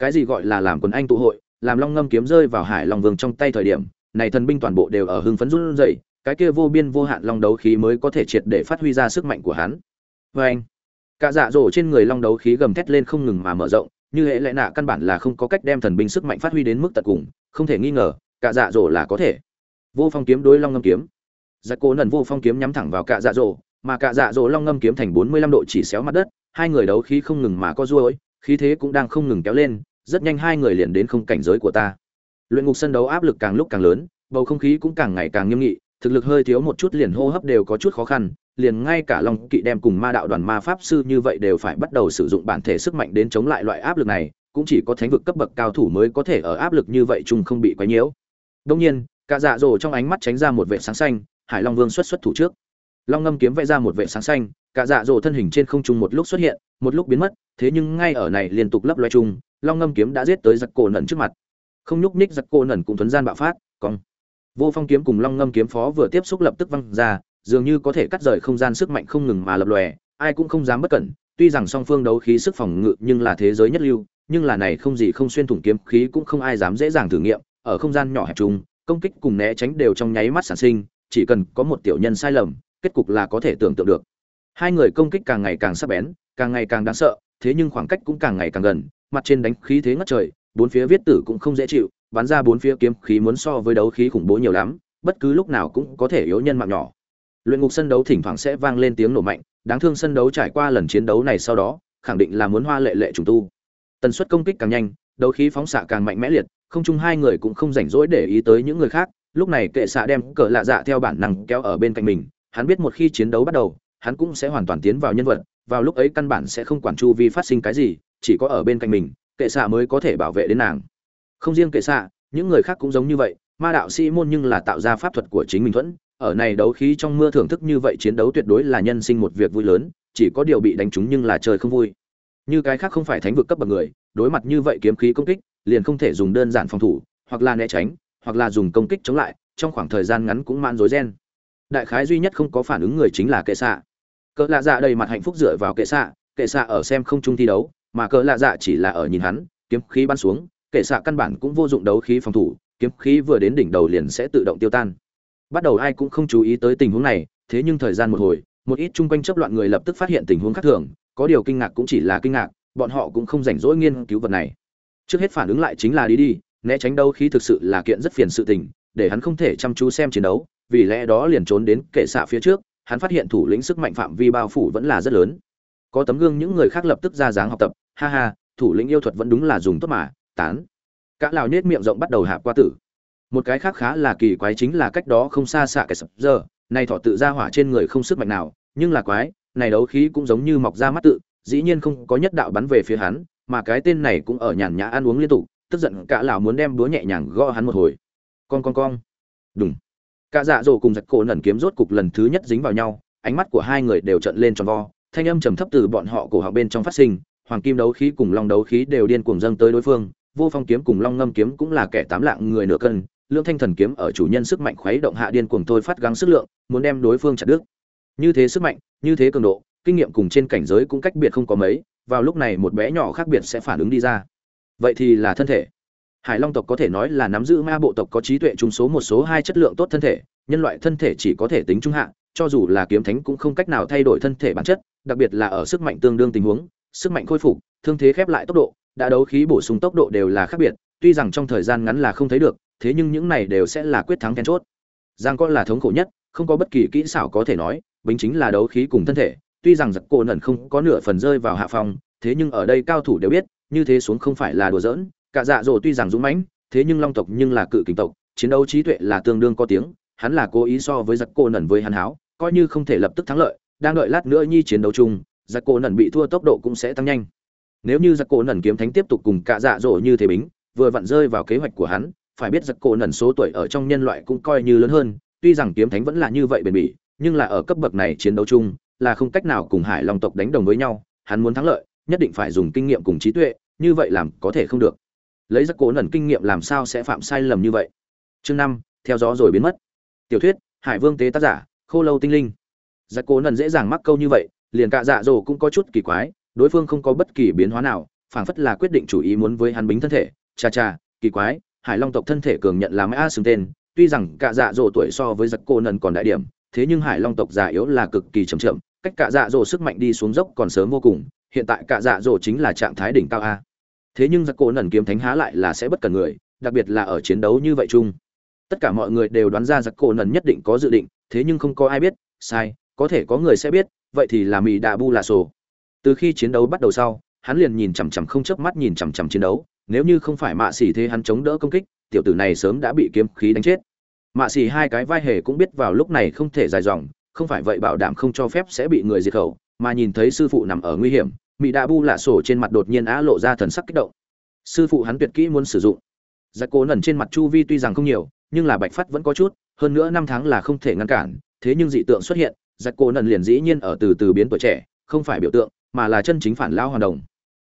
cái gì gọi là làm quần anh tụ hội, làm long ngâm kiếm rơi vào hải long vương trong tay thời điểm, này thần binh toàn bộ đều ở hưng phấn run rẩy, cái kia vô biên vô hạn long đấu khí mới có thể triệt để phát huy ra sức mạnh của hắn. Vê anh, cả dạ dỗ trên người long đấu khí gầm thét lên không ngừng mà mở rộng, như hệ lẽ nạ căn bản là không có cách đem thần binh sức mạnh phát huy đến mức tận cùng, không thể nghi ngờ, cả dạ dỗ là có thể. Vô phong kiếm đối long ngâm kiếm. Giặc cố nần vô phong kiếm nhắm thẳng vào cả dạ dỗ mà cả dạ dỗ long ngâm kiếm thành bốn mươi lăm độ chỉ xéo mặt đất, hai người đấu khí không ngừng mà co ruôi khí thế cũng đang không ngừng kéo lên rất nhanh hai người liền đến không cảnh giới của ta. Luyện ngục sân đấu áp lực càng lúc càng lớn, bầu không khí cũng càng ngày càng nghiêm nghị, thực lực hơi thiếu một chút liền hô hấp đều có chút khó khăn, liền ngay cả long kỵ đem cùng ma đạo đoàn ma pháp sư như vậy đều phải bắt đầu sử dụng bản thể sức mạnh đến chống lại loại áp lực này, cũng chỉ có thánh vực cấp bậc cao thủ mới có thể ở áp lực như vậy chung không bị quấy nhiễu. Đông nhiên, cả dạ dỗ trong ánh mắt tránh ra một vệ sáng xanh, hải long vương xuất xuất thủ trước. Long ngâm kiếm vẽ ra một vệ sáng xanh, cả dạ dỗ thân hình trên không trung một lúc xuất hiện, một lúc biến mất, thế nhưng ngay ở này liên tục lấp loe chung long ngâm kiếm đã giết tới giặc cổ nẩn trước mặt. Không nhúc nhích giặc cổ nẩn cùng thuấn gian bạo phát, cong. Vô phong kiếm cùng long ngâm kiếm phó vừa tiếp xúc lập tức văng ra, dường như có thể cắt rời không gian sức mạnh không ngừng mà lập lòe, ai cũng không dám bất cẩn. Tuy rằng song phương đấu khí sức phòng ngự nhưng là thế giới nhất lưu, nhưng là này không gì không xuyên thủng kiếm khí cũng không ai dám dễ dàng thử nghiệm, ở không gian nhỏ hẹp chung, công kích cùng né tránh đều trong nháy mắt sản sinh, chỉ cần có một tiểu nhân sai lầm, kết cục là có thể tưởng tượng được. Hai người công kích càng ngày càng sắc bén, càng ngày càng đáng sợ, thế nhưng khoảng cách cũng càng ngày càng gần mặt trên đánh khí thế ngất trời, bốn phía viết tử cũng không dễ chịu, bắn ra bốn phía kiếm khí muốn so với đấu khí khủng bố nhiều lắm, bất cứ lúc nào cũng có thể yếu nhân mạng nhỏ. Luyện ngục sân đấu thỉnh thoảng sẽ vang lên tiếng nổ mạnh, đáng thương sân đấu trải qua lần chiến đấu này sau đó, khẳng định là muốn hoa lệ lệ trùng tu. Tần suất công kích càng nhanh, đấu khí phóng xạ càng mạnh mẽ liệt, không chung hai người cũng không rảnh rỗi để ý tới những người khác, lúc này kệ xạ đem cờ lạ dạ theo bản năng kéo ở bên cạnh mình, hắn biết một khi chiến đấu bắt đầu, hắn cũng sẽ hoàn toàn tiến vào nhân vật vào lúc ấy căn bản sẽ không quản chu vi phát sinh cái gì, chỉ có ở bên cạnh mình, kệ xạ mới có thể bảo vệ đến nàng. Không riêng kệ xạ, những người khác cũng giống như vậy, ma đạo sĩ môn nhưng là tạo ra pháp thuật của chính mình thuẫn. Ở này đấu khí trong mưa thưởng thức như vậy chiến đấu tuyệt đối là nhân sinh một việc vui lớn, chỉ có điều bị đánh trúng nhưng là trời không vui. Như cái khác không phải thánh vực cấp bậc người, đối mặt như vậy kiếm khí công kích, liền không thể dùng đơn giản phòng thủ, hoặc là né tránh, hoặc là dùng công kích chống lại, trong khoảng thời gian ngắn cũng man rối ren. Đại khái duy nhất không có phản ứng người chính là kệ xạ cỡ lạ dạ đầy mặt hạnh phúc dựa vào kệ xạ kệ xạ ở xem không trung thi đấu, mà cỡ lạ dạ chỉ là ở nhìn hắn, kiếm khí bắn xuống, kệ xạ căn bản cũng vô dụng đấu khí phòng thủ, kiếm khí vừa đến đỉnh đầu liền sẽ tự động tiêu tan. Bắt đầu ai cũng không chú ý tới tình huống này, thế nhưng thời gian một hồi, một ít chung quanh chấp loạn người lập tức phát hiện tình huống khác thường, có điều kinh ngạc cũng chỉ là kinh ngạc, bọn họ cũng không rảnh rỗi nghiên cứu vật này. Trước hết phản ứng lại chính là đi đi, né tránh đấu khí thực sự là kiện rất phiền sự tình, để hắn không thể chăm chú xem chiến đấu, vì lẽ đó liền trốn đến kệ xạ phía trước hắn phát hiện thủ lĩnh sức mạnh phạm vi bao phủ vẫn là rất lớn. Có tấm gương những người khác lập tức ra dáng học tập, ha ha, thủ lĩnh yêu thuật vẫn đúng là dùng tốt mà, tán. Cả lào nết miệng rộng bắt đầu hạ qua tử. Một cái khác khá là kỳ quái chính là cách đó không xa xạ cái sập giờ, này thọ tự ra hỏa trên người không sức mạnh nào, nhưng là quái, này đấu khí cũng giống như mọc ra mắt tự, dĩ nhiên không có nhất đạo bắn về phía hắn, mà cái tên này cũng ở nhàn nhã ăn uống liên tục, tức giận cả lão muốn đem búa nhẹ nhàng gõ hắn một hồi. Con con con đúng cả dạ dỗ cùng giật cổ nẩn kiếm rốt cục lần thứ nhất dính vào nhau, ánh mắt của hai người đều trợn lên tròn vo, thanh âm trầm thấp từ bọn họ cổ họng bên trong phát sinh, hoàng kim đấu khí cùng long đấu khí đều điên cuồng dâng tới đối phương, vô phong kiếm cùng long ngâm kiếm cũng là kẻ tám lạng người nửa cân lương thanh thần kiếm ở chủ nhân sức mạnh khuấy động hạ điên cuồng thôi phát gắng sức lượng, muốn đem đối phương chặt đứt. Như thế sức mạnh, như thế cường độ, kinh nghiệm cùng trên cảnh giới cũng cách biệt không có mấy, vào lúc này một bé nhỏ khác biệt sẽ phản ứng đi ra. Vậy thì là thân thể hải long tộc có thể nói là nắm giữ ma bộ tộc có trí tuệ trung số một số hai chất lượng tốt thân thể, nhân loại thân thể chỉ có thể tính trung hạ, cho dù là kiếm thánh cũng không cách nào thay đổi thân thể bản chất, đặc biệt là ở sức mạnh tương đương tình huống, sức mạnh khôi phục, thương thế khép lại tốc độ, đã đấu khí bổ sung tốc độ đều là khác biệt, tuy rằng trong thời gian ngắn là không thấy được, thế nhưng những này đều sẽ là quyết thắng then chốt. Giang con là thống khổ nhất, không có bất kỳ kỹ xảo có thể nói, bính chính là đấu khí cùng thân thể, tuy rằng giặc cổ nẩn không có nửa phần rơi vào hạ phòng thế nhưng ở đây cao thủ đều biết, như thế xuống không phải là đùa giỡn cả dạ dỗ tuy rằng dũng mãnh, thế nhưng long tộc nhưng là cự kình tộc, chiến đấu trí tuệ là tương đương có tiếng, hắn là cố ý so với giặc cổ nần với hắn háo, coi như không thể lập tức thắng lợi, đang đợi lát nữa nhi chiến đấu chung, giặc cổ nần bị thua tốc độ cũng sẽ tăng nhanh. Nếu như giặc cổ nần kiếm thánh tiếp tục cùng cả dạ dỗ như thế bính, vừa vặn rơi vào kế hoạch của hắn, phải biết giặc cổ nần số tuổi ở trong nhân loại cũng coi như lớn hơn, tuy rằng kiếm thánh vẫn là như vậy bền bỉ, nhưng là ở cấp bậc này chiến đấu chung, là không cách nào cùng hải long tộc đánh đồng với nhau, hắn muốn thắng lợi, nhất định phải dùng kinh nghiệm cùng trí tuệ, như vậy làm có thể không được lấy giặc cổ nẩn kinh nghiệm làm sao sẽ phạm sai lầm như vậy. Chương năm, theo gió rồi biến mất. Tiểu thuyết, hải vương tế tác giả, khô lâu tinh linh. Giặc cổ nần dễ dàng mắc câu như vậy, liền cạ dạ dỗ cũng có chút kỳ quái, đối phương không có bất kỳ biến hóa nào, phảng phất là quyết định chủ ý muốn với hắn bính thân thể. Cha cha kỳ quái, hải long tộc thân thể cường nhận làm a xưng tên, tuy rằng cả dạ dỗ tuổi so với giặc cô nần còn đại điểm, thế nhưng hải long tộc già yếu là cực kỳ chậm chậm, cách cả dạ dỗ sức mạnh đi xuống dốc còn sớm vô cùng, hiện tại cả dạ dỗ chính là trạng thái đỉnh cao a thế nhưng giặc cổ nần kiếm thánh há lại là sẽ bất cần người, đặc biệt là ở chiến đấu như vậy chung. Tất cả mọi người đều đoán ra giặc cổ nần nhất định có dự định, thế nhưng không có ai biết, sai, có thể có người sẽ biết, vậy thì là mỹ đạ bu là sổ. Từ khi chiến đấu bắt đầu sau, hắn liền nhìn chằm chằm không chớp mắt nhìn chằm chằm chiến đấu, nếu như không phải mạ xỉ thế hắn chống đỡ công kích, tiểu tử này sớm đã bị kiếm khí đánh chết. Mạ xỉ hai cái vai hề cũng biết vào lúc này không thể dài dòng, không phải vậy bảo đảm không cho phép sẽ bị người diệt khẩu, mà nhìn thấy sư phụ nằm ở nguy hiểm mỹ đạ bu lạ sổ trên mặt đột nhiên á lộ ra thần sắc kích động. Sư phụ hắn tuyệt kỹ muốn sử dụng. Giặc cố nần trên mặt chu vi tuy rằng không nhiều, nhưng là bạch phát vẫn có chút, hơn nữa năm tháng là không thể ngăn cản, thế nhưng dị tượng xuất hiện giặc cố nần liền dĩ nhiên ở từ từ biến tuổi trẻ, không phải biểu tượng, mà là chân chính phản lao hoàn đồng.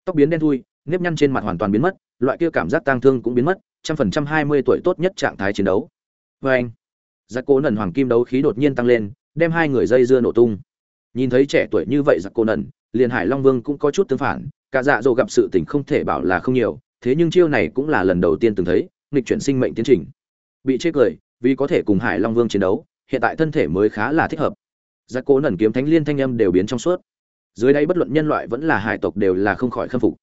Tóc biến đen thui, nếp nhăn trên mặt hoàn toàn biến mất, loại kia cảm giác tang thương cũng biến mất, trăm phần trăm hai mươi tuổi tốt nhất trạng thái chiến đấu. Vê anh giặc cố nần hoàng kim đấu khí đột nhiên tăng lên, đem hai người dây dưa nổ tung. Nhìn thấy trẻ tuổi như vậy giặc cố nần liền hải long vương cũng có chút tương phản, cả dạ dỗ gặp sự tình không thể bảo là không nhiều, thế nhưng chiêu này cũng là lần đầu tiên từng thấy, nghịch chuyển sinh mệnh tiến trình. Bị chết cười, vì có thể cùng hải long vương chiến đấu, hiện tại thân thể mới khá là thích hợp. Giặc cố nần kiếm thánh liên thanh âm đều biến trong suốt. Dưới đây bất luận nhân loại vẫn là hải tộc đều là không khỏi khâm phục.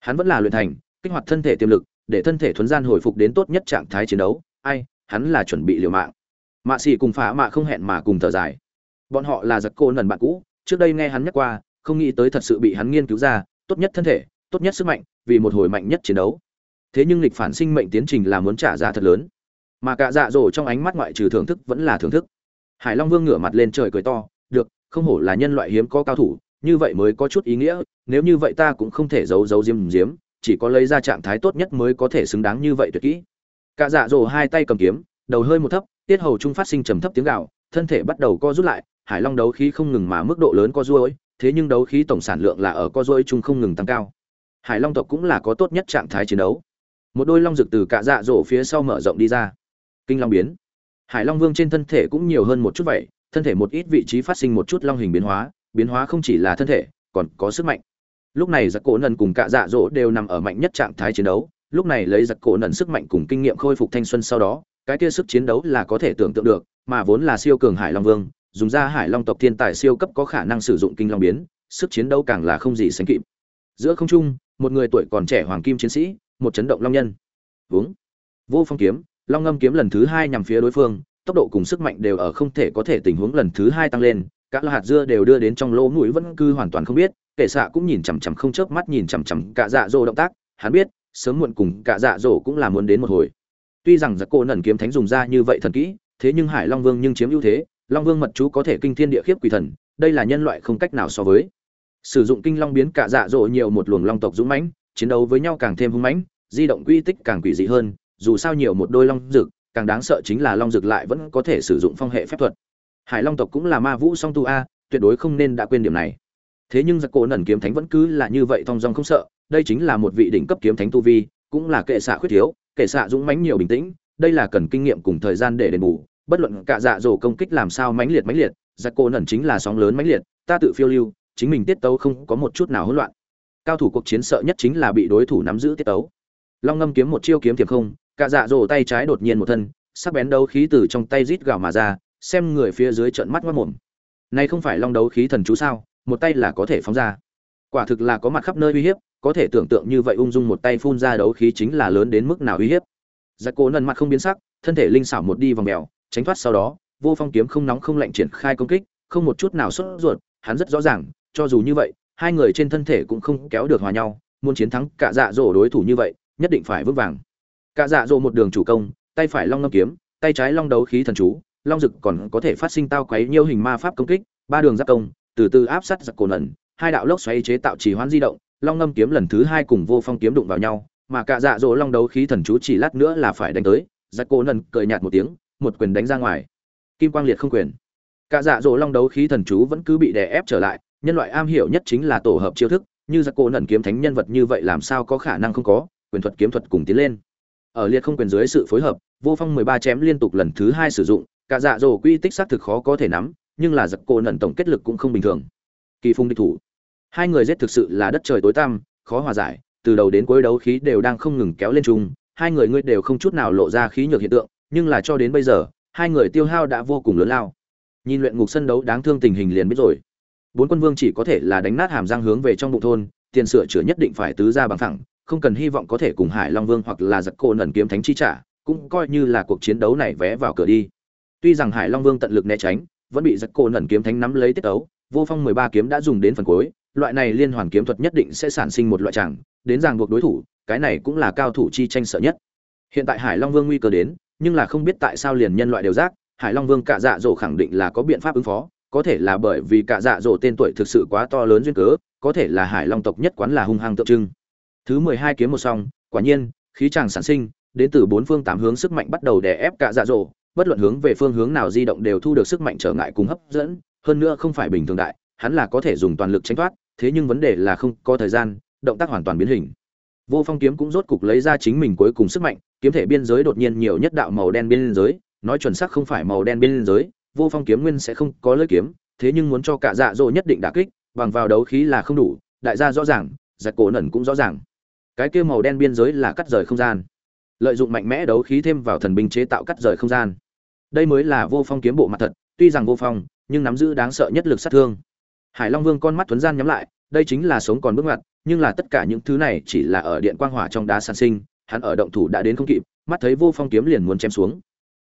Hắn vẫn là luyện thành, kích hoạt thân thể tiềm lực, để thân thể thuấn gian hồi phục đến tốt nhất trạng thái chiến đấu. Ai, hắn là chuẩn bị liều mạng. Mạ xì cùng phá mạ không hẹn mà cùng thở dài. Bọn họ là giặc cô nần bạn cũ, trước đây nghe hắn nhắc qua không nghĩ tới thật sự bị hắn nghiên cứu ra, tốt nhất thân thể, tốt nhất sức mạnh, vì một hồi mạnh nhất chiến đấu. Thế nhưng lịch phản sinh mệnh tiến trình là muốn trả giá thật lớn. Mà cả dạ dỗ trong ánh mắt ngoại trừ thưởng thức vẫn là thưởng thức. Hải long vương ngửa mặt lên trời cười to, được, không hổ là nhân loại hiếm có cao thủ, như vậy mới có chút ý nghĩa, nếu như vậy ta cũng không thể giấu giấu diếm diếm chỉ có lấy ra trạng thái tốt nhất mới có thể xứng đáng như vậy tuyệt kỹ. Cả dạ dỗ hai tay cầm kiếm, đầu hơi một thấp, tiết hầu trung phát sinh trầm thấp tiếng gạo thân thể bắt đầu co rút lại, hải long đấu khí không ngừng mà mức độ lớn co ruôi thế nhưng đấu khí tổng sản lượng là ở co ruôi trung không ngừng tăng cao. Hải long tộc cũng là có tốt nhất trạng thái chiến đấu. Một đôi long rực từ cạ dạ dỗ phía sau mở rộng đi ra. Kinh long biến. Hải long vương trên thân thể cũng nhiều hơn một chút vậy, thân thể một ít vị trí phát sinh một chút long hình biến hóa biến hóa không chỉ là thân thể, còn có sức mạnh. Lúc này giặc cổ nần cùng cạ dạ dỗ đều nằm ở mạnh nhất trạng thái chiến đấu, lúc này lấy giặc cổ nần sức mạnh cùng kinh nghiệm khôi phục thanh xuân sau đó, cái kia sức chiến đấu là có thể tưởng tượng được, mà vốn là siêu cường hải long vương dùng ra hải long tộc thiên tài siêu cấp có khả năng sử dụng kinh long biến, sức chiến đấu càng là không gì sánh kịp. Giữa không trung, một người tuổi còn trẻ hoàng kim chiến sĩ, một chấn động long nhân. Vướng vô phong kiếm, long ngâm kiếm lần thứ hai nhằm phía đối phương, tốc độ cùng sức mạnh đều ở không thể có thể tình huống lần thứ hai tăng lên các hạt dưa đều đưa đến trong lỗ mũi vẫn cư hoàn toàn không biết kệ xạ cũng nhìn chằm chằm không chớp mắt nhìn chằm chằm cả dạ dỗ động tác, hắn biết, sớm muộn cùng cả dạ dỗ cũng là muốn đến một hồi. Tuy rằng giặc cô nần kiếm thánh dùng ra như vậy thần kỹ, thế nhưng hải long vương nhưng chiếm ưu thế long vương mật chú có thể kinh thiên địa khiếp quỷ thần, đây là nhân loại không cách nào so với. Sử dụng kinh long biến cả dạ dỗ nhiều một luồng long tộc dũng mãnh, chiến đấu với nhau càng thêm hung mãnh, di động quy tích càng quỷ dị hơn, dù sao nhiều một đôi long dực, càng đáng sợ chính là long dực lại vẫn có thể sử dụng phong hệ phép thuật. Hải long tộc cũng là ma vũ song tu a, tuyệt đối không nên đã quên điểm này. Thế nhưng giặc cổ nần kiếm thánh vẫn cứ là như vậy thong dong không sợ, đây chính là một vị đỉnh cấp kiếm thánh tu vi, cũng là kệ xạ khuyết thiếu, kệ xạ dũng mãnh nhiều bình tĩnh, đây là cần kinh nghiệm cùng thời gian để đền bù bất luận cả dạ dỗ công kích làm sao mãnh liệt mãnh liệt giặc cô nẩn chính là sóng lớn mãnh liệt, ta tự phiêu lưu, chính mình tiết tấu không có một chút nào hỗn loạn. Cao thủ cuộc chiến sợ nhất chính là bị đối thủ nắm giữ tiết tấu. Long ngâm kiếm một chiêu kiếm tiềm không, cả dạ dỗ tay trái đột nhiên một thân, sắc bén đấu khí từ trong tay rít gào mà ra, xem người phía dưới trợn mắt ngoắt mồm. Này không phải long đấu khí thần chú sao, một tay là có thể phóng ra. Quả thực là có mặt khắp nơi uy hiếp, có thể tưởng tượng như vậy ung dung một tay phun ra đấu khí chính là lớn đến mức nào uy hiếp. Dạ giặc cố nần mặt không biến sắc, thân thể linh xảo một đi vòng mèo tránh thoát sau đó, vô phong kiếm không nóng không lạnh triển khai công kích, không một chút nào sốt ruột, hắn rất rõ ràng, cho dù như vậy, hai người trên thân thể cũng không kéo được hòa nhau, muốn chiến thắng cả dạ dỗ đối thủ như vậy, nhất định phải vững vàng. Cả dạ dỗ một đường chủ công, tay phải long ngâm kiếm, tay trái long đấu khí thần chú, long dực còn có thể phát sinh tao quấy nhiều hình ma pháp công kích, ba đường giáp công, từ từ áp sát giặc cổ nần, hai đạo lốc xoáy chế tạo trì hoãn di động, long ngâm kiếm lần thứ hai cùng vô phong kiếm đụng vào nhau, mà cả dạ dỗ long đấu khí thần chú chỉ lát nữa là phải đánh tới, giặc cổ nần cười nhạt một tiếng một quyền đánh ra ngoài. Kim quang liệt không quyền. Cả dạ dỗ long đấu khí thần chú vẫn cứ bị đè ép trở lại, nhân loại am hiểu nhất chính là tổ hợp chiêu thức, như giặc cổ nần kiếm thánh nhân vật như vậy làm sao có khả năng không có, quyền thuật kiếm thuật cùng tiến lên. Ở liệt không quyền dưới sự phối hợp, vô phong mười ba chém liên tục lần thứ hai sử dụng, cả dạ dỗ quy tích xác thực khó có thể nắm, nhưng là giặc cổ nần tổng kết lực cũng không bình thường. Kỳ phung địch thủ. Hai người giết thực sự là đất trời tối tăm, khó hòa giải, từ đầu đến cuối đấu khí đều đang không ngừng kéo lên chung, hai người ngươi đều không chút nào lộ ra khí nhược hiện tượng nhưng là cho đến bây giờ, hai người tiêu hao đã vô cùng lớn lao. Nhìn luyện ngục sân đấu đáng thương tình hình liền biết rồi. Bốn quân vương chỉ có thể là đánh nát hàm răng hướng về trong bụng thôn, tiền sửa chữa nhất định phải tứ ra bằng thẳng, không cần hy vọng có thể cùng hải long vương hoặc là giặc cô nẩn kiếm thánh chi trả, cũng coi như là cuộc chiến đấu này vé vào cửa đi. Tuy rằng hải long vương tận lực né tránh, vẫn bị giặc cô nẩn kiếm thánh nắm lấy tiết tấu, vô phong mười ba kiếm đã dùng đến phần cuối, loại này liên hoàn kiếm thuật nhất định sẽ sản sinh một loại chẳng đến ràng buộc đối thủ, cái này cũng là cao thủ chi tranh sợ nhất. Hiện tại hải long vương nguy cơ đến nhưng là không biết tại sao liền nhân loại đều giác, hải long vương cạ dạ dỗ khẳng định là có biện pháp ứng phó, có thể là bởi vì cạ dạ dỗ tên tuổi thực sự quá to lớn duyên cớ, có thể là hải long tộc nhất quán là hung hăng tượng trưng. Thứ mười hai kiếm một song, quả nhiên, khí tràng sản sinh, đến từ bốn phương tám hướng sức mạnh bắt đầu đè ép cạ dạ dỗ, bất luận hướng về phương hướng nào di động đều thu được sức mạnh trở ngại cùng hấp dẫn, hơn nữa không phải bình thường đại, hắn là có thể dùng toàn lực tránh thoát, thế nhưng vấn đề là không có thời gian, động tác hoàn toàn biến hình vô phong kiếm cũng rốt cục lấy ra chính mình cuối cùng sức mạnh, kiếm thể biên giới đột nhiên nhiều nhất đạo màu đen biên giới, nói chuẩn xác không phải màu đen biên giới, vô phong kiếm nguyên sẽ không có lưỡi kiếm, thế nhưng muốn cho cả dạ dỗ nhất định đả kích, bằng vào đấu khí là không đủ, đại gia rõ ràng, giặc cổ nẩn cũng rõ ràng. Cái kia màu đen biên giới là cắt rời không gian. Lợi dụng mạnh mẽ đấu khí thêm vào thần binh chế tạo cắt rời không gian. Đây mới là vô phong kiếm bộ mặt thật, tuy rằng vô phong, nhưng nắm giữ đáng sợ nhất lực sát thương. Hải long vương con mắt tuấn gian nhắm lại đây chính là sống còn bước ngoặt, nhưng là tất cả những thứ này chỉ là ở điện quang hỏa trong đá sản sinh, hắn ở động thủ đã đến không kịp, mắt thấy vô phong kiếm liền muốn chém xuống.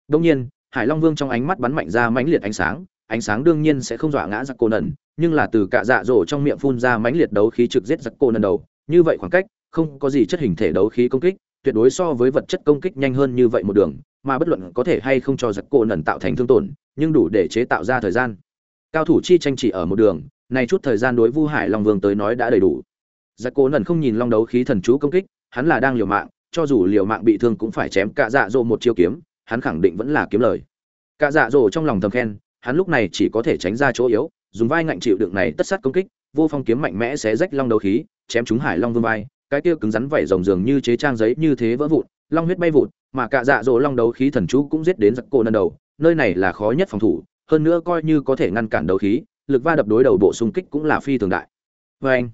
Đông nhiên, hải long vương trong ánh mắt bắn mạnh ra mãnh liệt ánh sáng ánh sáng đương nhiên sẽ không dọa ngã giặc cô nần, nhưng là từ cạ dạ dỗ trong miệng phun ra mãnh liệt đấu khí trực giết giặc cô nần đầu, như vậy khoảng cách, không có gì chất hình thể đấu khí công kích, tuyệt đối so với vật chất công kích nhanh hơn như vậy một đường, mà bất luận có thể hay không cho giặc cô nần tạo thành thương tổn, nhưng đủ để chế tạo ra thời gian. Cao thủ chi tranh chỉ ở một đường này chút thời gian đối vu hải long vương tới nói đã đầy đủ. Giặc Cố Nẩn không nhìn long đấu khí thần chú công kích, hắn là đang liều mạng, cho dù liều mạng bị thương cũng phải chém cả dạ dỗ một chiêu kiếm, hắn khẳng định vẫn là kiếm lời. Cả dạ dỗ trong lòng thầm khen, hắn lúc này chỉ có thể tránh ra chỗ yếu, dùng vai ngạnh chịu đựng này tất sát công kích, vô phong kiếm mạnh mẽ xé rách long đấu khí, chém trúng hải long vương vai, cái kia cứng rắn vảy rồng dường như chế trang giấy như thế vỡ vụn, long huyết bay vụn mà cả dạ dỗ long đấu khí thần chú cũng giết đến giặc cô nần đầu, nơi này là khó nhất phòng thủ, hơn nữa coi như có thể ngăn cản đấu khí lực va đập đối đầu bộ xung kích cũng là phi thường đại. Và anh,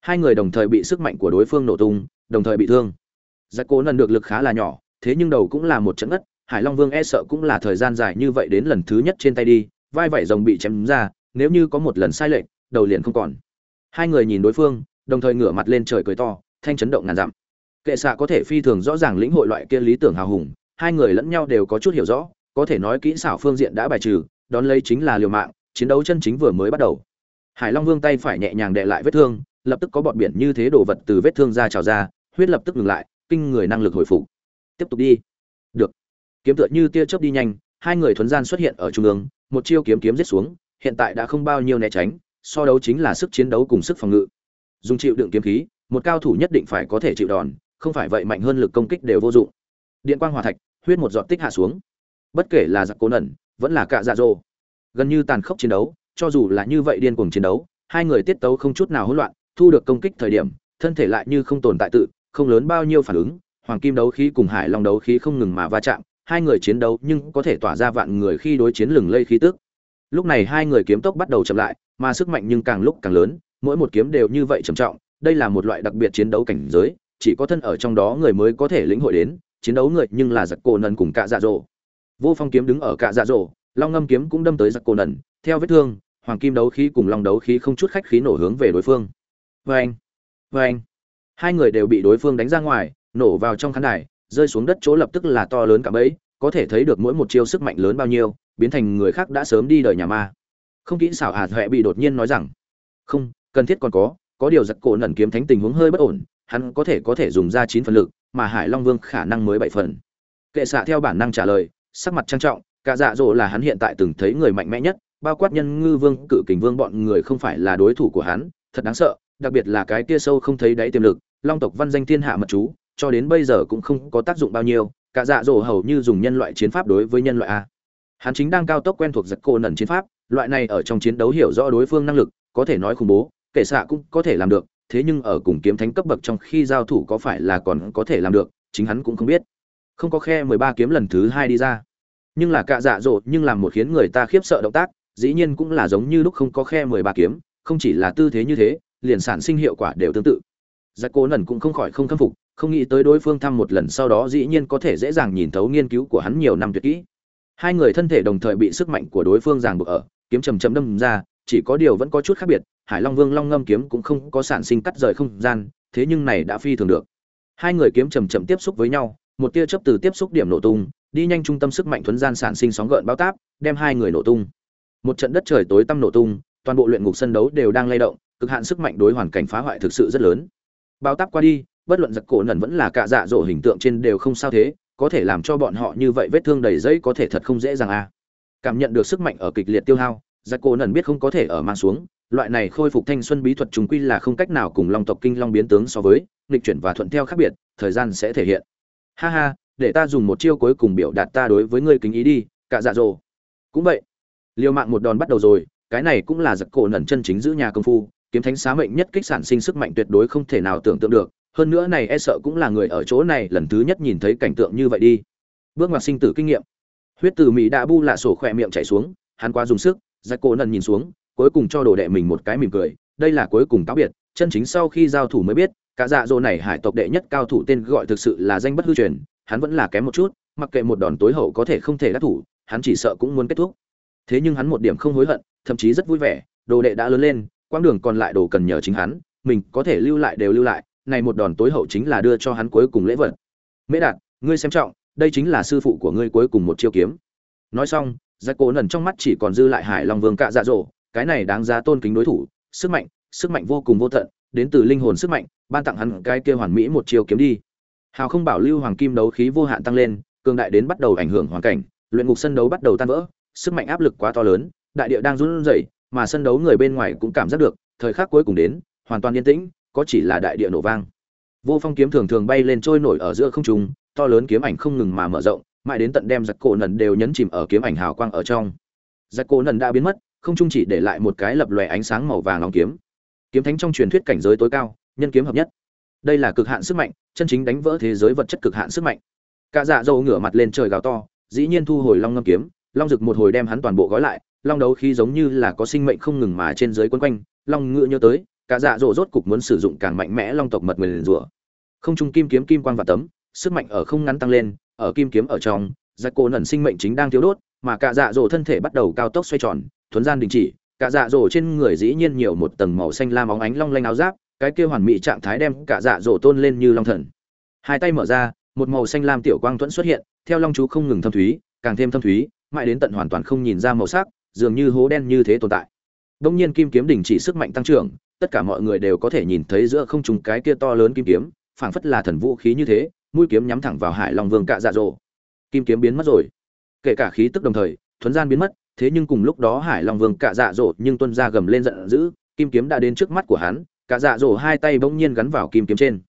hai người đồng thời bị sức mạnh của đối phương nổ tung, đồng thời bị thương. Giặc cố lần được lực khá là nhỏ, thế nhưng đầu cũng là một trận ngất, hải long vương e sợ cũng là thời gian dài như vậy đến lần thứ nhất trên tay đi, vai vảy rồng bị chém ra, nếu như có một lần sai lệch, đầu liền không còn. Hai người nhìn đối phương, đồng thời ngửa mặt lên trời cười to, thanh chấn động ngàn dặm. Kệ xạ có thể phi thường rõ ràng lĩnh hội loại kia lý tưởng hào hùng, hai người lẫn nhau đều có chút hiểu rõ, có thể nói kỹ xảo phương diện đã bài trừ, đón lấy chính là liều mạng chiến đấu chân chính vừa mới bắt đầu. Hải long vương tay phải nhẹ nhàng đè lại vết thương, lập tức có bọt biển như thế đổ vật từ vết thương ra trào ra, huyết lập tức ngừng lại, kinh người năng lực hồi phục. Tiếp tục đi. Được. Kiếm tựa như tia chớp đi nhanh, hai người thuấn gian xuất hiện ở trung ương, một chiêu kiếm kiếm giết xuống, hiện tại đã không bao nhiêu né tránh, so đấu chính là sức chiến đấu cùng sức phòng ngự. Dùng chịu đựng kiếm khí, một cao thủ nhất định phải có thể chịu đòn, không phải vậy mạnh hơn lực công kích đều vô dụng. Điện quang hỏa thạch, huyết một giọt tích hạ xuống. Bất kể là giặc cố nẩn, vẫn là cạ dạ dỗ gần như tàn khốc chiến đấu, cho dù là như vậy điên cuồng chiến đấu, hai người tiết tấu không chút nào hỗn loạn, thu được công kích thời điểm, thân thể lại như không tồn tại tự, không lớn bao nhiêu phản ứng, hoàng kim đấu khí cùng hải long đấu khí không ngừng mà va chạm, hai người chiến đấu nhưng có thể tỏa ra vạn người khi đối chiến lừng lây khí tức. Lúc này hai người kiếm tốc bắt đầu chậm lại, mà sức mạnh nhưng càng lúc càng lớn, mỗi một kiếm đều như vậy trầm trọng, đây là một loại đặc biệt chiến đấu cảnh giới, chỉ có thân ở trong đó người mới có thể lĩnh hội đến, chiến đấu người nhưng là giặc cổ nần cùng cạ dạ dỗ vô phong kiếm đứng ở cạ dạ dỗ long ngâm kiếm cũng đâm tới giặc cổ nần. Theo vết thương, hoàng kim đấu khí cùng long đấu khí không chút khách khí nổ hướng về đối phương. Vê anh vê anh hai người đều bị đối phương đánh ra ngoài, nổ vào trong khán đài, rơi xuống đất chỗ lập tức là to lớn cả bấy có thể thấy được mỗi một chiêu sức mạnh lớn bao nhiêu, biến thành người khác đã sớm đi đời nhà ma. Không kỹ xảo hạt huệ bị đột nhiên nói rằng, không, cần thiết còn có có điều giặc cổ nần kiếm thánh tình huống hơi bất ổn, hắn có thể có thể dùng ra chín phần lực, mà hải long vương khả năng mới bảy phần. Kệ xạ theo bản năng trả lời, sắc mặt trang trọng cả dạ dỗ là hắn hiện tại từng thấy người mạnh mẽ nhất, bao quát nhân ngư vương, cự kình vương bọn người không phải là đối thủ của hắn, thật đáng sợ, đặc biệt là cái kia sâu không thấy đáy tiềm lực, long tộc văn danh thiên hạ mật chú, cho đến bây giờ cũng không có tác dụng bao nhiêu, cả dạ dỗ hầu như dùng nhân loại chiến pháp đối với nhân loại a. Hắn chính đang cao tốc quen thuộc giật cô nần chiến pháp, loại này ở trong chiến đấu hiểu rõ đối phương năng lực, có thể nói khủng bố kể xạ cũng có thể làm được, thế nhưng ở cùng kiếm thánh cấp bậc trong khi giao thủ có phải là còn có thể làm được, chính hắn cũng không biết. Không có khe mười ba kiếm lần thứ hai đi ra nhưng là cạ dạ dỗ nhưng làm một khiến người ta khiếp sợ động tác, dĩ nhiên cũng là giống như lúc không có khe mười ba kiếm, không chỉ là tư thế như thế, liền sản sinh hiệu quả đều tương tự. Giặc cố nần cũng không khỏi không khâm phục, không nghĩ tới đối phương thăm một lần sau đó dĩ nhiên có thể dễ dàng nhìn thấu nghiên cứu của hắn nhiều năm tuyệt kỹ. Hai người thân thể đồng thời bị sức mạnh của đối phương ràng buộc ở, kiếm chầm chầm đâm ra, chỉ có điều vẫn có chút khác biệt, hải long vương long ngâm kiếm cũng không có sản sinh cắt rời không gian, thế nhưng này đã phi thường được. Hai người kiếm chầm chậm tiếp xúc với nhau, một tia chớp từ tiếp xúc điểm nổ tung đi nhanh trung tâm sức mạnh thuấn gian sản sinh sóng gợn bao táp, đem hai người nổ tung. Một trận đất trời tối tăm nổ tung, toàn bộ luyện ngục sân đấu đều đang lay động, cực hạn sức mạnh đối hoàn cảnh phá hoại thực sự rất lớn. Bao táp qua đi, bất luận giặc cổ nần vẫn là cạ dạ dỗ hình tượng trên đều không sao thế, có thể làm cho bọn họ như vậy vết thương đầy giấy có thể thật không dễ dàng à. cảm nhận được sức mạnh ở kịch liệt tiêu hao, giặc cổ nần biết không có thể ở mang xuống, loại này khôi phục thanh xuân bí thuật chúng quy là không cách nào cùng long tộc kinh long biến tướng so với, nghịch chuyển và thuận theo khác biệt, thời gian sẽ thể hiện. Ha ha để ta dùng một chiêu cuối cùng biểu đạt ta đối với ngươi kính ý đi, cả dạ dỗ. Cũng vậy, liều mạng một đòn bắt đầu rồi, cái này cũng là giặc cổ nẩn chân chính giữ nhà công phu, kiếm thánh xá mệnh nhất kích sản sinh sức mạnh tuyệt đối không thể nào tưởng tượng được, hơn nữa này e sợ cũng là người ở chỗ này lần thứ nhất nhìn thấy cảnh tượng như vậy đi. Bước ngoặt sinh tử kinh nghiệm. Huyết từ mỹ đã bu lạ sổ khỏe miệng chảy xuống, hắn qua dùng sức giặc cổ nần nhìn xuống, cuối cùng cho đồ đệ mình một cái mỉm cười, đây là cuối cùng cáo biệt, chân chính sau khi giao thủ mới biết, cả dạ dỗ này hải tộc đệ nhất cao thủ tên gọi thực sự là danh bất hư truyền hắn vẫn là kém một chút, mặc kệ một đòn tối hậu có thể không thể đắc thủ, hắn chỉ sợ cũng muốn kết thúc. Thế nhưng hắn một điểm không hối hận, thậm chí rất vui vẻ, đồ đệ đã lớn lên, quãng đường còn lại đồ cần nhờ chính hắn, mình có thể lưu lại đều lưu lại, này một đòn tối hậu chính là đưa cho hắn cuối cùng lễ vật. Mễ đạt, ngươi xem trọng, đây chính là sư phụ của ngươi cuối cùng một chiêu kiếm. Nói xong, giặc cố lần trong mắt chỉ còn dư lại hải long vương cạ dạ dỗ, cái này đáng giá tôn kính đối thủ, sức mạnh sức mạnh vô cùng vô tận, đến từ linh hồn sức mạnh, ban tặng hắn cái kia hoàn mỹ một chiêu kiếm đi hào không bảo lưu hoàng kim đấu khí vô hạn tăng lên, cường đại đến bắt đầu ảnh hưởng hoàn cảnh, luyện ngục sân đấu bắt đầu tan vỡ, sức mạnh áp lực quá to lớn, đại địa đang run rẩy, mà sân đấu người bên ngoài cũng cảm giác được, thời khắc cuối cùng đến, hoàn toàn yên tĩnh, có chỉ là đại địa nổ vang. Vô phong kiếm thường thường bay lên trôi nổi ở giữa không trung, to lớn kiếm ảnh không ngừng mà mở rộng, mãi đến tận đem giặc cổ nần đều nhấn chìm ở kiếm ảnh hào quang ở trong. Giặc cổ nần đã biến mất, không trung chỉ để lại một cái lập lòe ánh sáng màu vàng lòng kiếm. Kiếm thánh trong truyền thuyết cảnh giới tối cao, nhân kiếm hợp nhất. Đây là cực hạn sức mạnh chân chính đánh vỡ thế giới vật chất cực hạn sức mạnh. Cả dạ dầu ngửa mặt lên trời gào to, dĩ nhiên thu hồi long ngâm kiếm, long rực một hồi đem hắn toàn bộ gói lại, long đấu khí giống như là có sinh mệnh không ngừng mà trên dưới quấn quanh, long ngựa nhớ tới, cả dạ dỗ rốt cục muốn sử dụng càng mạnh mẽ long tộc mật nguyền rủa. Không trung kim kiếm, kim quang và tấm, sức mạnh ở không ngắn tăng lên, ở kim kiếm ở trong giặc cổ nẩn sinh mệnh chính đang thiếu đốt, mà cả dạ dỗ thân thể bắt đầu cao tốc xoay tròn, thuấn gian đình chỉ, cả dạ dỗ trên người dĩ nhiên nhiều một tầng màu xanh lam óng ánh long lanh áo giáp cái kia hoàn mỹ trạng thái đem cả dạ dỗ tôn lên như long thần. Hai tay mở ra, một màu xanh lam tiểu quang thuẫn xuất hiện, theo long chú không ngừng thâm thúy, càng thêm thâm thúy, mãi đến tận hoàn toàn không nhìn ra màu sắc, dường như hố đen như thế tồn tại. Đông nhiên kim kiếm đình chỉ sức mạnh tăng trưởng, tất cả mọi người đều có thể nhìn thấy giữa không trung cái kia to lớn kim kiếm, phảng phất là thần vũ khí như thế, mũi kiếm nhắm thẳng vào hải long vương cạ dạ dỗ. Kim kiếm biến mất rồi. Kể cả khí tức đồng thời, thuấn gian biến mất, thế nhưng cùng lúc đó hải long vương cạ dạ dỗ nhưng tuân ra gầm lên giận dữ, kim kiếm đã đến trước mắt của hắn Cả dạ dỗ hai tay bỗng nhiên gắn vào kim kiếm trên.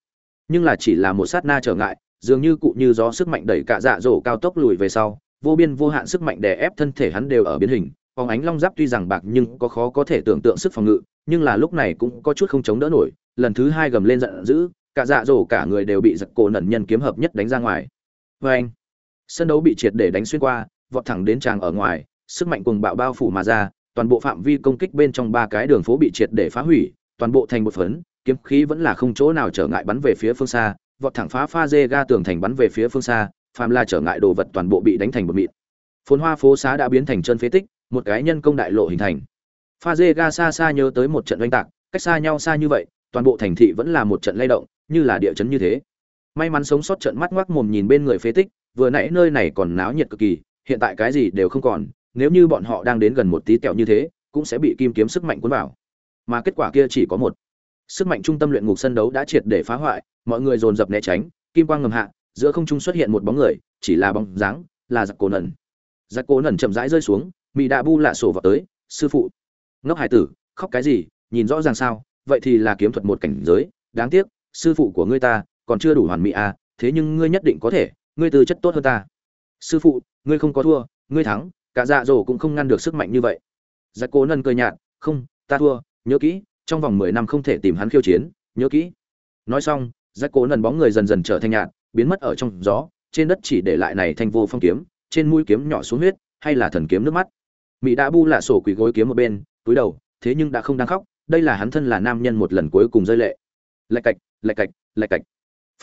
Nhưng là chỉ là một sát na trở ngại, dường như cụ như gió sức mạnh đẩy cả dạ dỗ cao tốc lùi về sau, vô biên vô hạn sức mạnh đè ép thân thể hắn đều ở biến hình. Phóng ánh long giáp tuy rằng bạc nhưng có khó có thể tưởng tượng sức phòng ngự, nhưng là lúc này cũng có chút không chống đỡ nổi. Lần thứ hai gầm lên giận dữ, cả dạ dỗ cả người đều bị giật cổ nẩn nhân kiếm hợp nhất đánh ra ngoài. Vê anh, sân đấu bị triệt để đánh xuyên qua, vọt thẳng đến tràng ở ngoài, sức mạnh cùng bạo bao phủ mà ra, toàn bộ phạm vi công kích bên trong ba cái đường phố bị triệt để phá hủy toàn bộ thành một phấn, kiếm khí vẫn là không chỗ nào trở ngại bắn về phía phương xa, vọt thẳng phá pha dê ga tường thành bắn về phía phương xa, phàm là trở ngại đồ vật toàn bộ bị đánh thành một mịn. Phồn hoa phố xá đã biến thành chân phế tích, một cái nhân công đại lộ hình thành. Pha dê ga xa xa nhớ tới một trận oanh tạc, cách xa nhau xa như vậy, toàn bộ thành thị vẫn là một trận lay động, như là địa chấn như thế. May mắn sống sót trận mắt ngoác mồm nhìn bên người phế tích, vừa nãy nơi này còn náo nhiệt cực kỳ, hiện tại cái gì đều không còn, nếu như bọn họ đang đến gần một tí tẹo như thế, cũng sẽ bị kim kiếm sức mạnh cuốn vào mà kết quả kia chỉ có một. Sức mạnh trung tâm luyện ngục sân đấu đã triệt để phá hoại, mọi người dồn dập né tránh, kim quang ngầm hạ, giữa không trung xuất hiện một bóng người, chỉ là bóng dáng là giặc cổ nần. Giặc cổ nần chậm rãi rơi xuống mỹ đạ bu lạ sổ vào tới, sư phụ. Ngốc hải tử, khóc cái gì, nhìn rõ ràng sao, vậy thì là kiếm thuật một cảnh giới, đáng tiếc, sư phụ của ngươi ta còn chưa đủ hoàn mỹ à thế nhưng ngươi nhất định có thể, ngươi tư chất tốt hơn ta. Sư phụ, ngươi không có thua, ngươi thắng, cả dạ dỗ cũng không ngăn được sức mạnh như vậy. Giặc cố nần cười nhạt, không, ta thua nhớ kỹ, trong vòng mười năm không thể tìm hắn khiêu chiến, nhớ kỹ. Nói xong rách cố nần bóng người dần dần trở thành nhạt, biến mất ở trong gió, trên đất chỉ để lại này thanh vô phong kiếm, trên mũi kiếm nhỏ xuống huyết, hay là thần kiếm nước mắt. Mỹ đã bu lạ sổ quỳ gối kiếm một bên, túi đầu, thế nhưng đã không đang khóc, đây là hắn thân là nam nhân một lần cuối cùng rơi lệ. Lạch cạch lạch cạch lạch cạch.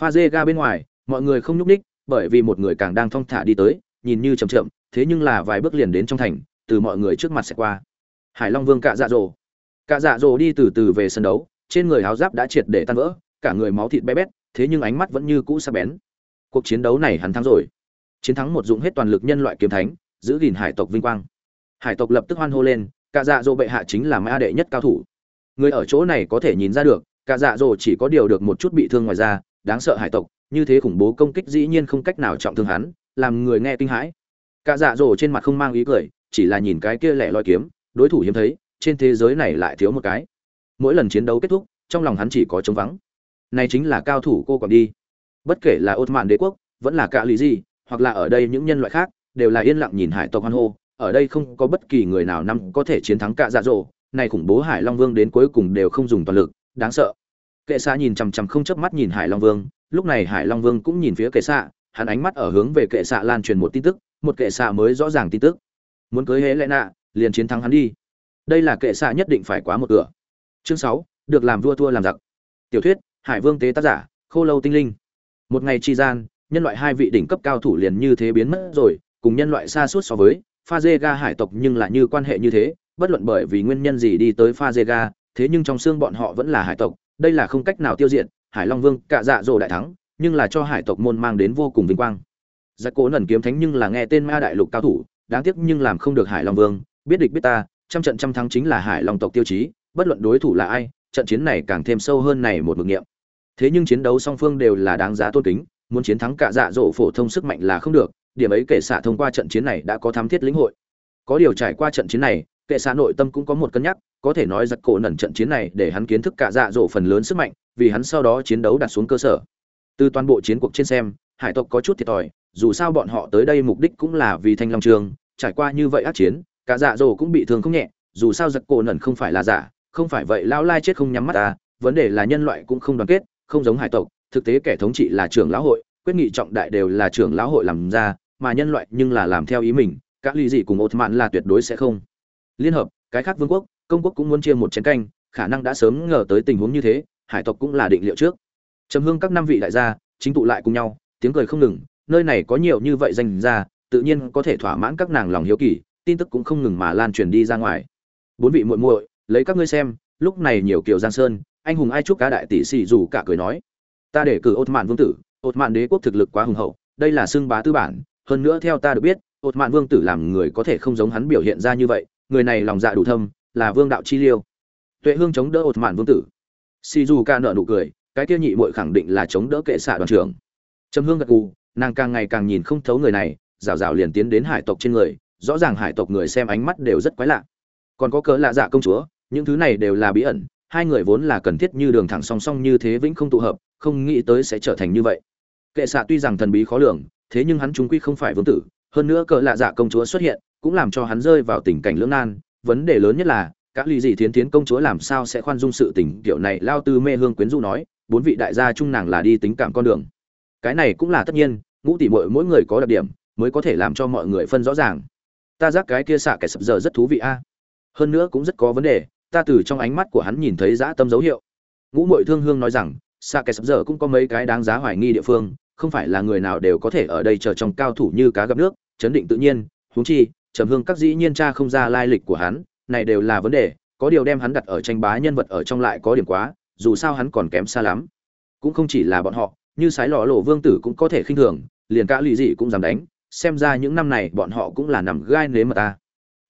Pha dê ga bên ngoài, mọi người không nhúc ních bởi vì một người càng đang thong thả đi tới, nhìn như chậm chậm, thế nhưng là vài bước liền đến trong thành, từ mọi người trước mặt sẽ qua. Hải long vương cạ dạ dỗ Cả dạ dỗ đi từ từ về sân đấu, trên người áo giáp đã triệt để tan vỡ, cả người máu thịt bé bét, thế nhưng ánh mắt vẫn như cũ sắc bén. Cuộc chiến đấu này hắn thắng rồi. Chiến thắng một dụng hết toàn lực nhân loại kiếm thánh, giữ gìn hải tộc vinh quang. Hải tộc lập tức hoan hô lên, cả dạ dỗ bệ hạ chính là ma đệ nhất cao thủ. Người ở chỗ này có thể nhìn ra được, cả dạ dỗ chỉ có điều được một chút bị thương ngoài ra đáng sợ hải tộc, như thế khủng bố công kích dĩ nhiên không cách nào trọng thương hắn, làm người nghe kinh hãi. Cả dạ dỗ trên mặt không mang ý cười, chỉ là nhìn cái kia lẻ loi kiếm, đối thủ hiếm thấy trên thế giới này lại thiếu một cái. Mỗi lần chiến đấu kết thúc, trong lòng hắn chỉ có trống vắng. Này chính là cao thủ cô còn đi. Bất kể là ốt mạn đế quốc, vẫn là cả lý gì hoặc là ở đây những nhân loại khác, đều là yên lặng nhìn hải tộc hoan hô. Ở đây không có bất kỳ người nào năm có thể chiến thắng cả dạ dỗ. Này khủng bố hải long vương đến cuối cùng đều không dùng toàn lực, đáng sợ. Kệ xạ nhìn chằm chằm không chớp mắt nhìn hải long vương, lúc này hải long vương cũng nhìn phía kệ xạ, hắn ánh mắt ở hướng về kệ xạ lan truyền một tin tức, một kệ xạ mới rõ ràng tin tức. Muốn cưới hễ lẽ nạ, liền chiến thắng hắn đi đây là kệ xạ nhất định phải quá một cửa. Chương sáu, được làm vua thua làm giặc. Tiểu thuyết, hải vương tế tác giả, khô lâu tinh linh. Một ngày tri gian, nhân loại hai vị đỉnh cấp cao thủ liền như thế biến mất rồi, cùng nhân loại xa suốt so với, pha dê ga hải tộc nhưng lại như quan hệ như thế, bất luận bởi vì nguyên nhân gì đi tới pha dê ga, thế nhưng trong xương bọn họ vẫn là hải tộc, đây là không cách nào tiêu diệt, hải long vương, cạ dạ dỗ đại thắng, nhưng là cho hải tộc môn mang đến vô cùng vinh quang. Giặc cố nần kiếm thánh nhưng là nghe tên ma đại lục cao thủ, đáng tiếc nhưng làm không được hải long vương, biết địch biết ta trăm trận trăm thắng chính là hải long tộc tiêu chí, bất luận đối thủ là ai, trận chiến này càng thêm sâu hơn này một mực nghiệm thế nhưng chiến đấu song phương đều là đáng giá tôn kính, muốn chiến thắng cả dạ dỗ phổ thông sức mạnh là không được, điểm ấy kệ xạ thông qua trận chiến này đã có thám thiết lĩnh hội. Có điều trải qua trận chiến này, kệ xạ nội tâm cũng có một cân nhắc, có thể nói giặc cổ nẩn trận chiến này để hắn kiến thức cả dạ dỗ phần lớn sức mạnh, vì hắn sau đó chiến đấu đặt xuống cơ sở. Từ toàn bộ chiến cuộc trên xem, hải tộc có chút thiệt thòi, dù sao bọn họ tới đây mục đích cũng là vì thanh long trường, trải qua như vậy ác chiến cả dạ dỗ cũng bị thương không nhẹ, dù sao giặc cổ nẩn không phải là giả, không phải vậy lão lai chết không nhắm mắt ta, vấn đề là nhân loại cũng không đoàn kết, không giống hải tộc, thực tế kẻ thống trị là trưởng lão hội, quyết nghị trọng đại đều là trưởng lão hội làm ra, mà nhân loại nhưng là làm theo ý mình các ly dị cùng ột mạn là tuyệt đối sẽ không. Liên hợp, cái khác vương quốc, công quốc cũng muốn chia một chén canh, khả năng đã sớm ngờ tới tình huống như thế, hải tộc cũng là định liệu trước. Trầm hương các năm vị đại gia, chính tụ lại cùng nhau, tiếng cười không ngừng, nơi này có nhiều như vậy danh ra tự nhiên có thể thỏa mãn các nàng lòng hiếu kỳ tin tức cũng không ngừng mà lan truyền đi ra ngoài. Bốn vị muội muội, lấy các ngươi xem, lúc này nhiều kiểu giang sơn, anh hùng ai chúc cá đại tỷ sĩ dù cả cười nói. Ta để cử ột mạn vương tử ột mạn đế quốc thực lực quá hùng hậu, đây là xưng bá tư bản, hơn nữa theo ta được biết ột mạn vương tử làm người có thể không giống hắn biểu hiện ra như vậy, người này lòng dạ đủ thâm, là vương đạo chi liêu. Tuệ hương chống đỡ ột mạn vương tử. Xì dù ca nợ nụ cười, cái tiêu nhị muội khẳng định là chống đỡ kệ xạ đoàn trưởng. Trầm hương gật gù, nàng càng ngày càng nhìn không thấu người này, rào rào liền tiến đến hải tộc trên người rõ ràng hải tộc người xem ánh mắt đều rất quái lạ. Còn có cớ lạ dạ công chúa, những thứ này đều là bí ẩn, hai người vốn là cần thiết như đường thẳng song song như thế vĩnh không tụ hợp, không nghĩ tới sẽ trở thành như vậy. Kệ xạ tuy rằng thần bí khó lường, thế nhưng hắn chúng quy không phải vương tử, hơn nữa cỡ lạ dạ công chúa xuất hiện, cũng làm cho hắn rơi vào tình cảnh lưỡng nan. Vấn đề lớn nhất là các ly dị thiến tiến công chúa làm sao sẽ khoan dung sự tình kiểu này, lao tư mê hương quyến du nói, bốn vị đại gia chung nàng là đi tính cảm con đường. Cái này cũng là tất nhiên, ngũ tỷ muội mỗi người có đặc điểm, mới có thể làm cho mọi người phân rõ ràng ta giác cái kia xạ kẻ sập giờ rất thú vị a. Hơn nữa cũng rất có vấn đề, ta từ trong ánh mắt của hắn nhìn thấy dã tâm dấu hiệu. Ngũ mội thương hương nói rằng, xạ kẻ sập giờ cũng có mấy cái đáng giá hoài nghi địa phương, không phải là người nào đều có thể ở đây chờ trong cao thủ như cá gặp nước, chấn định tự nhiên, huống chi, trầm hương các dĩ nhiên cha không ra lai lịch của hắn, này đều là vấn đề, có điều đem hắn đặt ở tranh bá nhân vật ở trong lại có điểm quá, dù sao hắn còn kém xa lắm. Cũng không chỉ là bọn họ, như sái lò lộ vương tử cũng có thể khinh thường, liền cả lì dị cũng dám đánh xem ra những năm này bọn họ cũng là nằm gai nếm mà ta.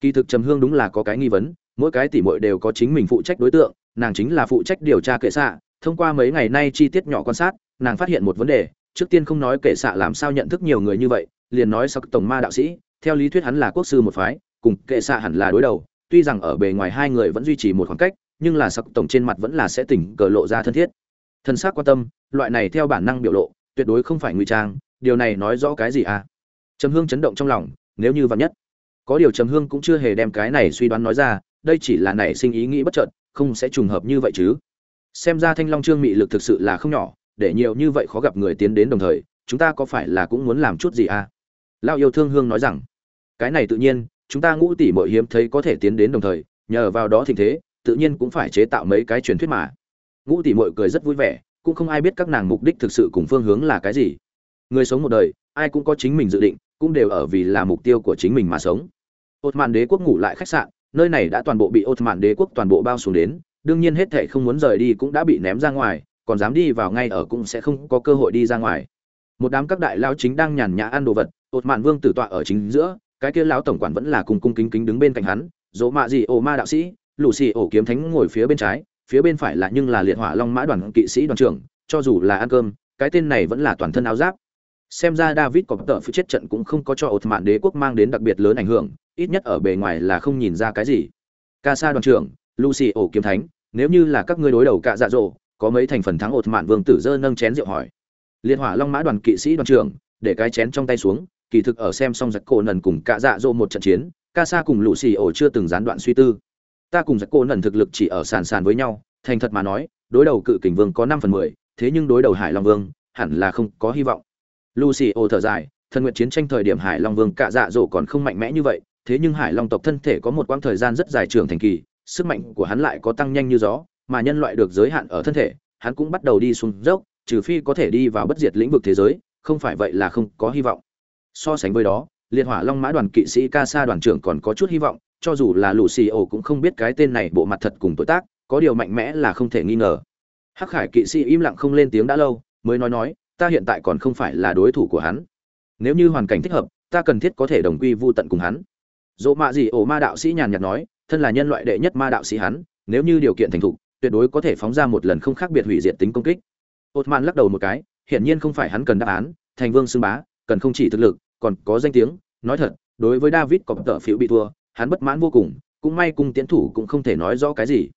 Kỳ thực trầm hương đúng là có cái nghi vấn, mỗi cái tỷ muội đều có chính mình phụ trách đối tượng, nàng chính là phụ trách điều tra kệ xạ, thông qua mấy ngày nay chi tiết nhỏ quan sát, nàng phát hiện một vấn đề, trước tiên không nói kệ xạ làm sao nhận thức nhiều người như vậy, liền nói sau tổng ma đạo sĩ, theo lý thuyết hắn là quốc sư một phái, cùng kệ xạ hẳn là đối đầu, tuy rằng ở bề ngoài hai người vẫn duy trì một khoảng cách, nhưng là sắc tổng trên mặt vẫn là sẽ tỉnh cờ lộ ra thân thiết. Thân xác quan tâm, loại này theo bản năng biểu lộ, tuyệt đối không phải ngụy trang, điều này nói rõ cái gì à? Trầm hương chấn động trong lòng, nếu như vắn nhất, có điều trầm hương cũng chưa hề đem cái này suy đoán nói ra, đây chỉ là nảy sinh ý nghĩ bất chợt, không sẽ trùng hợp như vậy chứ. Xem ra thanh long trương mị lực thực sự là không nhỏ, để nhiều như vậy khó gặp người tiến đến đồng thời, chúng ta có phải là cũng muốn làm chút gì à? Lao yêu thương hương nói rằng, cái này tự nhiên, chúng ta ngũ tỷ mọi hiếm thấy có thể tiến đến đồng thời, nhờ vào đó tình thế, tự nhiên cũng phải chế tạo mấy cái truyền thuyết mà. Ngũ tỷ mọi cười rất vui vẻ, cũng không ai biết các nàng mục đích thực sự cùng phương hướng là cái gì. Người sống một đời, ai cũng có chính mình dự định cũng đều ở vì là mục tiêu của chính mình mà sống. Ột mạn đế quốc ngủ lại khách sạn, nơi này đã toàn bộ bị ột mạn đế quốc toàn bộ bao xuống đến, đương nhiên hết thệ không muốn rời đi cũng đã bị ném ra ngoài, còn dám đi vào ngay ở cũng sẽ không có cơ hội đi ra ngoài. Một đám các đại lao chính đang nhàn nhã ăn đồ vật ột mạn vương tử tọa ở chính giữa, cái kia lão tổng quản vẫn là cùng cung kính kính đứng bên cạnh hắn, dỗ mạ gì ổ ma đạo sĩ lù xì ổ kiếm thánh ngồi phía bên trái, phía bên phải là nhưng là liệt hỏa long mã đoàn kỵ sĩ đoàn trưởng, cho dù là ăn cơm, cái tên này vẫn là toàn thân áo giáp xem ra david có tờ phụ chết trận cũng không có cho ột mạn đế quốc mang đến đặc biệt lớn ảnh hưởng, ít nhất ở bề ngoài là không nhìn ra cái gì. Ca sa đoàn trưởng, lucy ổ kiếm thánh, nếu như là các ngươi đối đầu cạ dạ dỗ, có mấy thành phần thắng ột mạn vương tử dơ nâng chén rượu hỏi. Liên hỏa long mã đoàn kỵ sĩ đoàn trưởng, để cái chén trong tay xuống, kỳ thực ở xem xong giặc cổ nần cùng cạ dạ dỗ một trận chiến, ca sa cùng lucy ổ chưa từng gián đoạn suy tư. Ta cùng giặc cổ nần thực lực chỉ ở sàn sàn với nhau, thành thật mà nói, đối đầu cự kình vương có năm phần mười, thế nhưng đối đầu hải long vương, hẳn là không có hy vọng lucy thở dài, thần nguyện chiến tranh thời điểm hải long vương cả dạ dỗ còn không mạnh mẽ như vậy, thế nhưng hải long tộc thân thể có một quãng thời gian rất dài trưởng thành kỳ, sức mạnh của hắn lại có tăng nhanh như gió, mà nhân loại được giới hạn ở thân thể, hắn cũng bắt đầu đi xuống dốc, trừ phi có thể đi vào bất diệt lĩnh vực thế giới, không phải vậy là không có hy vọng. So sánh với đó liệt hỏa long mã đoàn kỵ sĩ ca sa đoàn trưởng còn có chút hy vọng, cho dù là Lucio cũng không biết cái tên này bộ mặt thật cùng tuổi tác, có điều mạnh mẽ là không thể nghi ngờ. Hắc khải kỵ sĩ im lặng không lên tiếng đã lâu, mới nói nói ta hiện tại còn không phải là đối thủ của hắn. Nếu như hoàn cảnh thích hợp, ta cần thiết có thể đồng quy vu tận cùng hắn. Dỗ mạ gì ổ ma đạo sĩ nhàn nhạt nói, thân là nhân loại đệ nhất ma đạo sĩ hắn, nếu như điều kiện thành thục, tuyệt đối có thể phóng ra một lần không khác biệt hủy diệt tính công kích. Ột mạn lắc đầu một cái, hiển nhiên không phải hắn cần đáp án, thành vương xưng bá, cần không chỉ thực lực, còn có danh tiếng. Nói thật, đối với david có tợ phiếu bị thua, hắn bất mãn vô cùng, cũng may cung tiến thủ cũng không thể nói rõ cái gì.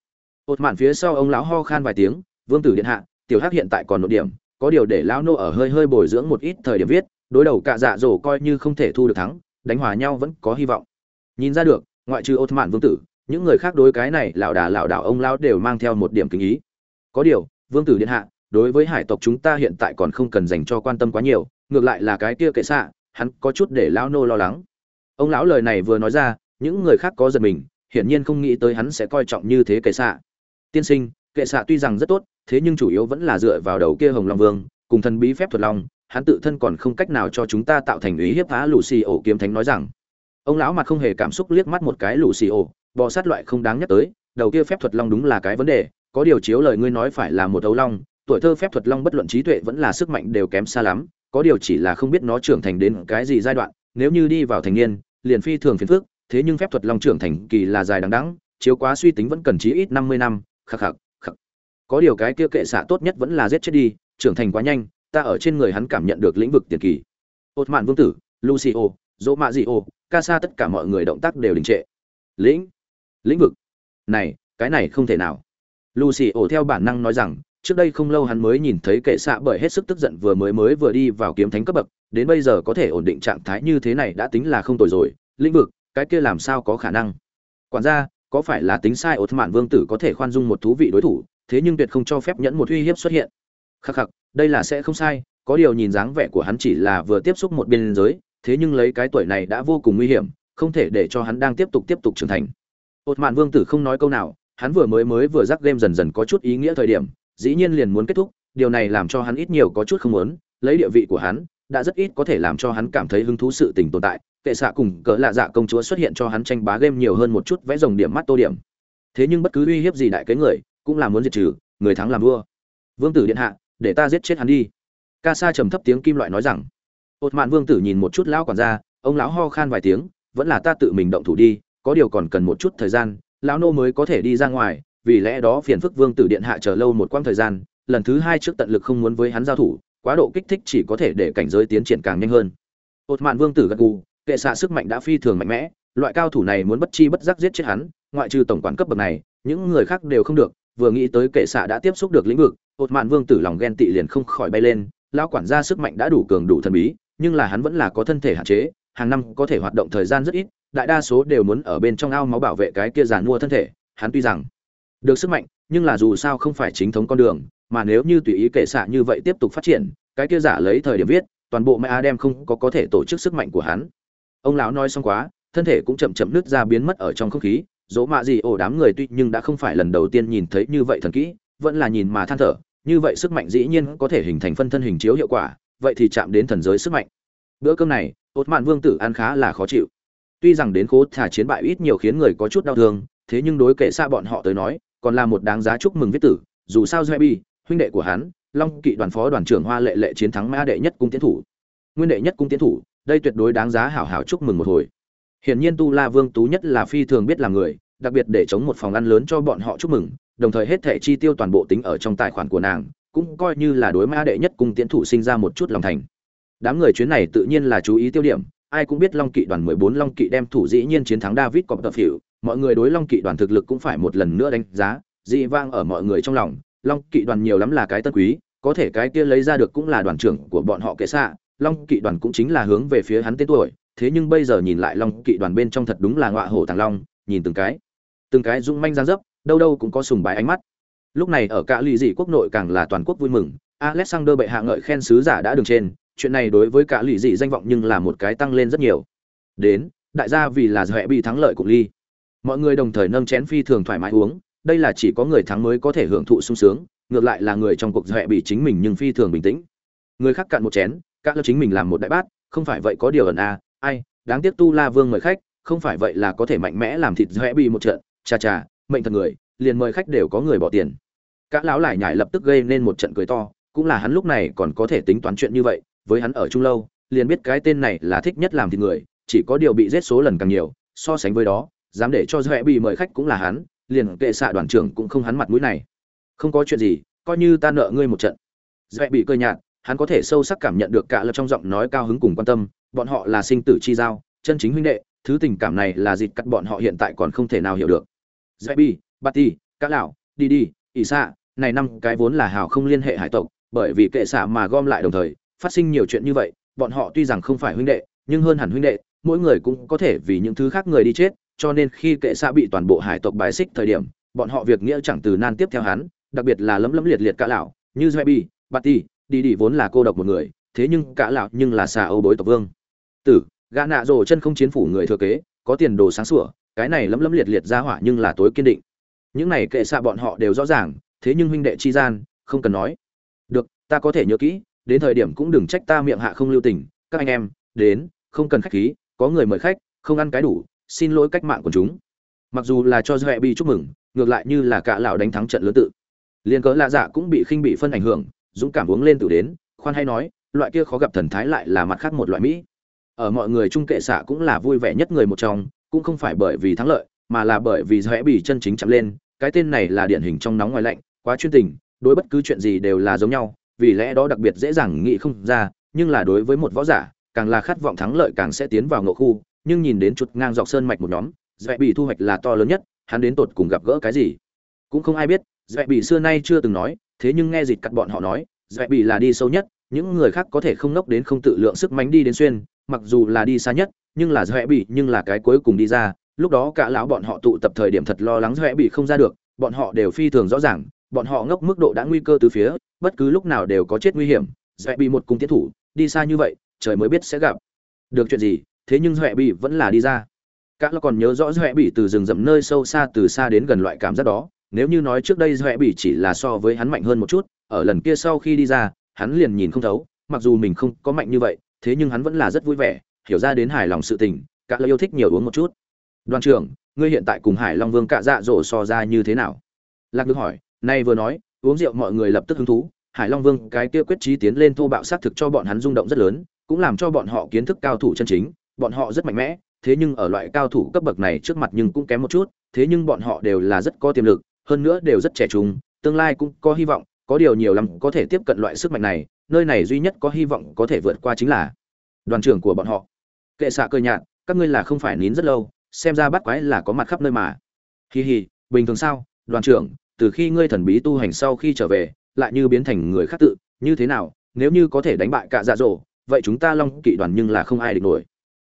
Ột mạn phía sau ông lão ho khan vài tiếng, vương tử điện hạ, tiểu hắc hiện tại còn nội điểm có điều để lão nô ở hơi hơi bồi dưỡng một ít thời điểm viết, đối đầu cạ dạ dỗ coi như không thể thu được thắng, đánh hòa nhau vẫn có hy vọng. Nhìn ra được, ngoại trừ ột mạn vương tử, những người khác đối cái này lão đà lão đảo ông lão đều mang theo một điểm kính ý. Có điều, vương tử điện hạ, đối với hải tộc chúng ta hiện tại còn không cần dành cho quan tâm quá nhiều, ngược lại là cái kia kệ xạ, hắn có chút để lão nô lo lắng. Ông lão lời này vừa nói ra, những người khác có giật mình, hiển nhiên không nghĩ tới hắn sẽ coi trọng như thế kệ xạ. Tiên sinh kệ xạ tuy rằng rất tốt, thế nhưng chủ yếu vẫn là dựa vào đầu kia hồng long vương, cùng thần bí phép thuật long, hắn tự thân còn không cách nào cho chúng ta tạo thành ý hiếp phá lù xì ổ kiếm thánh nói rằng. Ông lão mặt không hề cảm xúc liếc mắt một cái lù xì ổ bò sát loại không đáng nhắc tới, đầu kia phép thuật long đúng là cái vấn đề, có điều chiếu lời ngươi nói phải là một ấu long, tuổi thơ phép thuật long bất luận trí tuệ vẫn là sức mạnh đều kém xa lắm, có điều chỉ là không biết nó trưởng thành đến cái gì giai đoạn, nếu như đi vào thành niên, liền phi thường phiền phức, thế nhưng phép thuật long trưởng thành kỳ là dài đằng đẵng, chiếu quá suy tính vẫn cần chí ít năm mươi năm, khắc khắc có điều cái kia kệ xạ tốt nhất vẫn là giết chết đi, trưởng thành quá nhanh, ta ở trên người hắn cảm nhận được lĩnh vực tiền kỳ. Ột mạn vương tử, lucio dỗ mạ dị ô ca sa tất cả mọi người động tác đều đình trệ. Lĩnh lĩnh vực. Này, cái này không thể nào. Lucio theo bản năng nói rằng, trước đây không lâu hắn mới nhìn thấy kệ xạ bởi hết sức tức giận vừa mới mới vừa đi vào kiếm thánh cấp bậc, đến bây giờ có thể ổn định trạng thái như thế này đã tính là không tồi rồi. Lĩnh vực, cái kia làm sao có khả năng? Quản gia, có phải là tính sai ột mạn vương tử có thể khoan dung một thú vị đối thủ thế nhưng tuyệt không cho phép nhẫn một uy hiếp xuất hiện. Khắc khắc, đây là sẽ không sai, có điều nhìn dáng vẻ của hắn chỉ là vừa tiếp xúc một biên giới, thế nhưng lấy cái tuổi này đã vô cùng nguy hiểm, không thể để cho hắn đang tiếp tục tiếp tục trưởng thành. Ột mạn vương tử không nói câu nào, hắn vừa mới mới vừa rắc game dần dần có chút ý nghĩa thời điểm, dĩ nhiên liền muốn kết thúc, điều này làm cho hắn ít nhiều có chút không muốn, lấy địa vị của hắn, đã rất ít có thể làm cho hắn cảm thấy hứng thú sự tình tồn tại, kệ xạ cùng cỡ lạ dạ công chúa xuất hiện cho hắn tranh bá game nhiều hơn một chút vẽ dòng điểm mắt tô điểm. Thế nhưng bất cứ uy hiếp gì đại cái người cũng là muốn diệt trừ, người thắng làm vua. Vương tử điện hạ, để ta giết chết hắn đi. Ca sa trầm thấp tiếng kim loại nói rằng. Ột mạn vương tử nhìn một chút lão quản gia, ông lão ho khan vài tiếng, vẫn là ta tự mình động thủ đi, có điều còn cần một chút thời gian, lão nô mới có thể đi ra ngoài, vì lẽ đó phiền phức vương tử điện hạ chờ lâu một quãng thời gian, lần thứ hai trước tận lực không muốn với hắn giao thủ, quá độ kích thích chỉ có thể để cảnh giới tiến triển càng nhanh hơn. Ột mạn vương tử gật gù, kệ xạ sức mạnh đã phi thường mạnh mẽ, loại cao thủ này muốn bất chi bất giác giết chết hắn, ngoại trừ tổng quản cấp bậc này, những người khác đều không được vừa nghĩ tới kệ xạ đã tiếp xúc được lĩnh vực ột mạn vương tử lòng ghen tị liền không khỏi bay lên, lão quản gia sức mạnh đã đủ cường đủ thần bí, nhưng là hắn vẫn là có thân thể hạn chế, hàng năm có thể hoạt động thời gian rất ít, đại đa số đều muốn ở bên trong ao máu bảo vệ cái kia giàn mua thân thể, hắn tuy rằng được sức mạnh, nhưng là dù sao không phải chính thống con đường, mà nếu như tùy ý kệ xạ như vậy tiếp tục phát triển, cái kia giả lấy thời điểm viết, toàn bộ mẹ đem không có có thể tổ chức sức mạnh của hắn. Ông lão nói xong quá, thân thể cũng chậm chậm nứt ra biến mất ở trong không khí dỗ mạ gì ổ đám người tuy nhưng đã không phải lần đầu tiên nhìn thấy như vậy thần kỹ vẫn là nhìn mà than thở như vậy sức mạnh dĩ nhiên có thể hình thành phân thân hình chiếu hiệu quả vậy thì chạm đến thần giới sức mạnh. Bữa cơm này ột mạn vương tử ăn khá là khó chịu. Tuy rằng đến khố thả chiến bại ít nhiều khiến người có chút đau thương thế nhưng đối kệ xa bọn họ tới nói còn là một đáng giá chúc mừng viết tử dù sao Zebi, huynh đệ của hắn long kỵ đoàn phó đoàn trưởng hoa lệ lệ chiến thắng mã đệ nhất cung tiến thủ. Nguyên đệ nhất cung tiến thủ đây tuyệt đối đáng giá hảo hảo chúc mừng một hồi hiển nhiên tu la vương tú nhất là phi thường biết làm người, đặc biệt để chống một phòng ăn lớn cho bọn họ chúc mừng, đồng thời hết thảy chi tiêu toàn bộ tính ở trong tài khoản của nàng, cũng coi như là đối mã đệ nhất cung tiến thủ sinh ra một chút lòng thành. Đám người chuyến này tự nhiên là chú ý tiêu điểm, ai cũng biết long kỵ đoàn 14 long kỵ đem thủ dĩ nhiên chiến thắng david cọp tập hiệu mọi người đối long kỵ đoàn thực lực cũng phải một lần nữa đánh giá, dị vang ở mọi người trong lòng, long kỵ đoàn nhiều lắm là cái tân quý, có thể cái kia lấy ra được cũng là đoàn trưởng của bọn họ kệ xạ, long kỵ đoàn cũng chính là hướng về phía hắn tên tuổi thế nhưng bây giờ nhìn lại long kỵ đoàn bên trong thật đúng là ngọa hổ tàng long, nhìn từng cái. Từng cái rung manh giang dấp, đâu đâu cũng có sùng bái ánh mắt. Lúc này ở cả lì dị quốc nội càng là toàn quốc vui mừng. Alexander bệ hạ ngợi khen sứ giả đã đường trên, chuyện này đối với cả lì dị danh vọng nhưng là một cái tăng lên rất nhiều. Đến, đại gia vì là dọa bị thắng lợi của ly. Mọi người đồng thời nâng chén phi thường thoải mái uống, đây là chỉ có người thắng mới có thể hưởng thụ sung sướng, ngược lại là người trong cuộc dọa bị chính mình nhưng phi thường bình tĩnh. Người khác cạn một chén các lớp chính mình làm một đại bát, không phải vậy có điều ẩn à ai, đáng tiếc tu la vương mời khách, không phải vậy là có thể mạnh mẽ làm thịt rẽ bị một trận. Cha cha mệnh thật người, liền mời khách đều có người bỏ tiền. Cả lão lại nhải lập tức gây nên một trận cười to, cũng là hắn lúc này còn có thể tính toán chuyện như vậy, với hắn ở chung lâu, liền biết cái tên này là thích nhất làm thịt người, chỉ có điều bị giết số lần càng nhiều, so sánh với đó, dám để cho rẽ bị mời khách cũng là hắn, liền kệ xạ đoàn trưởng cũng không hắn mặt mũi này. Không có chuyện gì, coi như ta nợ ngươi một trận. Rẽ bị cơ nhạt, hắn có thể sâu sắc cảm nhận được cả lập trong giọng nói cao hứng cùng quan tâm bọn họ là sinh tử chi giao chân chính huynh đệ thứ tình cảm này là dịp cắt bọn họ hiện tại còn không thể nào hiểu được Zebi, Bati, Cả lão, đi đi, ỷ xạ, này năm cái vốn là hào không liên hệ hải tộc, bởi vì kệ xạ mà gom lại đồng thời, phát sinh nhiều chuyện như vậy, bọn họ tuy rằng không phải huynh đệ, nhưng hơn hẳn huynh đệ, mỗi người cũng có thể vì những thứ khác người đi chết, cho nên khi kệ xạ bị toàn bộ hải tộc bài xích thời điểm, bọn họ việc nghĩa chẳng từ nan tiếp theo hắn, đặc biệt là lấm lấm liệt liệt cả lão, như Zebi, Bati, đi đi vốn là cô độc một người, thế nhưng cả lão nhưng là xà âu bối tộc vương. Tử, gã nạ rồ chân không chiến phủ người thừa kế, có tiền đồ sáng sủa, cái này lấm lấm liệt liệt ra hỏa nhưng là tối kiên định. Những này kệ xạ bọn họ đều rõ ràng thế nhưng huynh đệ chi gian không cần nói. Được ta có thể nhớ kỹ đến thời điểm cũng đừng trách ta miệng hạ không lưu tình các anh em đến không cần khách khí có người mời khách không ăn cái đủ xin lỗi cách mạng của chúng. Mặc dù là cho doẹ bị chúc mừng ngược lại như là cả lão đánh thắng trận lớn tự. Liền cớ lạ dạ cũng bị khinh bị phân ảnh hưởng dũng cảm uống lên tự đến khoan hay nói loại kia khó gặp thần thái lại là mặt khác một loại mỹ ở mọi người chung kệ xạ cũng là vui vẻ nhất người một trong, cũng không phải bởi vì thắng lợi, mà là bởi vì rẽ bị chân chính chạm lên, cái tên này là điển hình trong nóng ngoài lạnh, quá chuyên tình, đối bất cứ chuyện gì đều là giống nhau, vì lẽ đó đặc biệt dễ dàng nghĩ không ra, nhưng là đối với một võ giả, càng là khát vọng thắng lợi càng sẽ tiến vào ngộ khu, nhưng nhìn đến chuột ngang dọc sơn mạch một nhóm dễ bị thu hoạch là to lớn nhất, hắn đến tột cùng gặp gỡ cái gì? Cũng không ai biết dễ bị xưa nay chưa từng nói, thế nhưng nghe dịt cắt bọn họ nói dễ bị là đi sâu nhất, những người khác có thể không nốc đến không tự lượng sức mánh đi đến xuyên mặc dù là đi xa nhất, nhưng là dễ bị nhưng là cái cuối cùng đi ra, lúc đó cả lão bọn họ tụ tập thời điểm thật lo lắng rẽ bị không ra được, bọn họ đều phi thường rõ ràng, bọn họ ngốc mức độ đã nguy cơ từ phía, bất cứ lúc nào đều có chết nguy hiểm rẽ bị một cung tiến thủ, đi xa như vậy, trời mới biết sẽ gặp được chuyện gì, thế nhưng rẽ bị vẫn là đi ra. Cả lão còn nhớ rõ rẽ bị từ rừng rậm nơi sâu xa từ xa đến gần loại cảm giác đó, nếu như nói trước đây rẽ bị chỉ là so với hắn mạnh hơn một chút, ở lần kia sau khi đi ra, hắn liền nhìn không thấu, mặc dù mình không có mạnh như vậy thế nhưng hắn vẫn là rất vui vẻ, hiểu ra đến hài lòng sự tình, cả lời yêu thích nhiều uống một chút. Đoàn trưởng, ngươi hiện tại cùng hải long vương cạ dạ dỗ so ra như thế nào? Lạc được hỏi, nay vừa nói, uống rượu mọi người lập tức hứng thú. Hải long vương, cái kia quyết trí tiến lên thô bạo xác thực cho bọn hắn rung động rất lớn, cũng làm cho bọn họ kiến thức cao thủ chân chính, bọn họ rất mạnh mẽ, thế nhưng ở loại cao thủ cấp bậc này trước mặt nhưng cũng kém một chút, thế nhưng bọn họ đều là rất có tiềm lực, hơn nữa đều rất trẻ trung, tương lai cũng có hy vọng có điều nhiều lắm có thể tiếp cận loại sức mạnh này, nơi này duy nhất có hy vọng có thể vượt qua chính là đoàn trưởng của bọn họ. Kệ xạ cơ nhạt, các ngươi là không phải nín rất lâu, xem ra bắt quái là có mặt khắp nơi mà. Hì hì, bình thường sao, đoàn trưởng, từ khi ngươi thần bí tu hành sau khi trở về, lại như biến thành người khác tự, như thế nào, nếu như có thể đánh bại cả dạ dỗ, vậy chúng ta long kỵ đoàn nhưng là không ai địch nổi.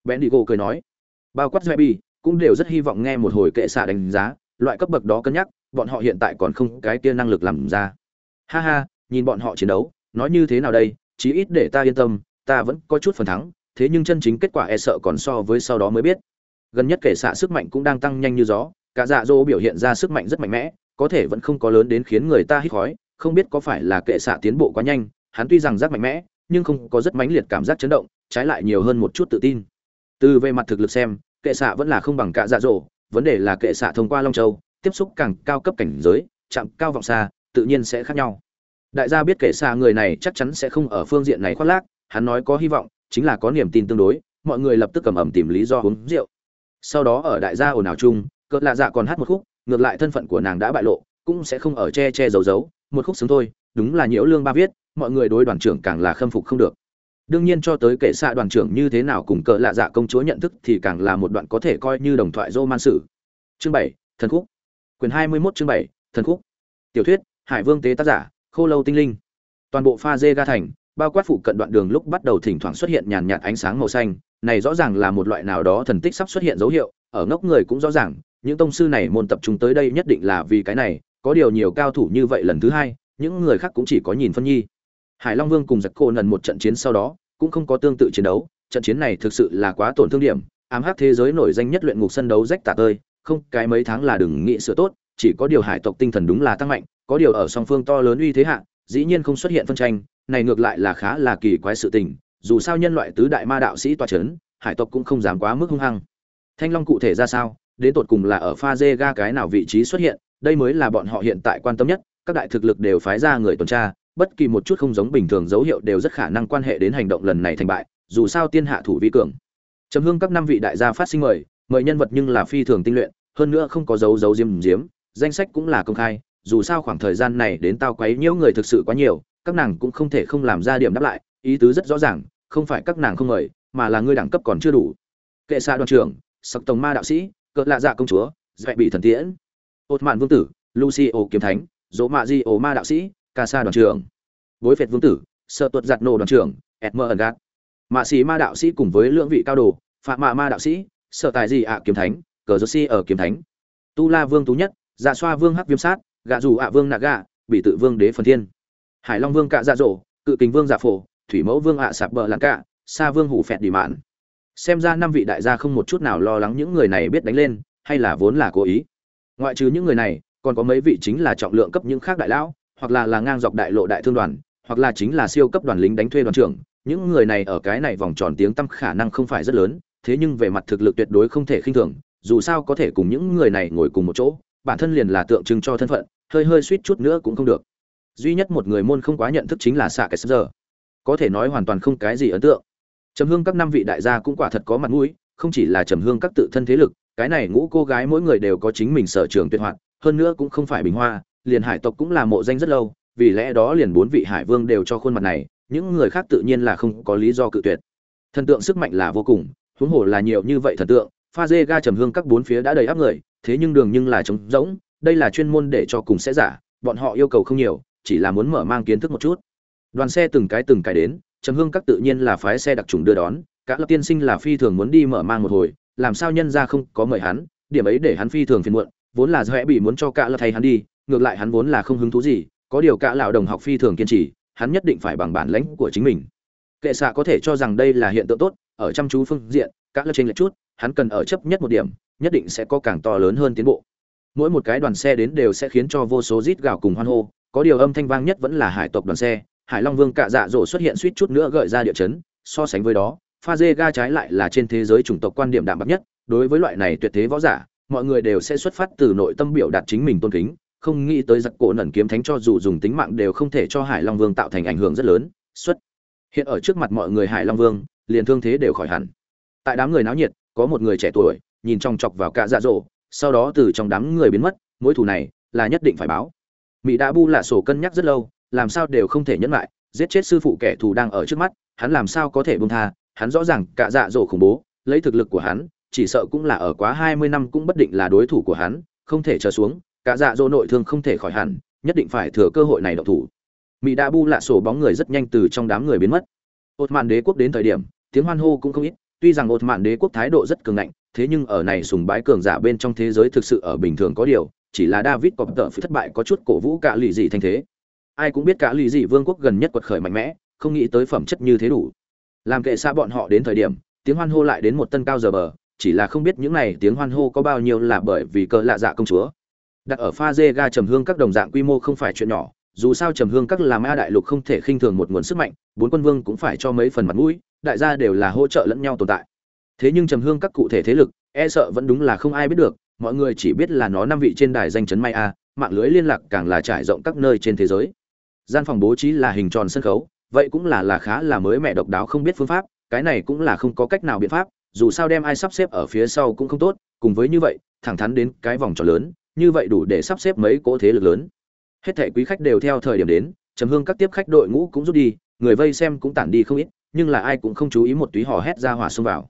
Bén đi cười nói, bao quát dạy bi, cũng đều rất hy vọng nghe một hồi kệ xạ đánh giá, loại cấp bậc đó cân nhắc, bọn họ hiện tại còn không cái kia năng lực làm ra ha ha, nhìn bọn họ chiến đấu, nói như thế nào đây, chí ít để ta yên tâm, ta vẫn có chút phần thắng, thế nhưng chân chính kết quả e sợ còn so với sau đó mới biết. Gần nhất kể xạ sức mạnh cũng đang tăng nhanh như gió, cả dạ dỗ biểu hiện ra sức mạnh rất mạnh mẽ, có thể vẫn không có lớn đến khiến người ta hít khói, không biết có phải là kệ xạ tiến bộ quá nhanh, hắn tuy rằng rất mạnh mẽ, nhưng không có rất mãnh liệt cảm giác chấn động, trái lại nhiều hơn một chút tự tin. Từ về mặt thực lực xem kệ xạ vẫn là không bằng cả dạ dỗ, vấn đề là kệ xạ thông qua long châu, tiếp xúc càng cao cấp cảnh giới, chạm cao vọng xa tự nhiên sẽ khác nhau. Đại gia biết kể xa người này chắc chắn sẽ không ở phương diện này khoác lác, hắn nói có hy vọng, chính là có niềm tin tương đối, mọi người lập tức cầm ẩm tìm lý do uống rượu. Sau đó ở đại gia ồn ào chung, cỡ lạ dạ còn hát một khúc, ngược lại thân phận của nàng đã bại lộ, cũng sẽ không ở che che giấu giấu, một khúc sướng thôi, đúng là nhiễu lương ba viết, mọi người đối đoàn trưởng càng là khâm phục không được. Đương nhiên cho tới kể xa đoàn trưởng như thế nào cùng cỡ lạ dạ công chúa nhận thức thì càng là một đoạn có thể coi như đồng thoại dô man sử chương bảy, thần khúc. Quyền hai mươi 21 chương bảy, thần khúc. Tiểu thuyết hải vương tế tác giả, khô lâu tinh linh. Toàn bộ pha dê ga thành, bao quát phụ cận đoạn đường lúc bắt đầu thỉnh thoảng xuất hiện nhàn nhạt ánh sáng màu xanh, này rõ ràng là một loại nào đó thần tích sắp xuất hiện dấu hiệu, ở ngốc người cũng rõ ràng, những tông sư này môn tập trung tới đây nhất định là vì cái này, có điều nhiều cao thủ như vậy lần thứ hai, những người khác cũng chỉ có nhìn phân nhi. Hải long vương cùng giặc cô nần một trận chiến sau đó, cũng không có tương tự chiến đấu, trận chiến này thực sự là quá tổn thương điểm, ám hắc thế giới nổi danh nhất luyện ngục sân đấu rách tả tơi, không, cái mấy tháng là đừng nghĩ sửa tốt chỉ có điều hải tộc tinh thần đúng là tăng mạnh, có điều ở song phương to lớn uy thế hạ, dĩ nhiên không xuất hiện phân tranh, này ngược lại là khá là kỳ quái sự tình, dù sao nhân loại tứ đại ma đạo sĩ toa chấn, hải tộc cũng không dám quá mức hung hăng. Thanh long cụ thể ra sao, đến tột cùng là ở pha dê ga cái nào vị trí xuất hiện, đây mới là bọn họ hiện tại quan tâm nhất, các đại thực lực đều phái ra người tuần tra, bất kỳ một chút không giống bình thường dấu hiệu đều rất khả năng quan hệ đến hành động lần này thành bại, dù sao tiên hạ thủ vi cường. Chấm hương các năm vị đại gia phát sinh mời mời nhân vật nhưng là phi thường tinh luyện, hơn nữa không có dấu dấu diêm diếm danh sách cũng là công khai, dù sao khoảng thời gian này đến tao quấy nhiễu người thực sự quá nhiều, các nàng cũng không thể không làm ra điểm đáp lại, ý tứ rất rõ ràng, không phải các nàng không mời, mà là ngươi đẳng cấp còn chưa đủ. Kệ xa đoàn trưởng sặc tổng ma đạo sĩ, cỡ lạ dạ công chúa, dạy bị thần tiễn. Ột mạn vương tử, lucio kiếm thánh, dỗ mạ di ổ ma đạo sĩ, ca sa đoàn trưởng. Bối phệt vương tử, sợ tuật giặt nổ đoàn trưởng edmer ẩn gạt. Mạ sĩ ma đạo sĩ cùng với lưỡng vị cao đồ phạm mạ ma đạo sĩ, sợ tài gì ạ kiếm thánh, cờ giơ si ở kiếm thánh. Tu la vương tú nhất dạ xoa vương hắc viêm sát, gạ dù ạ vương nạ gạ bị tự vương đế phần thiên. Hải long vương cạ dạ dỗ cự kình vương dạ phổ, thủy mẫu vương ạ sạp bờ lạng cạ, sa vương hủ phẹt đi mạn. Xem ra năm vị đại gia không một chút nào lo lắng những người này biết đánh lên, hay là vốn là cố ý. Ngoại trừ những người này, còn có mấy vị chính là trọng lượng cấp những khác đại lão, hoặc là là ngang dọc đại lộ đại thương đoàn, hoặc là chính là siêu cấp đoàn lính đánh thuê đoàn trưởng. Những người này ở cái này vòng tròn tiếng tăm khả năng không phải rất lớn, thế nhưng về mặt thực lực tuyệt đối không thể khinh thường, dù sao có thể cùng những người này ngồi cùng một chỗ bản thân liền là tượng trưng cho thân phận, hơi hơi suýt chút nữa cũng không được. Duy nhất một người môn không quá nhận thức chính là xạ cái giờ. Có thể nói hoàn toàn không cái gì ấn tượng. Trầm hương các năm vị đại gia cũng quả thật có mặt mũi, không chỉ là trầm hương các tự thân thế lực, cái này ngũ cô gái mỗi người đều có chính mình sở trường tuyệt hoạt, hơn nữa cũng không phải bình hoa, liền hải tộc cũng là mộ danh rất lâu, vì lẽ đó liền bốn vị hải vương đều cho khuôn mặt này, những người khác tự nhiên là không có lý do cự tuyệt. Thần tượng sức mạnh là vô cùng, huống hồ là nhiều như vậy thần tượng, pha dê ga trầm hương các bốn phía đã đầy áp người thế nhưng đường nhưng là trống rỗng, đây là chuyên môn để cho cùng sẽ giả, bọn họ yêu cầu không nhiều, chỉ là muốn mở mang kiến thức một chút. Đoàn xe từng cái từng cái đến, trầm hương các tự nhiên là phái xe đặc trùng đưa đón các lập tiên sinh là phi thường muốn đi mở mang một hồi, làm sao nhân ra không có mời hắn, điểm ấy để hắn phi thường phiền muộn, vốn là dõe bị muốn cho cả lập thay hắn đi, ngược lại hắn vốn là không hứng thú gì, có điều cả lão đồng học phi thường kiên trì, hắn nhất định phải bằng bản lãnh của chính mình. Kệ xạ có thể cho rằng đây là hiện tượng tốt, ở chăm chú phương diện các lớp trên lệch chút, hắn cần ở chấp nhất một điểm nhất định sẽ có càng to lớn hơn tiến bộ. Mỗi một cái đoàn xe đến đều sẽ khiến cho vô số rít gào cùng hoan hô, có điều âm thanh vang nhất vẫn là hải tộc đoàn xe, hải long vương cạ dạ dỗ xuất hiện suýt chút nữa gợi ra địa chấn, so sánh với đó, pha dê ga trái lại là trên thế giới chủng tộc quan điểm đạm bạc nhất, đối với loại này tuyệt thế võ giả, mọi người đều sẽ xuất phát từ nội tâm biểu đạt chính mình tôn kính, không nghĩ tới giặc cổ nẩn kiếm thánh cho dù dùng tính mạng đều không thể cho hải long vương tạo thành ảnh hưởng rất lớn, xuất. Hiện ở trước mặt mọi người hải long vương, liền thương thế đều khỏi hẳn. Tại đám người náo nhiệt, có một người trẻ tuổi nhìn trong chọc vào cạ dạ dỗ sau đó từ trong đám người biến mất, mối thù này là nhất định phải báo. Mỹ đã bu lạ sổ cân nhắc rất lâu, làm sao đều không thể nhẫn lại, giết chết sư phụ kẻ thù đang ở trước mắt, hắn làm sao có thể buông tha, hắn rõ ràng cả dạ dỗ khủng bố, lấy thực lực của hắn, chỉ sợ cũng là ở quá hai mươi năm cũng bất định là đối thủ của hắn, không thể chờ xuống, cả dạ dỗ nội thương không thể khỏi hẳn, nhất định phải thừa cơ hội này độc thủ. Mỹ đã bu lạ sổ bóng người rất nhanh từ trong đám người biến mất. Ột mạn đế quốc đến thời điểm, tiếng hoan hô cũng không ít tuy rằng ột mạn đế quốc thái độ rất cường ngạnh, thế nhưng ở này sùng bái cường giả bên trong thế giới thực sự ở bình thường có điều, chỉ là david cọp tợ thất bại có chút cổ vũ cả lì dị thành thế. Ai cũng biết cả lì dị vương quốc gần nhất quật khởi mạnh mẽ, không nghĩ tới phẩm chất như thế đủ. Làm kệ xa bọn họ đến thời điểm, tiếng hoan hô lại đến một tân cao giờ bờ, chỉ là không biết những này tiếng hoan hô có bao nhiêu là bởi vì cờ lạ dạ công chúa. Đặt ở pha dê ga trầm hương các đồng dạng quy mô không phải chuyện nhỏ, dù sao trầm hương các làm a đại lục không thể khinh thường một nguồn sức mạnh, bốn quân vương cũng phải cho mấy phần mặt mũi đại gia đều là hỗ trợ lẫn nhau tồn tại. Thế nhưng trầm hương các cụ thể thế lực e sợ vẫn đúng là không ai biết được, mọi người chỉ biết là nó năm vị trên đài danh chấn may a, mạng lưới liên lạc càng là trải rộng các nơi trên thế giới. Gian phòng bố trí là hình tròn sân khấu, vậy cũng là là khá là mới mẹ độc đáo không biết phương pháp, cái này cũng là không có cách nào biện pháp, dù sao đem ai sắp xếp ở phía sau cũng không tốt, cùng với như vậy, thẳng thắn đến cái vòng tròn lớn, như vậy đủ để sắp xếp mấy cỗ thế lực lớn. Hết thảy quý khách đều theo thời điểm đến, trầm hương các tiếp khách đội ngũ cũng rút đi, người vây xem cũng tản đi không ít nhưng là ai cũng không chú ý một túy hò hét ra hỏa xông vào.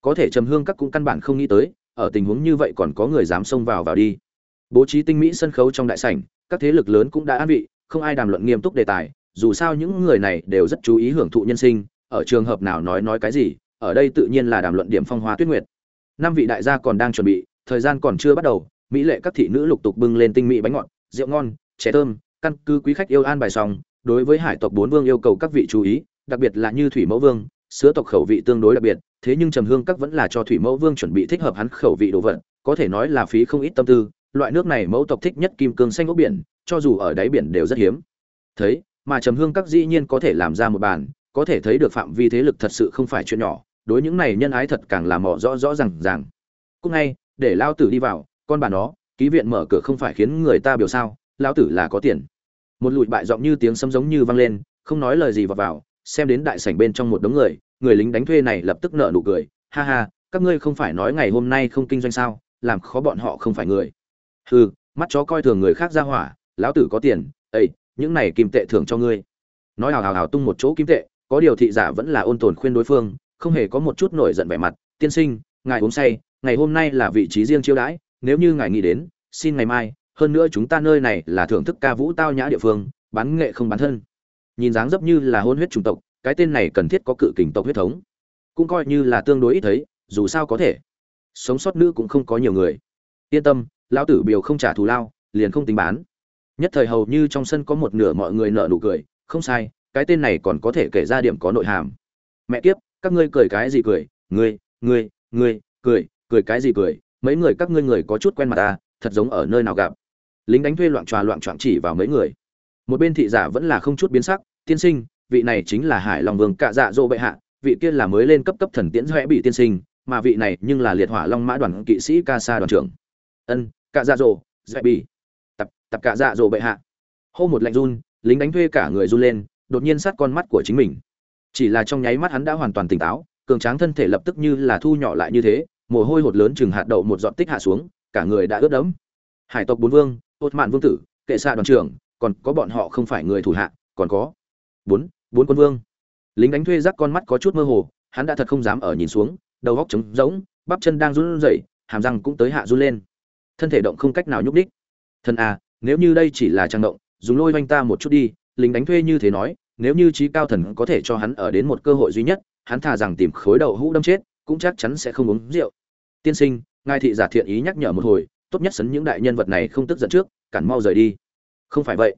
Có thể trầm hương các cũng căn bản không nghĩ tới, ở tình huống như vậy còn có người dám xông vào vào đi. Bố trí tinh mỹ sân khấu trong đại sảnh, các thế lực lớn cũng đã an vị, không ai đàm luận nghiêm túc đề tài, dù sao những người này đều rất chú ý hưởng thụ nhân sinh, ở trường hợp nào nói nói cái gì, ở đây tự nhiên là đàm luận điểm phong hoa tuyết nguyệt. Năm vị đại gia còn đang chuẩn bị, thời gian còn chưa bắt đầu, mỹ lệ các thị nữ lục tục bưng lên tinh mỹ bánh ngọt, rượu ngon, chè thơm, căn cứ quý khách yêu an bài xong, đối với hải tộc bốn vương yêu cầu các vị chú ý đặc biệt là như thủy mẫu vương sữa tộc khẩu vị tương đối đặc biệt, thế nhưng trầm hương các vẫn là cho thủy mẫu vương chuẩn bị thích hợp hắn khẩu vị đồ vật, có thể nói là phí không ít tâm tư, loại nước này mẫu tộc thích nhất kim cương xanh ốc biển, cho dù ở đáy biển đều rất hiếm thấy, mà trầm hương các dĩ nhiên có thể làm ra một bàn, có thể thấy được phạm vi thế lực thật sự không phải chuyện nhỏ, đối những này nhân ái thật càng làm mỏ rõ rõ rằng ràng. cũng ngay, để lao tử đi vào, con bà nó, ký viện mở cửa không phải khiến người ta biểu sao lao tử là có tiền một lụi bại giọng như tiếng sấm giống như vang lên, không nói lời gì vào vào xem đến đại sảnh bên trong một đống người người lính đánh thuê này lập tức nở nụ cười, ha ha, các ngươi không phải nói ngày hôm nay không kinh doanh sao? Làm khó bọn họ không phải người. Hừ, mắt chó coi thường người khác ra hỏa, lão tử có tiền ây những này kim tệ thưởng cho ngươi. Nói hào hào hào tung một chỗ kim tệ, có điều thị giả vẫn là ôn tồn khuyên đối phương, không hề có một chút nổi giận vẻ mặt, tiên sinh, ngài uống say, ngày hôm nay là vị trí riêng chiêu đãi, nếu như ngài nghĩ đến, xin ngày mai, hơn nữa chúng ta nơi này là thưởng thức ca vũ tao nhã địa phương, bán nghệ không bán thân nhìn dáng dấp như là hôn huyết chủng tộc, cái tên này cần thiết có cự kình tộc huyết thống. Cũng coi như là tương đối ít thấy, dù sao có thể. Sống sót nữ cũng không có nhiều người. Yên tâm, lão tử biểu không trả thù lao, liền không tính bán. Nhất thời hầu như trong sân có một nửa mọi người nợ nụ cười, không sai, cái tên này còn có thể kể ra điểm có nội hàm. Mẹ kiếp, các ngươi cười cái gì cười? Ngươi ngươi ngươi, cười cười cái gì cười? Mấy người các ngươi người có chút quen mặt ta thật giống ở nơi nào gặp. Lính đánh thuê loạn tròa loạn trọn chỉ vào mấy người một bên thị giả vẫn là không chút biến sắc, tiên sinh, vị này chính là hải long vương cạ dạ dỗ bệ hạ, vị kia là mới lên cấp cấp thần tiễn doẽ bị tiên sinh, mà vị này nhưng là liệt hỏa long mã đoàn kỵ sĩ ca sa đoàn trưởng. Ân, cạ dạ dỗ doẽ bị tập tập cạ dạ dỗ bệ hạ. Hô một lạnh run, lính đánh thuê cả người run lên, đột nhiên sát con mắt của chính mình. Chỉ là trong nháy mắt hắn đã hoàn toàn tỉnh táo, cường tráng thân thể lập tức như là thu nhỏ lại như thế, mồ hôi hột lớn chừng hạt đậu một giọt tích hạ xuống, cả người đã ướt đẫm. Hải tộc bốn vương ột mạn vương tử, kệ xạ đoàn trưởng còn có bọn họ không phải người thủ hạ, còn có bốn bốn quân vương. Lính đánh thuê rắc con mắt có chút mơ hồ, hắn đã thật không dám ở nhìn xuống, đầu góc trống rỗng, bắp chân đang run rẩy, hàm răng cũng tới hạ run lên. Thân thể động không cách nào nhúc đích thân à nếu như đây chỉ là trang động, dùng lôi vanh ta một chút đi, lính đánh thuê như thế nói, nếu như trí cao thần có thể cho hắn ở đến một cơ hội duy nhất, hắn thà rằng tìm khối đầu hũ đâm chết, cũng chắc chắn sẽ không uống rượu. Tiên sinh, ngài thị giả thiện ý nhắc nhở một hồi, tốt nhất sấn những đại nhân vật này không tức giận trước, cản mau rời đi không phải vậy.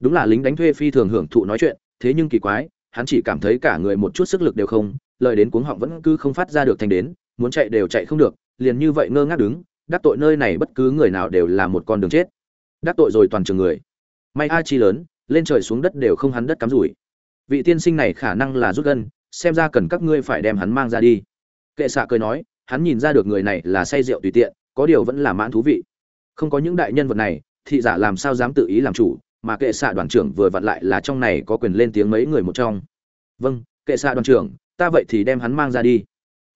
Đúng là lính đánh thuê phi thường hưởng thụ nói chuyện, thế nhưng kỳ quái, hắn chỉ cảm thấy cả người một chút sức lực đều không, lời đến cuống họng vẫn cứ không phát ra được thành đến, muốn chạy đều chạy không được, liền như vậy ngơ ngác đứng, đắc tội nơi này bất cứ người nào đều là một con đường chết. Đắc tội rồi toàn trường người. May a chi lớn, lên trời xuống đất đều không hắn đất cắm rủi. Vị tiên sinh này khả năng là rút gân, xem ra cần các ngươi phải đem hắn mang ra đi. Kệ xạ cười nói, hắn nhìn ra được người này là say rượu tùy tiện, có điều vẫn là mãn thú vị. Không có những đại nhân vật này thị giả làm sao dám tự ý làm chủ, mà kệ xạ đoàn trưởng vừa vặn lại là trong này có quyền lên tiếng mấy người một trong. Vâng kệ xạ đoàn trưởng, ta vậy thì đem hắn mang ra đi.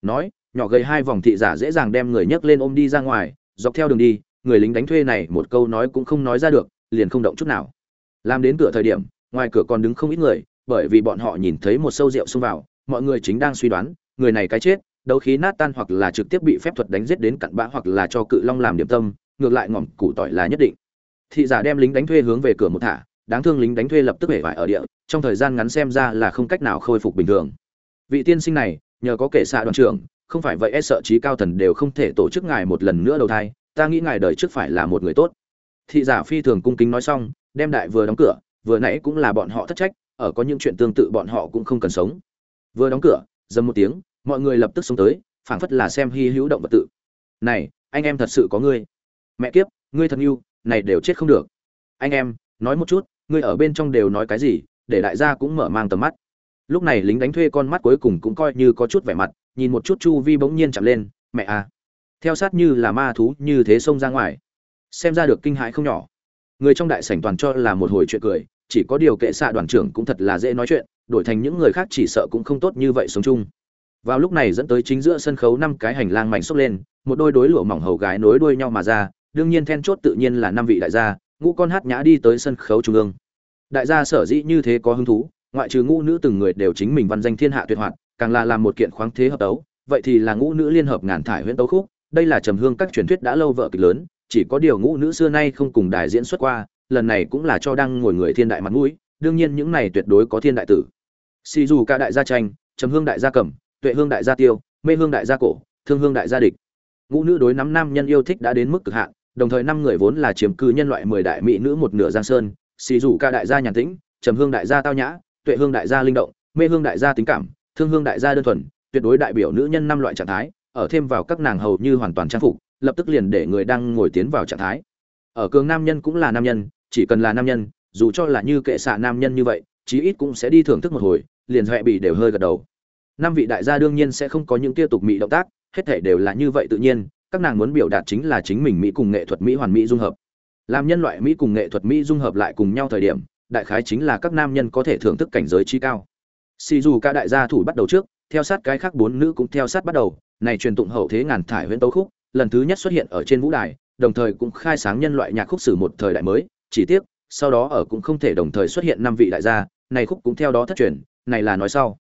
Nói, nhỏ gầy hai vòng thị giả dễ dàng đem người nhấc lên ôm đi ra ngoài, dọc theo đường đi, người lính đánh thuê này một câu nói cũng không nói ra được, liền không động chút nào. Làm đến cửa thời điểm, ngoài cửa còn đứng không ít người, bởi vì bọn họ nhìn thấy một sâu rượu xông vào, mọi người chính đang suy đoán, người này cái chết, đấu khí nát tan hoặc là trực tiếp bị phép thuật đánh giết đến cặn bã hoặc là cho cự long làm điểm tâm, ngược lại ngỏm củ tỏi là nhất định thị giả đem lính đánh thuê hướng về cửa một thả, đáng thương lính đánh thuê lập tức hể vải ở địa, trong thời gian ngắn xem ra là không cách nào khôi phục bình thường. Vị tiên sinh này, nhờ có kể xạ đoàn trưởng, không phải vậy e sợ trí cao thần đều không thể tổ chức ngài một lần nữa đầu thai, ta nghĩ ngài đời trước phải là một người tốt. Thị giả phi thường cung kính nói xong, đem đại vừa đóng cửa, vừa nãy cũng là bọn họ thất trách, ở có những chuyện tương tự bọn họ cũng không cần sống. Vừa đóng cửa, dầm một tiếng, mọi người lập tức sống tới, phảng phất là xem hy hữu động vật tự. Này, anh em thật sự có ngươi. Mẹ kiếp, ngươi thân yêu này đều chết không được. Anh em, nói một chút, ngươi ở bên trong đều nói cái gì, để đại gia cũng mở mang tầm mắt. Lúc này lính đánh thuê con mắt cuối cùng cũng coi như có chút vẻ mặt, nhìn một chút chu vi bỗng nhiên chạm lên, mẹ à theo sát như là ma thú, như thế xông ra ngoài, xem ra được kinh hãi không nhỏ. Người trong đại sảnh toàn cho là một hồi chuyện cười, chỉ có điều kệ xạ đoàn trưởng cũng thật là dễ nói chuyện, đổi thành những người khác chỉ sợ cũng không tốt như vậy sống chung. Vào lúc này dẫn tới chính giữa sân khấu năm cái hành lang mảnh xốc lên, một đôi đối lụa mỏng hầu gái nối đuôi nhau mà ra đương nhiên then chốt tự nhiên là năm vị đại gia, ngũ con hát nhã đi tới sân khấu trung ương. Đại gia sở dĩ như thế có hứng thú, ngoại trừ ngũ nữ từng người đều chính mình văn danh thiên hạ tuyệt hoạt, càng là làm một kiện khoáng thế hợp tấu, vậy thì là ngũ nữ liên hợp ngàn thải huyễn tấu khúc, đây là trầm hương các truyền thuyết đã lâu vợ kịch lớn, chỉ có điều ngũ nữ xưa nay không cùng đài diễn xuất qua, lần này cũng là cho đang ngồi người thiên đại mặt mũi, đương nhiên những này tuyệt đối có thiên đại tử. Xì dù ca đại gia tranh, trầm hương đại gia cẩm, tuệ hương đại gia tiêu, mê hương đại gia cổ, thương hương đại gia địch. Ngũ nữ đối nắm nam nhân yêu thích đã đến mức cực hạn đồng thời năm người vốn là chiếm cư nhân loại mười đại mỹ nữ một nửa giang sơn, xì rủ ca đại gia nhàn tĩnh, trầm hương đại gia tao nhã, tuệ hương đại gia linh động, mê hương đại gia tính cảm, thương hương đại gia đơn thuần, tuyệt đối đại biểu nữ nhân năm loại trạng thái, ở thêm vào các nàng hầu như hoàn toàn trang phục, lập tức liền để người đang ngồi tiến vào trạng thái. Ở cường nam nhân cũng là nam nhân, chỉ cần là nam nhân, dù cho là như kệ xạ nam nhân như vậy, chí ít cũng sẽ đi thưởng thức một hồi, liền huệ bị đều hơi gật đầu. Năm vị đại gia đương nhiên sẽ không có những tiêu tục mỹ động tác, hết thể đều là như vậy tự nhiên các nàng muốn biểu đạt chính là chính mình mỹ cùng nghệ thuật mỹ hoàn mỹ dung hợp. Làm nhân loại mỹ cùng nghệ thuật mỹ dung hợp lại cùng nhau thời điểm, đại khái chính là các nam nhân có thể thưởng thức cảnh giới chi cao. Si dù ca đại gia thủ bắt đầu trước, theo sát cái khác bốn nữ cũng theo sát bắt đầu, này truyền tụng hậu thế ngàn thải huyễn tấu khúc, lần thứ nhất xuất hiện ở trên vũ đài, đồng thời cũng khai sáng nhân loại nhạc khúc sử một thời đại mới, chỉ tiếc, sau đó ở cũng không thể đồng thời xuất hiện năm vị đại gia, này khúc cũng theo đó thất truyền, này là nói sau.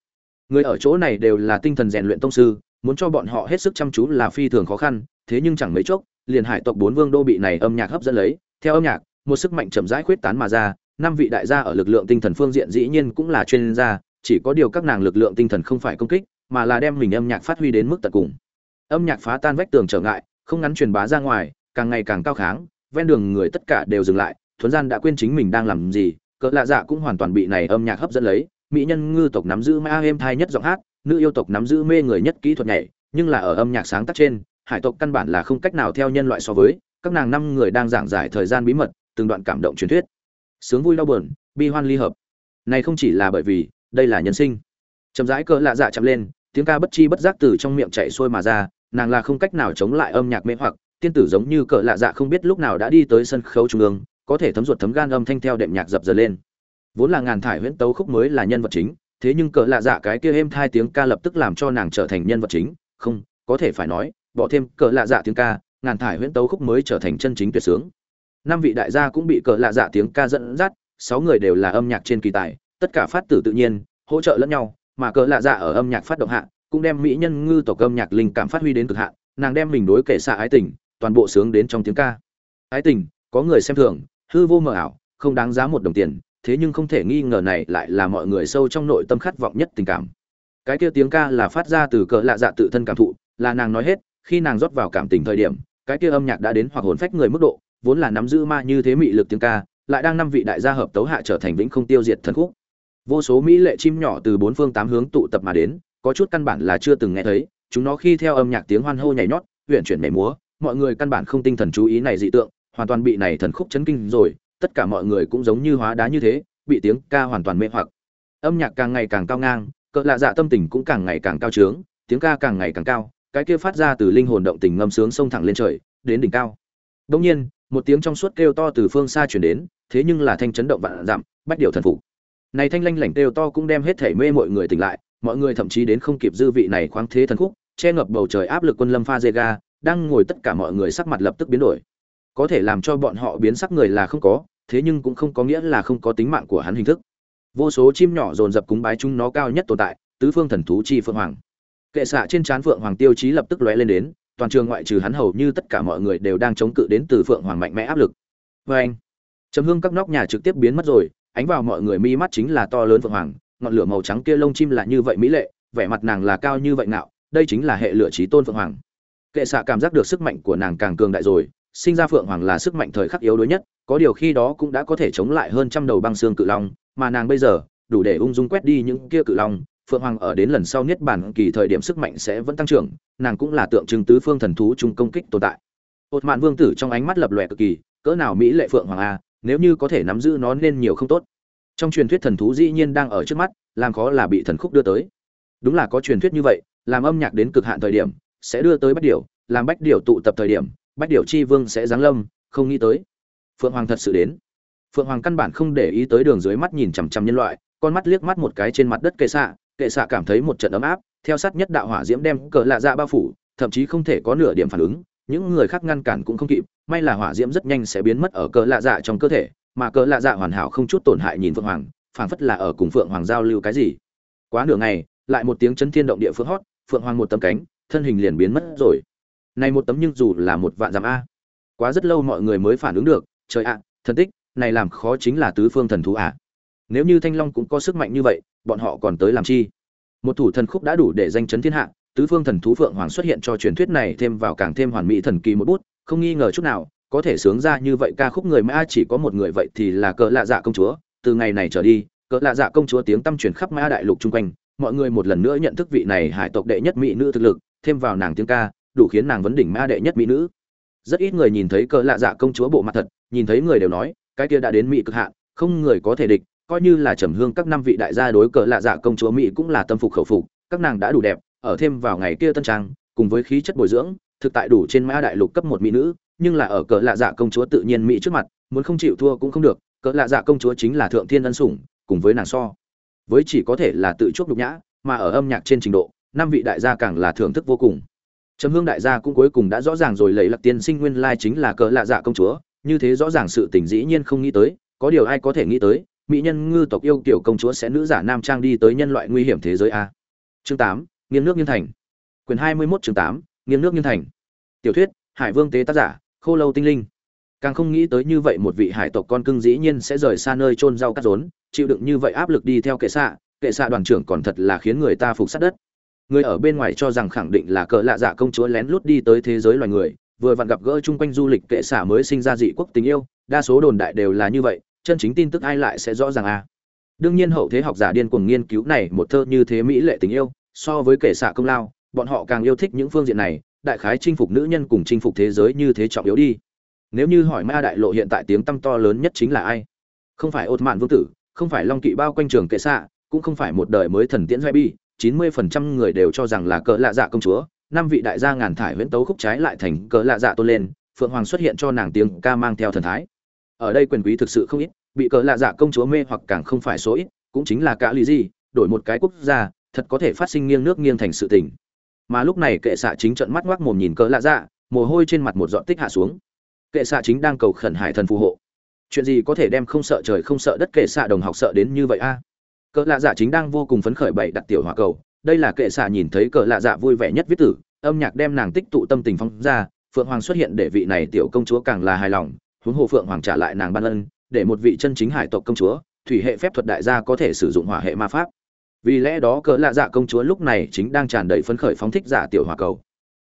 Người ở chỗ này đều là tinh thần rèn luyện tông sư, muốn cho bọn họ hết sức chăm chú là phi thường khó khăn thế nhưng chẳng mấy chốc, liền hải tộc bốn vương đô bị này âm nhạc hấp dẫn lấy. Theo âm nhạc, một sức mạnh chậm rãi khuyết tán mà ra, năm vị đại gia ở lực lượng tinh thần phương diện dĩ nhiên cũng là chuyên gia, chỉ có điều các nàng lực lượng tinh thần không phải công kích, mà là đem mình âm nhạc phát huy đến mức tận cùng. Âm nhạc phá tan vách tường trở ngại, không ngắn truyền bá ra ngoài, càng ngày càng cao kháng, ven đường người tất cả đều dừng lại, thuấn gian đã quên chính mình đang làm gì, cỡ lạ dạ cũng hoàn toàn bị này âm nhạc hấp dẫn lấy. Mỹ nhân ngư tộc nắm giữ ma êm thai nhất giọng hát, nữ yêu tộc nắm giữ mê người nhất kỹ thuật nhảy, nhưng là ở âm nhạc sáng tác trên hải tộc căn bản là không cách nào theo nhân loại so với, các nàng năm người đang giảng giải thời gian bí mật, từng đoạn cảm động truyền thuyết. Sướng vui đau buồn, bi hoan ly hợp. Này không chỉ là bởi vì, đây là nhân sinh. Chậm rãi cỡ lạ dạ chậm lên, tiếng ca bất chi bất giác từ trong miệng chạy xuôi mà ra, nàng là không cách nào chống lại âm nhạc mê hoặc, tiên tử giống như cỡ lạ dạ không biết lúc nào đã đi tới sân khấu trung ương, có thể thấm ruột thấm gan âm thanh theo đệm nhạc dập dần lên. Vốn là ngàn thải huyễn tấu khúc mới là nhân vật chính, thế nhưng cỡ lạ dạ cái kia êm thai tiếng ca lập tức làm cho nàng trở thành nhân vật chính, không, có thể phải nói bỏ thêm cờ lạ dạ tiếng ca, ngàn thải huyễn tấu khúc mới trở thành chân chính tuyệt sướng. Năm vị đại gia cũng bị cờ lạ dạ tiếng ca dẫn dắt, sáu người đều là âm nhạc trên kỳ tài, tất cả phát tử tự nhiên, hỗ trợ lẫn nhau, mà cờ lạ dạ ở âm nhạc phát động hạ, cũng đem mỹ nhân ngư tộc âm nhạc linh cảm phát huy đến cực hạn, nàng đem mình đối kể xạ ái tình, toàn bộ sướng đến trong tiếng ca. Ái tình, có người xem thường, hư vô mờ ảo, không đáng giá một đồng tiền, thế nhưng không thể nghi ngờ này lại là mọi người sâu trong nội tâm khát vọng nhất tình cảm. Cái kia tiếng ca là phát ra từ cờ lạ dạ tự thân cảm thụ, là nàng nói hết khi nàng rót vào cảm tình thời điểm, cái kia âm nhạc đã đến hoặc hồn phách người mức độ, vốn là nắm giữ ma như thế mị lực tiếng ca, lại đang năm vị đại gia hợp tấu hạ trở thành vĩnh không tiêu diệt thần khúc. Vô số mỹ lệ chim nhỏ từ bốn phương tám hướng tụ tập mà đến, có chút căn bản là chưa từng nghe thấy, chúng nó khi theo âm nhạc tiếng hoan hô nhảy nhót huyện chuyển nhảy múa, mọi người căn bản không tinh thần chú ý này dị tượng, hoàn toàn bị này thần khúc chấn kinh rồi, tất cả mọi người cũng giống như hóa đá như thế, bị tiếng ca hoàn toàn mê hoặc. Âm nhạc càng ngày càng cao ngang, cỡ lạ dạ tâm tình cũng càng ngày càng cao trướng, tiếng ca càng ngày càng cao cái kia phát ra từ linh hồn động tình ngâm sướng sông thẳng lên trời, đến đỉnh cao. Đông nhiên, một tiếng trong suốt kêu to từ phương xa chuyển đến, thế nhưng là thanh chấn động vạn dặm, bách điều thần phục. Này thanh lanh lảnh kêu to cũng đem hết thể mê mọi người tỉnh lại, mọi người thậm chí đến không kịp dư vị này khoáng thế thần khúc, che ngập bầu trời áp lực quân lâm pha dê ga, đang ngồi tất cả mọi người sắc mặt lập tức biến đổi. Có thể làm cho bọn họ biến sắc người là không có, thế nhưng cũng không có nghĩa là không có tính mạng của hắn hình thức. Vô số chim nhỏ dồn dập cúng bái chúng nó cao nhất tồn tại, tứ phương thần thú chi phượng hoàng kệ xạ trên trán phượng hoàng tiêu chí lập tức lóe lên đến, toàn trường ngoại trừ hắn hầu như tất cả mọi người đều đang chống cự đến từ phượng hoàng mạnh mẽ áp lực. Vê anh, chấm hương các nóc nhà trực tiếp biến mất rồi, ánh vào mọi người mi mắt chính là to lớn phượng hoàng, ngọn lửa màu trắng kia lông chim là như vậy mỹ lệ, vẻ mặt nàng là cao như vậy nạo đây chính là hệ lửa trí tôn phượng hoàng. Kệ xạ cảm giác được sức mạnh của nàng càng cường đại rồi, sinh ra phượng hoàng là sức mạnh thời khắc yếu đuối nhất, có điều khi đó cũng đã có thể chống lại hơn trăm đầu băng xương cự long, mà nàng bây giờ, đủ để ung dung quét đi những kia cự long phượng hoàng ở đến lần sau niết bản kỳ thời điểm sức mạnh sẽ vẫn tăng trưởng nàng cũng là tượng trưng tứ phương thần thú chung công kích tồn tại. Ột mạn vương tử trong ánh mắt lập lòe cực kỳ cỡ nào mỹ lệ phượng hoàng a nếu như có thể nắm giữ nó nên nhiều không tốt. Trong truyền thuyết thần thú dĩ nhiên đang ở trước mắt làm khó là bị thần khúc đưa tới. Đúng là có truyền thuyết như vậy làm âm nhạc đến cực hạn thời điểm sẽ đưa tới bách điều, làm bách điều tụ tập thời điểm bách điều chi vương sẽ giáng lâm không nghĩ tới. Phượng hoàng thật sự đến. Phượng hoàng căn bản không để ý tới đường dưới mắt nhìn chằm chằm nhân loại con mắt liếc mắt một cái trên mặt đất kệ xạ kệ xạ cảm thấy một trận ấm áp, theo sát nhất đạo hỏa diễm đem cờ lạ dạ bao phủ, thậm chí không thể có nửa điểm phản ứng, những người khác ngăn cản cũng không kịp, may là hỏa diễm rất nhanh sẽ biến mất ở cờ lạ dạ trong cơ thể, mà cờ lạ dạ hoàn hảo không chút tổn hại nhìn phượng hoàng, phảng phất là ở cùng phượng hoàng giao lưu cái gì. Quá nửa ngày, lại một tiếng chấn thiên động địa phương hót, phượng hoàng một tấm cánh, thân hình liền biến mất rồi. Này một tấm nhưng dù là một vạn dặm a. Quá rất lâu mọi người mới phản ứng được, trời ạ, thần tích, này làm khó chính là tứ phương thần thú à. Nếu như thanh long cũng có sức mạnh như vậy bọn họ còn tới làm chi? Một thủ thần khúc đã đủ để danh chấn thiên hạ, tứ phương thần thú phượng hoàng xuất hiện cho truyền thuyết này thêm vào càng thêm hoàn mỹ thần kỳ một bút, không nghi ngờ chút nào, có thể sướng ra như vậy ca khúc người mã chỉ có một người vậy thì là cỡ lạ dạ công chúa. Từ ngày này trở đi, cỡ lạ dạ công chúa tiếng tăm truyền khắp mã đại lục chung quanh, mọi người một lần nữa nhận thức vị này hải tộc đệ nhất mỹ nữ thực lực, thêm vào nàng tiếng ca, đủ khiến nàng vấn đỉnh mã đệ nhất mỹ nữ. Rất ít người nhìn thấy cỡ lạ dạ công chúa bộ mặt thật, nhìn thấy người đều nói, cái kia đã đến mỹ cực hạn, không người có thể địch coi như là trầm hương các năm vị đại gia đối cỡ lạ dạ công chúa mỹ cũng là tâm phục khẩu phục, các nàng đã đủ đẹp, ở thêm vào ngày kia tân trang, cùng với khí chất bồi dưỡng, thực tại đủ trên mã đại lục cấp một mỹ nữ, nhưng là ở cỡ lạ dạ công chúa tự nhiên mỹ trước mặt, muốn không chịu thua cũng không được cỡ lạ dạ công chúa chính là thượng thiên ân sủng, cùng với nàng so. Với chỉ có thể là tự chuốc nhục nhã, mà ở âm nhạc trên trình độ, năm vị đại gia càng là thưởng thức vô cùng. Trầm hương đại gia cũng cuối cùng đã rõ ràng rồi lấy lạc tiên sinh nguyên lai chính là cỡ lạ dạ công chúa, như thế rõ ràng sự tình dĩ nhiên không nghĩ tới, có điều ai có thể nghĩ tới mỹ nhân ngư tộc yêu kiểu công chúa sẽ nữ giả nam trang đi tới nhân loại nguy hiểm thế giới a. Chương tám, nghiêng nước nghiêng thành. Quyền hai mươi 21 chương tám, nghiêng nước nghiêng thành. Tiểu thuyết, hải vương tế tác giả, khô lâu tinh linh. Càng không nghĩ tới như vậy một vị hải tộc con cưng dĩ nhiên sẽ rời xa nơi trôn rau cắt rốn, chịu đựng như vậy áp lực đi theo kệ xạ kệ xạ đoàn trưởng còn thật là khiến người ta phục sát đất. Người ở bên ngoài cho rằng khẳng định là cỡ lạ dạ công chúa lén lút đi tới thế giới loài người, vừa vặn gặp gỡ chung quanh du lịch kệ xạ mới sinh ra dị quốc tình yêu, đa số đồn đại đều là như vậy chân chính tin tức ai lại sẽ rõ ràng à? Đương nhiên hậu thế học giả điên cuồng nghiên cứu này một thơ như thế mỹ lệ tình yêu, so với kể xạ công lao, bọn họ càng yêu thích những phương diện này, đại khái chinh phục nữ nhân cùng chinh phục thế giới như thế trọng yếu đi. Nếu như hỏi ma đại lộ hiện tại tiếng tăm to lớn nhất chính là ai? Không phải ột mạn vương tử, không phải long kỵ bao quanh trường kệ xạ, cũng không phải một đời mới thần tiễn doe bi, chín mươi phần trăm người đều cho rằng là cỡ lạ dạ công chúa, năm vị đại gia ngàn thải huyễn tấu khúc trái lại thành cỡ lạ dạ tôn lên, phượng hoàng xuất hiện cho nàng tiếng ca mang theo thần thái ở đây quyền quý thực sự không ít, bị cỡ lạ dạ công chúa mê hoặc càng không phải số ít, cũng chính là cả lý gì, đổi một cái quốc gia, thật có thể phát sinh nghiêng nước nghiêng thành sự tình. Mà lúc này kệ xạ chính trận mắt ngoác mồm nhìn cỡ lạ dạ mồ hôi trên mặt một dọn tích hạ xuống. Kệ xạ chính đang cầu khẩn hải thần phù hộ. Chuyện gì có thể đem không sợ trời không sợ đất kệ xạ đồng học sợ đến như vậy a? Cỡ lạ dạ chính đang vô cùng phấn khởi bày đặt tiểu hòa cầu. Đây là kệ xạ nhìn thấy cỡ lạ dạ vui vẻ nhất viết tử, âm nhạc đem nàng tích tụ tâm tình phong ra, phượng hoàng xuất hiện để vị này tiểu công chúa càng là hài lòng huống hồ phượng hoàng trả lại nàng ban ân, để một vị chân chính hải tộc công chúa, thủy hệ phép thuật đại gia có thể sử dụng hỏa hệ ma pháp. Vì lẽ đó cỡ lạ dạ công chúa lúc này chính đang tràn đầy phấn khởi phóng thích giả tiểu hỏa cầu.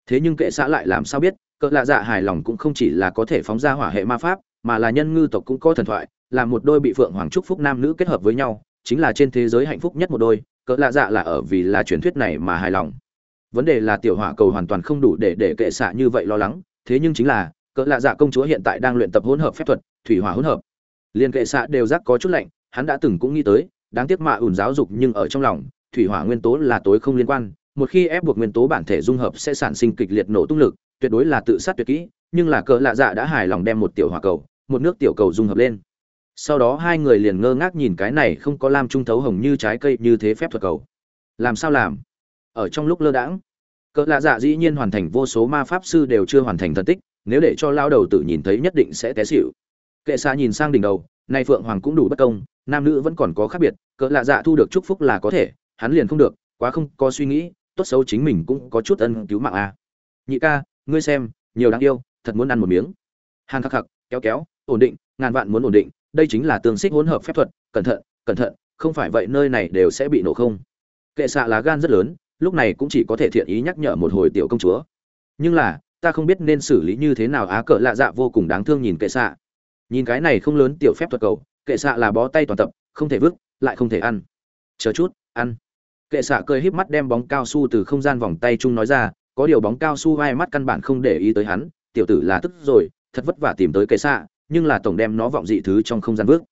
Thế nhưng kệ xã lại làm sao biết, cỡ lạ dạ hài lòng cũng không chỉ là có thể phóng ra hỏa hệ ma pháp, mà là nhân ngư tộc cũng có thần thoại, là một đôi bị phượng hoàng trúc phúc nam nữ kết hợp với nhau, chính là trên thế giới hạnh phúc nhất một đôi, cỡ lạ dạ là ở vì là truyền thuyết này mà hài lòng. Vấn đề là tiểu hỏa cầu hoàn toàn không đủ để để kệ xạ như vậy lo lắng, thế nhưng chính là cỡ lạ dạ công chúa hiện tại đang luyện tập hỗn hợp phép thuật, thủy hỏa hỗn hợp. Liên kệ xạ đều giác có chút lạnh, hắn đã từng cũng nghĩ tới, đáng tiếc mạ ủn giáo dục nhưng ở trong lòng, thủy hỏa nguyên tố là tối không liên quan, một khi ép buộc nguyên tố bản thể dung hợp sẽ sản sinh kịch liệt nổ tung lực, tuyệt đối là tự sát tuyệt kỹ, nhưng là cỡ lạ dạ đã hài lòng đem một tiểu hỏa cầu, một nước tiểu cầu dung hợp lên. Sau đó hai người liền ngơ ngác nhìn cái này không có lam trung thấu hồng như trái cây như thế phép thuật cầu. Làm sao làm? Ở trong lúc lơ đãng, cỡ lạ dạ dĩ nhiên hoàn thành vô số ma pháp sư đều chưa hoàn thành thần tích nếu để cho lao đầu tử nhìn thấy nhất định sẽ té xịu kệ xa nhìn sang đỉnh đầu, nay phượng hoàng cũng đủ bất công, nam nữ vẫn còn có khác biệt, cỡ lạ dạ thu được chúc phúc là có thể, hắn liền không được, quá không có suy nghĩ, tốt xấu chính mình cũng có chút ân cứu mạng à. nhị ca, ngươi xem, nhiều đáng yêu, thật muốn ăn một miếng. Hàn khắc khắc, kéo kéo, ổn định, ngàn vạn muốn ổn định, đây chính là tương xích hỗn hợp phép thuật, cẩn thận cẩn thận, không phải vậy nơi này đều sẽ bị nổ không. Kệ xạ lá gan rất lớn, lúc này cũng chỉ có thể thiện ý nhắc nhở một hồi tiểu công chúa. Nhưng là ta không biết nên xử lý như thế nào, á cỡ lạ dạ vô cùng đáng thương nhìn kệ xạ. Nhìn cái này không lớn tiểu phép thuật cầu, kệ xạ là bó tay toàn tập, không thể vứt, lại không thể ăn. Chờ chút, ăn. Kệ xạ cười híp mắt đem bóng cao su từ không gian vòng tay chung nói ra, có điều bóng cao su vai mắt căn bản không để ý tới hắn, tiểu tử là tức rồi, thật vất vả tìm tới kệ xạ, nhưng là tổng đem nó vọng dị thứ trong không gian vứt.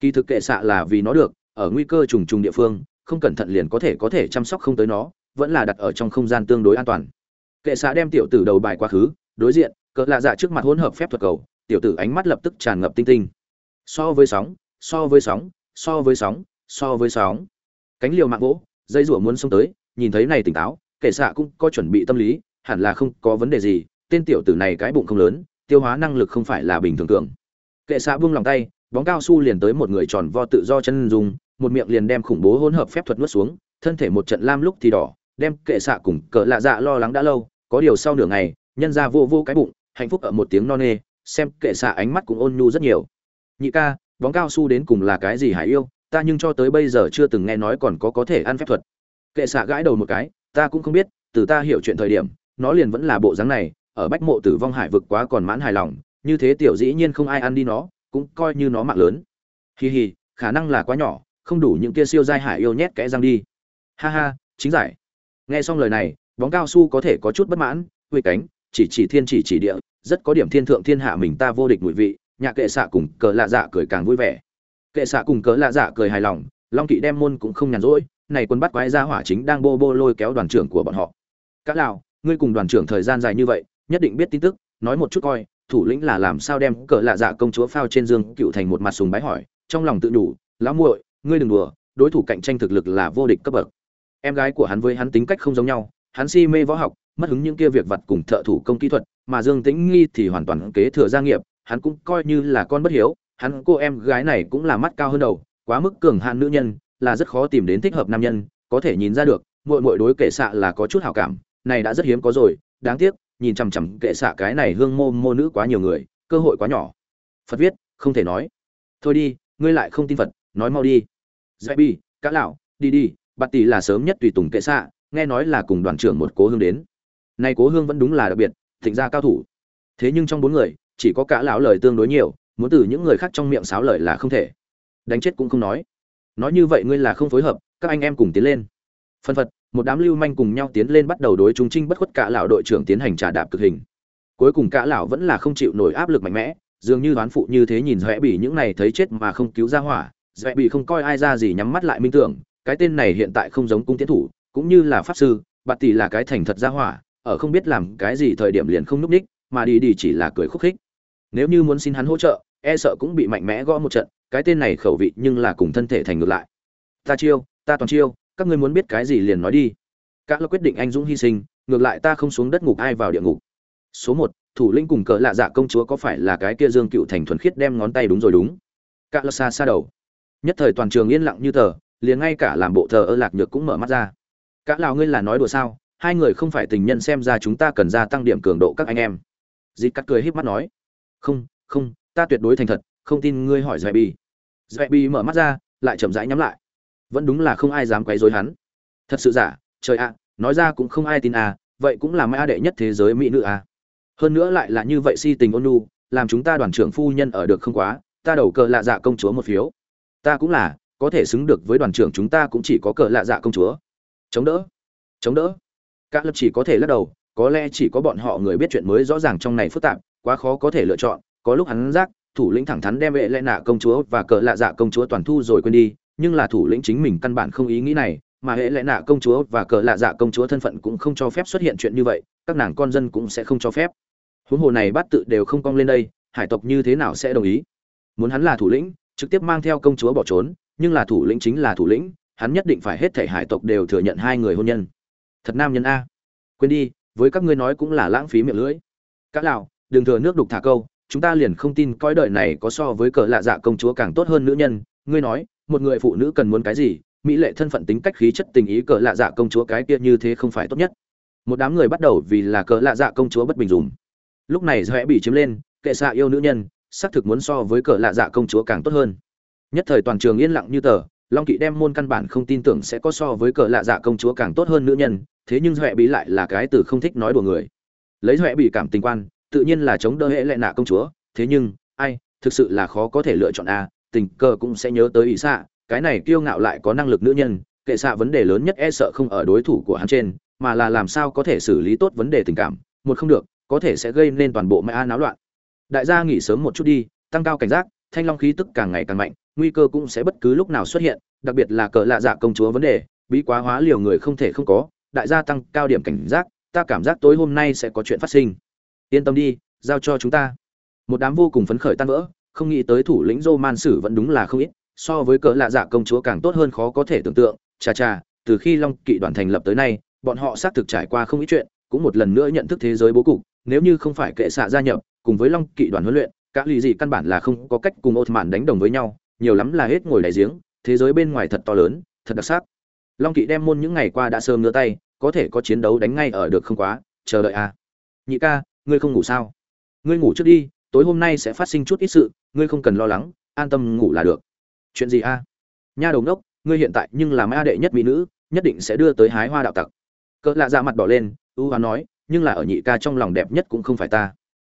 Kỳ thực kệ xạ là vì nó được, ở nguy cơ trùng trùng địa phương, không cẩn thận liền có thể có thể chăm sóc không tới nó, vẫn là đặt ở trong không gian tương đối an toàn kệ xạ đem tiểu tử đầu bài quá khứ, đối diện, cỡ lạ dạ trước mặt hỗn hợp phép thuật cầu, tiểu tử ánh mắt lập tức tràn ngập tinh tinh. So với sóng, so với sóng, so với sóng, so với sóng. Cánh liều mạng gỗ dây rủa muốn xông tới, nhìn thấy này tỉnh táo, kệ xạ cũng có chuẩn bị tâm lý, hẳn là không có vấn đề gì, tên tiểu tử này cái bụng không lớn, tiêu hóa năng lực không phải là bình thường cường. Kệ xạ buông lòng tay, bóng cao su liền tới một người tròn vo tự do chân dùng một miệng liền đem khủng bố hỗn hợp phép thuật nuốt xuống, thân thể một trận lam lúc thì đỏ, đem kệ xạ cùng cỡ lạ dạ lo lắng đã lâu có điều sau nửa ngày, nhân ra vô vô cái bụng, hạnh phúc ở một tiếng no nê, xem kệ xạ ánh mắt cũng ôn nhu rất nhiều. Nhị ca, bóng cao su đến cùng là cái gì hải yêu, ta nhưng cho tới bây giờ chưa từng nghe nói còn có có thể ăn phép thuật. Kệ xạ gãi đầu một cái, ta cũng không biết, từ ta hiểu chuyện thời điểm, nó liền vẫn là bộ dáng này, ở bách mộ tử vong hải vực quá còn mãn hài lòng, như thế tiểu dĩ nhiên không ai ăn đi nó, cũng coi như nó mạng lớn. Hì hì khả năng là quá nhỏ, không đủ những kia siêu giai hải yêu nhét kẽ răng đi. Ha ha, chính giải. Nghe xong lời này bóng cao su có thể có chút bất mãn huệ cánh, chỉ chỉ thiên chỉ chỉ địa, rất có điểm thiên thượng thiên hạ mình ta vô địch mùi vị nhà kệ xạ cùng cờ lạ dạ cười càng vui vẻ. Kệ xạ cùng cờ lạ dạ cười hài lòng, long kỵ đem môn cũng không nhàn rỗi, này quân bắt quái ra hỏa chính đang bô bô lôi kéo đoàn trưởng của bọn họ. Các lào, ngươi cùng đoàn trưởng thời gian dài như vậy, nhất định biết tin tức, nói một chút coi, thủ lĩnh là làm sao đem cờ lạ dạ công chúa phao trên dương cựu thành một mặt sùng bái hỏi, trong lòng tự đủ, lão muội, ngươi đừng đùa, đối thủ cạnh tranh thực lực là vô địch cấp bậc. Em gái của hắn với hắn tính cách không giống nhau hắn si mê võ học, mất hứng những kia việc vặt cùng thợ thủ công kỹ thuật, mà dương tĩnh nghi thì hoàn toàn kế thừa gia nghiệp, hắn cũng coi như là con bất hiếu, hắn cô em gái này cũng là mắt cao hơn đầu, quá mức cường hạn nữ nhân, là rất khó tìm đến thích hợp nam nhân, có thể nhìn ra được, muội muội đối kệ xạ là có chút hảo cảm, này đã rất hiếm có rồi, đáng tiếc, nhìn chằm chằm kệ xạ cái này hương mô mô nữ quá nhiều người, cơ hội quá nhỏ. Phật viết, không thể nói. Thôi đi, ngươi lại không tin phật, nói mau đi. Dạy bi cá lão, đi đi, bạt tỷ là sớm nhất tùy tùng kệ xạ nghe nói là cùng đoàn trưởng một cố hương đến. Nay cố hương vẫn đúng là đặc biệt, thịnh gia cao thủ. Thế nhưng trong bốn người, chỉ có cả lão lời tương đối nhiều, muốn từ những người khác trong miệng sáo lời là không thể. Đánh chết cũng không nói. Nói như vậy ngươi là không phối hợp, các anh em cùng tiến lên. Phân phật, một đám lưu manh cùng nhau tiến lên bắt đầu đối trung trinh bất khuất cả lão đội trưởng tiến hành trả đạp cực hình. Cuối cùng cả lão vẫn là không chịu nổi áp lực mạnh mẽ, dường như đoán phụ như thế nhìn dõe bị những này thấy chết mà không cứu ra hỏa dõe bị không coi ai ra gì nhắm mắt lại minh tưởng, cái tên này hiện tại không giống cung tiến thủ cũng như là pháp sư, bạt tỷ là cái thành thật ra hỏa, ở không biết làm cái gì thời điểm liền không núp ních, mà đi đi chỉ là cười khúc khích. Nếu như muốn xin hắn hỗ trợ e sợ cũng bị mạnh mẽ gõ một trận, cái tên này khẩu vị nhưng là cùng thân thể thành ngược lại. Ta chiêu, ta toàn chiêu, các ngươi muốn biết cái gì liền nói đi. Các lo quyết định anh dũng hy sinh, ngược lại ta không xuống đất ngục ai vào địa ngục. Số một, thủ lĩnh cùng cỡ lạ dạ công chúa có phải là cái kia dương cựu thành thuần khiết đem ngón tay đúng rồi đúng? Các là xa xa đầu. Nhất thời toàn trường yên lặng như tờ, liền ngay cả làm bộ thờ ơ lạc nhược cũng mở mắt ra cả lào ngươi là nói đùa sao? Hai người không phải tình nhân xem ra chúng ta cần gia tăng điểm cường độ các anh em. Dịp cắt cười híp mắt nói. Không không, ta tuyệt đối thành thật, không tin ngươi hỏi dạy bi dạy bi mở mắt ra, lại chậm rãi nhắm lại. Vẫn đúng là không ai dám quấy rối hắn. Thật sự giả, trời ạ, nói ra cũng không ai tin à vậy cũng là mai đệ nhất thế giới mỹ nữ à. Hơn nữa lại là như vậy si tình ôn nhu, làm chúng ta đoàn trưởng phu nhân ở được không quá, ta đầu cờ lạ dạ công chúa một phiếu. Ta cũng là, có thể xứng được với đoàn trưởng chúng ta cũng chỉ có cờ lạ dạ công chúa chống đỡ. Chống đỡ. Các lập chỉ có thể lắc đầu, có lẽ chỉ có bọn họ người biết chuyện mới rõ ràng trong này phức tạp, quá khó có thể lựa chọn. Có lúc hắn giác, thủ lĩnh thẳng thắn đem vệ lẽ nạ công chúa và cờ lạ dạ công chúa toàn thu rồi quên đi, nhưng là thủ lĩnh chính mình căn bản không ý nghĩ này, mà hệ lẽ nạ công chúa và cờ lạ dạ công chúa thân phận cũng không cho phép xuất hiện chuyện như vậy, các nàng con dân cũng sẽ không cho phép. Huống hồ này bắt tự đều không cong lên đây, hải tộc như thế nào sẽ đồng ý? Muốn hắn là thủ lĩnh, trực tiếp mang theo công chúa bỏ trốn, nhưng là thủ lĩnh chính là thủ lĩnh hắn nhất định phải hết thể hải tộc đều thừa nhận hai người hôn nhân. Thật nam nhân a. Quên đi, với các ngươi nói cũng là lãng phí miệng lưỡi. Cá lào đừng thừa nước đục thả câu, chúng ta liền không tin coi đời này có so với cờ lạ dạ công chúa càng tốt hơn nữ nhân. Ngươi nói, một người phụ nữ cần muốn cái gì, mỹ lệ thân phận tính cách khí chất tình ý cờ lạ dạ công chúa cái kia như thế không phải tốt nhất. Một đám người bắt đầu vì là cờ lạ dạ công chúa bất bình dùng. lúc này dõe bị chiếm lên, kệ xạ yêu nữ nhân, xác thực muốn so với cờ lạ dạ công chúa càng tốt hơn. Nhất thời toàn trường yên lặng như tờ long kỵ đem môn căn bản không tin tưởng sẽ có so với cờ lạ dạ công chúa càng tốt hơn nữ nhân, thế nhưng huệ bị lại là cái từ không thích nói đùa người. Lấy huệ bị cảm tình quan, tự nhiên là chống đỡ hệ lệ nạ công chúa, thế nhưng, ai, thực sự là khó có thể lựa chọn a, tình cờ cũng sẽ nhớ tới ý xạ, cái này kiêu ngạo lại có năng lực nữ nhân, kệ xạ vấn đề lớn nhất e sợ không ở đối thủ của hắn trên, mà là làm sao có thể xử lý tốt vấn đề tình cảm, một không được, có thể sẽ gây nên toàn bộ mẹ a náo loạn. Đại gia nghỉ sớm một chút đi, tăng cao cảnh giác, thanh long khí tức càng ngày càng mạnh nguy cơ cũng sẽ bất cứ lúc nào xuất hiện, đặc biệt là cờ lạ dạ công chúa vấn đề, bí quá hóa liều người không thể không có, đại gia tăng cao điểm cảnh giác, ta cảm giác tối hôm nay sẽ có chuyện phát sinh. Yên tâm đi, giao cho chúng ta. Một đám vô cùng phấn khởi tan vỡ, không nghĩ tới thủ lĩnh dô man sử vẫn đúng là không ít, so với cỡ lạ dạ công chúa càng tốt hơn khó có thể tưởng tượng. Chà chà, từ khi long kỵ đoàn thành lập tới nay, bọn họ xác thực trải qua không ít chuyện, cũng một lần nữa nhận thức thế giới bố cục, nếu như không phải kệ xạ gia nhập, cùng với long kỵ đoàn huấn luyện các lì gì căn bản là không có cách cùng ột mạn đánh đồng với nhau nhiều lắm là hết ngồi đại giếng, thế giới bên ngoài thật to lớn, thật đặc sắc. Long kỵ đem môn những ngày qua đã sớm ngứa tay, có thể có chiến đấu đánh ngay ở được không quá, chờ đợi à. Nhị ca, ngươi không ngủ sao? Ngươi ngủ trước đi, tối hôm nay sẽ phát sinh chút ít sự, ngươi không cần lo lắng, an tâm ngủ là được. Chuyện gì a nha đầu ngốc, ngươi hiện tại nhưng là ma đệ nhất mỹ nữ, nhất định sẽ đưa tới hái hoa đạo tặc. Cỡ lạ ra mặt đỏ lên, ưu hoa nói, nhưng là ở nhị ca trong lòng đẹp nhất cũng không phải ta.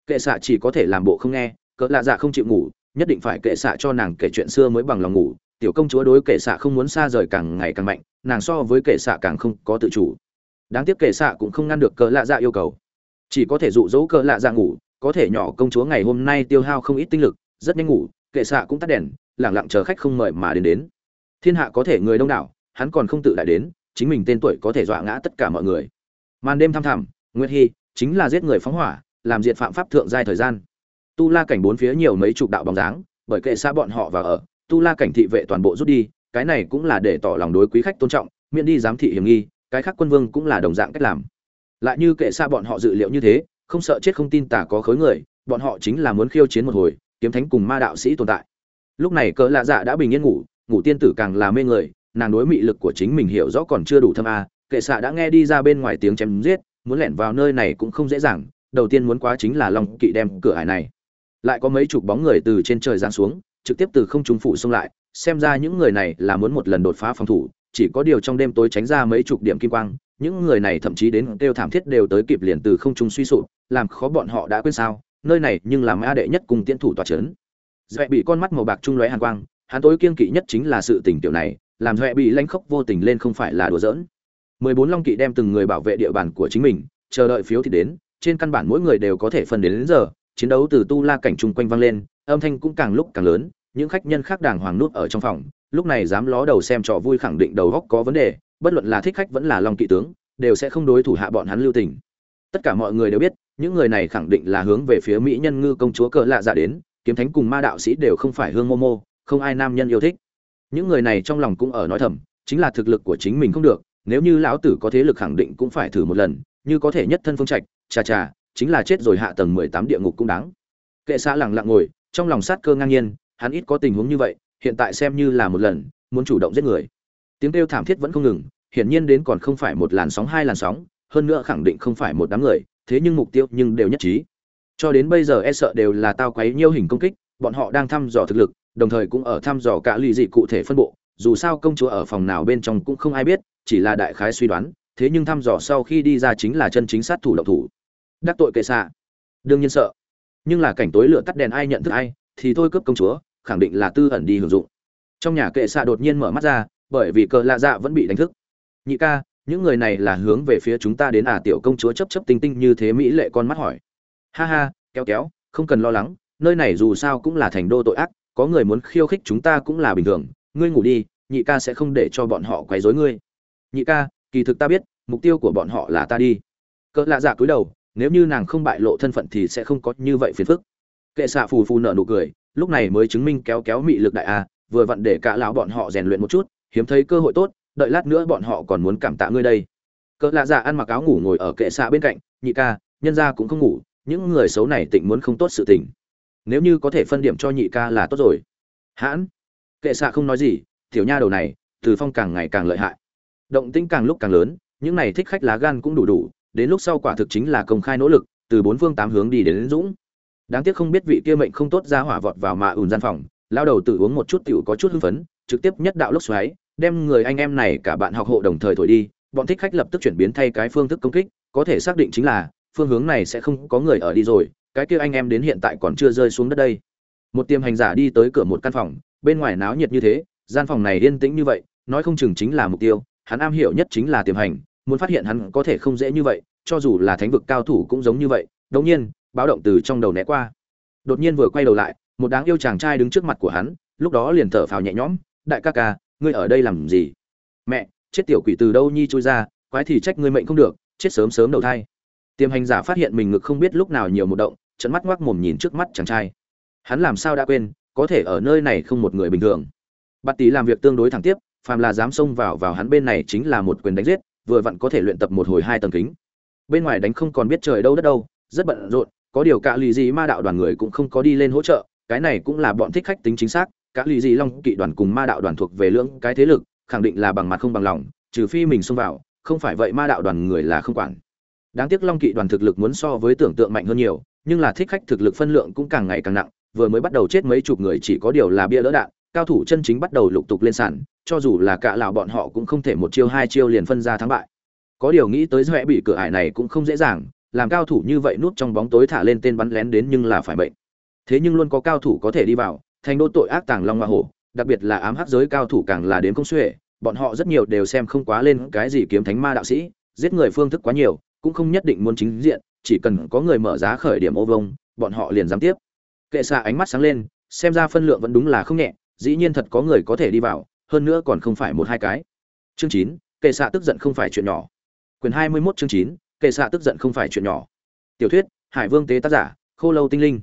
Kệ xạ chỉ có thể làm bộ không nghe, cỡ lạ dạ không chịu ngủ nhất định phải kệ xạ cho nàng kể chuyện xưa mới bằng lòng ngủ. Tiểu công chúa đối kệ xạ không muốn xa rời càng ngày càng mạnh, nàng so với kệ xạ càng không có tự chủ. Đáng tiếc kệ xạ cũng không ngăn được cỡ lạ dạ yêu cầu. Chỉ có thể dụ dỗ cỡ lạ dạ ngủ, có thể nhỏ công chúa ngày hôm nay tiêu hao không ít tinh lực, rất nhanh ngủ, kệ xạ cũng tắt đèn, lẳng lặng chờ khách không mời mà đến đến. Thiên hạ có thể người đông đảo, hắn còn không tự đại đến, chính mình tên tuổi có thể dọa ngã tất cả mọi người. Màn đêm thăm thẳm, nguyệt hy chính là giết người phóng hỏa, làm diệt phạm pháp thượng giai thời gian tu la cảnh bốn phía nhiều mấy chục đạo bóng dáng, bởi kệ xa bọn họ vào ở, tu la cảnh thị vệ toàn bộ rút đi, cái này cũng là để tỏ lòng đối quý khách tôn trọng, miễn đi giám thị hiểm nghi, cái khác quân vương cũng là đồng dạng cách làm. Lại như kệ xa bọn họ dự liệu như thế, không sợ chết không tin tả có khối người, bọn họ chính là muốn khiêu chiến một hồi, kiếm thánh cùng ma đạo sĩ tồn tại. Lúc này cỡ lạ dạ đã bình yên ngủ ngủ tiên tử càng là mê người, nàng đối mị lực của chính mình hiểu rõ còn chưa đủ thâm a, kệ xạ đã nghe đi ra bên ngoài tiếng chém giết, muốn lẻn vào nơi này cũng không dễ dàng, đầu tiên muốn quá chính là long kỵ đem cửa hải này lại có mấy chục bóng người từ trên trời giáng xuống trực tiếp từ không trung phủ xông lại xem ra những người này là muốn một lần đột phá phòng thủ chỉ có điều trong đêm tối tránh ra mấy chục điểm kim quang những người này thậm chí đến kêu thảm thiết đều tới kịp liền từ không trung suy sụp làm khó bọn họ đã quên sao nơi này nhưng làm a đệ nhất cùng tiên thủ tòa chấn. Dọa bị con mắt màu bạc trung lóe hàn quang hắn tối kiên kỵ nhất chính là sự tình tiểu này làm dọa bị lanh khốc vô tình lên không phải là đùa giỡn. Mười bốn long kỵ đem từng người bảo vệ địa bàn của chính mình chờ đợi phiếu thì đến trên căn bản mỗi người đều có thể phân đến, đến giờ chiến đấu từ tu la cảnh chung quanh vang lên, âm thanh cũng càng lúc càng lớn, những khách nhân khác đàng hoàng nút ở trong phòng, lúc này dám ló đầu xem trò vui khẳng định đầu góc có vấn đề, bất luận là thích khách vẫn là long kỵ tướng, đều sẽ không đối thủ hạ bọn hắn lưu tình. Tất cả mọi người đều biết, những người này khẳng định là hướng về phía mỹ nhân ngư công chúa cỡ lạ dạ đến, kiếm thánh cùng ma đạo sĩ đều không phải hương momo, không ai nam nhân yêu thích. Những người này trong lòng cũng ở nói thầm, chính là thực lực của chính mình không được, nếu như lão tử có thế lực khẳng định cũng phải thử một lần, như có thể nhất thân phương trạch, chà chà chính là chết rồi hạ tầng mười tám địa ngục cũng đáng. Kệ xã lẳng lặng ngồi, trong lòng sát cơ ngang nhiên, hắn ít có tình huống như vậy, hiện tại xem như là một lần, muốn chủ động giết người. Tiếng kêu thảm thiết vẫn không ngừng, hiển nhiên đến còn không phải một làn sóng hai làn sóng, hơn nữa khẳng định không phải một đám người, thế nhưng mục tiêu nhưng đều nhất trí. Cho đến bây giờ e sợ đều là tao quấy nhiêu hình công kích, bọn họ đang thăm dò thực lực, đồng thời cũng ở thăm dò cả lì dị cụ thể phân bộ, dù sao công chúa ở phòng nào bên trong cũng không ai biết, chỉ là đại khái suy đoán, thế nhưng thăm dò sau khi đi ra chính là chân chính sát thủ độc thủ đắc tội kệ xạ. Đương nhiên sợ. Nhưng là cảnh tối lửa tắt đèn ai nhận thức ai, thì thôi cướp công chúa, khẳng định là tư ẩn đi hưởng dụng. Trong nhà kệ xạ đột nhiên mở mắt ra, bởi vì cờ lạ dạ vẫn bị đánh thức. Nhị ca, những người này là hướng về phía chúng ta đến à tiểu công chúa chấp chấp tinh tinh như thế mỹ lệ con mắt hỏi. Ha ha, kéo kéo, không cần lo lắng, nơi này dù sao cũng là thành đô tội ác, có người muốn khiêu khích chúng ta cũng là bình thường, ngươi ngủ đi, nhị ca sẽ không để cho bọn họ quấy rối ngươi. Nhị ca, kỳ thực ta biết, mục tiêu của bọn họ là ta đi. Cỡ lạ dạ cúi đầu nếu như nàng không bại lộ thân phận thì sẽ không có như vậy phiền phức. Kệ xạ phù phù nở nụ cười, lúc này mới chứng minh kéo kéo mị lực đại a, vừa vặn để cả lão bọn họ rèn luyện một chút, hiếm thấy cơ hội tốt, đợi lát nữa bọn họ còn muốn cảm tạ ngươi đây. Cỡ lạ dạ ăn mặc áo ngủ ngồi ở kệ xạ bên cạnh, nhị ca, nhân gia cũng không ngủ, những người xấu này tịnh muốn không tốt sự tình. Nếu như có thể phân điểm cho nhị ca là tốt rồi. Hãn, kệ xạ không nói gì, tiểu nha đầu này, từ phong càng ngày càng lợi hại. Động tĩnh càng lúc càng lớn, những này thích khách lá gan cũng đủ đủ đến lúc sau quả thực chính là công khai nỗ lực từ bốn phương tám hướng đi đến, đến dũng. Đáng tiếc không biết vị kia mệnh không tốt ra hỏa vọt vào mà ủn gian phòng lao đầu tự uống một chút tiểu có chút hưng phấn trực tiếp nhất đạo lốc xoáy đem người anh em này cả bạn học hộ đồng thời thổi đi bọn thích khách lập tức chuyển biến thay cái phương thức công kích có thể xác định chính là phương hướng này sẽ không có người ở đi rồi cái kia anh em đến hiện tại còn chưa rơi xuống đất đây. Một tiêm hành giả đi tới cửa một căn phòng bên ngoài náo nhiệt như thế gian phòng này yên tĩnh như vậy nói không chừng chính là mục tiêu hắn am hiểu nhất chính là tiềm hành muốn phát hiện hắn có thể không dễ như vậy, cho dù là thánh vực cao thủ cũng giống như vậy đống nhiên, báo động từ trong đầu né qua. Đột nhiên vừa quay đầu lại, một đáng yêu chàng trai đứng trước mặt của hắn, lúc đó liền thở phào nhẹ nhõm, đại ca ca, ngươi ở đây làm gì? Mẹ, chết tiểu quỷ từ đâu nhi chui ra, quái thì trách ngươi mệnh không được, chết sớm sớm đầu thai. Tiêm hành giả phát hiện mình ngực không biết lúc nào nhiều một động trận mắt ngoác mồm nhìn trước mắt chàng trai. Hắn làm sao đã quên, có thể ở nơi này không một người bình thường. Bạt tỷ làm việc tương đối thẳng tiếp, phàm là dám xông vào vào hắn bên này chính là một quyền đánh giết vừa vặn có thể luyện tập một hồi hai tầng kính. Bên ngoài đánh không còn biết trời đâu đất đâu, rất bận rộn, có điều cả lì gì ma đạo đoàn người cũng không có đi lên hỗ trợ, cái này cũng là bọn thích khách tính chính xác, cả lì gì long kỵ đoàn cùng ma đạo đoàn thuộc về lưỡng cái thế lực, khẳng định là bằng mặt không bằng lòng, trừ phi mình xông vào, không phải vậy ma đạo đoàn người là không quản. Đáng tiếc long kỵ đoàn thực lực muốn so với tưởng tượng mạnh hơn nhiều, nhưng là thích khách thực lực phân lượng cũng càng ngày càng nặng, vừa mới bắt đầu chết mấy chục người chỉ có điều là bia đỡ đạn cao thủ chân chính bắt đầu lục tục lên sàn, cho dù là cả lào bọn họ cũng không thể một chiêu hai chiêu liền phân ra thắng bại. Có điều nghĩ tới rẽ bị cửa ải này cũng không dễ dàng, làm cao thủ như vậy nút trong bóng tối thả lên tên bắn lén đến nhưng là phải bệnh thế nhưng luôn có cao thủ có thể đi vào, thành đô tội ác tàng long hoa hổ, đặc biệt là ám hắc giới cao thủ càng là đến công xuể, bọn họ rất nhiều đều xem không quá lên cái gì kiếm thánh ma đạo sĩ, giết người phương thức quá nhiều, cũng không nhất định muốn chính diện, chỉ cần có người mở giá khởi điểm ô vông, bọn họ liền dám tiếp. Kệ xạ ánh mắt sáng lên, xem ra phân lượng vẫn đúng là không nhẹ dĩ nhiên thật có người có thể đi vào, hơn nữa còn không phải một hai cái. Chương chín, kệ xạ tức giận không phải chuyện nhỏ. Quyền hai mươi 21 chương chín, kệ xạ tức giận không phải chuyện nhỏ. Tiểu thuyết, hải vương tế tác giả, khô lâu tinh linh.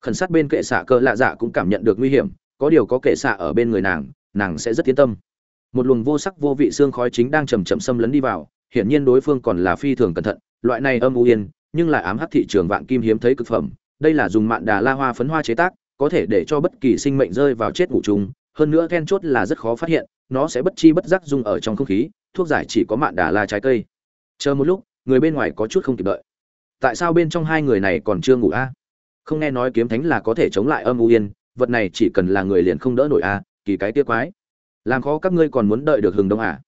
Khẩn sát bên kệ xạ cơ lạ dạ cũng cảm nhận được nguy hiểm, có điều có kệ xạ ở bên người nàng nàng sẽ rất yên tâm. Một luồng vô sắc vô vị xương khói chính đang chầm chậm xâm lấn đi vào, hiển nhiên đối phương còn là phi thường cẩn thận, loại này âm u yên, nhưng lại ám hắc thị trường vạn kim hiếm thấy cực phẩm, đây là dùng mạn đà la hoa phấn hoa chế tác có thể để cho bất kỳ sinh mệnh rơi vào chết ngủ chung, hơn nữa then chốt là rất khó phát hiện, nó sẽ bất chi bất giác dung ở trong không khí, thuốc giải chỉ có mạn đà la trái cây. Chờ một lúc, người bên ngoài có chút không kịp đợi. Tại sao bên trong hai người này còn chưa ngủ a? Không nghe nói kiếm thánh là có thể chống lại âm u yên, vật này chỉ cần là người liền không đỡ nổi a, kỳ cái tia quái. Làm khó các ngươi còn muốn đợi được hừng đông à?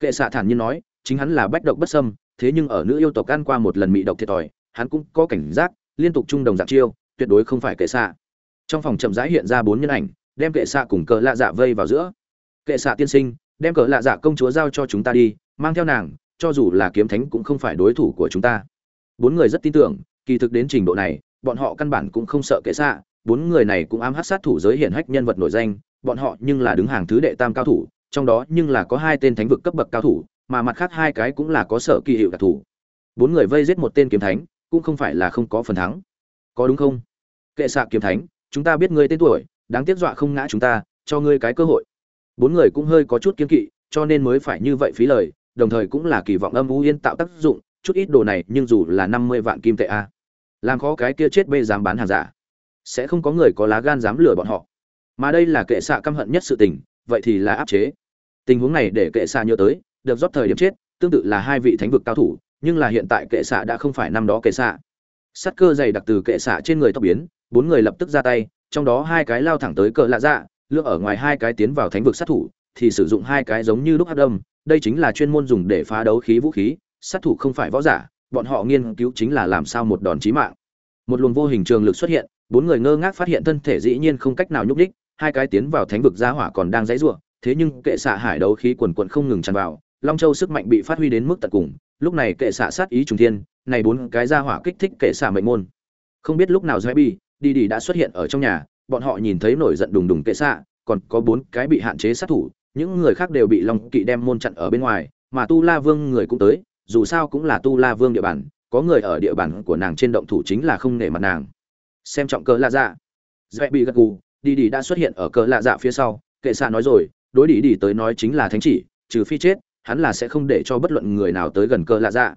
Kệ xạ thản nhiên nói, chính hắn là bách độc bất sâm thế nhưng ở nữ yêu tộc ăn qua một lần mị độc thiệt thòi, hắn cũng có cảnh giác, liên tục trung đồng dạng chiêu, tuyệt đối không phải kệ xạ trong phòng chậm rãi hiện ra bốn nhân ảnh, đem kệ xạ cùng cờ lạ dạ vây vào giữa. Kệ xạ tiên sinh, đem cờ lạ dạ công chúa giao cho chúng ta đi, mang theo nàng, cho dù là kiếm thánh cũng không phải đối thủ của chúng ta. Bốn người rất tin tưởng, kỳ thực đến trình độ này, bọn họ căn bản cũng không sợ kệ xạ, bốn người này cũng ám hát sát thủ giới hiển hách nhân vật nổi danh, bọn họ nhưng là đứng hàng thứ đệ tam cao thủ, trong đó nhưng là có hai tên thánh vực cấp bậc cao thủ, mà mặt khác hai cái cũng là có sở kỳ hiệu đặc thủ bốn người vây giết một tên kiếm thánh, cũng không phải là không có phần thắng. Có đúng không? Kệ xạ kiếm thánh chúng ta biết ngươi tên tuổi, đáng tiếc dọa không ngã chúng ta, cho ngươi cái cơ hội. Bốn người cũng hơi có chút kiên kỵ, cho nên mới phải như vậy phí lời, đồng thời cũng là kỳ vọng âm u yên tạo tác dụng, chút ít đồ này nhưng dù là năm mươi vạn kim tệ a. Làm khó cái kia chết bê dám bán hàng giả. Sẽ không có người có lá gan dám lừa bọn họ. Mà đây là kệ xạ căm hận nhất sự tình, vậy thì là áp chế. Tình huống này để kệ xạ nhớ tới, được rót thời điểm chết, tương tự là hai vị thánh vực cao thủ, nhưng là hiện tại kệ xạ đã không phải năm đó kệ xạ. Sắt cơ dày đặc từ kệ xạ trên người tóc biến bốn người lập tức ra tay, trong đó hai cái lao thẳng tới cờ lạ dạ lựa ở ngoài hai cái tiến vào thánh vực sát thủ, thì sử dụng hai cái giống như lúc hát đâm. Đây chính là chuyên môn dùng để phá đấu khí vũ khí, sát thủ không phải võ giả, bọn họ nghiên cứu chính là làm sao một đòn chí mạng. Một luồng vô hình trường lực xuất hiện, bốn người ngơ ngác phát hiện thân thể dĩ nhiên không cách nào nhúc đích hai cái tiến vào thánh vực gia hỏa còn đang dãy ruộng thế nhưng kệ xạ hải đấu khí quần quận không ngừng tràn vào, long châu sức mạnh bị phát huy đến mức tận cùng, lúc này kệ xạ sát ý trùng thiên, này bốn cái gia hỏa kích thích kệ xạ mệnh môn. Không biết lúc nào dễ bi đi đi đã xuất hiện ở trong nhà, bọn họ nhìn thấy nổi giận đùng đùng kệ xạ, còn có bốn cái bị hạn chế sát thủ, những người khác đều bị long kỵ đem môn chặn ở bên ngoài, mà tu la vương người cũng tới, dù sao cũng là tu la vương địa bàn, có người ở địa bàn của nàng trên động thủ chính là không nể mặt nàng. Xem trọng cờ lạ dạ. Dễ bị gật gù, đi đi đã xuất hiện ở cờ lạ dạ phía sau, kệ xạ nói rồi, đối đi đi tới nói chính là thánh chỉ, trừ phi chết, hắn là sẽ không để cho bất luận người nào tới gần cờ lạ dạ.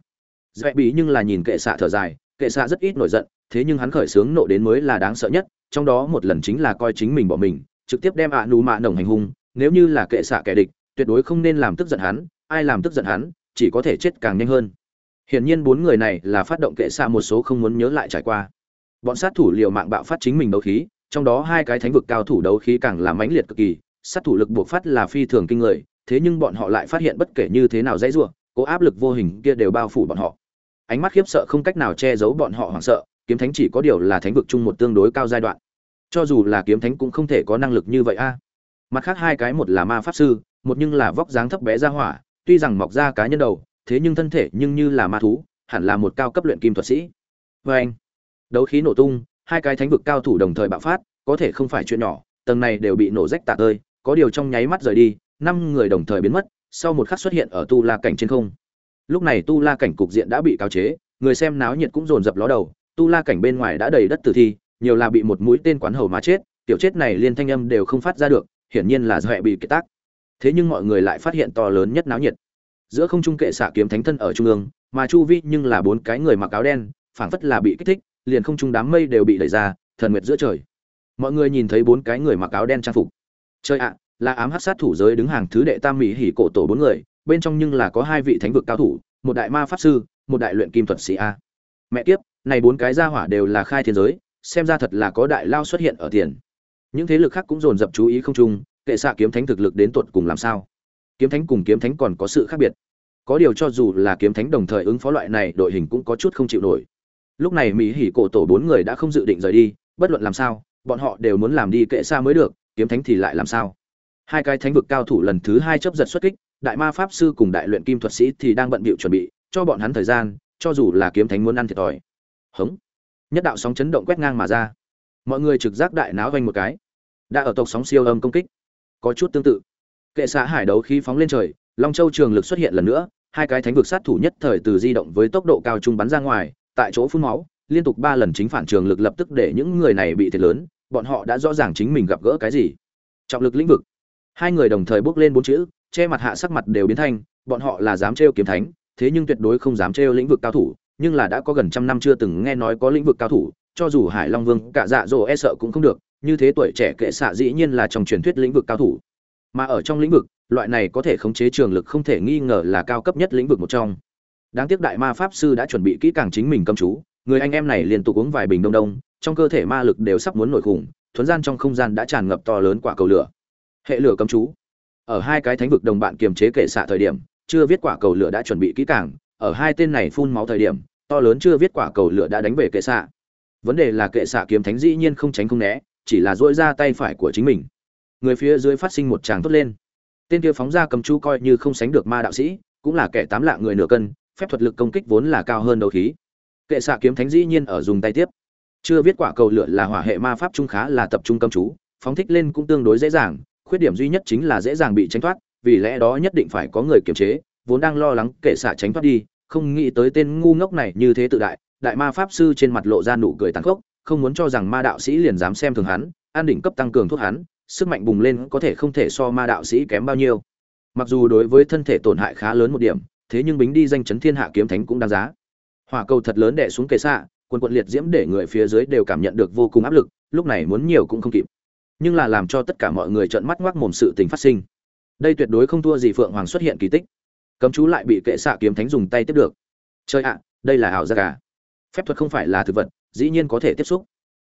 Dễ bị nhưng là nhìn kệ xạ thở dài, kệ xạ rất ít nổi giận thế nhưng hắn khởi sướng nộ đến mới là đáng sợ nhất, trong đó một lần chính là coi chính mình bỏ mình, trực tiếp đem ạ nù mạ nồng hành hung, nếu như là kệ xạ kẻ địch, tuyệt đối không nên làm tức giận hắn, ai làm tức giận hắn, chỉ có thể chết càng nhanh hơn. Hiển nhiên bốn người này là phát động kệ xạ một số không muốn nhớ lại trải qua. Bọn sát thủ liều mạng bạo phát chính mình đấu khí, trong đó hai cái thánh vực cao thủ đấu khí càng là mãnh liệt cực kỳ, sát thủ lực buộc phát là phi thường kinh người, thế nhưng bọn họ lại phát hiện bất kể như thế nào dãy rủa, cố áp lực vô hình kia đều bao phủ bọn họ. Ánh mắt khiếp sợ không cách nào che giấu bọn họ hoảng sợ kiếm thánh chỉ có điều là thánh vực chung một tương đối cao giai đoạn. Cho dù là kiếm thánh cũng không thể có năng lực như vậy a. Mặt khác hai cái một là ma pháp sư, một nhưng là vóc dáng thấp bé ra hỏa, tuy rằng mọc ra cá nhân đầu, thế nhưng thân thể nhưng như là ma thú, hẳn là một cao cấp luyện kim thuật sĩ. Vê anh đấu khí nổ tung, hai cái thánh vực cao thủ đồng thời bạo phát, có thể không phải chuyện nhỏ, tầng này đều bị nổ rách tạc ơi có điều trong nháy mắt rời đi, năm người đồng thời biến mất, sau một khắc xuất hiện ở tu la cảnh trên không. Lúc này tu la cảnh cục diện đã bị cao chế, người xem náo nhiệt cũng dồn dập ló đầu tu la cảnh bên ngoài đã đầy đất tử thi, nhiều là bị một mũi tên quán hầu mà chết, tiểu chết này liên thanh âm đều không phát ra được, hiển nhiên là do hệ bị kiệt tác. Thế nhưng mọi người lại phát hiện to lớn nhất náo nhiệt. Giữa không trung kệ xạ kiếm thánh thân ở trung ương, mà chu vi nhưng là bốn cái người mặc áo đen, phảng phất là bị kích thích, liền không trung đám mây đều bị đẩy ra, thần nguyệt giữa trời. Mọi người nhìn thấy bốn cái người mặc áo đen trang phục. Chơi ạ, là ám hắc sát thủ giới đứng hàng thứ đệ tam mỹ hỉ cổ tổ bốn người, bên trong nhưng là có hai vị thánh vực cao thủ, một đại ma pháp sư, một đại luyện kim thuật sĩ a. Mẹ kiếp này bốn cái gia hỏa đều là khai thiên giới, xem ra thật là có đại lao xuất hiện ở tiền. Những thế lực khác cũng dồn dập chú ý không chung, kệ xạ kiếm thánh thực lực đến tột cùng làm sao? Kiếm thánh cùng kiếm thánh còn có sự khác biệt. Có điều cho dù là kiếm thánh đồng thời ứng phó loại này, đội hình cũng có chút không chịu nổi. Lúc này mỹ hỉ cổ tổ bốn người đã không dự định rời đi, bất luận làm sao, bọn họ đều muốn làm đi kệ xa mới được, kiếm thánh thì lại làm sao? Hai cái thánh vực cao thủ lần thứ hai chấp giật xuất kích, đại ma pháp sư cùng đại luyện kim thuật sĩ thì đang bận bịu chuẩn bị, cho bọn hắn thời gian, cho dù là kiếm thánh muốn ăn thiệt thòi hống. Nhất đạo sóng chấn động quét ngang mà ra. Mọi người trực giác đại náo vanh một cái. Đã ở tộc sóng siêu âm công kích. Có chút tương tự. Kệ xã hải đấu khí phóng lên trời long châu trường lực xuất hiện lần nữa hai cái thánh vực sát thủ nhất thời từ di động với tốc độ cao trung bắn ra ngoài tại chỗ phun máu liên tục ba lần chính phản trường lực lập tức để những người này bị thiệt lớn bọn họ đã rõ ràng chính mình gặp gỡ cái gì. Trọng lực lĩnh vực. Hai người đồng thời bước lên bốn chữ che mặt hạ sắc mặt đều biến thành, bọn họ là dám trêu kiếm thánh thế nhưng tuyệt đối không dám trêu lĩnh vực cao thủ nhưng là đã có gần trăm năm chưa từng nghe nói có lĩnh vực cao thủ, cho dù hải long vương, cả dạ dỗ e sợ cũng không được, như thế tuổi trẻ kệ xạ dĩ nhiên là trong truyền thuyết lĩnh vực cao thủ. Mà ở trong lĩnh vực, loại này có thể khống chế trường lực không thể nghi ngờ là cao cấp nhất lĩnh vực một trong. Đáng tiếc đại ma pháp sư đã chuẩn bị kỹ càng chính mình cầm chú, người anh em này liên tục uống vài bình đông đông, trong cơ thể ma lực đều sắp muốn nổi khủng, thuấn gian trong không gian đã tràn ngập to lớn quả cầu lửa. Hệ lửa cấm chú. Ở hai cái thánh vực đồng bạn kiềm chế kệ xạ thời điểm, chưa viết quả cầu lửa đã chuẩn bị kỹ càng ở hai tên này phun máu thời điểm, to lớn chưa viết quả cầu lửa đã đánh về kệ xạ. Vấn đề là kệ xạ kiếm thánh dĩ nhiên không tránh không né, chỉ là dỗi ra tay phải của chính mình. Người phía dưới phát sinh một tràng tốt lên. Tên kia phóng ra cầm chu coi như không sánh được ma đạo sĩ, cũng là kẻ tám lạ người nửa cân, phép thuật lực công kích vốn là cao hơn đầu khí. Kệ xạ kiếm thánh dĩ nhiên ở dùng tay tiếp. Chưa viết quả cầu lửa là hỏa hệ ma pháp trung khá là tập trung cầm chú, phóng thích lên cũng tương đối dễ dàng, khuyết điểm duy nhất chính là dễ dàng bị tránh thoát, vì lẽ đó nhất định phải có người kiềm chế vốn đang lo lắng kệ xạ tránh thoát đi, không nghĩ tới tên ngu ngốc này như thế tự đại đại ma pháp sư trên mặt lộ ra nụ cười tàn khốc, không muốn cho rằng ma đạo sĩ liền dám xem thường hắn, an đỉnh cấp tăng cường thuốc hắn, sức mạnh bùng lên có thể không thể so ma đạo sĩ kém bao nhiêu. Mặc dù đối với thân thể tổn hại khá lớn một điểm, thế nhưng bính đi danh chấn thiên hạ kiếm thánh cũng đáng giá. Hỏa cầu thật lớn đè xuống kệ xạ quân quận liệt diễm để người phía dưới đều cảm nhận được vô cùng áp lực, lúc này muốn nhiều cũng không kịp. Nhưng là làm cho tất cả mọi người trợn mắt ngoác mồm sự tình phát sinh. Đây tuyệt đối không thua gì phượng hoàng xuất hiện kỳ tích cấm chú lại bị kệ xạ kiếm thánh dùng tay tiếp được. Chơi ạ, đây là ảo giác à? Phép thuật không phải là thực vật, dĩ nhiên có thể tiếp xúc.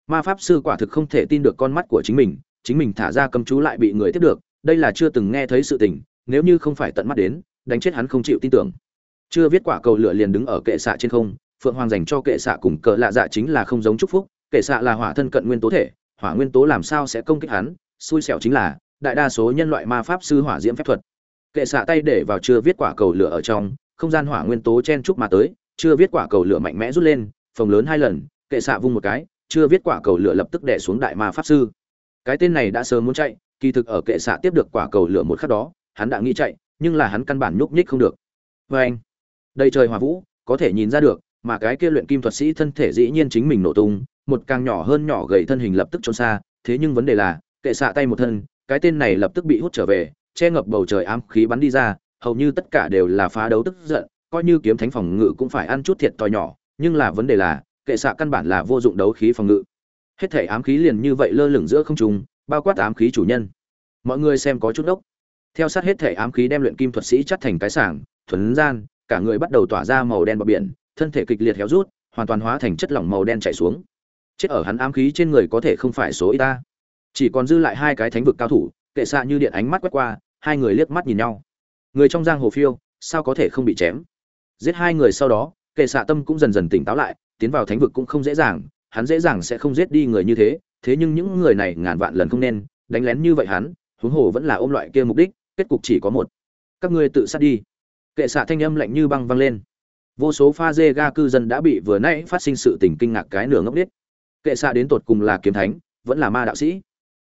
Ma pháp sư quả thực không thể tin được con mắt của chính mình chính mình thả ra cấm chú lại bị người tiếp được, đây là chưa từng nghe thấy sự tình, nếu như không phải tận mắt đến, đánh chết hắn không chịu tin tưởng. Chưa viết quả cầu lửa liền đứng ở kệ xạ trên không, phượng hoàng dành cho kệ xạ cùng cờ lạ dạ chính là không giống chúc phúc, kệ xạ là hỏa thân cận nguyên tố thể, hỏa nguyên tố làm sao sẽ công kích hắn? Xui xẻo chính là, đại đa số nhân loại ma pháp sư hỏa diễm phép thuật kệ xạ tay để vào chưa viết quả cầu lửa ở trong, không gian hỏa nguyên tố chen chúc mà tới, chưa viết quả cầu lửa mạnh mẽ rút lên, phồng lớn hai lần, kệ xạ vung một cái, chưa viết quả cầu lửa lập tức đè xuống đại ma pháp sư. Cái tên này đã sớm muốn chạy, kỳ thực ở kệ xạ tiếp được quả cầu lửa một khắc đó, hắn đã nghĩ chạy, nhưng là hắn căn bản nhúc nhích không được. Vê anh đây trời hòa vũ, có thể nhìn ra được, mà cái kia luyện kim thuật sĩ thân thể dĩ nhiên chính mình nổ tung, một càng nhỏ hơn nhỏ gầy thân hình lập tức trốn xa, thế nhưng vấn đề là, kệ xạ tay một thân, cái tên này lập tức bị hút trở về che ngập bầu trời ám khí bắn đi ra, hầu như tất cả đều là phá đấu tức giận, coi như kiếm thánh phòng ngự cũng phải ăn chút thiệt to nhỏ, nhưng là vấn đề là, kệ xạ căn bản là vô dụng đấu khí phòng ngự. Hết thể ám khí liền như vậy lơ lửng giữa không trung, bao quát ám khí chủ nhân. Mọi người xem có chút đốc. theo sát hết thể ám khí đem luyện kim thuật sĩ chắt thành cái sảng, thuần gian, cả người bắt đầu tỏa ra màu đen bờ biển, thân thể kịch liệt héo rút, hoàn toàn hóa thành chất lỏng màu đen chảy xuống. Chết ở hắn ám khí trên người có thể không phải số ít ta. Chỉ còn dư lại hai cái thánh vực cao thủ, kệ xạ như điện ánh mắt quét qua hai người liếc mắt nhìn nhau. Người trong giang hồ phiêu, sao có thể không bị chém? Giết hai người sau đó, kệ xạ tâm cũng dần dần tỉnh táo lại, tiến vào thánh vực cũng không dễ dàng, hắn dễ dàng sẽ không giết đi người như thế thế nhưng những người này ngàn vạn lần không nên, đánh lén như vậy hắn, huống hồ vẫn là ôm loại kia mục đích, kết cục chỉ có một. Các ngươi tự sát đi. Kệ xạ thanh âm lạnh như băng văng lên. Vô số pha dê ga cư dân đã bị vừa nãy phát sinh sự tình kinh ngạc cái nửa ngốc biết kệ xạ đến tột cùng là kiếm thánh, vẫn là ma đạo sĩ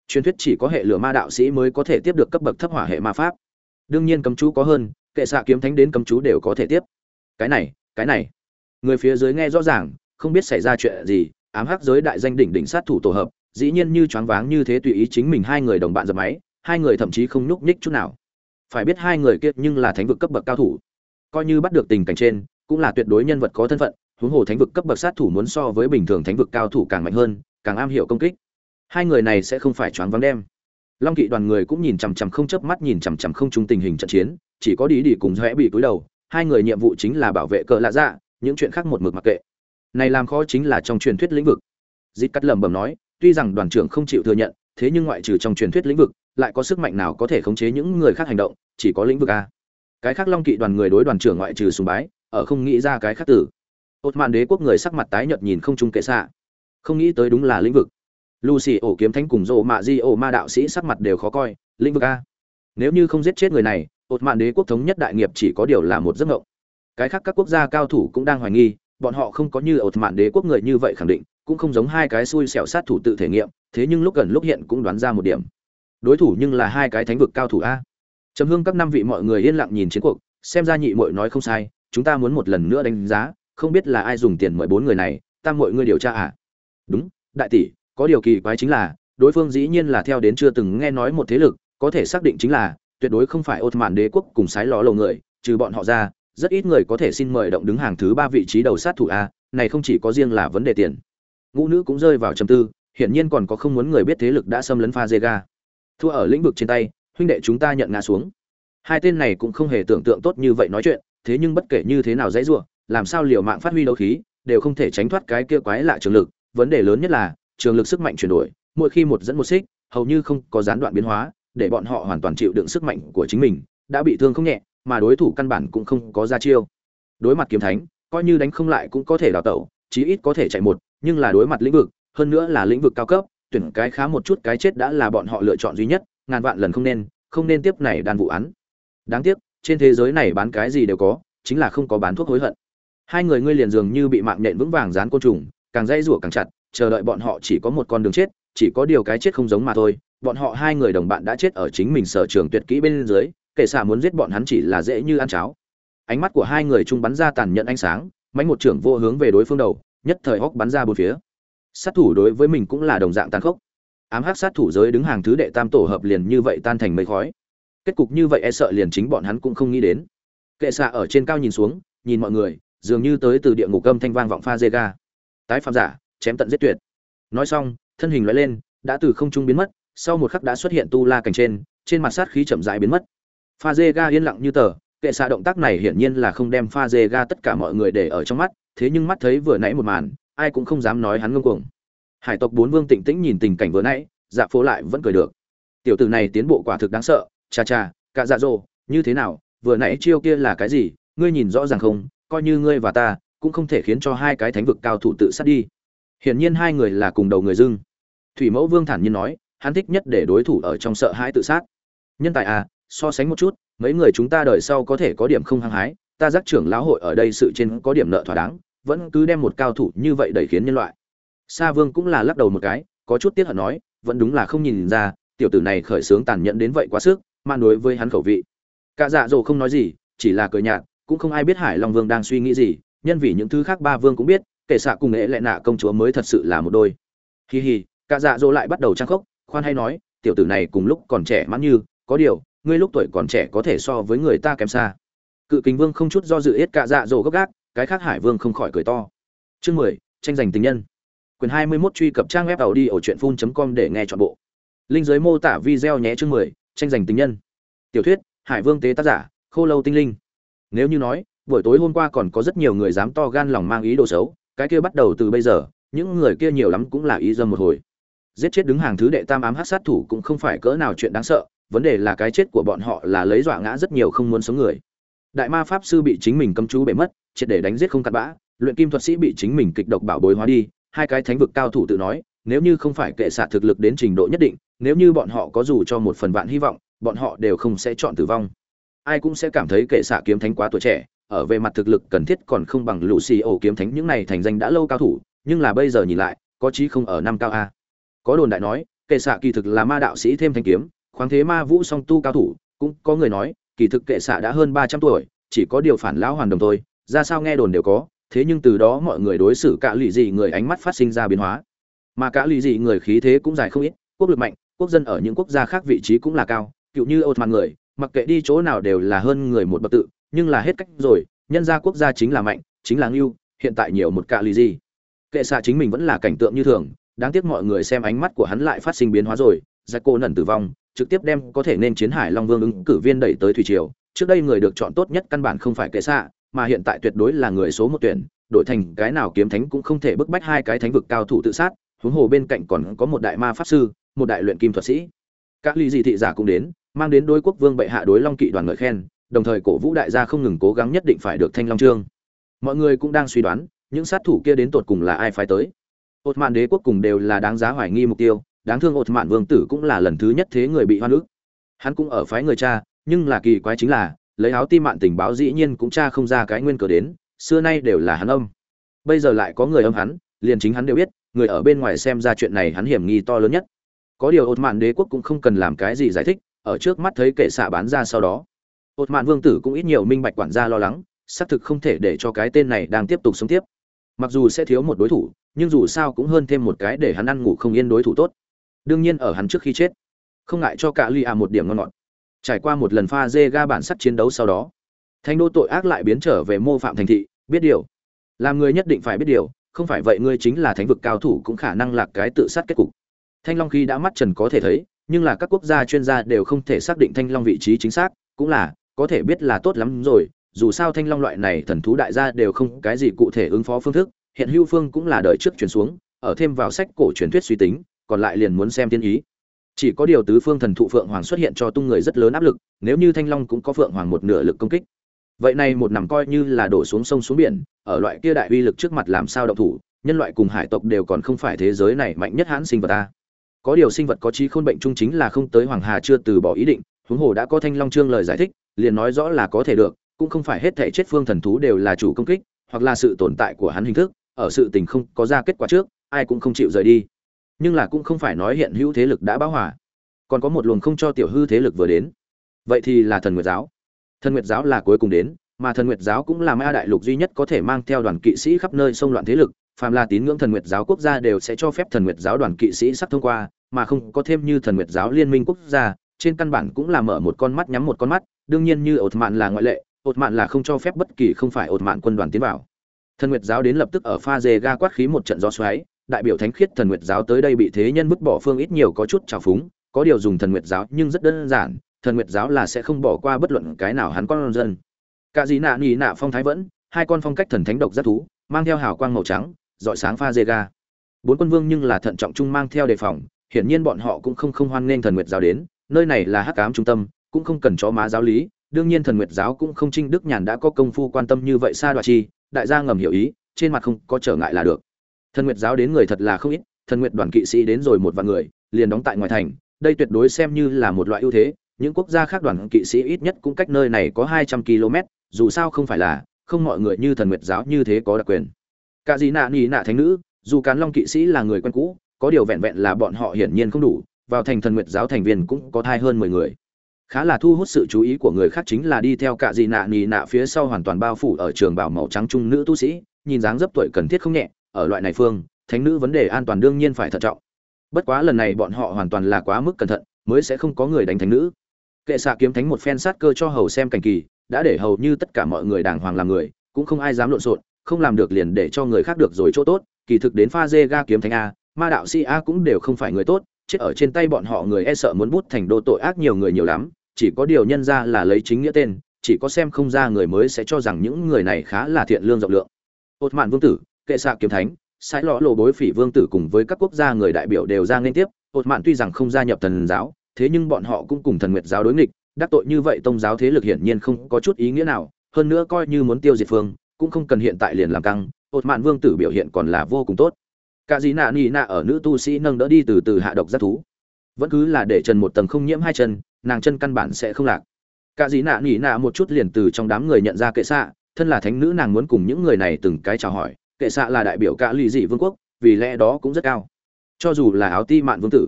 truyền thuyết chỉ có hệ lửa ma đạo sĩ mới có thể tiếp được cấp bậc thấp hỏa hệ ma pháp. Đương nhiên cấm chú có hơn, kệ xạ kiếm thánh đến cấm chú đều có thể tiếp. Cái này cái này. Người phía dưới nghe rõ ràng, không biết xảy ra chuyện gì, ám hắc giới đại danh đỉnh đỉnh sát thủ tổ hợp, dĩ nhiên như choáng váng như thế tùy ý chính mình hai người đồng bạn dập máy, hai người thậm chí không nhúc nhích chút nào. Phải biết hai người kia nhưng là thánh vực cấp bậc cao thủ. Coi như bắt được tình cảnh trên, cũng là tuyệt đối nhân vật có thân phận, huống hồ thánh vực cấp bậc sát thủ muốn so với bình thường thánh vực cao thủ càng mạnh hơn, càng am hiểu công kích hai người này sẽ không phải choáng váng đem. Long kỵ đoàn người cũng nhìn chằm chằm không chớp mắt, nhìn chằm chằm không chung tình hình trận chiến, chỉ có đi đi cùng rẽ bị cúi đầu, hai người nhiệm vụ chính là bảo vệ cờ lạ dạ những chuyện khác một mực mặc kệ. Này làm khó chính là trong truyền thuyết lĩnh vực. Dịp cắt lẩm bẩm nói, tuy rằng đoàn trưởng không chịu thừa nhận, thế nhưng ngoại trừ trong truyền thuyết lĩnh vực, lại có sức mạnh nào có thể khống chế những người khác hành động, chỉ có lĩnh vực a. Cái khác long kỵ đoàn người đối đoàn trưởng ngoại trừ sùng bái, ở không nghĩ ra cái khác tử ột mạn đế quốc người sắc mặt tái nhợt nhìn không chung kệ xạ. Không nghĩ tới đúng là lĩnh vực lucy ổ kiếm thánh cùng rộ mạ di ổ ma đạo sĩ sắc mặt đều khó coi, lĩnh vực a. Nếu như không giết chết người này, ột mạn đế quốc thống nhất đại nghiệp chỉ có điều là một giấc mộng. Cái khác các quốc gia cao thủ cũng đang hoài nghi, bọn họ không có như ột mạn đế quốc người như vậy khẳng định, cũng không giống hai cái xui xẻo sát thủ tự thể nghiệm, thế nhưng lúc gần lúc hiện cũng đoán ra một điểm. Đối thủ nhưng là hai cái thánh vực cao thủ a. Trầm hương các năm vị mọi người yên lặng nhìn chiến cuộc, xem ra nhị muội nói không sai, chúng ta muốn một lần nữa đánh giá, không biết là ai dùng tiền mời bốn người này, tam mọi người điều tra à? Đúng, đại tỷ có điều kỳ quái chính là, đối phương dĩ nhiên là theo đến chưa từng nghe nói một thế lực, có thể xác định chính là, tuyệt đối không phải ột mạn đế quốc cùng sái ló lầu người, trừ bọn họ ra, rất ít người có thể xin mời động đứng hàng thứ ba vị trí đầu sát thủ a, này không chỉ có riêng là vấn đề tiền. Ngũ nữ cũng rơi vào trầm tư, hiển nhiên còn có không muốn người biết thế lực đã xâm lấn pha Zega. thua ở lĩnh vực trên tay, huynh đệ chúng ta nhận ngã xuống. Hai tên này cũng không hề tưởng tượng tốt như vậy nói chuyện, thế nhưng bất kể như thế nào dãy giụa làm sao liều mạng phát huy đấu khí, đều không thể tránh thoát cái kia quái lạ trường lực. Vấn đề lớn nhất là trường lực sức mạnh chuyển đổi, mỗi khi một dẫn một xích, hầu như không có gián đoạn biến hóa, để bọn họ hoàn toàn chịu đựng sức mạnh của chính mình, đã bị thương không nhẹ, mà đối thủ căn bản cũng không có ra chiêu. Đối mặt kiếm thánh, coi như đánh không lại cũng có thể đào tẩu, chí ít có thể chạy một, nhưng là đối mặt lĩnh vực, hơn nữa là lĩnh vực cao cấp, tuyển cái khá một chút cái chết đã là bọn họ lựa chọn duy nhất, ngàn vạn lần không nên không nên tiếp này đàn vụ án. Đáng tiếc, trên thế giới này bán cái gì đều có, chính là không có bán thuốc hối hận. Hai người ngươi liền dường như bị mạng nhện vững vàng dán côn trùng, càng dây rủa càng chặt chờ đợi bọn họ chỉ có một con đường chết, chỉ có điều cái chết không giống mà thôi. Bọn họ hai người đồng bạn đã chết ở chính mình sở trường tuyệt kỹ bên dưới, kể xả muốn giết bọn hắn chỉ là dễ như ăn cháo. Ánh mắt của hai người chung bắn ra tàn nhẫn ánh sáng mánh một trưởng vô hướng về đối phương đầu, nhất thời hóc bắn ra bốn phía. Sát thủ đối với mình cũng là đồng dạng tàn khốc. Ám hắc sát thủ giới đứng hàng thứ đệ tam tổ hợp liền như vậy tan thành mây khói. Kết cục như vậy e sợ liền chính bọn hắn cũng không nghĩ đến. Kệ xạ ở trên cao nhìn xuống, nhìn mọi người, dường như tới từ địa ngục âm thanh vang vọng pha dê ga. Tái phạm giả chém tận giết tuyệt. Nói xong, thân hình loại lên, đã từ không trung biến mất, sau một khắc đã xuất hiện tu la cảnh trên trên mặt sát khí chậm rãi biến mất. Pha dê ga yên lặng như tờ, kệ xạ động tác này hiển nhiên là không đem pha dê ga tất cả mọi người để ở trong mắt, thế nhưng mắt thấy vừa nãy một màn, ai cũng không dám nói hắn ngông cuồng. Hải tộc bốn vương tịnh tĩnh nhìn tình cảnh vừa nãy dạ phố lại vẫn cười được. Tiểu tử này tiến bộ quả thực đáng sợ, cha cha, cả dạ dỗ như thế nào, vừa nãy chiêu kia là cái gì, ngươi nhìn rõ ràng không, coi như ngươi và ta, cũng không thể khiến cho hai cái thánh vực cao thủ tự sát đi hiển nhiên hai người là cùng đầu người dưng. Thủy mẫu vương thản nhiên nói, hắn thích nhất để đối thủ ở trong sợ hãi tự sát. Nhân tài à so sánh một chút, mấy người chúng ta đời sau có thể có điểm không hăng hái, ta giác trưởng lão hội ở đây sự trên có điểm nợ thỏa đáng, vẫn cứ đem một cao thủ như vậy đẩy khiến nhân loại. Sa vương cũng là lắc đầu một cái, có chút tiếc hận nói, vẫn đúng là không nhìn ra, tiểu tử này khởi sướng tàn nhẫn đến vậy quá sức man đối với hắn khẩu vị. Cả dạ dỗ không nói gì, chỉ là cười nhạt, cũng không ai biết hải long vương đang suy nghĩ gì, nhân vì những thứ khác ba vương cũng biết kể xạ cùng nghệ lệ nạ công chúa mới thật sự là một đôi. Hì hì, cả dạ dỗ lại bắt đầu trang khốc, khoan hay nói, tiểu tử này cùng lúc còn trẻ mãn như, có điều, ngươi lúc tuổi còn trẻ có thể so với người ta kém xa. Cự kính vương không chút do dự ít cả dạ dỗ gấp gác, cái khác hải vương không khỏi cười to. Chương mười, tranh giành tình nhân. Quyền hai mươi 21 truy cập trang web tàu đi ở truyện phun com để nghe chọn bộ. Linh giới mô tả video nhé chương mười, tranh giành tình nhân. Tiểu thuyết, hải vương tế tác giả, khô lâu tinh linh. Nếu như nói, buổi tối hôm qua còn có rất nhiều người dám to gan lòng mang ý đồ xấu cái kia bắt đầu từ bây giờ, những người kia nhiều lắm cũng là ý dâm một hồi. Giết chết đứng hàng thứ đệ tam ám hát sát thủ cũng không phải cỡ nào chuyện đáng sợ, vấn đề là cái chết của bọn họ là lấy dọa ngã rất nhiều không muốn sống người. Đại ma pháp sư bị chính mình cấm chú bể mất, triệt để đánh giết không cặn bã, luyện kim thuật sĩ bị chính mình kịch độc bảo bối hóa đi, hai cái thánh vực cao thủ tự nói, nếu như không phải kệ xạ thực lực đến trình độ nhất định, nếu như bọn họ có dù cho một phần vạn hy vọng, bọn họ đều không sẽ chọn tử vong. Ai cũng sẽ cảm thấy kệ xạ kiếm thánh quá tuổi trẻ ở về mặt thực lực cần thiết còn không bằng lũ xì ổ kiếm thánh những này thành danh đã lâu cao thủ, nhưng là bây giờ nhìn lại, có chí không ở năm cao a. Có đồn đại nói, kệ xạ kỳ thực là ma đạo sĩ thêm thanh kiếm, khoáng thế ma vũ song tu cao thủ, cũng có người nói, kỳ thực kệ xạ đã hơn ba trăm tuổi, chỉ có điều phản lão hoàn đồng thôi, ra sao nghe đồn đều có, thế nhưng từ đó mọi người đối xử cả lụy dị người ánh mắt phát sinh ra biến hóa. Mà cả lụy dị người khí thế cũng dài không ít, quốc lực mạnh, quốc dân ở những quốc gia khác vị trí cũng là cao, cựu như ột mặt người, mặc kệ đi chỗ nào đều là hơn người một bậc tự nhưng là hết cách rồi, nhân gia quốc gia chính là mạnh, chính là ngưu, hiện tại nhiều một cạ lì gì. Kệ xạ chính mình vẫn là cảnh tượng như thường, đáng tiếc mọi người xem ánh mắt của hắn lại phát sinh biến hóa rồi giặc cô nẩn tử vong, trực tiếp đem có thể nên chiến hải long vương ứng cử viên đẩy tới thủy triều. Trước đây người được chọn tốt nhất căn bản không phải kệ xạ, mà hiện tại tuyệt đối là người số một tuyển, đổi thành cái nào kiếm thánh cũng không thể bức bách hai cái thánh vực cao thủ tự sát, huống hồ bên cạnh còn có một đại ma pháp sư, một đại luyện kim thuật sĩ. Các ly dị thị giả cũng đến, mang đến đối quốc vương bệ hạ đối long kỵ đoàn ngợi khen đồng thời cổ vũ đại gia không ngừng cố gắng nhất định phải được thanh long trương. Mọi người cũng đang suy đoán, những sát thủ kia đến tột cùng là ai phái tới. Ột mạn đế quốc cùng đều là đáng giá hoài nghi mục tiêu, đáng thương ột mạn vương tử cũng là lần thứ nhất thế người bị hoan ức. Hắn cũng ở phái người cha, nhưng là kỳ quái chính là, lấy áo tim mạn tình báo dĩ nhiên cũng cha không ra cái nguyên cờ đến, xưa nay đều là hắn âm. Bây giờ lại có người âm hắn, liền chính hắn đều biết, người ở bên ngoài xem ra chuyện này hắn hiểm nghi to lớn nhất. Có điều ột mạn đế quốc cũng không cần làm cái gì giải thích, ở trước mắt thấy kệ xạ bán ra sau đó ột mạn vương tử cũng ít nhiều minh bạch quản gia lo lắng, xác thực không thể để cho cái tên này đang tiếp tục sống tiếp. Mặc dù sẽ thiếu một đối thủ, nhưng dù sao cũng hơn thêm một cái để hắn ăn ngủ không yên đối thủ tốt. Đương nhiên ở hắn trước khi chết, không ngại cho cả ly à một điểm ngon ngọt. Trải qua một lần pha dê ga bản sắc chiến đấu sau đó thanh đô tội ác lại biến trở về mô phạm thành thị, biết điều. Làm người nhất định phải biết điều, không phải vậy ngươi chính là thánh vực cao thủ cũng khả năng lạc cái tự sát kết cục. Thanh long khi đã mắt trần có thể thấy, nhưng là các quốc gia chuyên gia đều không thể xác định thanh long vị trí chính xác, cũng là có thể biết là tốt lắm rồi, dù sao thanh long loại này thần thú đại gia đều không cái gì cụ thể ứng phó phương thức, hiện hưu phương cũng là đợi trước chuyển xuống, ở thêm vào sách cổ truyền thuyết suy tính, còn lại liền muốn xem tiên ý. Chỉ có điều tứ phương thần thụ phượng hoàng xuất hiện cho tung người rất lớn áp lực, nếu như thanh long cũng có phượng hoàng một nửa lực công kích. Vậy này một nằm coi như là đổ xuống sông xuống biển, ở loại kia đại uy lực trước mặt làm sao động thủ, nhân loại cùng hải tộc đều còn không phải thế giới này mạnh nhất hãn sinh vật ta. Có điều sinh vật có trí khôn bệnh chung chính là không tới hoàng hà chưa từ bỏ ý định, huống hồ đã có thanh long trương lời giải thích liền nói rõ là có thể được cũng không phải hết thể chết phương thần thú đều là chủ công kích hoặc là sự tồn tại của hắn hình thức ở sự tình không có ra kết quả trước ai cũng không chịu rời đi. Nhưng là cũng không phải nói hiện hữu thế lực đã báo hòa, còn có một luồng không cho tiểu hư thế lực vừa đến. Vậy thì là thần nguyệt giáo. Thần nguyệt giáo là cuối cùng đến mà thần nguyệt giáo cũng là ma đại lục duy nhất có thể mang theo đoàn kỵ sĩ khắp nơi xông loạn thế lực phàm là tín ngưỡng thần nguyệt giáo quốc gia đều sẽ cho phép thần nguyệt giáo đoàn kỵ sĩ sắp thông qua mà không có thêm như thần nguyệt giáo liên minh quốc gia trên căn bản cũng là mở một con mắt nhắm một con mắt, đương nhiên như ột mạn là ngoại lệ, ột mạn là không cho phép bất kỳ không phải ột mạn quân đoàn tiến vào. Thần nguyệt giáo đến lập tức ở pha dê ga quát khí một trận gió xoáy, đại biểu thánh khiết thần nguyệt giáo tới đây bị thế nhân vứt bỏ phương ít nhiều có chút trào phúng, có điều dùng thần nguyệt giáo nhưng rất đơn giản, thần nguyệt giáo là sẽ không bỏ qua bất luận cái nào hắn con dân. Cả dĩ nạ nhì nạ phong thái vẫn, hai con phong cách thần thánh độc rất thú, mang theo hào quang màu trắng, dọi sáng pha dê ga. Bốn quân vương nhưng là thận trọng chung mang theo đề phòng, hiển nhiên bọn họ cũng không không hoan nghênh thần nguyệt giáo đến nơi này là hắc ám trung tâm, cũng không cần chó má giáo lý, đương nhiên thần nguyệt giáo cũng không trinh đức nhàn đã có công phu quan tâm như vậy xa đoạt chi, đại gia ngầm hiểu ý, trên mặt không có trở ngại là được. Thần nguyệt giáo đến người thật là không ít, thần nguyệt đoàn kỵ sĩ đến rồi một vạn người, liền đóng tại ngoài thành, đây tuyệt đối xem như là một loại ưu thế, những quốc gia khác đoàn kỵ sĩ ít nhất cũng cách nơi này có hai trăm km, dù sao không phải là, không mọi người như thần nguyệt giáo như thế có đặc quyền. Cả gì nạ nỉ nạ thánh nữ, dù cán long kỵ sĩ là người quen cũ, có điều vẹn vẹn là bọn họ hiển nhiên không đủ vào thành thần nguyệt giáo thành viên cũng có thai hơn mười người. Khá là thu hút sự chú ý của người khác chính là đi theo cả gì nạ nì nạ phía sau hoàn toàn bao phủ ở trường bảo màu trắng trung nữ tu sĩ, nhìn dáng dấp tuổi cần thiết không nhẹ, ở loại này phương, thánh nữ vấn đề an toàn đương nhiên phải thận trọng. Bất quá lần này bọn họ hoàn toàn là quá mức cẩn thận, mới sẽ không có người đánh thánh nữ. Kệ xạ kiếm thánh một phen sát cơ cho hầu xem cảnh kỳ, đã để hầu như tất cả mọi người đàng hoàng làm người, cũng không ai dám lộn xộn, không làm được liền để cho người khác được rồi chỗ tốt, kỳ thực đến pha dê ga kiếm thánh a, ma đạo sĩ a cũng đều không phải người tốt chết ở trên tay bọn họ người e sợ muốn bút thành đô tội ác nhiều người nhiều lắm, chỉ có điều nhân ra là lấy chính nghĩa tên, chỉ có xem không ra người mới sẽ cho rằng những người này khá là thiện lương rộng lượng. Ột mạn vương tử, kệ xạ kiếm thánh sai lọ lộ bối phỉ vương tử cùng với các quốc gia người đại biểu đều ra liên tiếp ột mạn tuy rằng không gia nhập thần giáo, thế nhưng bọn họ cũng cùng thần nguyệt giáo đối nghịch, đắc tội như vậy tông giáo thế lực hiển nhiên không có chút ý nghĩa nào, hơn nữa coi như muốn tiêu diệt phương, cũng không cần hiện tại liền làm căng ột mạn vương tử biểu hiện còn là vô cùng tốt cả dĩ nạ nị nạ ở nữ tu sĩ nâng đỡ đi từ từ hạ độc giác thú. Vẫn cứ là để trần một tầng không nhiễm hai chân, nàng chân căn bản sẽ không lạc. Cả dĩ nạ nị nạ một chút liền từ trong đám người nhận ra kệ xạ, thân là thánh nữ nàng muốn cùng những người này từng cái chào hỏi. Kệ xạ là đại biểu cả lì dị vương quốc, vì lẽ đó cũng rất cao. Cho dù là áo ti mạn vương tử,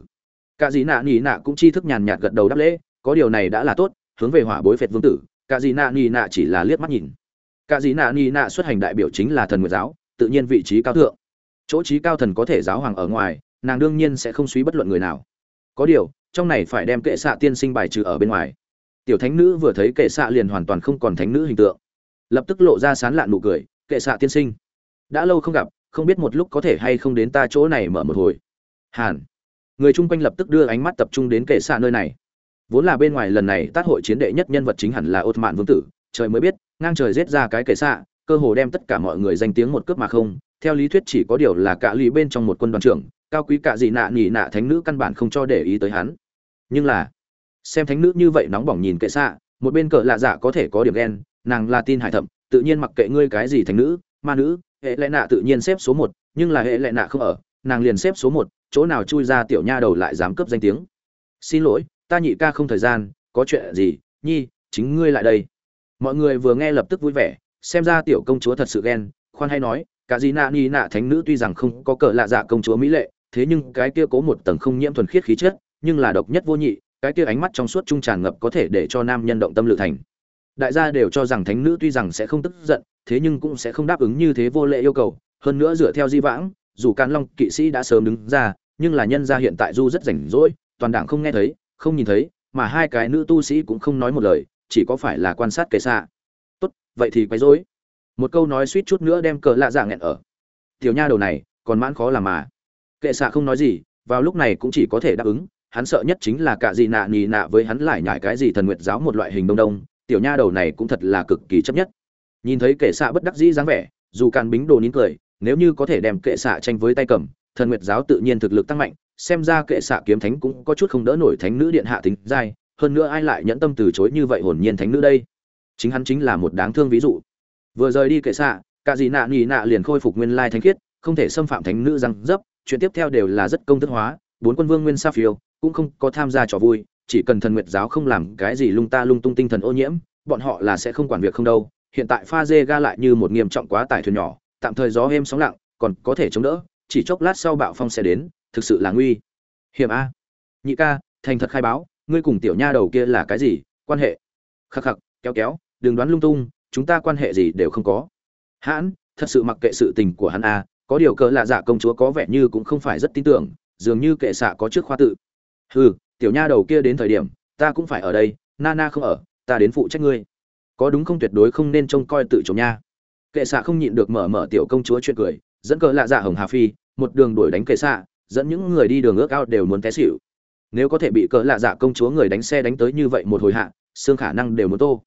cả dĩ nạ nỉ nạ cũng chi thức nhàn nhạt gật đầu đáp lễ, có điều này đã là tốt, hướng về hỏa bối phệt vương tử, cả dĩ nạ nỉ nạ chỉ là liếc mắt nhìn. Cả dĩ nạ nỉ nạ xuất hành đại biểu chính là thần nguyệt giáo, tự nhiên vị trí cao thượng chỗ trí cao thần có thể giáo hoàng ở ngoài, nàng đương nhiên sẽ không suy bất luận người nào. Có điều, trong này phải đem kệ xạ tiên sinh bài trừ ở bên ngoài. Tiểu thánh nữ vừa thấy kệ xạ liền hoàn toàn không còn thánh nữ hình tượng. Lập tức lộ ra sán lạn nụ cười, kệ xạ tiên sinh, đã lâu không gặp, không biết một lúc có thể hay không đến ta chỗ này mở một hồi. Hàn. Người chung quanh lập tức đưa ánh mắt tập trung đến kệ xạ nơi này. Vốn là bên ngoài lần này tác hội chiến đệ nhất nhân vật chính hẳn là ột mạn vương tử. Trời mới biết, ngang trời giết ra cái kệ xạ, cơ hồ đem tất cả mọi người danh tiếng một cướp mà không theo lý thuyết chỉ có điều là cả lý bên trong một quân đoàn trưởng, cao quý cả gì nạ nỉ nạ thánh nữ căn bản không cho để ý tới hắn. Nhưng là, xem thánh nữ như vậy nóng bỏng nhìn kệ xạ, một bên cờ lạ dạ có thể có điểm ghen, nàng là tin hải thẩm tự nhiên mặc kệ ngươi cái gì thánh nữ, ma nữ, hệ lệ nạ tự nhiên xếp số một, nhưng là hệ lệ nạ không ở, nàng liền xếp số một, chỗ nào chui ra tiểu nha đầu lại dám cướp danh tiếng. Xin lỗi, ta nhị ca không thời gian, có chuyện gì, nhi, chính ngươi lại đây. Mọi người vừa nghe lập tức vui vẻ, xem ra tiểu công chúa thật sự ghen, khoan hay nói cả dì nạ ni nạ thánh nữ tuy rằng không có cờ lạ dạ công chúa mỹ lệ, thế nhưng cái kia cố một tầng không nhiễm thuần khiết khí chất, nhưng là độc nhất vô nhị, cái kia ánh mắt trong suốt trung tràn ngập có thể để cho nam nhân động tâm lự thành. Đại gia đều cho rằng thánh nữ tuy rằng sẽ không tức giận, thế nhưng cũng sẽ không đáp ứng như thế vô lệ yêu cầu, hơn nữa dựa theo di vãng, dù càn long kỵ sĩ đã sớm đứng ra, nhưng là nhân gia hiện tại du rất rảnh rỗi, toàn đảng không nghe thấy, không nhìn thấy, mà hai cái nữ tu sĩ cũng không nói một lời, chỉ có phải là quan sát kệ xạ tốt, vậy thì quấy rối một câu nói suýt chút nữa đem cờ lạ dạ nghẹn ở. Tiểu nha đầu này, còn mãn khó làm mà. Kệ xạ không nói gì, vào lúc này cũng chỉ có thể đáp ứng, hắn sợ nhất chính là cả gì nạ nhì nạ với hắn lại nhải cái gì thần nguyệt giáo một loại hình đông đông, tiểu nha đầu này cũng thật là cực kỳ chấp nhất. Nhìn thấy kệ xạ bất đắc dĩ dáng vẻ, dù càn bính đồ nín cười, nếu như có thể đem kệ xạ tranh với tay cầm, thần nguyệt giáo tự nhiên thực lực tăng mạnh, xem ra kệ xạ kiếm thánh cũng có chút không đỡ nổi thánh nữ điện hạ tính dai, hơn nữa ai lại nhẫn tâm từ chối như vậy hồn nhiên thánh nữ đây? Chính hắn chính là một đáng thương ví dụ vừa rời đi kệ xạ, cả gì nạ nhì nạ liền khôi phục nguyên lai thánh khiết, không thể xâm phạm thánh nữ răng dấp, chuyện tiếp theo đều là rất công thức hóa, bốn quân vương nguyên sa phiêu, cũng không có tham gia trò vui, chỉ cần thần nguyệt giáo không làm cái gì lung ta lung tung tinh thần ô nhiễm, bọn họ là sẽ không quản việc không đâu. Hiện tại pha dê ga lại như một nghiêm trọng quá tải thuyền nhỏ, tạm thời gió êm sóng lặng, còn có thể chống đỡ, chỉ chốc lát sau bạo phong sẽ đến, thực sự là nguy hiểm a. Nhị ca, thành thật khai báo, ngươi cùng tiểu nha đầu kia là cái gì? Quan hệ. Khắc khắc, kéo kéo, đừng đoán lung tung chúng ta quan hệ gì đều không có. Hãn, thật sự mặc kệ sự tình của hắn a, có điều cỡ lạ dạ công chúa có vẻ như cũng không phải rất tin tưởng, dường như kệ xạ có trước khoa tự. Hừ, tiểu nha đầu kia đến thời điểm, ta cũng phải ở đây, nana không ở, ta đến phụ trách ngươi. Có đúng không tuyệt đối không nên trông coi tự chủ nha. Kệ xạ không nhịn được mở mở tiểu công chúa chuyện cười, dẫn cỡ lạ dạ hồng hà phi, một đường đuổi đánh kệ xạ, dẫn những người đi đường ước ao đều muốn té xỉu. Nếu có thể bị cỡ lạ dạ công chúa người đánh xe đánh tới như vậy một hồi hạ, xương khả năng đều muốn tô.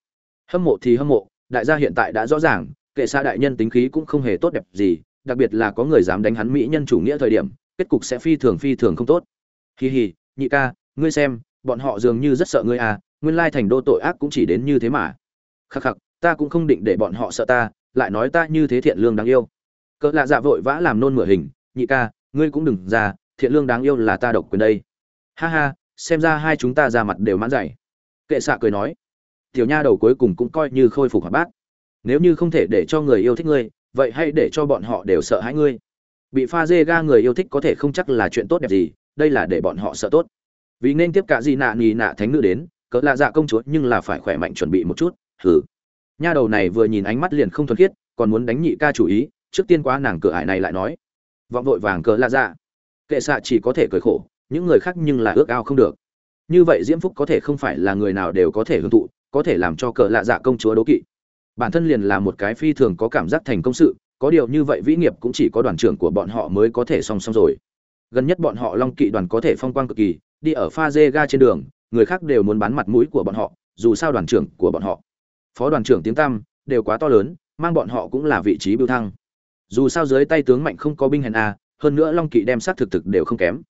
Hâm mộ thì hâm mộ đại gia hiện tại đã rõ ràng, kệ xa đại nhân tính khí cũng không hề tốt đẹp gì, đặc biệt là có người dám đánh hắn mỹ nhân chủ nghĩa thời điểm, kết cục sẽ phi thường phi thường không tốt. Hì hì nhị ca, ngươi xem, bọn họ dường như rất sợ ngươi à nguyên lai thành đô tội ác cũng chỉ đến như thế mà. Khắc khắc, ta cũng không định để bọn họ sợ ta, lại nói ta như thế thiện lương đáng yêu. Cỡ lạ dạ vội vã làm nôn mửa hình, nhị ca, ngươi cũng đừng ra, thiện lương đáng yêu là ta độc quyền đây. Ha ha, xem ra hai chúng ta ra mặt đều mãn dày kệ xạ cười nói tiểu nha đầu cuối cùng cũng coi như khôi phục hoạt bát. Nếu như không thể để cho người yêu thích ngươi, vậy hãy để cho bọn họ đều sợ hãi ngươi. Bị pha dê ga người yêu thích có thể không chắc là chuyện tốt đẹp gì, đây là để bọn họ sợ tốt. Vì nên tiếp cả gì nạ nhì nạ thánh nữ đến, cỡ lạ dạ công chúa nhưng là phải khỏe mạnh chuẩn bị một chút, hừ. Nha đầu này vừa nhìn ánh mắt liền không thuần khiết, còn muốn đánh nhị ca chủ ý, trước tiên quá nàng cửa ải này lại nói. Vọng vội vàng cỡ lạ dạ. Kệ xạ chỉ có thể cười khổ, những người khác nhưng là ước ao không được. Như vậy diễm phúc có thể không phải là người nào đều có thể hưởng thụ có thể làm cho cờ lạ dạ công chúa đố kỵ. Bản thân liền là một cái phi thường có cảm giác thành công sự, có điều như vậy vĩ nghiệp cũng chỉ có đoàn trưởng của bọn họ mới có thể song song rồi. Gần nhất bọn họ long kỵ đoàn có thể phong quang cực kỳ, đi ở pha dê ga trên đường, người khác đều muốn bán mặt mũi của bọn họ, dù sao đoàn trưởng của bọn họ, phó đoàn trưởng tiếng tăm, đều quá to lớn, mang bọn họ cũng là vị trí bưu thăng. Dù sao dưới tay tướng mạnh không có binh hèn a, hơn nữa long kỵ đem sát thực thực đều không kém.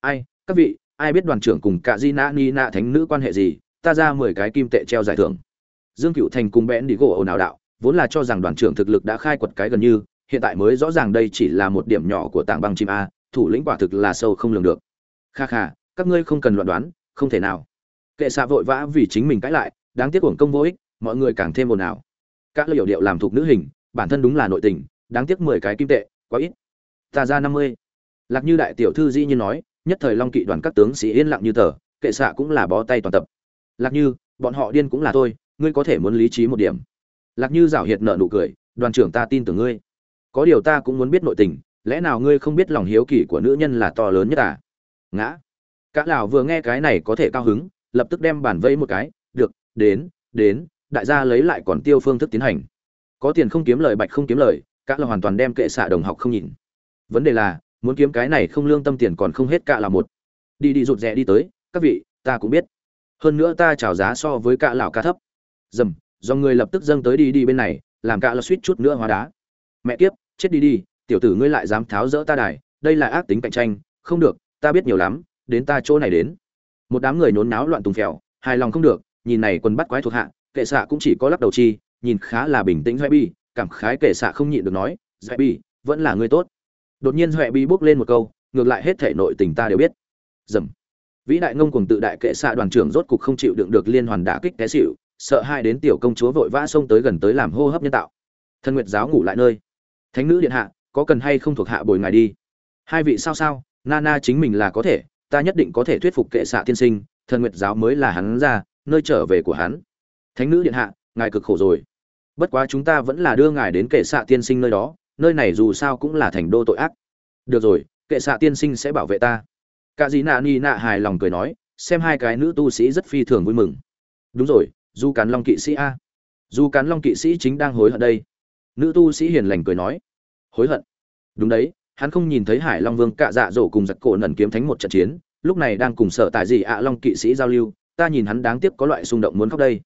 Ai, các vị, ai biết đoàn trưởng cùng cả di na ni nạ thánh nữ quan hệ gì? Ta ra mười cái kim tệ treo giải thưởng. Dương cựu thành cùng bẽn đi gỗ ồn ào đạo, vốn là cho rằng đoàn trưởng thực lực đã khai quật cái gần như, hiện tại mới rõ ràng đây chỉ là một điểm nhỏ của tảng băng chim a, thủ lĩnh quả thực là sâu không lường được. Kha kha, các ngươi không cần loạn đoán, không thể nào. Kệ xạ vội vã vì chính mình cãi lại, đáng tiếc uổng công vô ích, mọi người càng thêm ồn ào. Các hiểu điệu làm thuộc nữ hình, bản thân đúng là nội tình, đáng tiếc mười cái kim tệ, quá ít. Ta ra năm mươi. Lạc như đại tiểu thư dĩ như nói, nhất thời long kỵ đoàn các tướng sĩ yên lặng như tờ, kệ xạ cũng là bó tay toàn tập lạc như, bọn họ điên cũng là tôi, ngươi có thể muốn lý trí một điểm. Lạc như rảo hiệt nợ nụ cười, đoàn trưởng ta tin tưởng ngươi. Có điều ta cũng muốn biết nội tình, lẽ nào ngươi không biết lòng hiếu kỳ của nữ nhân là to lớn nhất à? Ngã. Cả lão vừa nghe cái này có thể cao hứng, lập tức đem bản vây một cái, được, đến đến, đại gia lấy lại còn tiêu phương thức tiến hành. Có tiền không kiếm lời, bạch không kiếm lời, cả là hoàn toàn đem kệ xạ đồng học không nhìn. Vấn đề là, muốn kiếm cái này không lương tâm tiền còn không hết cả là một. Đi đi rụt rè đi tới, các vị, ta cũng biết hơn nữa ta chào giá so với cả lão ca thấp. Dầm, do người lập tức dâng tới đi đi bên này, làm cả lão suýt chút nữa hóa đá. Mẹ kiếp, chết đi đi, tiểu tử ngươi lại dám tháo rỡ ta đài, đây là ác tính cạnh tranh, không được, ta biết nhiều lắm, đến ta chỗ này đến. Một đám người nhốn náo loạn tùng phèo, hài lòng không được, nhìn này quân bắt quái thuộc hạ, kệ xạ cũng chỉ có lắc đầu chi, nhìn khá là bình tĩnh huệ bi, cảm khái kệ xạ không nhịn được nói, huệ bi, vẫn là người tốt. Đột nhiên huệ bi bước lên một câu, ngược lại hết thể nội tình ta đều biết. Dầm vĩ đại ngông cùng tự đại kệ xạ đoàn trưởng rốt cục không chịu đựng được liên hoàn đả kích té xỉu, sợ hai đến tiểu công chúa vội vã xông tới gần tới làm hô hấp nhân tạo. Thân nguyệt giáo ngủ lại nơi. Thánh nữ điện hạ, có cần hay không thuộc hạ bồi ngài đi? Hai vị sao sao nana chính mình là có thể, ta nhất định có thể thuyết phục kệ xạ tiên sinh, thần nguyệt giáo mới là hắn ra, nơi trở về của hắn. Thánh nữ điện hạ, ngài cực khổ rồi. Bất quá chúng ta vẫn là đưa ngài đến kệ xạ tiên sinh nơi đó, nơi này dù sao cũng là thành đô tội ác. Được rồi, kệ xạ tiên sinh sẽ bảo vệ ta cả dì nạ ni nạ hài lòng cười nói, xem hai cái nữ tu sĩ rất phi thường vui mừng. Đúng rồi du cán long kỵ sĩ a. Du cán long kỵ sĩ chính đang hối hận đây. Nữ tu sĩ hiền lành cười nói. Hối hận? Đúng đấy, hắn không nhìn thấy hải long vương cạ dạ dỗ cùng giật cổ nần kiếm thánh một trận chiến, lúc này đang cùng sợ tại gì ạ long kỵ sĩ giao lưu, ta nhìn hắn đáng tiếc có loại xung động muốn khóc đây.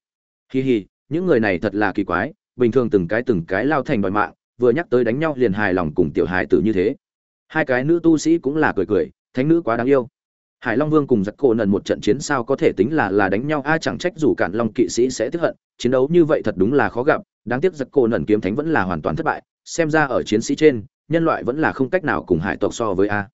Hi hi, những người này thật là kỳ quái, bình thường từng cái từng cái lao thành đòi mạng, vừa nhắc tới đánh nhau liền hài lòng cùng tiểu hài tử như thế. Hai cái nữ tu sĩ cũng là cười cười thánh nữ quá đáng yêu. Hải long vương cùng giặc cổ nần một trận chiến sao có thể tính là là đánh nhau, a chẳng trách dù cản long kỵ sĩ sẽ tức hận. Chiến đấu như vậy thật đúng là khó gặp, đáng tiếc giặc cổ nần kiếm thánh vẫn là hoàn toàn thất bại. Xem ra ở chiến sĩ trên, nhân loại vẫn là không cách nào cùng hải tộc so với a.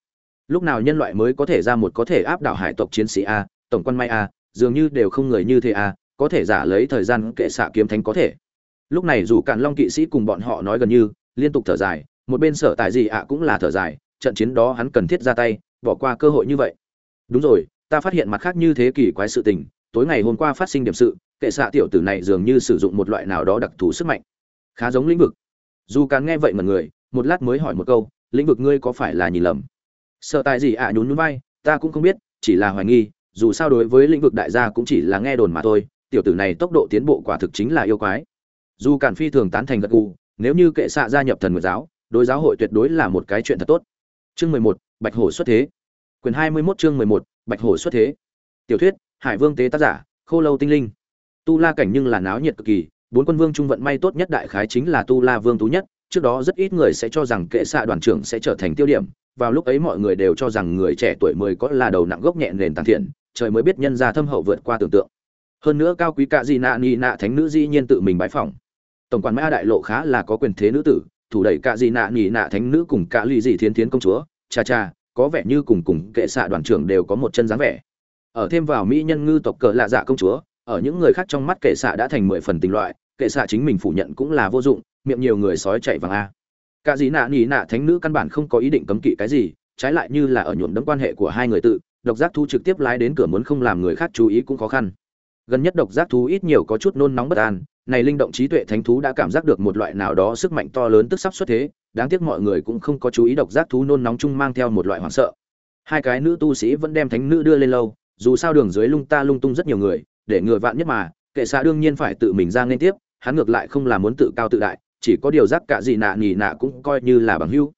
Lúc nào nhân loại mới có thể ra một có thể áp đảo hải tộc chiến sĩ a, tổng quan may a, dường như đều không người như thế a, có thể giả lấy thời gian kệ xạ kiếm thánh có thể. Lúc này dù cản long kỵ sĩ cùng bọn họ nói gần như, liên tục thở dài, một bên sở tại gì ạ cũng là thở dài, trận chiến đó hắn cần thiết ra tay bỏ qua cơ hội như vậy. Đúng rồi ta phát hiện mặt khác như thế kỷ quái sự tình tối ngày hôm qua phát sinh điểm sự kệ xạ tiểu tử này dường như sử dụng một loại nào đó đặc thù sức mạnh. Khá giống lĩnh vực. Dù càng nghe vậy mà người một lát mới hỏi một câu lĩnh vực ngươi có phải là nhìn lầm? Sợ tại gì ạ à, nhún nhún vai ta cũng không biết chỉ là hoài nghi dù sao đối với lĩnh vực đại gia cũng chỉ là nghe đồn mà thôi tiểu tử này tốc độ tiến bộ quả thực chính là yêu quái. Dù càn phi thường tán thành gật gù nếu như kệ xạ gia nhập thần nguyệt giáo đối giáo hội tuyệt đối là một cái chuyện thật tốt. Chương mười một bạch hổ xuất thế. Quyền hai mươi 21 chương mười một, bạch hổ xuất thế. Tiểu thuyết, hải vương tế tác giả, khô lâu tinh linh. Tu la cảnh nhưng là náo nhiệt cực kỳ, bốn quân vương trung vận may tốt nhất đại khái chính là tu la vương tú nhất, trước đó rất ít người sẽ cho rằng kệ xạ đoàn trưởng sẽ trở thành tiêu điểm, vào lúc ấy mọi người đều cho rằng người trẻ tuổi mười có là đầu nặng gốc nhẹ nền tàn thiện, trời mới biết nhân ra thâm hậu vượt qua tưởng tượng. Hơn nữa cao quý Cả di nạ ni nạ thánh nữ dĩ nhiên tự mình bái phỏng. Tổng quản mã đại lộ khá là có quyền thế nữ tử, thủ đẩy Cả di nạ ni nạ thánh nữ cùng Cả ly dị thiên thiến công chúa cha cha có vẻ như cùng cùng kệ xạ đoàn trưởng đều có một chân dáng vẻ. Ở thêm vào mỹ nhân ngư tộc cờ lạ dạ công chúa, ở những người khác trong mắt kệ xạ đã thành mười phần tình loại, kệ xạ chính mình phủ nhận cũng là vô dụng, miệng nhiều người sói chạy vàng a. Cả dĩ nạ nỉ nạ thánh nữ căn bản không có ý định cấm kỵ cái gì, trái lại như là ở nhuộm đấm quan hệ của hai người tự, độc giác thú trực tiếp lái đến cửa muốn không làm người khác chú ý cũng khó khăn. Gần nhất độc giác thú ít nhiều có chút nôn nóng bất an này linh động trí tuệ thánh thú đã cảm giác được một loại nào đó sức mạnh to lớn tức sắp xuất thế, đáng tiếc mọi người cũng không có chú ý độc giác thú nôn nóng chung mang theo một loại hoảng sợ. Hai cái nữ tu sĩ vẫn đem thánh nữ đưa lên lâu dù sao đường dưới lung ta lung tung rất nhiều người, để ngừa vạn nhất mà, kệ xạ đương nhiên phải tự mình ra nên tiếp, hắn ngược lại không là muốn tự cao tự đại, chỉ có điều giác cả gì nạ nỉ nạ cũng coi như là bằng hữu.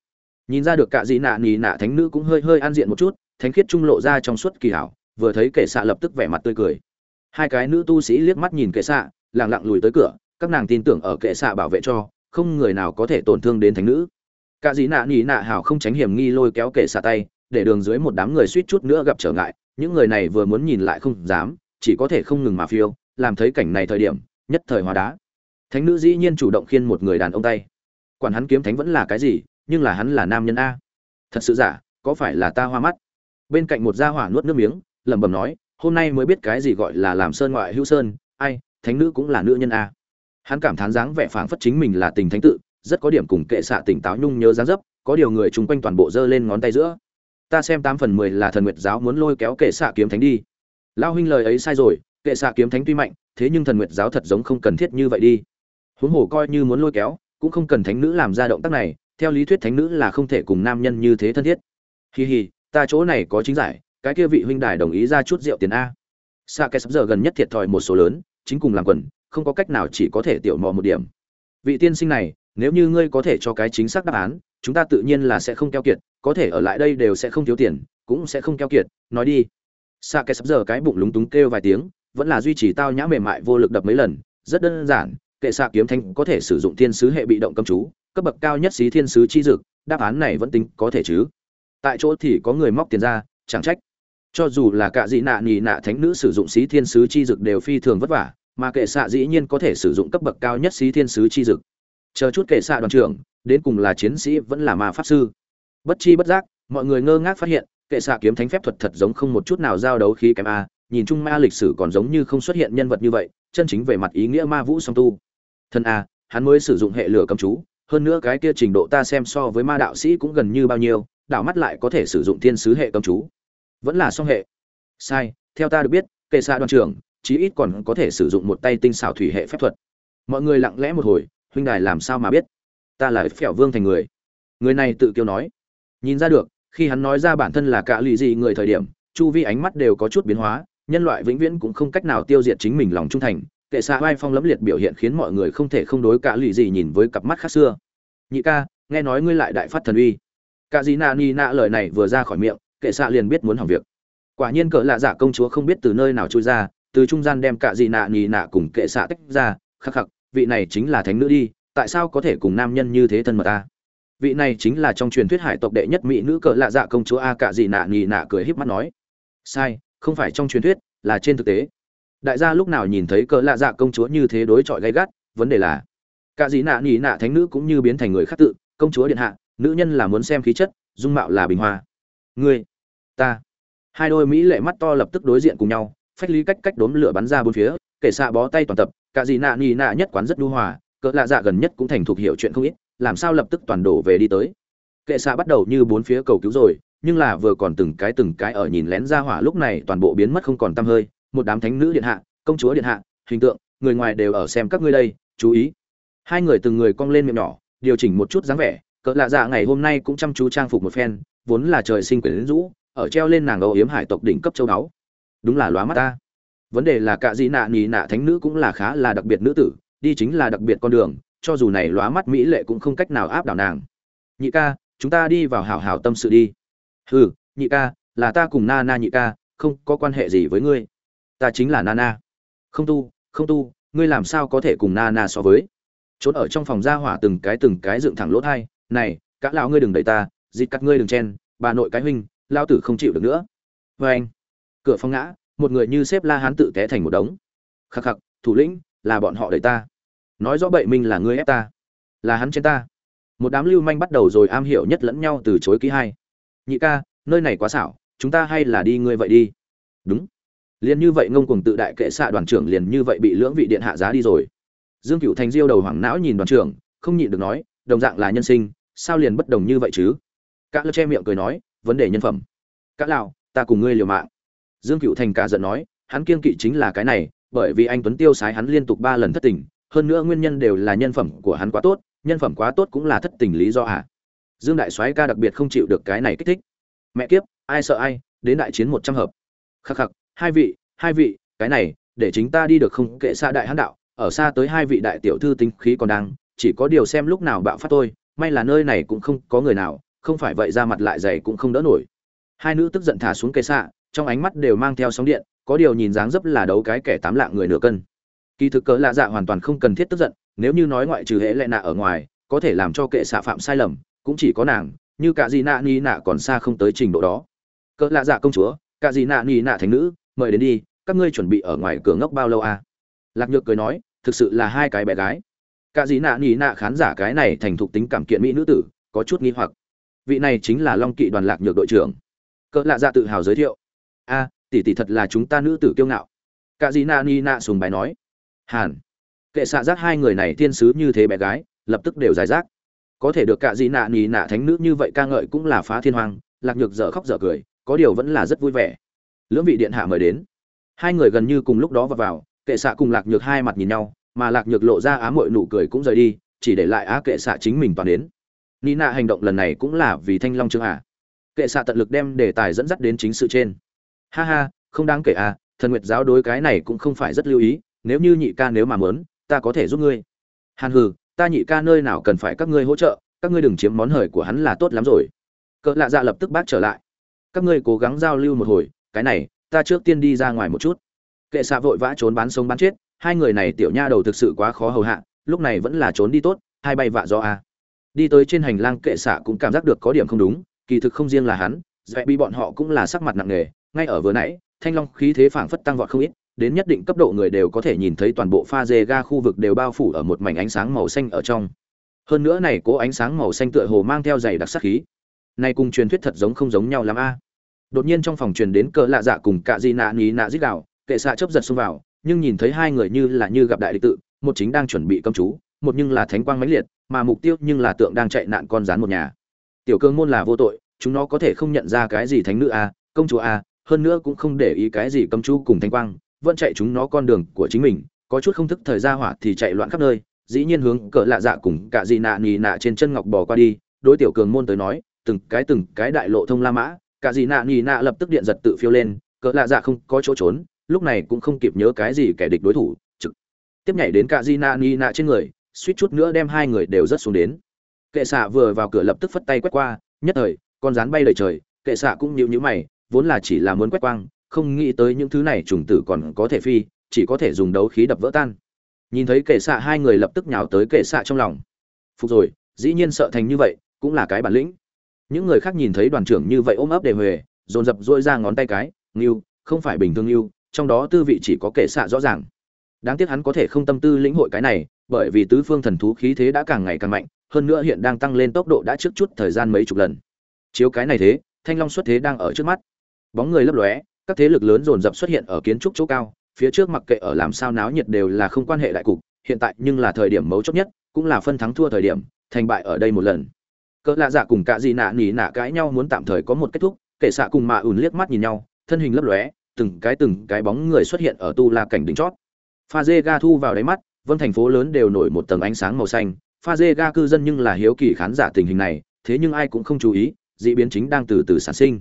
Nhìn ra được cả gì nạ nỉ nạ thánh nữ cũng hơi hơi an diện một chút, thánh khiết trung lộ ra trong suốt kỳ hảo, vừa thấy kệ xạ lập tức vẻ mặt tươi cười. Hai cái nữ tu sĩ liếc mắt nhìn kệ xạ lặng lặng lùi tới cửa, các nàng tin tưởng ở kệ xạ bảo vệ cho, không người nào có thể tổn thương đến thánh nữ. Cả dĩ nạ nỉ nạ hảo không tránh hiểm nghi lôi kéo kệ xạ tay, để đường dưới một đám người suýt chút nữa gặp trở ngại, những người này vừa muốn nhìn lại không dám, chỉ có thể không ngừng mà phiêu, làm thấy cảnh này thời điểm, nhất thời hóa đá. Thánh nữ dĩ nhiên chủ động khiên một người đàn ông tay. Quản hắn kiếm thánh vẫn là cái gì, nhưng là hắn là nam nhân a. Thật sự giả, có phải là ta hoa mắt? Bên cạnh một gia hỏa nuốt nước miếng, lẩm bẩm nói, hôm nay mới biết cái gì gọi là làm sơn ngoại hữu sơn, ai thánh nữ cũng là nữ nhân a. Hắn cảm thán dáng vẻ phảng phất chính mình là tình thánh tự, rất có điểm cùng kệ xạ tỉnh táo nhung nhớ dáng dấp, có điều người chung quanh toàn bộ giơ lên ngón tay giữa. Ta xem tám phần mười là thần nguyệt giáo muốn lôi kéo kệ xạ kiếm thánh đi. Lao huynh lời ấy sai rồi, kệ xạ kiếm thánh tuy mạnh, thế nhưng thần nguyệt giáo thật giống không cần thiết như vậy đi. Huống hồ coi như muốn lôi kéo, cũng không cần thánh nữ làm ra động tác này, theo lý thuyết thánh nữ là không thể cùng nam nhân như thế thân thiết. Hì hì ta chỗ này có chính giải, cái kia vị huynh đài đồng ý ra chút rượu tiền a. Xạ kẻ sắp giờ gần nhất thiệt thòi một số lớn chính cùng làm quần, không có cách nào chỉ có thể tiểu mò một điểm. Vị tiên sinh này, nếu như ngươi có thể cho cái chính xác đáp án, chúng ta tự nhiên là sẽ không keo kiệt, có thể ở lại đây đều sẽ không thiếu tiền, cũng sẽ không keo kiệt, nói đi. Xa cái sắp giờ cái bụng lúng túng kêu vài tiếng, vẫn là duy trì tao nhã mềm mại vô lực đập mấy lần, rất đơn giản, kệ xạ kiếm thanh có thể sử dụng thiên sứ hệ bị động cầm chú, cấp bậc cao nhất xí thiên sứ chi dực, đáp án này vẫn tính có thể chứ. Tại chỗ thì có người móc tiền ra, chẳng trách cho dù là cả dị nạ nhì nạ thánh nữ sử dụng xí thiên sứ chi dực đều phi thường vất vả, mà kệ xạ dĩ nhiên có thể sử dụng cấp bậc cao nhất xí thiên sứ chi dực. Chờ chút kệ xạ đoàn trưởng, đến cùng là chiến sĩ vẫn là ma pháp sư. Bất chi bất giác, mọi người ngơ ngác phát hiện, kệ xạ kiếm thánh phép thuật thật giống không một chút nào giao đấu khí kém a, nhìn chung ma lịch sử còn giống như không xuất hiện nhân vật như vậy, chân chính về mặt ý nghĩa ma vũ song tu. Thân a, hắn mới sử dụng hệ lửa cầm chú, hơn nữa cái kia trình độ ta xem so với ma đạo sĩ cũng gần như bao nhiêu, đảo mắt lại có thể sử dụng thiên sứ hệ cầm chú vẫn là song hệ. Sai, theo ta được biết, kệ xạ đoàn trưởng, chí ít còn có thể sử dụng một tay tinh xảo thủy hệ phép thuật. Mọi người lặng lẽ một hồi, huynh đài làm sao mà biết? Ta là phèo vương thành người. Người này tự kêu nói. Nhìn ra được, khi hắn nói ra bản thân là cả lì gì người thời điểm, chu vi ánh mắt đều có chút biến hóa, nhân loại vĩnh viễn cũng không cách nào tiêu diệt chính mình lòng trung thành. Kệ xạ vai phong lẫm liệt biểu hiện khiến mọi người không thể không đối cả lì gì nhìn với cặp mắt khác xưa. Nhị ca, nghe nói ngươi lại đại phát thần uy. Cả dì nạ ni nạ lời này vừa ra khỏi miệng kệ xạ liền biết muốn hỏng việc. Quả nhiên cỡ lạ giả công chúa không biết từ nơi nào trôi ra, từ trung gian đem cả dì nạ nhì nạ cùng kệ xạ tách ra, khắc khắc, vị này chính là thánh nữ đi, tại sao có thể cùng nam nhân như thế thân mật ta? Vị này chính là trong truyền thuyết hải tộc đệ nhất mỹ nữ cỡ lạ dạ công chúa a cả dì nạ nhì nạ cười híp mắt nói. Sai, không phải trong truyền thuyết, là trên thực tế. Đại gia lúc nào nhìn thấy cỡ lạ dạ công chúa như thế đối chọi gay gắt, vấn đề là, cả dì nạ nhì nạ thánh nữ cũng như biến thành người khác tự, công chúa điện hạ, nữ nhân là muốn xem khí chất, dung mạo là bình hoa. Ngươi ta. Hai đôi mỹ lệ mắt to lập tức đối diện cùng nhau, phách lý cách cách đốm lửa bắn ra bốn phía, kể xạ bó tay toàn tập, cả gì nạ nỉ nạ nhất quán rất đu hòa, cỡ lạ dạ gần nhất cũng thành thục hiểu chuyện không ít, làm sao lập tức toàn đổ về đi tới. Kệ xạ bắt đầu như bốn phía cầu cứu rồi, nhưng là vừa còn từng cái từng cái ở nhìn lén ra hỏa lúc này toàn bộ biến mất không còn tăm hơi, một đám thánh nữ điện hạ, công chúa điện hạ, hình tượng, người ngoài đều ở xem các ngươi đây, chú ý. Hai người từng người cong lên miệng nhỏ, điều chỉnh một chút dáng vẻ, cỡ lạ dạ ngày hôm nay cũng chăm chú trang phục một phen, vốn là trời sinh quyển rũ ở treo lên nàng âu yếm hải tộc đỉnh cấp châu đáo đúng là lóa mắt ta. Vấn đề là cả dĩ nạ nì nạ thánh nữ cũng là khá là đặc biệt nữ tử, đi chính là đặc biệt con đường, cho dù này lóa mắt mỹ lệ cũng không cách nào áp đảo nàng. Nhị ca, chúng ta đi vào hảo hảo tâm sự đi. Hừ, nhị ca, là ta cùng na na nhị ca, không có quan hệ gì với ngươi. Ta chính là na na. Không tu không tu, ngươi làm sao có thể cùng na na so với? Trốn ở trong phòng gia hỏa từng cái từng cái dựng thẳng lỗ thai, này, cả lão ngươi đừng đẩy ta, dịt cắt ngươi đừng chen, bà nội cái huynh lao tử không chịu được nữa. Vê anh, cửa phong ngã, một người như xếp la hán tự té thành một đống. Khắc khắc, thủ lĩnh, là bọn họ đẩy ta. Nói rõ bậy minh là người ép ta, là hắn trên ta. Một đám lưu manh bắt đầu rồi am hiểu nhất lẫn nhau từ chối ký hai. Nhị ca, nơi này quá xảo, chúng ta hay là đi ngươi vậy đi. Đúng. Liền như vậy ngông cuồng tự đại kệ xạ đoàn trưởng liền như vậy bị lưỡng vị điện hạ giá đi rồi. Dương cựu thành diêu đầu hoảng não nhìn đoàn trưởng, không nhịn được nói, đồng dạng là nhân sinh, sao liền bất đồng như vậy chứ? Các lơ che miệng cười nói vấn đề nhân phẩm. Các lão, ta cùng ngươi liều mạng. Dương cựu thành cả giận nói, hắn kiên kỵ chính là cái này, bởi vì anh tuấn tiêu sái hắn liên tục ba lần thất tình, hơn nữa nguyên nhân đều là nhân phẩm của hắn quá tốt, nhân phẩm quá tốt cũng là thất tình lý do à dương đại soái ca đặc biệt không chịu được cái này kích thích. Mẹ kiếp, ai sợ ai, đến đại chiến một trăm hợp. Khắc khắc, hai vị hai vị, cái này, để chính ta đi được không kệ xa đại hán đạo, ở xa tới hai vị đại tiểu thư tinh khí còn đang, chỉ có điều xem lúc nào bạo phát tôi may là nơi này cũng không có người nào không phải vậy ra mặt lại dày cũng không đỡ nổi. Hai nữ tức giận thả xuống cây xạ, trong ánh mắt đều mang theo sóng điện, có điều nhìn dáng dấp là đấu cái kẻ tám lạng người nửa cân. Kỳ thực cỡ lạ dạ hoàn toàn không cần thiết tức giận, nếu như nói ngoại trừ hễ lệ nạ ở ngoài, có thể làm cho kệ xạ phạm sai lầm, cũng chỉ có nàng, như cả gì nạ ni nạ còn xa không tới trình độ đó. Cỡ lạ dạ công chúa cả gì nạ ni nạ thành nữ, mời đến đi, các ngươi chuẩn bị ở ngoài cửa ngốc bao lâu à? Lạc nhược cười nói, thực sự là hai cái bé gái. Cả gì nạ ni nạ khán giả cái này thành thục tính cảm kiện mỹ nữ tử, có chút nghi hoặc vị này chính là long kỵ đoàn lạc nhược đội trưởng. Cỡ lạ dạ tự hào giới thiệu. A, tỷ tỷ thật là chúng ta nữ tử kiêu ngạo. Cả dì nạ ni nạ sùng bài nói. Hàn. Kệ xạ giác hai người này thiên sứ như thế bé gái, lập tức đều giải rác. Có thể được cả dì nạ nì nạ thánh nữ như vậy ca ngợi cũng là phá thiên hoàng lạc nhược dở khóc dở cười, có điều vẫn là rất vui vẻ. Lưỡng vị điện hạ mời đến. Hai người gần như cùng lúc đó vào vào, kệ xạ cùng lạc nhược hai mặt nhìn nhau, mà lạc nhược lộ ra á mội nụ cười cũng rời đi, chỉ để lại á kệ xạ chính mình toàn đến nina hành động lần này cũng là vì thanh long chương à. Kệ xạ tận lực đem đề tài dẫn dắt đến chính sự trên. Ha ha, không đáng kể à thần nguyệt giáo đối cái này cũng không phải rất lưu ý, nếu như nhị ca nếu mà mớn ta có thể giúp ngươi. Hàn hừ, ta nhị ca nơi nào cần phải các ngươi hỗ trợ, các ngươi đừng chiếm món hời của hắn là tốt lắm rồi. Cỡ lạ dạ lập tức bác trở lại. Các ngươi cố gắng giao lưu một hồi, cái này, ta trước tiên đi ra ngoài một chút. Kệ xạ vội vã trốn bán sống bán chết, hai người này tiểu nha đầu thực sự quá khó hầu hạ, lúc này vẫn là trốn đi tốt, hai bay vạ do a à đi tới trên hành lang kệ xạ cũng cảm giác được có điểm không đúng, kỳ thực không riêng là hắn, dẹp bị bọn họ cũng là sắc mặt nặng nề, ngay ở vừa nãy, thanh long khí thế phảng phất tăng vọt không ít, đến nhất định cấp độ người đều có thể nhìn thấy toàn bộ pha dê ga khu vực đều bao phủ ở một mảnh ánh sáng màu xanh ở trong. Hơn nữa này cố ánh sáng màu xanh tựa hồ mang theo dày đặc sắc khí. Này cùng truyền thuyết thật giống không giống nhau lắm a. Đột nhiên trong phòng truyền đến cỡ lạ dạ cùng cạ di nạ ní nạ dít đạo kệ xạ chớp giật xông vào, nhưng nhìn thấy hai người như là như gặp đại địch tự, một chính đang chuẩn bị công chú, một nhưng là thánh quang mãnh liệt mà mục tiêu nhưng là tượng đang chạy nạn con rán một nhà. Tiểu cương môn là vô tội, chúng nó có thể không nhận ra cái gì thánh nữ a, công chúa a, hơn nữa cũng không để ý cái gì cấm chu cùng thanh quang, vẫn chạy chúng nó con đường của chính mình, có chút không thức thời ra hỏa thì chạy loạn khắp nơi, dĩ nhiên hướng cỡ lạ dạ cùng cả gì nạ nì nạ trên chân ngọc bò qua đi, đối tiểu cường môn tới nói, từng cái từng cái đại lộ thông la mã, cả gì nạ nì nạ lập tức điện giật tự phiêu lên cỡ lạ dạ không có chỗ trốn, lúc này cũng không kịp nhớ cái gì kẻ địch đối thủ, trực tiếp nhảy đến cả gì nạ nì nạ trên người suýt chút nữa đem hai người đều rất xuống đến. Kệ xạ vừa vào cửa lập tức phất tay quét qua, nhất thời, con rán bay lời trời, kệ xạ cũng nhíu nhíu mày, vốn là chỉ là muốn quét quang, không nghĩ tới những thứ này trùng tử còn có thể phi, chỉ có thể dùng đấu khí đập vỡ tan. Nhìn thấy kệ xạ hai người lập tức nhào tới kệ xạ trong lòng. Phục rồi, dĩ nhiên sợ thành như vậy, cũng là cái bản lĩnh. Những người khác nhìn thấy đoàn trưởng như vậy ôm ấp đề huề, dồn dập dỗi ra ngón tay cái, ngưu, không phải bình thường ngưu, trong đó tư vị chỉ có kệ xạ rõ ràng. Đáng tiếc hắn có thể không tâm tư lĩnh hội cái này bởi vì tứ phương thần thú khí thế đã càng ngày càng mạnh, hơn nữa hiện đang tăng lên tốc độ đã trước chút thời gian mấy chục lần. Chiếu cái này thế, thanh long xuất thế đang ở trước mắt. Bóng người lấp lóe, các thế lực lớn dồn dập xuất hiện ở kiến trúc chỗ cao, phía trước mặc kệ ở làm sao náo nhiệt đều là không quan hệ đại cục, hiện tại nhưng là thời điểm mấu chốt nhất, cũng là phân thắng thua thời điểm, thành bại ở đây một lần. Cỡ lạ dạ cùng cả gì nạ nỉ nạ cãi nhau muốn tạm thời có một kết thúc, kể xạ cùng mạ ùn liếc mắt nhìn nhau, thân hình lấp lóe, từng cái từng cái bóng người xuất hiện ở tu la cảnh đỉnh chót. Pha dê ga thu vào đáy mắt vân thành phố lớn đều nổi một tầng ánh sáng màu xanh, pha dê ga cư dân nhưng là hiếu kỳ khán giả tình hình này, thế nhưng ai cũng không chú ý, dị biến chính đang từ từ sản sinh.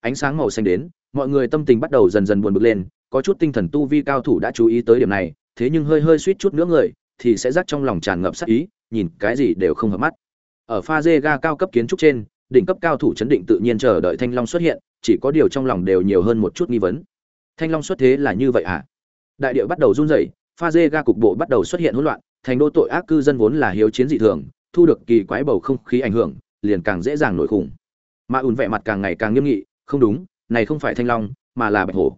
Ánh sáng màu xanh đến, mọi người tâm tình bắt đầu dần dần buồn bực lên, có chút tinh thần tu vi cao thủ đã chú ý tới điểm này, thế nhưng hơi hơi suýt chút nữa người, thì sẽ rắc trong lòng tràn ngập sắc ý, nhìn cái gì đều không hợp mắt. Ở pha dê ga cao cấp kiến trúc trên, đỉnh cấp cao thủ chấn định tự nhiên chờ đợi thanh long xuất hiện, chỉ có điều trong lòng đều nhiều hơn một chút nghi vấn. Thanh long xuất thế là như vậy à? Đại địa bắt đầu run rẩy pha dê ga cục bộ bắt đầu xuất hiện hỗn loạn, thành đô tội ác cư dân vốn là hiếu chiến dị thường, thu được kỳ quái bầu không khí ảnh hưởng, liền càng dễ dàng nổi khủng. Mà ùn vẻ mặt càng ngày càng nghiêm nghị, không đúng, này không phải thanh long, mà là bạch hổ.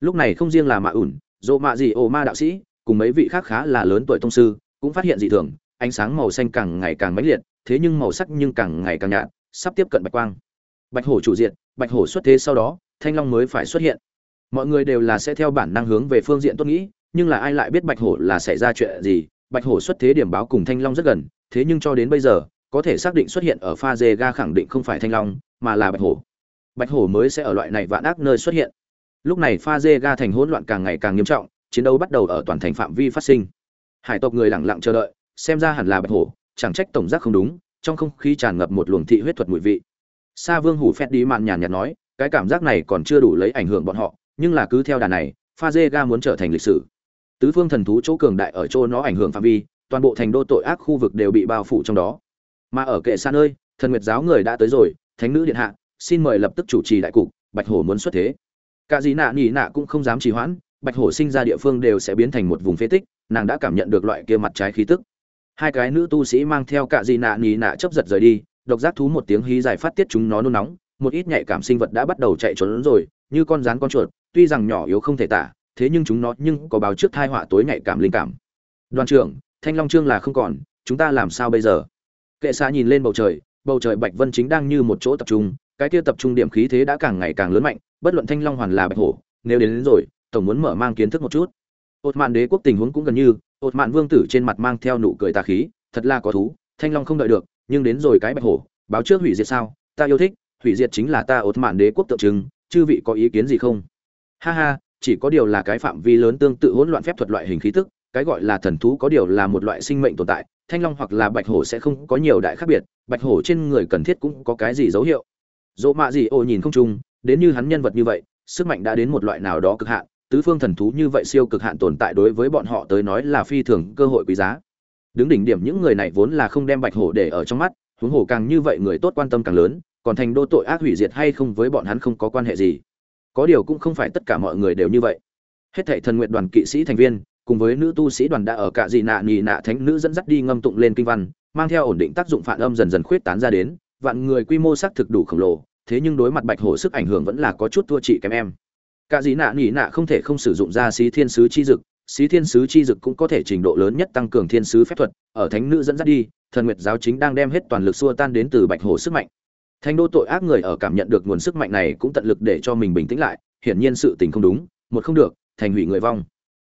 Lúc này không riêng là mạ ủn dỗ mạ gì ồ ma đạo sĩ, cùng mấy vị khác khá là lớn tuổi thông sư, cũng phát hiện dị thường, ánh sáng màu xanh càng ngày càng mãnh liệt, thế nhưng màu sắc nhưng càng ngày càng nhạt, sắp tiếp cận bạch quang. Bạch hổ chủ diện bạch hổ xuất thế sau đó, thanh long mới phải xuất hiện. Mọi người đều là sẽ theo bản năng hướng về phương diện tốt nghĩ nhưng là ai lại biết bạch hổ là xảy ra chuyện gì? Bạch hổ xuất thế điểm báo cùng thanh long rất gần, thế nhưng cho đến bây giờ, có thể xác định xuất hiện ở pha dê ga khẳng định không phải thanh long, mà là bạch hổ. Bạch hổ mới sẽ ở loại này vạn ác nơi xuất hiện. Lúc này pha dê ga thành hỗn loạn càng ngày càng nghiêm trọng, chiến đấu bắt đầu ở toàn thành phạm vi phát sinh. Hải tộc người lẳng lặng chờ đợi, xem ra hẳn là bạch hổ, chẳng trách tổng giác không đúng, trong không khí tràn ngập một luồng thị huyết thuật mùi vị. Sa vương hủ phét đi mạn nhàn nhạt nói, cái cảm giác này còn chưa đủ lấy ảnh hưởng bọn họ, nhưng là cứ theo đà này, pha dê ga muốn trở thành lịch sử tứ phương thần thú chỗ cường đại ở chỗ nó ảnh hưởng phạm vi, toàn bộ thành đô tội ác khu vực đều bị bao phủ trong đó. Mà ở kệ xa nơi, thần nguyệt giáo người đã tới rồi, thánh nữ điện hạ, xin mời lập tức chủ trì đại cục, bạch hổ muốn xuất thế. Cả dĩ nạ nhị nạ cũng không dám trì hoãn, bạch hổ sinh ra địa phương đều sẽ biến thành một vùng phế tích, nàng đã cảm nhận được loại kia mặt trái khí tức. Hai cái nữ tu sĩ mang theo cả dĩ nạ nhị nạ chấp giật rời đi, độc giác thú một tiếng hí dài phát tiết chúng nó nôn nóng, một ít nhạy cảm sinh vật đã bắt đầu chạy trốn rồi, như con rán con chuột, tuy rằng nhỏ yếu không thể tả thế nhưng chúng nó nhưng có báo trước thai họa tối nhạy cảm linh cảm. Đoàn trưởng thanh long trương là không còn chúng ta làm sao bây giờ? Kệ xa nhìn lên bầu trời bầu trời bạch vân chính đang như một chỗ tập trung cái kia tập trung điểm khí thế đã càng ngày càng lớn mạnh bất luận thanh long hoàn là bạch hổ nếu đến, đến rồi tổng muốn mở mang kiến thức một chút. Ột mạn đế quốc tình huống cũng gần như ột mạn vương tử trên mặt mang theo nụ cười tà khí thật là có thú thanh long không đợi được nhưng đến rồi cái bạch hổ báo trước hủy diệt sao? Ta yêu thích hủy diệt chính là ta ột mạn đế quốc tượng trưng chư vị có ý kiến gì không? Ha ha chỉ có điều là cái phạm vi lớn tương tự hỗn loạn phép thuật loại hình khí tức, cái gọi là thần thú có điều là một loại sinh mệnh tồn tại, thanh long hoặc là bạch hổ sẽ không có nhiều đại khác biệt, bạch hổ trên người cần thiết cũng có cái gì dấu hiệu. Dỗ mạ gì ô nhìn không chung, đến như hắn nhân vật như vậy, sức mạnh đã đến một loại nào đó cực hạn, tứ phương thần thú như vậy siêu cực hạn tồn tại đối với bọn họ tới nói là phi thường cơ hội quý giá. Đứng đỉnh điểm những người này vốn là không đem bạch hổ để ở trong mắt, huống hổ càng như vậy người tốt quan tâm càng lớn, còn thành đô tội ác hủy diệt hay không với bọn hắn không có quan hệ gì có điều cũng không phải tất cả mọi người đều như vậy. Hết thảy thần nguyện đoàn kỵ sĩ thành viên, cùng với nữ tu sĩ đoàn đã ở cả dị nạ nhì nạ thánh nữ dẫn dắt đi ngâm tụng lên kinh văn, mang theo ổn định tác dụng phản âm dần dần khuyết tán ra đến, vạn người quy mô xác thực đủ khổng lồ, thế nhưng đối mặt bạch hổ sức ảnh hưởng vẫn là có chút thua chị kém em. Cả dị nạ nhì nạ không thể không sử dụng ra xí thiên sứ chi dực, xí thiên sứ chi dực cũng có thể trình độ lớn nhất tăng cường thiên sứ phép thuật, ở thánh nữ dẫn dắt đi, thần nguyệt giáo chính đang đem hết toàn lực xua tan đến từ bạch hổ sức mạnh. Thanh đô tội ác người ở cảm nhận được nguồn sức mạnh này cũng tận lực để cho mình bình tĩnh lại, hiển nhiên sự tình không đúng, một không được, thành hủy người vong.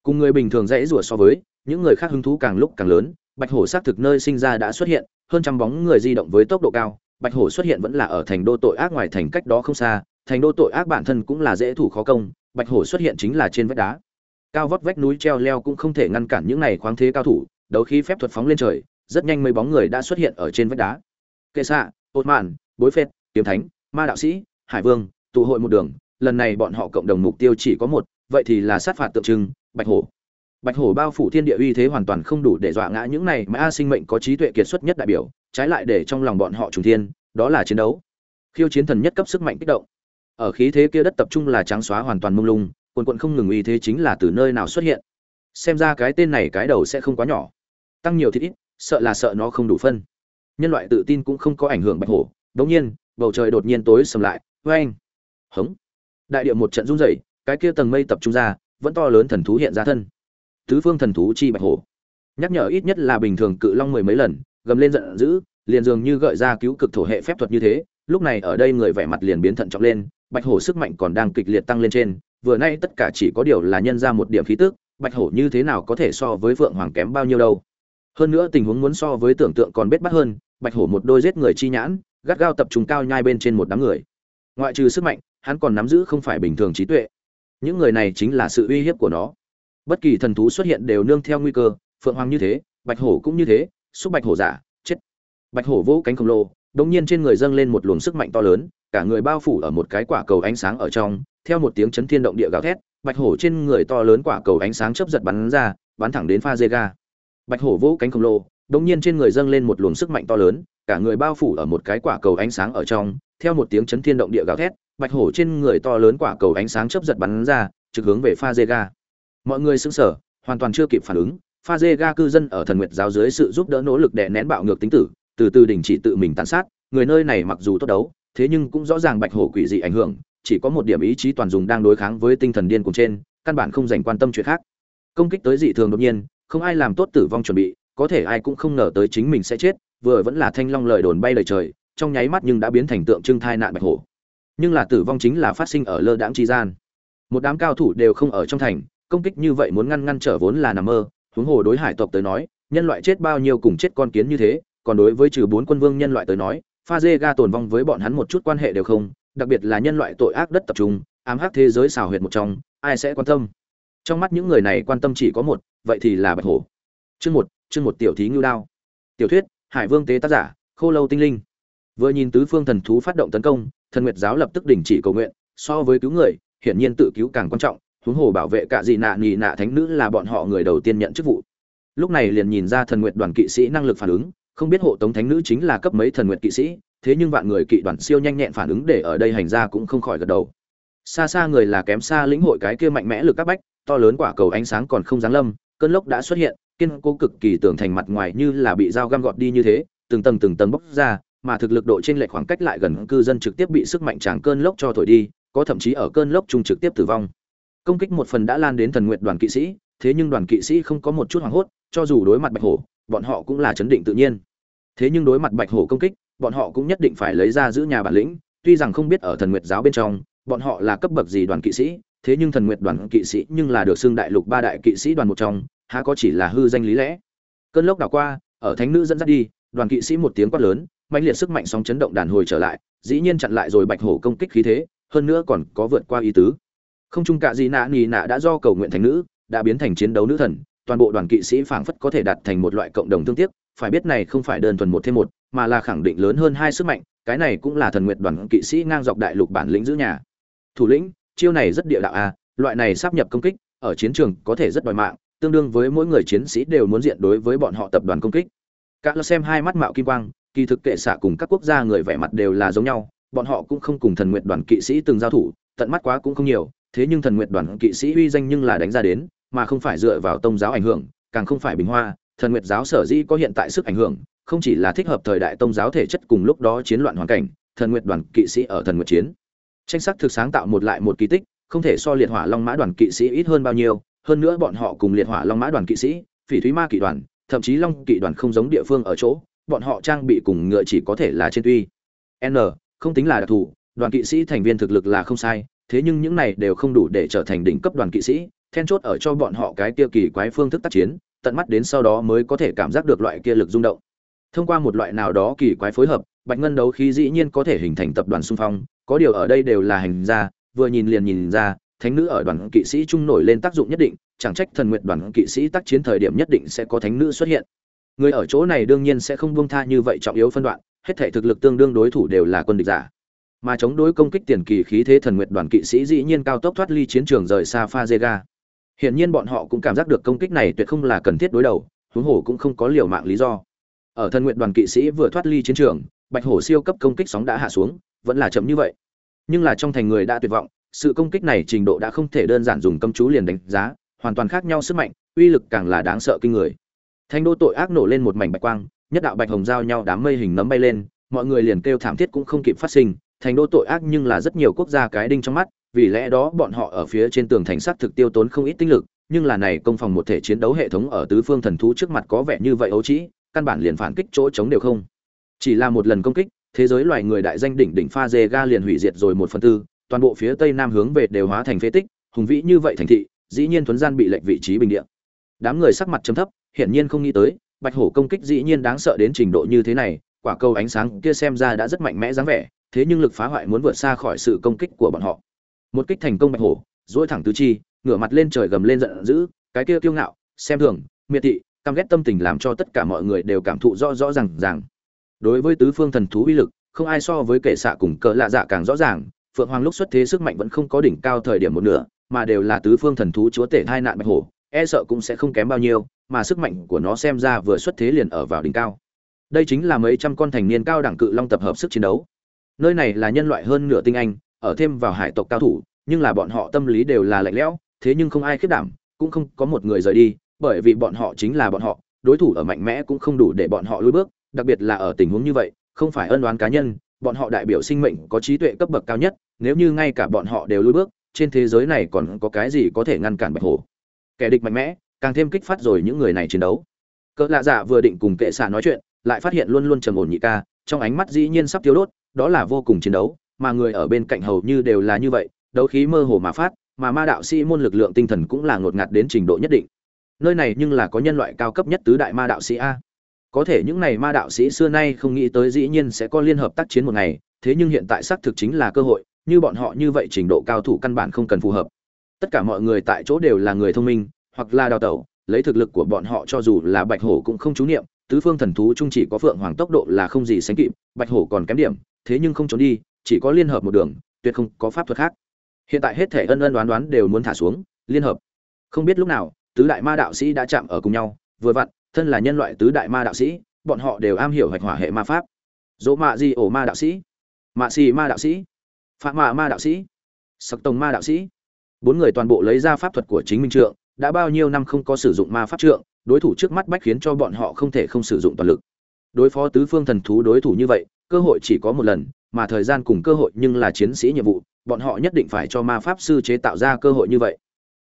Cùng người bình thường dễ rủa so với, những người khác hứng thú càng lúc càng lớn, bạch hổ xác thực nơi sinh ra đã xuất hiện, hơn trăm bóng người di động với tốc độ cao, bạch hổ xuất hiện vẫn là ở thành đô tội ác ngoài thành cách đó không xa, thành đô tội ác bản thân cũng là dễ thủ khó công, bạch hổ xuất hiện chính là trên vách đá. Cao vót vách núi treo leo cũng không thể ngăn cản những này khoáng thế cao thủ, đấu khí phép thuật phóng lên trời, rất nhanh mấy bóng người đã xuất hiện ở trên vách đá. Kệ xạ, ột mạn, bối phết, kiếm thánh, ma đạo sĩ, hải vương, tụ hội một đường, lần này bọn họ cộng đồng mục tiêu chỉ có một, vậy thì là sát phạt tượng trưng, bạch hổ. Bạch hổ bao phủ thiên địa uy thế hoàn toàn không đủ để dọa ngã những này mà a sinh mệnh có trí tuệ kiệt xuất nhất đại biểu, trái lại để trong lòng bọn họ trùng thiên, đó là chiến đấu. Khiêu chiến thần nhất cấp sức mạnh kích động. Ở khí thế kia đất tập trung là trắng xóa hoàn toàn mông lung, quần quận không ngừng uy thế chính là từ nơi nào xuất hiện. Xem ra cái tên này cái đầu sẽ không quá nhỏ. Tăng nhiều thì ít, sợ là sợ nó không đủ phân. Nhân loại tự tin cũng không có ảnh hưởng bạch hổ, đột nhiên, bầu trời đột nhiên tối sầm lại, oeng. Hống. Đại địa một trận rung rẩy, cái kia tầng mây tập trung ra, vẫn to lớn thần thú hiện ra thân. Tứ phương thần thú chi bạch hổ. Nhắc nhở ít nhất là bình thường cự long mười mấy lần, gầm lên giận dữ, liền dường như gợi ra cứu cực thổ hệ phép thuật như thế, lúc này ở đây người vẻ mặt liền biến thận trọng lên, bạch hổ sức mạnh còn đang kịch liệt tăng lên trên, vừa nay tất cả chỉ có điều là nhân ra một điểm khí tức, bạch hổ như thế nào có thể so với vượng hoàng kém bao nhiêu đâu. Hơn nữa tình huống muốn so với tưởng tượng còn bết bắt hơn, bạch hổ một đôi giết người chi nhãn, gắt gao tập trung cao nhai bên trên một đám người. Ngoại trừ sức mạnh, hắn còn nắm giữ không phải bình thường trí tuệ. Những người này chính là sự uy hiếp của nó. Bất kỳ thần thú xuất hiện đều nương theo nguy cơ, phượng hoàng như thế, bạch hổ cũng như thế, xúc bạch hổ giả, chết. Bạch hổ vỗ cánh khổng lồ, đột nhiên trên người dâng lên một luồng sức mạnh to lớn, cả người bao phủ ở một cái quả cầu ánh sáng ở trong, theo một tiếng chấn thiên động địa gào thét, bạch hổ trên người to lớn quả cầu ánh sáng chớp giật bắn ra, bắn thẳng đến pha dê ga. Bạch hổ vỗ cánh khổng lồ đột nhiên trên người dâng lên một luồng sức mạnh to lớn cả người bao phủ ở một cái quả cầu ánh sáng ở trong, theo một tiếng chấn thiên động địa gào thét, bạch hổ trên người to lớn quả cầu ánh sáng chớp giật bắn ra, trực hướng về pha Zega. Mọi người sững sờ, hoàn toàn chưa kịp phản ứng, pha Zega cư dân ở thần nguyệt giáo dưới sự giúp đỡ nỗ lực đè nén bạo ngược tính tử, từ từ đình chỉ tự mình tàn sát, người nơi này mặc dù tốt đấu, thế nhưng cũng rõ ràng bạch hổ quỷ dị ảnh hưởng, chỉ có một điểm ý chí toàn dùng đang đối kháng với tinh thần điên cuồng trên, căn bản không dành quan tâm chuyện khác. Công kích tới dị thường đột nhiên, không ai làm tốt tử vong chuẩn bị, có thể ai cũng không ngờ tới chính mình sẽ chết, vừa vẫn là thanh long lời đồn bay lời trời trong nháy mắt nhưng đã biến thành tượng trưng thai nạn bạch hổ. Nhưng là tử vong chính là phát sinh ở lơ đãng tri gian. Một đám cao thủ đều không ở trong thành công kích như vậy muốn ngăn ngăn trở vốn là nằm mơ huống hồ đối hải tộc tới nói nhân loại chết bao nhiêu cùng chết con kiến như thế còn đối với trừ bốn quân vương nhân loại tới nói pha dê ga tồn vong với bọn hắn một chút quan hệ đều không đặc biệt là nhân loại tội ác đất tập trung ám hắc thế giới xào huyệt một trong ai sẽ quan tâm? Trong mắt những người này quan tâm chỉ có một vậy thì là bạch hổ. Chương một chương một tiểu thí ngưu đao. Tiểu thuyết, hải vương tế tác giả, khô lâu tinh linh. Vừa nhìn tứ phương thần thú phát động tấn công, thần nguyệt giáo lập tức đình chỉ cầu nguyện, so với cứu người, hiển nhiên tự cứu càng quan trọng, huống hồ bảo vệ cả dị nạ nhị nạ thánh nữ là bọn họ người đầu tiên nhận chức vụ. Lúc này liền nhìn ra thần nguyệt đoàn kỵ sĩ năng lực phản ứng, không biết hộ tống thánh nữ chính là cấp mấy thần nguyệt kỵ sĩ, thế nhưng vạn người kỵ đoàn siêu nhanh nhẹn phản ứng để ở đây hành ra cũng không khỏi gật đầu. Xa xa người là kém xa lĩnh hội cái kia mạnh mẽ lực các bách, to lớn quả cầu ánh sáng còn không giáng lâm cơn lốc đã xuất hiện kiên cố cực kỳ tưởng thành mặt ngoài như là bị dao găm gọt đi như thế, từng tầng từng tầng bốc ra, mà thực lực độ trên lệch khoảng cách lại gần cư dân trực tiếp bị sức mạnh tràn cơn lốc cho thổi đi, có thậm chí ở cơn lốc trung trực tiếp tử vong. Công kích một phần đã lan đến thần nguyện đoàn kỵ sĩ, thế nhưng đoàn kỵ sĩ không có một chút hoảng hốt, cho dù đối mặt bạch hổ, bọn họ cũng là chấn định tự nhiên. Thế nhưng đối mặt bạch hổ công kích, bọn họ cũng nhất định phải lấy ra giữ nhà bản lĩnh, tuy rằng không biết ở thần nguyệt giáo bên trong, bọn họ là cấp bậc gì đoàn kỵ sĩ, thế nhưng thần nguyệt đoàn kỵ sĩ nhưng là được xưng đại lục ba đại kỵ sĩ đoàn một trong, há có chỉ là hư danh lý lẽ. Cơn lốc đảo qua ở thánh nữ dẫn dắt đi đoàn kỵ sĩ một tiếng quát lớn mạnh liệt sức mạnh sóng chấn động đàn hồi trở lại dĩ nhiên chặn lại rồi bạch hổ công kích khí thế hơn nữa còn có vượt qua ý tứ. Không chung cả gì nạ nì nạ đã do cầu nguyện thánh nữ đã biến thành chiến đấu nữ thần toàn bộ đoàn kỵ sĩ phảng phất có thể đạt thành một loại cộng đồng thương tiếc phải biết này không phải đơn thuần một thêm một mà là khẳng định lớn hơn hai sức mạnh cái này cũng là thần nguyện đoàn kỵ sĩ ngang dọc đại lục bản lĩnh giữ nhà. Thủ lĩnh chiêu này rất địa đạo a loại này sắp nhập công kích, ở chiến trường có thể rất đòi mạng, tương đương với mỗi người chiến sĩ đều muốn diện đối với bọn họ tập đoàn công kích. Cả lơ xem hai mắt mạo kim quang, kỳ thực kệ xạ cùng các quốc gia người vẻ mặt đều là giống nhau, bọn họ cũng không cùng thần nguyện đoàn kỵ sĩ từng giao thủ, tận mắt quá cũng không nhiều, thế nhưng thần nguyện đoàn kỵ sĩ uy danh nhưng là đánh ra đến, mà không phải dựa vào tông giáo ảnh hưởng, càng không phải bình hoa, thần nguyện giáo sở dĩ có hiện tại sức ảnh hưởng, không chỉ là thích hợp thời đại tông giáo thể chất cùng lúc đó chiến loạn hoàn cảnh, thần nguyện đoàn kỵ sĩ ở thần nguyện chiến tranh sắc thực sáng tạo một lại một kỳ tích, không thể so liệt hỏa long mã đoàn kỵ sĩ ít hơn bao nhiêu, hơn nữa bọn họ cùng liệt hỏa long mã đoàn kỵ sĩ, phỉ thúy ma kỵ đoàn, thậm chí long kỵ đoàn không giống địa phương ở chỗ, bọn họ trang bị cùng ngựa chỉ có thể là trên tuy. N, không tính là đặc thù, đoàn kỵ sĩ thành viên thực lực là không sai, thế nhưng những này đều không đủ để trở thành đỉnh cấp đoàn kỵ sĩ, then chốt ở cho bọn họ cái kia kỳ quái phương thức tác chiến, tận mắt đến sau đó mới có thể cảm giác được loại kia lực rung động. Thông qua một loại nào đó kỳ quái phối hợp, bạch ngân đấu khí dĩ nhiên có thể hình thành tập đoàn xung phong có điều ở đây đều là hành gia vừa nhìn liền nhìn ra thánh nữ ở đoàn kỵ sĩ trung nổi lên tác dụng nhất định chẳng trách thần nguyện đoàn kỵ sĩ tác chiến thời điểm nhất định sẽ có thánh nữ xuất hiện người ở chỗ này đương nhiên sẽ không buông tha như vậy trọng yếu phân đoạn hết thể thực lực tương đương đối thủ đều là quân địch giả mà chống đối công kích tiền kỳ khí thế thần nguyện đoàn kỵ sĩ dĩ nhiên cao tốc thoát ly chiến trường rời xa pha Zega. Hiển nhiên bọn họ cũng cảm giác được công kích này tuyệt không là cần thiết đối đầu, huống hồ cũng không có liều mạng lý do. Ở thần nguyện đoàn kỵ sĩ vừa thoát ly chiến trường, bạch hổ siêu cấp công kích sóng đã hạ xuống, vẫn là chậm như vậy. Nhưng là trong thành người đã tuyệt vọng, sự công kích này trình độ đã không thể đơn giản dùng cấm chú liền đánh giá, hoàn toàn khác nhau sức mạnh, uy lực càng là đáng sợ kinh người. Thanh đô tội ác nổ lên một mảnh bạch quang, nhất đạo bạch hồng giao nhau đám mây hình nấm bay lên, mọi người liền kêu thảm thiết cũng không kịp phát sinh, thành đô tội ác nhưng là rất nhiều quốc gia cái đinh trong mắt, vì lẽ đó bọn họ ở phía trên tường thành sắt thực tiêu tốn không ít tinh lực, nhưng là này công phòng một thể chiến đấu hệ thống ở tứ phương thần thú trước mặt có vẻ như vậy ấu trĩ, căn bản liền phản kích chỗ chống đều không. Chỉ là một lần công kích, thế giới loài người đại danh đỉnh đỉnh pha dê ga liền hủy diệt rồi một phần tư, toàn bộ phía tây nam hướng về đều hóa thành phế tích, hùng vĩ như vậy thành thị, dĩ nhiên thuấn gian bị lệch vị trí bình địa. Đám người sắc mặt trầm thấp, hiển nhiên không nghĩ tới, bạch hổ công kích dĩ nhiên đáng sợ đến trình độ như thế này, quả cầu ánh sáng kia xem ra đã rất mạnh mẽ dáng vẻ, thế nhưng lực phá hoại muốn vượt xa khỏi sự công kích của bọn họ. Một kích thành công bạch hổ, duỗi thẳng tứ chi, ngửa mặt lên trời gầm lên giận dữ, cái kia kiêu ngạo, xem thường, miệt thị, căm ghét tâm tình làm cho tất cả mọi người đều cảm thụ rõ rõ ràng ràng. Đối với tứ phương thần thú uy lực, không ai so với kẻ xạ cùng cỡ lạ dạ càng rõ ràng, Phượng Hoàng lúc xuất thế sức mạnh vẫn không có đỉnh cao thời điểm một nửa, mà đều là tứ phương thần thú chúa tể hai nạn bạch hổ, e sợ cũng sẽ không kém bao nhiêu, mà sức mạnh của nó xem ra vừa xuất thế liền ở vào đỉnh cao. Đây chính là mấy trăm con thành niên cao đẳng cự long tập hợp sức chiến đấu. Nơi này là nhân loại hơn nửa tinh anh, ở thêm vào hải tộc cao thủ, nhưng là bọn họ tâm lý đều là lạnh lẽo, thế nhưng không ai khiếp đảm, cũng không có một người rời đi, bởi vì bọn họ chính là bọn họ, đối thủ ở mạnh mẽ cũng không đủ để bọn họ lùi bước, đặc biệt là ở tình huống như vậy, không phải ân oán cá nhân, bọn họ đại biểu sinh mệnh có trí tuệ cấp bậc cao nhất, nếu như ngay cả bọn họ đều lùi bước, trên thế giới này còn có cái gì có thể ngăn cản Bạch Hổ? Kẻ địch mạnh mẽ, càng thêm kích phát rồi những người này chiến đấu. Cỡ lạ dạ vừa định cùng kệ xạ nói chuyện, lại phát hiện luôn luôn trầm ổn nhị ca, trong ánh mắt dĩ nhiên sắp tiêu đốt, đó là vô cùng chiến đấu, mà người ở bên cạnh hầu như đều là như vậy, đấu khí mơ hồ mà phát, mà ma đạo sĩ môn lực lượng tinh thần cũng là ngột ngạt đến trình độ nhất định. Nơi này nhưng là có nhân loại cao cấp nhất tứ đại ma đạo sĩ a. Có thể những này ma đạo sĩ xưa nay không nghĩ tới dĩ nhiên sẽ có liên hợp tác chiến một ngày, thế nhưng hiện tại xác thực chính là cơ hội, như bọn họ như vậy trình độ cao thủ căn bản không cần phù hợp. Tất cả mọi người tại chỗ đều là người thông minh, hoặc là đào tẩu, lấy thực lực của bọn họ cho dù là Bạch Hổ cũng không chú niệm, tứ phương thần thú chung chỉ có Phượng Hoàng tốc độ là không gì sánh kịp, Bạch Hổ còn kém điểm, thế nhưng không trốn đi, chỉ có liên hợp một đường, tuyệt không có pháp thuật khác. Hiện tại hết thể ân ân đoán đoán đều muốn thả xuống, liên hợp. Không biết lúc nào, tứ đại ma đạo sĩ đã chạm ở cùng nhau, vừa vặn, thân là nhân loại tứ đại ma đạo sĩ, bọn họ đều am hiểu hoạch hỏa hệ ma pháp. Dỗ mạ di ổ ma đạo sĩ, mạ xì ma đạo sĩ, phạm mạ ma đạo sĩ, sặc tông ma đạo sĩ. Bốn người toàn bộ lấy ra pháp thuật của chính minh trượng, đã bao nhiêu năm không có sử dụng ma pháp trượng, đối thủ trước mắt bách khiến cho bọn họ không thể không sử dụng toàn lực. Đối phó tứ phương thần thú đối thủ như vậy, cơ hội chỉ có một lần, mà thời gian cùng cơ hội nhưng là chiến sĩ nhiệm vụ, bọn họ nhất định phải cho ma pháp sư chế tạo ra cơ hội như vậy.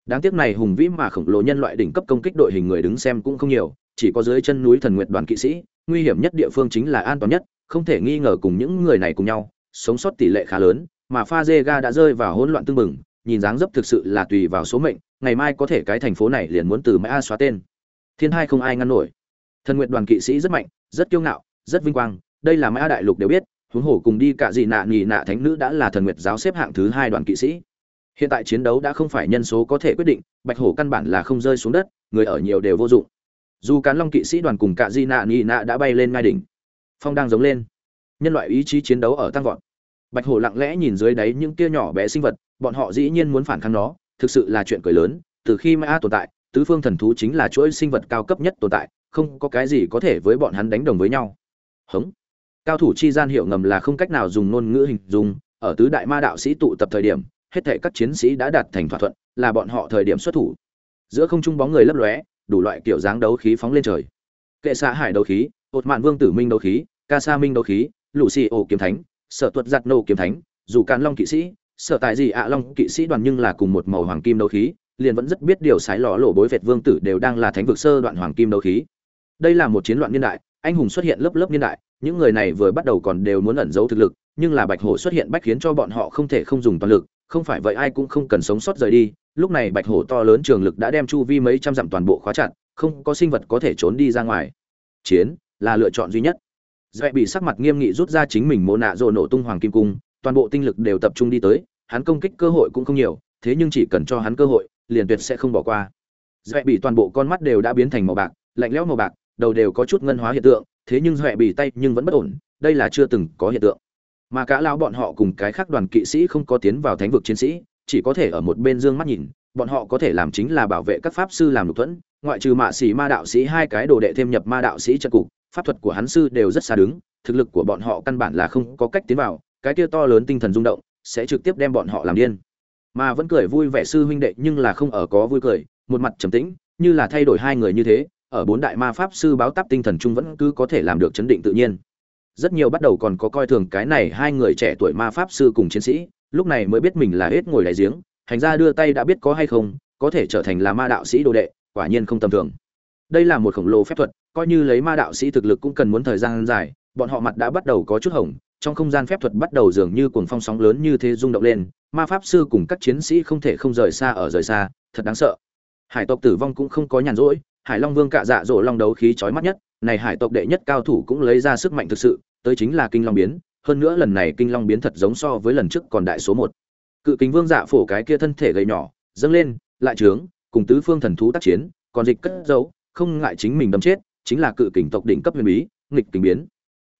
Đáng tiếc này hùng vĩ mà khổng lồ nhân loại đỉnh cấp công kích đội hình người đứng xem cũng không nhiều, chỉ có dưới chân núi Thần Nguyệt đoàn kỵ sĩ, nguy hiểm nhất địa phương chính là an toàn nhất, không thể nghi ngờ cùng những người này cùng nhau, sống sót tỷ lệ khá lớn, mà Pha Zega đã rơi vào hỗn loạn tương mừng, nhìn dáng dấp thực sự là tùy vào số mệnh, ngày mai có thể cái thành phố này liền muốn từ Mã xóa tên. Thiên hai không ai ngăn nổi. Thần Nguyệt đoàn kỵ sĩ rất mạnh, rất kiêu ngạo, rất vinh quang, đây là mã đại lục đều biết huống hồ cùng đi cả gì nạ nghỉ nạ thánh nữ đã là thần nguyệt giáo xếp hạng thứ hai đoàn kỵ sĩ hiện tại chiến đấu đã không phải nhân số có thể quyết định, bạch hổ căn bản là không rơi xuống đất, người ở nhiều đều vô dụng. Dù cán long kỵ sĩ đoàn cùng cả di nạ nghi nạ đã bay lên ngai đỉnh. Phong đang giống lên. Nhân loại ý chí chiến đấu ở tăng vọt. Bạch hổ lặng lẽ nhìn dưới đáy những kia nhỏ bé sinh vật, bọn họ dĩ nhiên muốn phản kháng nó, thực sự là chuyện cười lớn, từ khi ma tồn tại, tứ phương thần thú chính là chuỗi sinh vật cao cấp nhất tồn tại, không có cái gì có thể với bọn hắn đánh đồng với nhau. Hống. Cao thủ chi gian hiệu ngầm là không cách nào dùng ngôn ngữ hình dung, ở tứ đại ma đạo sĩ tụ tập thời điểm hết thảy các chiến sĩ đã đạt thành thỏa thuận, là bọn họ thời điểm xuất thủ. Giữa không trung bóng người lấp lóe, đủ loại kiểu dáng đấu khí phóng lên trời. Kệ xạ hải đấu khí ột mạn vương tử minh đấu khí, ca sa minh đấu khí lũ xì ổ kiếm thánh, sở tuật giặt nô kiếm thánh, dù càn long kỵ sĩ, sở tại gì ạ long kỵ sĩ đoàn nhưng là cùng một màu hoàng kim đấu khí, liền vẫn rất biết điều sái lọ lộ bối vệt vương tử đều đang là thánh vực sơ đoạn hoàng kim đấu khí. Đây là một chiến loạn niên đại, anh hùng xuất hiện lớp lớp niên đại, những người này vừa bắt đầu còn đều muốn ẩn giấu thực lực, nhưng là bạch hổ xuất hiện bách khiến cho bọn họ không thể không dùng toàn lực không phải vậy ai cũng không cần sống sót rời đi. Lúc này bạch hổ to lớn trường lực đã đem chu vi mấy trăm dặm toàn bộ khóa chặt, không có sinh vật có thể trốn đi ra ngoài. Chiến là lựa chọn duy nhất. Dễ bị sắc mặt nghiêm nghị rút ra chính mình mô nạ rồi nổ tung hoàng kim cung, toàn bộ tinh lực đều tập trung đi tới, hắn công kích cơ hội cũng không nhiều, thế nhưng chỉ cần cho hắn cơ hội, liền tuyệt sẽ không bỏ qua. Dễ bị toàn bộ con mắt đều đã biến thành màu bạc, lạnh lẽo màu bạc, đầu đều có chút ngân hóa hiện tượng, thế nhưng dễ bị tay nhưng vẫn bất ổn, đây là chưa từng có hiện tượng mà cả lão bọn họ cùng cái khác đoàn kỵ sĩ không có tiến vào thánh vực chiến sĩ, chỉ có thể ở một bên dương mắt nhìn, bọn họ có thể làm chính là bảo vệ các pháp sư làm lục thuẫn, ngoại trừ mạ sĩ ma đạo sĩ hai cái đồ đệ thêm nhập ma đạo sĩ trận cục, pháp thuật của hắn sư đều rất xa đứng, thực lực của bọn họ căn bản là không có cách tiến vào, cái kia to lớn tinh thần rung động, sẽ trực tiếp đem bọn họ làm điên. Mà vẫn cười vui vẻ sư huynh đệ nhưng là không ở có vui cười, một mặt trầm tĩnh, như là thay đổi hai người như thế, ở bốn đại ma pháp sư báo táp tinh thần trung vẫn cứ có thể làm được chấn định tự nhiên rất nhiều bắt đầu còn có coi thường cái này hai người trẻ tuổi ma pháp sư cùng chiến sĩ, lúc này mới biết mình là hết ngồi đáy giếng, hành ra đưa tay đã biết có hay không, có thể trở thành là ma đạo sĩ đồ đệ, quả nhiên không tầm thường. Đây là một khổng lồ phép thuật, coi như lấy ma đạo sĩ thực lực cũng cần muốn thời gian dài, bọn họ mặt đã bắt đầu có chút hỏng, trong không gian phép thuật bắt đầu dường như cuồng phong sóng lớn như thế rung động lên, ma pháp sư cùng các chiến sĩ không thể không rời xa ở rời xa, thật đáng sợ. Hải tộc tử vong cũng không có nhàn rỗi, hải long vương cạ dạ dỗ long đấu khí chói mắt nhất này hải tộc đệ nhất cao thủ cũng lấy ra sức mạnh thực sự, tới chính là kinh long biến, hơn nữa lần này kinh long biến thật giống so với lần trước còn đại số một. Cự kính vương dạ phổ cái kia thân thể gầy nhỏ, dâng lên, lại trướng, cùng tứ phương thần thú tác chiến, còn dịch cất giấu, không ngại chính mình đâm chết, chính là cự kình tộc đỉnh cấp huyền bí, nghịch kình biến.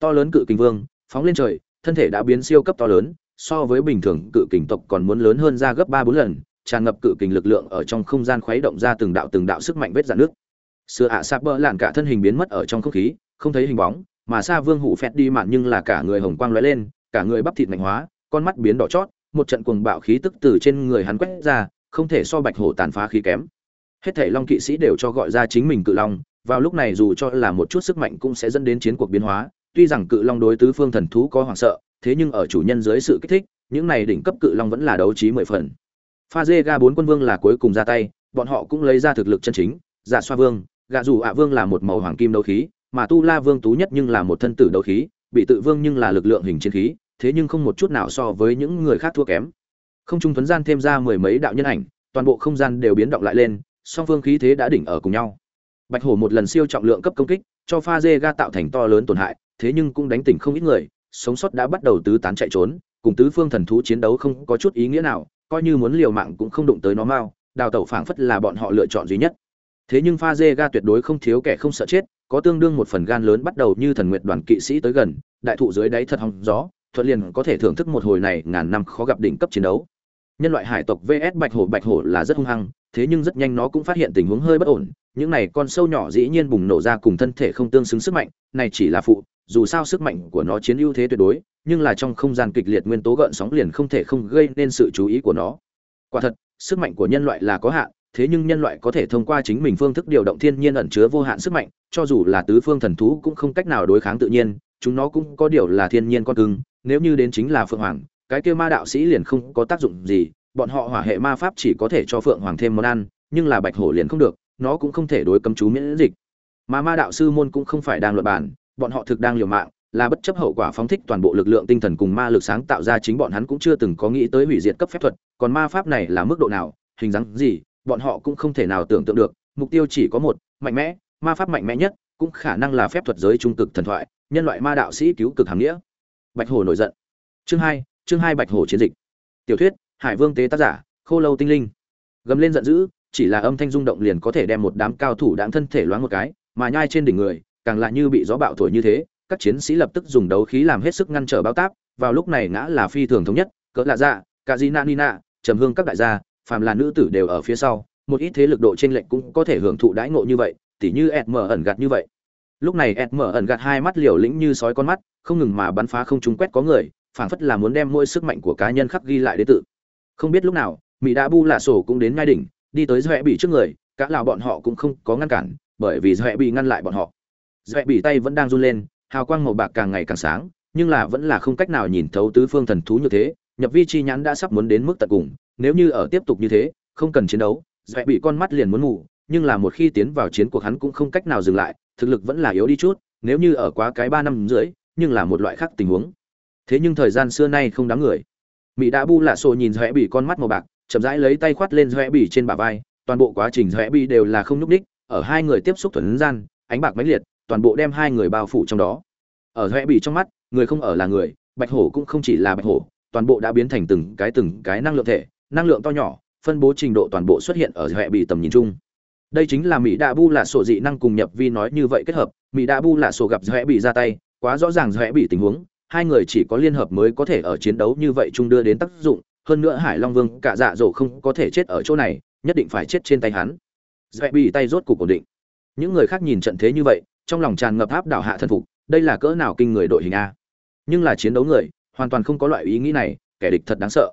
To lớn cự kình vương, phóng lên trời, thân thể đã biến siêu cấp to lớn, so với bình thường cự kình tộc còn muốn lớn hơn ra gấp ba bốn lần, tràn ngập cự kình lực lượng ở trong không gian khuấy động ra từng đạo từng đạo sức mạnh vết rạn nước sửa ạ sạp bỡ lạn cả thân hình biến mất ở trong không khí, không thấy hình bóng, mà xa vương hụ phét đi mạn nhưng là cả người hồng quang lóe lên, cả người bắp thịt mạnh hóa, con mắt biến đỏ chót, một trận cuồng bạo khí tức từ trên người hắn quét ra, không thể so bạch hổ tàn phá khí kém. Hết thể long kỵ sĩ đều cho gọi ra chính mình cự long, vào lúc này dù cho là một chút sức mạnh cũng sẽ dẫn đến chiến cuộc biến hóa, tuy rằng cự long đối tứ phương thần thú có hoảng sợ, thế nhưng ở chủ nhân dưới sự kích thích, những này đỉnh cấp cự long vẫn là đấu trí mười phần. Pha dê ga bốn quân vương là cuối cùng ra tay, bọn họ cũng lấy ra thực lực chân chính giả xoa vương gạ dù ạ vương là một màu hoàng kim đấu khí, mà tu la vương tú nhất nhưng là một thân tử đấu khí, bị tự vương nhưng là lực lượng hình chiến khí, thế nhưng không một chút nào so với những người khác thua kém. Không trung thuấn gian thêm ra mười mấy đạo nhân ảnh, toàn bộ không gian đều biến động lại lên, song phương khí thế đã đỉnh ở cùng nhau. Bạch hổ một lần siêu trọng lượng cấp công kích, cho pha dê ga tạo thành to lớn tổn hại, thế nhưng cũng đánh tỉnh không ít người, sống sót đã bắt đầu tứ tán chạy trốn, cùng tứ phương thần thú chiến đấu không có chút ý nghĩa nào, coi như muốn liều mạng cũng không đụng tới nó mau, đào tẩu phảng phất là bọn họ lựa chọn duy nhất thế nhưng pha dê ga tuyệt đối không thiếu kẻ không sợ chết, có tương đương một phần gan lớn bắt đầu như thần nguyệt đoàn kỵ sĩ tới gần, đại thụ dưới đáy thật hóng gió, thuận liền có thể thưởng thức một hồi này ngàn năm khó gặp đỉnh cấp chiến đấu. Nhân loại hải tộc vs bạch hổ bạch hổ là rất hung hăng, thế nhưng rất nhanh nó cũng phát hiện tình huống hơi bất ổn, những này con sâu nhỏ dĩ nhiên bùng nổ ra cùng thân thể không tương xứng sức mạnh, này chỉ là phụ, dù sao sức mạnh của nó chiến ưu thế tuyệt đối, nhưng là trong không gian kịch liệt nguyên tố gợn sóng liền không thể không gây nên sự chú ý của nó. Quả thật, sức mạnh của nhân loại là có hạn thế nhưng nhân loại có thể thông qua chính mình phương thức điều động thiên nhiên ẩn chứa vô hạn sức mạnh cho dù là tứ phương thần thú cũng không cách nào đối kháng tự nhiên chúng nó cũng có điều là thiên nhiên con cưng nếu như đến chính là phượng hoàng cái kia ma đạo sĩ liền không có tác dụng gì bọn họ hỏa hệ ma pháp chỉ có thể cho phượng hoàng thêm món ăn nhưng là bạch hổ liền không được nó cũng không thể đối cấm chú miễn dịch. Mà ma đạo sư môn cũng không phải đang luận bản, bọn họ thực đang liều mạng là bất chấp hậu quả phóng thích toàn bộ lực lượng tinh thần cùng ma lực sáng tạo ra chính bọn hắn cũng chưa từng có nghĩ tới hủy diệt cấp phép thuật còn ma pháp này là mức độ nào hình dáng gì bọn họ cũng không thể nào tưởng tượng được, mục tiêu chỉ có một, mạnh mẽ, ma pháp mạnh mẽ nhất, cũng khả năng là phép thuật giới trung cực thần thoại, nhân loại ma đạo sĩ cứu cực hàng nghĩa. Bạch hổ nổi giận. Chương hai chương hai bạch hổ chiến dịch. Tiểu thuyết, hải vương tế tác giả, khô lâu tinh linh. Gầm lên giận dữ, chỉ là âm thanh rung động liền có thể đem một đám cao thủ đáng thân thể loáng một cái, mà nhai trên đỉnh người, càng lại như bị gió bạo thổi như thế, các chiến sĩ lập tức dùng đấu khí làm hết sức ngăn trở bao táp, vào lúc này ngã là phi thường thống nhất, cỡ lạ dạ cả di na nina trầm hương các đại gia phàm là nữ tử đều ở phía sau, một ít thế lực độ trên lệnh cũng có thể hưởng thụ đãi ngộ như vậy, tỉ như ẹt mở ẩn gạt như vậy. Lúc này ẹt mở ẩn gạt hai mắt liều lĩnh như sói con mắt, không ngừng mà bắn phá không trúng quét có người, phảng phất là muốn đem mỗi sức mạnh của cá nhân khắc ghi lại đế tự. Không biết lúc nào, mỹ đã bu lạ sổ cũng đến ngay đỉnh, đi tới doẹ bị trước người, cả lão bọn họ cũng không có ngăn cản, bởi vì doẹ bị ngăn lại bọn họ. Doẹ bị tay vẫn đang run lên, hào quang màu bạc càng ngày càng sáng, nhưng là vẫn là không cách nào nhìn thấu tứ phương thần thú như thế nhập vi chi nhãn đã sắp muốn đến mức tận cùng nếu như ở tiếp tục như thế không cần chiến đấu dễ bị con mắt liền muốn ngủ nhưng là một khi tiến vào chiến cuộc hắn cũng không cách nào dừng lại thực lực vẫn là yếu đi chút nếu như ở quá cái ba năm rưỡi, nhưng là một loại khác tình huống thế nhưng thời gian xưa nay không đáng người mỹ đã bu lạ sổ nhìn dễ bị con mắt màu bạc chậm rãi lấy tay khoát lên dễ bị trên bả vai toàn bộ quá trình dễ bị đều là không nhúc đích. ở hai người tiếp xúc thuần gian ánh bạc mãnh liệt toàn bộ đem hai người bao phủ trong đó ở dễ bị trong mắt người không ở là người bạch hổ cũng không chỉ là bạch hổ toàn bộ đã biến thành từng cái từng cái năng lượng thể, năng lượng to nhỏ, phân bố trình độ toàn bộ xuất hiện ở hệ bị tầm nhìn chung. Đây chính là mỹ đa bu là sổ dị năng cùng nhập vi nói như vậy kết hợp. Mỹ đa bu là sổ gặp hệ bị ra tay, quá rõ ràng hệ bị tình huống, hai người chỉ có liên hợp mới có thể ở chiến đấu như vậy chung đưa đến tác dụng. Hơn nữa hải long vương, cả dạ dỗ không có thể chết ở chỗ này, nhất định phải chết trên tay hắn. Hệ bị tay rốt cục ổn định. Những người khác nhìn trận thế như vậy, trong lòng tràn ngập áp đảo hạ thần phục, đây là cỡ nào kinh người đội hình a. Nhưng là chiến đấu người hoàn toàn không có loại ý nghĩ này, kẻ địch thật đáng sợ.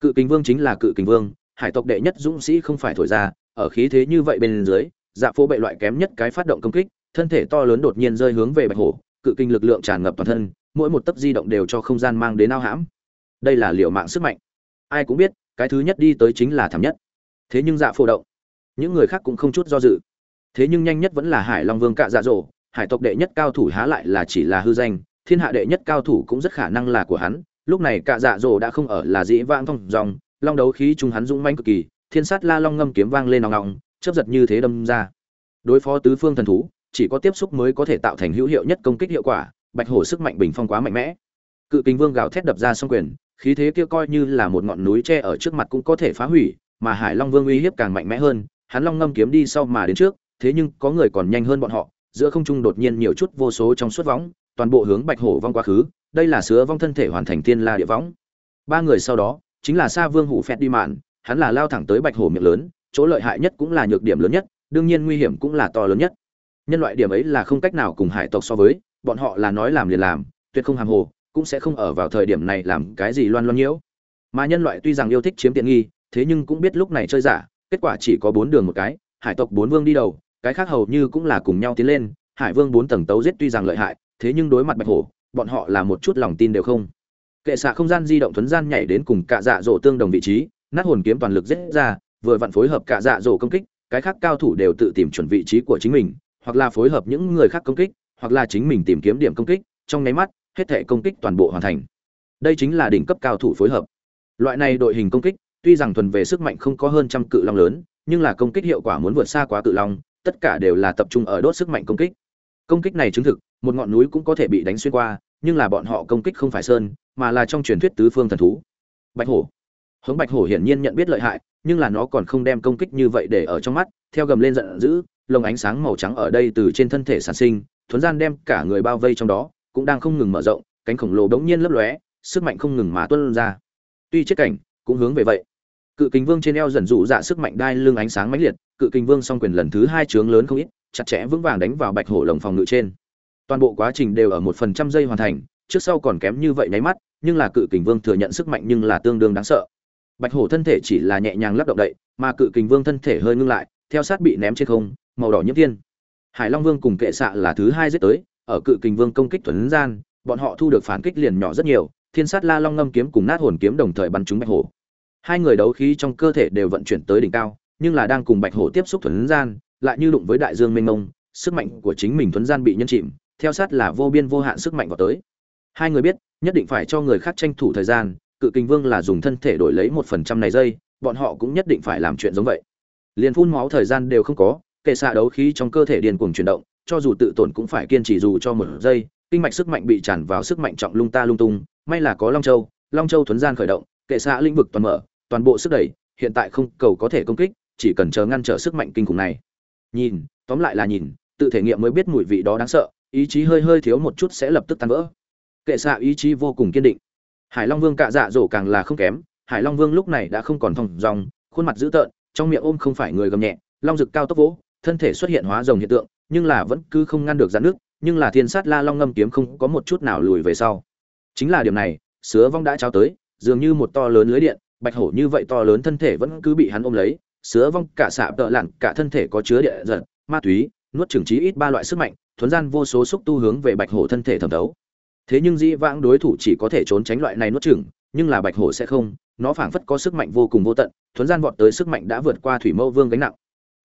Cự kình vương chính là cự kình vương, hải tộc đệ nhất dũng sĩ không phải thổi ra, ở khí thế như vậy bên dưới dạ phố bệ loại kém nhất cái phát động công kích, thân thể to lớn đột nhiên rơi hướng về bạch hổ, cự kinh lực lượng tràn ngập toàn thân, mỗi một tấc di động đều cho không gian mang đến ao hãm. Đây là liệu mạng sức mạnh. Ai cũng biết, cái thứ nhất đi tới chính là thảm nhất. Thế nhưng dạ phổ động, những người khác cũng không chút do dự. Thế nhưng nhanh nhất vẫn là hải long vương cạ dạ dỗ, hải tộc đệ nhất cao thủ há lại là chỉ là hư danh thiên hạ đệ nhất cao thủ cũng rất khả năng là của hắn, lúc này cạ dạ dỗ đã không ở là dĩ vãng thông dòng, long đấu khí chúng hắn dũng manh cực kỳ, thiên sát la long ngâm kiếm vang lên nòng nòng, chớp giật như thế đâm ra. Đối phó tứ phương thần thú, chỉ có tiếp xúc mới có thể tạo thành hữu hiệu nhất công kích hiệu quả, bạch hổ sức mạnh bình phong quá mạnh mẽ. Cự kính vương gào thét đập ra xong quyền, khí thế kia coi như là một ngọn núi tre ở trước mặt cũng có thể phá hủy, mà hải long vương uy hiếp càng mạnh mẽ hơn, hắn long ngâm kiếm đi sau mà đến trước, thế nhưng có người còn nhanh hơn bọn họ, giữa không trung đột nhiên nhiều chút vô số trong suốt võng toàn bộ hướng bạch hổ vong quá khứ đây là sứa vong thân thể hoàn thành tiên la địa võng ba người sau đó chính là Sa Vương Hủ Phẹt đi mạn, hắn là lao thẳng tới Bạch Hổ miệng lớn, chỗ lợi hại nhất cũng là nhược điểm lớn nhất, đương nhiên nguy hiểm cũng là to lớn nhất. Nhân loại điểm ấy là không cách nào cùng hải tộc so với, bọn họ là nói làm liền làm, tuyệt không hàm hồ, cũng sẽ không ở vào thời điểm này làm cái gì loan loan nhiễu. Mà nhân loại tuy rằng yêu thích chiếm tiện nghi, thế nhưng cũng biết lúc này chơi giả, kết quả chỉ có bốn đường một cái, hải tộc bốn vương đi đầu, cái khác hầu như cũng là cùng nhau tiến lên, hải vương bốn tầng tấu giết tuy rằng lợi hại, thế nhưng đối mặt bạch hổ, bọn họ là một chút lòng tin đều không. Kệ xạ không gian di động thuấn gian nhảy đến cùng cạ dạ dỗ tương đồng vị trí nát hồn kiếm toàn lực dễ ra vừa vặn phối hợp cạ dạ dỗ công kích cái khác cao thủ đều tự tìm chuẩn vị trí của chính mình hoặc là phối hợp những người khác công kích hoặc là chính mình tìm kiếm điểm công kích trong nháy mắt hết thể công kích toàn bộ hoàn thành. Đây chính là đỉnh cấp cao thủ phối hợp. Loại này đội hình công kích tuy rằng thuần về sức mạnh không có hơn trăm cự long lớn nhưng là công kích hiệu quả muốn vượt xa quá cự long tất cả đều là tập trung ở đốt sức mạnh công kích. Công kích này chứng thực một ngọn núi cũng có thể bị đánh xuyên qua, nhưng là bọn họ công kích không phải sơn, mà là trong truyền thuyết tứ phương thần thú. Bạch hổ. Hướng bạch hổ hiển nhiên nhận biết lợi hại, nhưng là nó còn không đem công kích như vậy để ở trong mắt, theo gầm lên giận dữ lồng ánh sáng màu trắng ở đây từ trên thân thể sản sinh, thuấn gian đem cả người bao vây trong đó, cũng đang không ngừng mở rộng, cánh khổng lồ đống nhiên lấp lóe, sức mạnh không ngừng mà tuôn ra. Tuy chết cảnh, cũng hướng về vậy. Cự kình vương trên eo dần dụ dạ sức mạnh đai lưng ánh sáng mãnh liệt, cự kình vương song quyền lần thứ hai trướng lớn không ít, chặt chẽ vững vàng đánh vào bạch hổ lồng phòng ngự trên toàn bộ quá trình đều ở một phần trăm giây hoàn thành, trước sau còn kém như vậy nháy mắt, nhưng là cự kình vương thừa nhận sức mạnh nhưng là tương đương đáng sợ. Bạch hổ thân thể chỉ là nhẹ nhàng lắp động đậy, mà cự kình vương thân thể hơi ngưng lại, theo sát bị ném trên không, màu đỏ nhiễm thiên. Hải long vương cùng kệ xạ là thứ hai giết tới, ở cự kình vương công kích thuần gian, bọn họ thu được phản kích liền nhỏ rất nhiều, thiên sát la long ngâm kiếm cùng nát hồn kiếm đồng thời bắn trúng bạch hổ. Hai người đấu khí trong cơ thể đều vận chuyển tới đỉnh cao, nhưng là đang cùng bạch hổ tiếp xúc thuần gian, lại như đụng với đại dương mênh mông, sức mạnh của chính mình thuần gian bị nhân chìm theo sát là vô biên vô hạn sức mạnh vào tới. Hai người biết, nhất định phải cho người khác tranh thủ thời gian, cự kình vương là dùng thân thể đổi lấy một phần trăm này giây bọn họ cũng nhất định phải làm chuyện giống vậy. Liền phun máu thời gian đều không có, kệ xạ đấu khí trong cơ thể điền cuồng chuyển động, cho dù tự tổn cũng phải kiên trì dù cho một giây, kinh mạch sức mạnh bị tràn vào sức mạnh trọng lung ta lung tung, may là có long châu long châu thuần gian khởi động, kệ xạ lĩnh vực toàn mở, toàn bộ sức đẩy, hiện tại không cầu có thể công kích, chỉ cần chờ ngăn trở sức mạnh kinh khủng này. Nhìn, tóm lại là nhìn, tự thể nghiệm mới biết mùi vị đó đáng sợ ý chí hơi hơi thiếu một chút sẽ lập tức tan vỡ. Kệ xạ ý chí vô cùng kiên định. Hải long vương cạ dạ dỗ càng là không kém, hải long vương lúc này đã không còn thòng dòng khuôn mặt dữ tợn, trong miệng ôm không phải người gầm nhẹ, long rực cao tốc vỗ, thân thể xuất hiện hóa rồng hiện tượng, nhưng là vẫn cứ không ngăn được giãn nước, nhưng là thiên sát la long ngâm kiếm không có một chút nào lùi về sau. Chính là điểm này, sứa vong đã trao tới, dường như một to lớn lưới điện, bạch hổ như vậy to lớn thân thể vẫn cứ bị hắn ôm lấy, sứa vong, cả xạ tợ lặn, cả thân thể có chứa địa giật, ma túy, nuốt trừng trí ít ba loại sức mạnh thuấn gian vô số xúc tu hướng về bạch hổ thân thể thẩm thấu. Thế nhưng dĩ vãng đối thủ chỉ có thể trốn tránh loại này nuốt chửng, nhưng là bạch hổ sẽ không, nó phảng phất có sức mạnh vô cùng vô tận, thuấn gian vọt tới sức mạnh đã vượt qua thủy mẫu vương gánh nặng.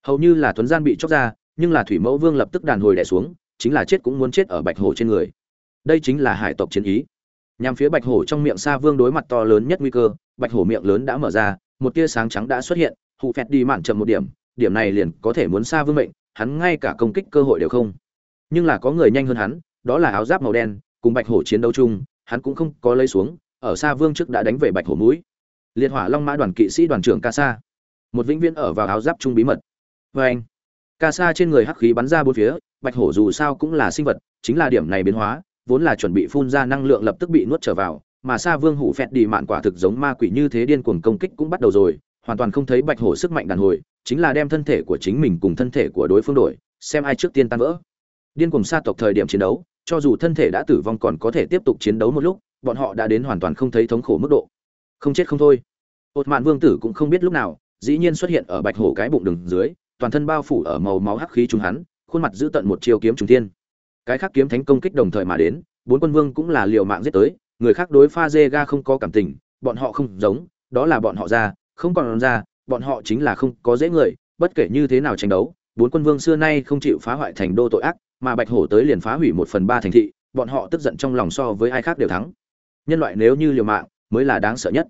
Hầu như là thuấn gian bị chóc ra, nhưng là thủy mẫu vương lập tức đàn hồi đẻ xuống, chính là chết cũng muốn chết ở bạch hổ trên người. Đây chính là hải tộc chiến ý. Nhằm phía bạch hổ trong miệng xa vương đối mặt to lớn nhất nguy cơ, bạch hổ miệng lớn đã mở ra, một tia sáng trắng đã xuất hiện, hụ phẹt đi mạn chậm một điểm điểm này liền có thể muốn xa vương mệnh, hắn ngay cả công kích cơ hội đều không nhưng là có người nhanh hơn hắn, đó là áo giáp màu đen, cùng bạch hổ chiến đấu chung, hắn cũng không có lấy xuống, ở xa vương trước đã đánh về bạch hổ mũi. Liệt hỏa long mã đoàn kỵ sĩ đoàn trưởng ca sa một vĩnh viễn ở vào áo giáp trung bí mật. Vê anh ca sa trên người hắc khí bắn ra bốn phía, bạch hổ dù sao cũng là sinh vật, chính là điểm này biến hóa, vốn là chuẩn bị phun ra năng lượng lập tức bị nuốt trở vào, mà xa vương hủ phẹt đi mạn quả thực giống ma quỷ như thế điên cuồng công kích cũng bắt đầu rồi, hoàn toàn không thấy bạch hổ sức mạnh đàn hồi, chính là đem thân thể của chính mình cùng thân thể của đối phương đổi, xem ai trước tiên tan vỡ điên cuồng sa tộc thời điểm chiến đấu, cho dù thân thể đã tử vong còn có thể tiếp tục chiến đấu một lúc, bọn họ đã đến hoàn toàn không thấy thống khổ mức độ. Không chết không thôi. Hột mạn vương tử cũng không biết lúc nào, dĩ nhiên xuất hiện ở bạch hổ cái bụng đường dưới, toàn thân bao phủ ở màu máu hắc khí trùng hắn, khuôn mặt giữ tận một chiêu kiếm trùng thiên. Cái khác kiếm thánh công kích đồng thời mà đến, bốn quân vương cũng là liều mạng giết tới, người khác đối pha dê ga không có cảm tình, bọn họ không giống, đó là bọn họ ra, không còn ra, bọn họ chính là không có dễ người, bất kể như thế nào tranh đấu, bốn quân vương xưa nay không chịu phá hoại thành đô tội ác mà bạch hổ tới liền phá hủy một phần ba thành thị, bọn họ tức giận trong lòng so với ai khác đều thắng. Nhân loại nếu như liều mạng, mới là đáng sợ nhất.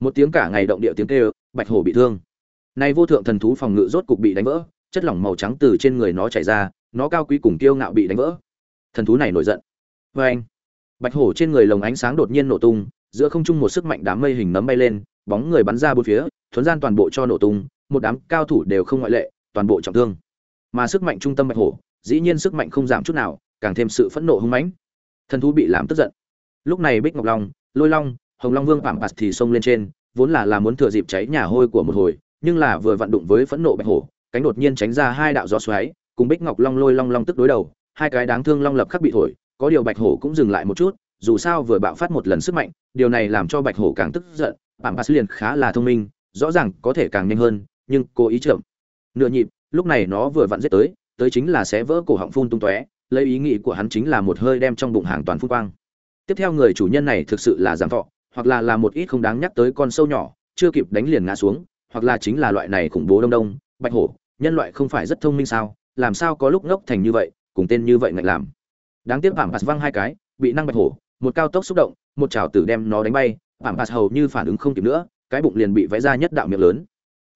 Một tiếng cả ngày động địa tiếng kêu, bạch hổ bị thương. Nay vô thượng thần thú phòng ngự rốt cục bị đánh vỡ, chất lỏng màu trắng từ trên người nó chảy ra, nó cao quý cùng kiêu ngạo bị đánh vỡ. Thần thú này nổi giận. Vê anh bạch hổ trên người lồng ánh sáng đột nhiên nổ tung, giữa không trung một sức mạnh đám mây hình nấm bay lên, bóng người bắn ra bốn phía, thuấn gian toàn bộ cho nổ tung, một đám cao thủ đều không ngoại lệ, toàn bộ trọng thương. Mà sức mạnh trung tâm bạch hổ dĩ nhiên sức mạnh không giảm chút nào, càng thêm sự phẫn nộ hung mãnh. Thần thú bị làm tức giận. Lúc này bích ngọc long, lôi long, hồng long vương phạm bạt thì xông lên trên, vốn là là muốn thừa dịp cháy nhà hôi của một hồi, nhưng là vừa vặn đụng với phẫn nộ bạch hổ, cánh đột nhiên tránh ra hai đạo gió xoáy, cùng bích ngọc long lôi long long tức đối đầu, hai cái đáng thương long lập khắc bị thổi, có điều bạch hổ cũng dừng lại một chút, dù sao vừa bạo phát một lần sức mạnh, điều này làm cho bạch hổ càng tức giận, phạm bạt liền khá là thông minh, rõ ràng có thể càng nhanh hơn, nhưng cố ý chậm. Nửa nhịp, lúc này nó vừa vặn giết tới tới chính là sẽ vỡ cổ họng phun tung tóe, lấy ý nghĩ của hắn chính là một hơi đem trong bụng hàng toàn phun quang. Tiếp theo người chủ nhân này thực sự là giảm thọ, hoặc là là một ít không đáng nhắc tới con sâu nhỏ, chưa kịp đánh liền ngã xuống, hoặc là chính là loại này khủng bố đông đông, bạch hổ, nhân loại không phải rất thông minh sao, làm sao có lúc ngốc thành như vậy, cùng tên như vậy ngạch làm. Đáng tiếc phạm bạt văng hai cái, bị năng bạch hổ, một cao tốc xúc động, một chảo tử đem nó đánh bay, phạm bạt hầu như phản ứng không kịp nữa, cái bụng liền bị vẽ ra nhất đạo miệng lớn.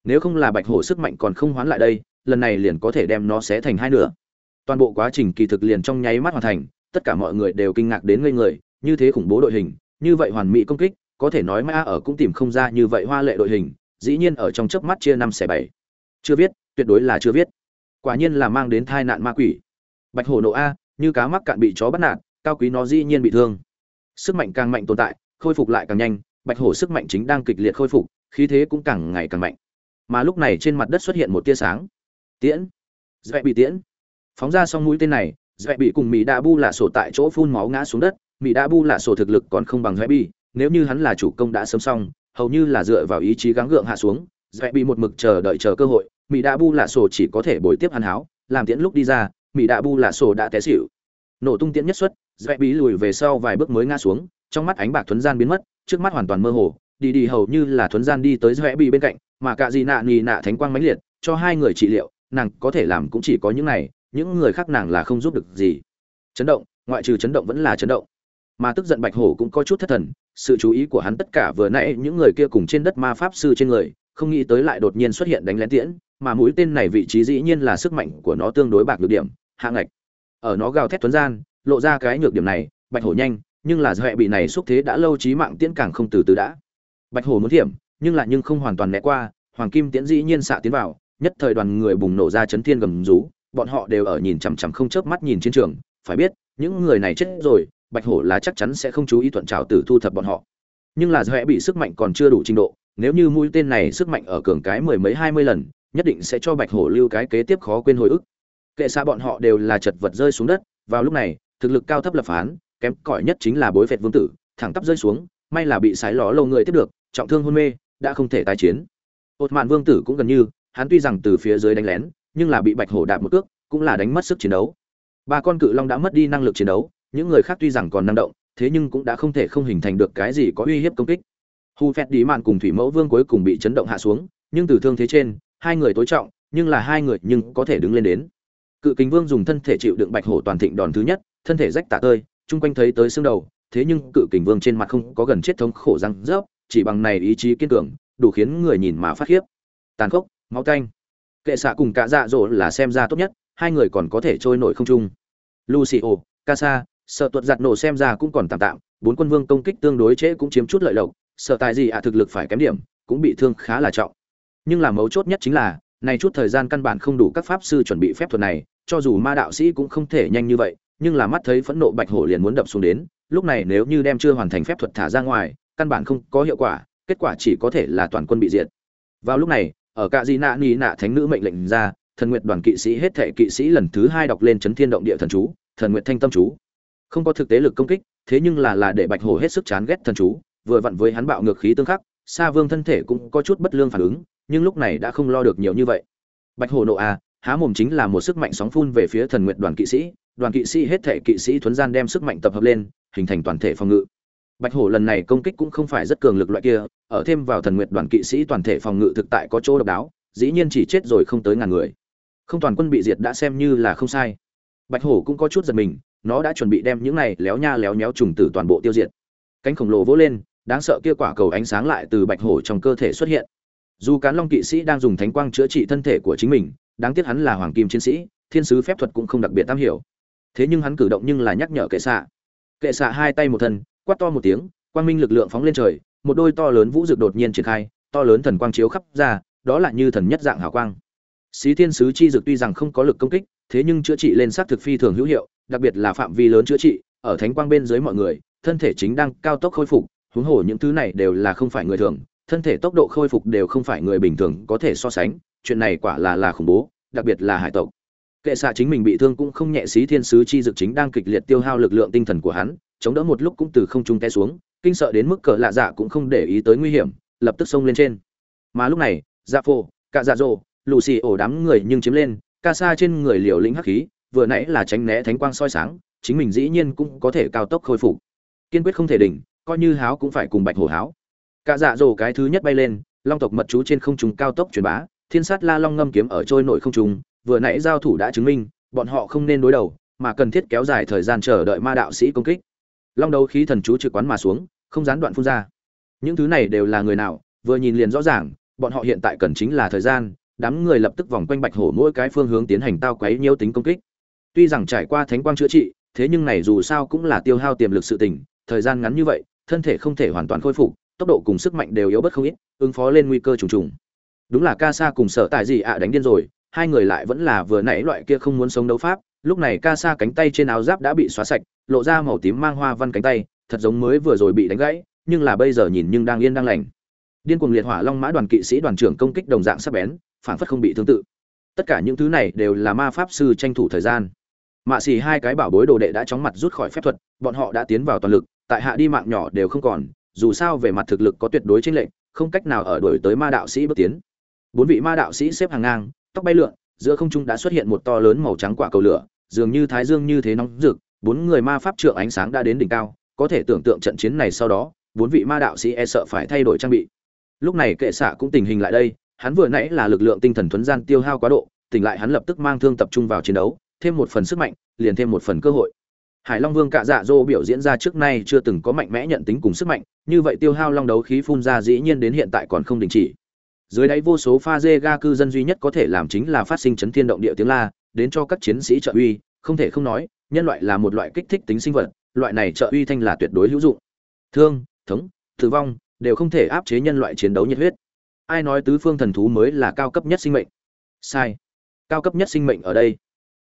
Nếu không là bạch hổ sức mạnh còn không hoán lại đây lần này liền có thể đem nó xé thành hai nửa. Toàn bộ quá trình kỳ thực liền trong nháy mắt hoàn thành, tất cả mọi người đều kinh ngạc đến ngây người, như thế khủng bố đội hình, như vậy hoàn mỹ công kích, có thể nói mã ở cũng tìm không ra như vậy hoa lệ đội hình, dĩ nhiên ở trong chớp mắt chia năm xẻ bảy. Chưa viết, tuyệt đối là chưa viết. Quả nhiên là mang đến tai nạn ma quỷ. Bạch hổ nộ a, như cá mắc cạn bị chó bắt nạt, cao quý nó dĩ nhiên bị thương. Sức mạnh càng mạnh tồn tại, khôi phục lại càng nhanh, bạch hổ sức mạnh chính đang kịch liệt khôi phục, khí thế cũng càng ngày càng mạnh. Mà lúc này trên mặt đất xuất hiện một tia sáng tiễn. Dễ bị tiễn. Phóng ra xong mũi tên này dễ bị cùng mỹ đa bu lạ sổ tại chỗ phun máu ngã xuống đất. Mỹ đa bu lạ sổ thực lực còn không bằng dễ bị, nếu như hắn là chủ công đã sớm xong, hầu như là dựa vào ý chí gắng gượng hạ xuống dễ bị một mực chờ đợi chờ cơ hội. Mỹ đa bu lạ sổ chỉ có thể bồi tiếp hắn háo, làm tiễn lúc đi ra mỹ đa bu lạ sổ đã té xỉu. Nổ tung tiễn nhất xuất dễ bị lùi về sau vài bước mới ngã xuống, trong mắt ánh bạc thuấn gian biến mất, trước mắt hoàn toàn mơ hồ. Đi đi hầu như là thuấn gian đi tới dễ bị bên cạnh, mà cả gì nạ nì nạ thánh quang mãnh liệt, cho hai người trị liệu nàng có thể làm cũng chỉ có những này, những người khác nàng là không giúp được gì. Chấn động, ngoại trừ chấn động vẫn là chấn động. Mà tức giận bạch hổ cũng có chút thất thần, sự chú ý của hắn tất cả vừa nãy những người kia cùng trên đất ma pháp sư trên người, không nghĩ tới lại đột nhiên xuất hiện đánh lén tiễn, mà mũi tên này vị trí dĩ nhiên là sức mạnh của nó tương đối bạc nhược điểm, hạ ngạch. Ở nó gào thét tuấn gian, lộ ra cái nhược điểm này, bạch hổ nhanh, nhưng là do hệ bị này xúc thế đã lâu trí mạng tiễn càng không từ từ đã. Bạch hổ muốn thiểm, nhưng lại nhưng không hoàn toàn né qua, hoàng kim tiễn dĩ nhiên xạ tiến vào nhất thời đoàn người bùng nổ ra chấn thiên gầm rú, bọn họ đều ở nhìn chằm chằm không chớp mắt nhìn chiến trường, phải biết, những người này chết rồi, bạch hổ là chắc chắn sẽ không chú ý thuận trào tử thu thập bọn họ. Nhưng là do bị sức mạnh còn chưa đủ trình độ, nếu như mũi tên này sức mạnh ở cường cái mười mấy hai mươi lần, nhất định sẽ cho bạch hổ lưu cái kế tiếp khó quên hồi ức. Kệ xa bọn họ đều là chật vật rơi xuống đất, vào lúc này, thực lực cao thấp lập phán, kém cỏi nhất chính là bối phệt vương tử, thẳng tắp rơi xuống, may là bị sái ló lâu người tiếp được, trọng thương hôn mê, đã không thể tái chiến. Hột mạn vương tử cũng gần như hắn tuy rằng từ phía dưới đánh lén, nhưng là bị bạch hổ đạp một cước, cũng là đánh mất sức chiến đấu. Ba con cự long đã mất đi năng lực chiến đấu, những người khác tuy rằng còn năng động, thế nhưng cũng đã không thể không hình thành được cái gì có uy hiếp công kích. Hu phét đi mạn cùng thủy mẫu vương cuối cùng bị chấn động hạ xuống, nhưng từ thương thế trên, hai người tối trọng, nhưng là hai người nhưng có thể đứng lên đến. Cự kính vương dùng thân thể chịu đựng bạch hổ toàn thịnh đòn thứ nhất, thân thể rách tả tơi, chung quanh thấy tới xương đầu, thế nhưng cự kính vương trên mặt không có gần chết thống khổ răng rớp, chỉ bằng này ý chí kiên cường, đủ khiến người nhìn mà phát khiếp. Tàn khốc máu tanh kệ xạ cùng cả dạ dỗ là xem ra tốt nhất, hai người còn có thể trôi nổi không chung. Lucio, casa, sợ tuột giặt nổ xem ra cũng còn tạm tạm, bốn quân vương công kích tương đối trễ cũng chiếm chút lợi lộc, sợ tài gì ạ, thực lực phải kém điểm, cũng bị thương khá là trọng. Nhưng là mấu chốt nhất chính là, này chút thời gian căn bản không đủ các pháp sư chuẩn bị phép thuật này, cho dù ma đạo sĩ cũng không thể nhanh như vậy, nhưng là mắt thấy phẫn nộ bạch hổ liền muốn đập xuống đến, lúc này nếu như đem chưa hoàn thành phép thuật thả ra ngoài, căn bản không có hiệu quả, kết quả chỉ có thể là toàn quân bị diệt. Vào lúc này ở cả di nạ ni nạ thánh nữ mệnh lệnh ra, thần nguyệt đoàn kỵ sĩ hết thệ kỵ sĩ lần thứ hai đọc lên chấn thiên động địa thần chú, thần nguyệt thanh tâm chú. Không có thực tế lực công kích, thế nhưng là là để bạch hổ hết sức chán ghét thần chú, vừa vặn với hắn bạo ngược khí tương khắc, sa vương thân thể cũng có chút bất lương phản ứng, nhưng lúc này đã không lo được nhiều như vậy. Bạch hổ nộ à há mồm chính là một sức mạnh sóng phun về phía thần nguyệt đoàn kỵ sĩ, đoàn kỵ sĩ hết thệ kỵ sĩ thuấn gian đem sức mạnh tập hợp lên, hình thành toàn thể phòng ngự bạch hổ lần này công kích cũng không phải rất cường lực loại kia, ở thêm vào thần nguyệt đoàn kỵ sĩ toàn thể phòng ngự thực tại có chỗ độc đáo, dĩ nhiên chỉ chết rồi không tới ngàn người. Không toàn quân bị diệt đã xem như là không sai. Bạch hổ cũng có chút giật mình, nó đã chuẩn bị đem những này léo nha léo nhéo trùng tử toàn bộ tiêu diệt. Cánh khổng lồ vỗ lên, đáng sợ kia quả cầu ánh sáng lại từ bạch hổ trong cơ thể xuất hiện. Dù cán long kỵ sĩ đang dùng thánh quang chữa trị thân thể của chính mình, đáng tiếc hắn là hoàng kim chiến sĩ, thiên sứ phép thuật cũng không đặc biệt tam hiểu. Thế nhưng hắn cử động nhưng là nhắc nhở kệ xạ. Kệ xạ hai tay một thân quát to một tiếng, quang minh lực lượng phóng lên trời, một đôi to lớn vũ dược đột nhiên triển khai, to lớn thần quang chiếu khắp ra, đó là như thần nhất dạng hào quang. Xí thiên sứ chi dược tuy rằng không có lực công kích, thế nhưng chữa trị lên sát thực phi thường hữu hiệu, đặc biệt là phạm vi lớn chữa trị, ở thánh quang bên dưới mọi người, thân thể chính đang cao tốc khôi phục, huống hồ những thứ này đều là không phải người thường, thân thể tốc độ khôi phục đều không phải người bình thường có thể so sánh, chuyện này quả là là khủng bố, đặc biệt là hải tộc. Kệ xạ chính mình bị thương cũng không nhẹ, xí thiên sứ chi dược chính đang kịch liệt tiêu hao lực lượng tinh thần của hắn chống đỡ một lúc cũng từ không trung té xuống, kinh sợ đến mức cỡ lạ dạ cũng không để ý tới nguy hiểm, lập tức xông lên trên. Mà lúc này dạ phô cạ dạ dỗ lù xì ổ đám người nhưng chiếm lên, ca sa trên người liều lĩnh hắc khí, vừa nãy là tránh né thánh quang soi sáng, chính mình dĩ nhiên cũng có thể cao tốc khôi phục. Kiên quyết không thể đỉnh, coi như háo cũng phải cùng bạch hổ háo. Cả dạ dỗ cái thứ nhất bay lên, long tộc mật chú trên không trung cao tốc truyền bá, thiên sát la long ngâm kiếm ở trôi nổi không trung, vừa nãy giao thủ đã chứng minh, bọn họ không nên đối đầu, mà cần thiết kéo dài thời gian chờ đợi ma đạo sĩ công kích long đấu khí thần chú trực quán mà xuống, không gián đoạn phun ra. Những thứ này đều là người nào, vừa nhìn liền rõ ràng, bọn họ hiện tại cần chính là thời gian, đám người lập tức vòng quanh bạch hổ mỗi cái phương hướng tiến hành tao quấy nhiêu tính công kích. Tuy rằng trải qua thánh quang chữa trị, thế nhưng này dù sao cũng là tiêu hao tiềm lực sự tình, thời gian ngắn như vậy, thân thể không thể hoàn toàn khôi phục, tốc độ cùng sức mạnh đều yếu bất không ít, ứng phó lên nguy cơ trùng trùng. Đúng là ca sa cùng sở tại gì ạ đánh điên rồi, hai người lại vẫn là vừa nãy loại kia không muốn sống đấu pháp, lúc này ca sa cánh tay trên áo giáp đã bị xóa sạch lộ ra màu tím mang hoa văn cánh tay, thật giống mới vừa rồi bị đánh gãy, nhưng là bây giờ nhìn nhưng đang yên đang lành. Điên cuồng liệt hỏa long mã đoàn kỵ sĩ đoàn trưởng công kích đồng dạng sắc bén phản phất không bị thương tự. Tất cả những thứ này đều là ma pháp sư tranh thủ thời gian. Mạ xì hai cái bảo bối đồ đệ đã chóng mặt rút khỏi phép thuật, bọn họ đã tiến vào toàn lực, tại hạ đi mạng nhỏ đều không còn, dù sao về mặt thực lực có tuyệt đối chênh lệnh không cách nào ở đuổi tới ma đạo sĩ bước tiến. Bốn vị ma đạo sĩ xếp hàng ngang, tóc bay lượn, giữa không trung đã xuất hiện một to lớn màu trắng quả cầu lửa, dường như thái dương như thế nóng rực bốn người ma pháp trượng ánh sáng đã đến đỉnh cao, có thể tưởng tượng trận chiến này sau đó, bốn vị ma đạo sĩ e sợ phải thay đổi trang bị. Lúc này kệ xạ cũng tình hình lại đây, hắn vừa nãy là lực lượng tinh thần thuấn gian tiêu hao quá độ, tỉnh lại hắn lập tức mang thương tập trung vào chiến đấu, thêm một phần sức mạnh, liền thêm một phần cơ hội. Hải long vương cạ dạ dô biểu diễn ra trước nay chưa từng có mạnh mẽ nhận tính cùng sức mạnh, như vậy tiêu hao long đấu khí phun ra dĩ nhiên đến hiện tại còn không đình chỉ. Dưới đáy vô số pha dê ga cư dân duy nhất có thể làm chính là phát sinh chấn thiên động địa tiếng la, đến cho các chiến sĩ trợ uy, không thể không nói nhân loại là một loại kích thích tính sinh vật, loại này trợ uy thanh là tuyệt đối hữu dụng. Thương, thống, tử vong đều không thể áp chế nhân loại chiến đấu nhiệt huyết. Ai nói tứ phương thần thú mới là cao cấp nhất sinh mệnh? Sai. Cao cấp nhất sinh mệnh ở đây.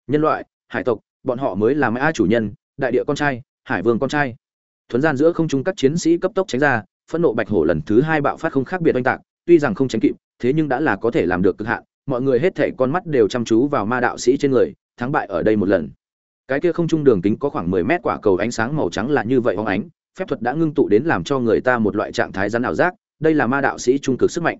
Nhân loại, hải tộc, bọn họ mới là mã chủ nhân, đại địa con trai, hải vương con trai. Thuấn gian giữa không trung các chiến sĩ cấp tốc tránh ra, phẫn nộ bạch hổ lần thứ hai bạo phát không khác biệt oanh tạc, tuy rằng không tránh kịp, thế nhưng đã là có thể làm được cực hạn, mọi người hết thảy con mắt đều chăm chú vào ma đạo sĩ trên người, thắng bại ở đây một lần cái kia không trung đường kính có khoảng 10 mét quả cầu ánh sáng màu trắng là như vậy óng ánh, phép thuật đã ngưng tụ đến làm cho người ta một loại trạng thái rắn ảo giác, đây là ma đạo sĩ trung cực sức mạnh.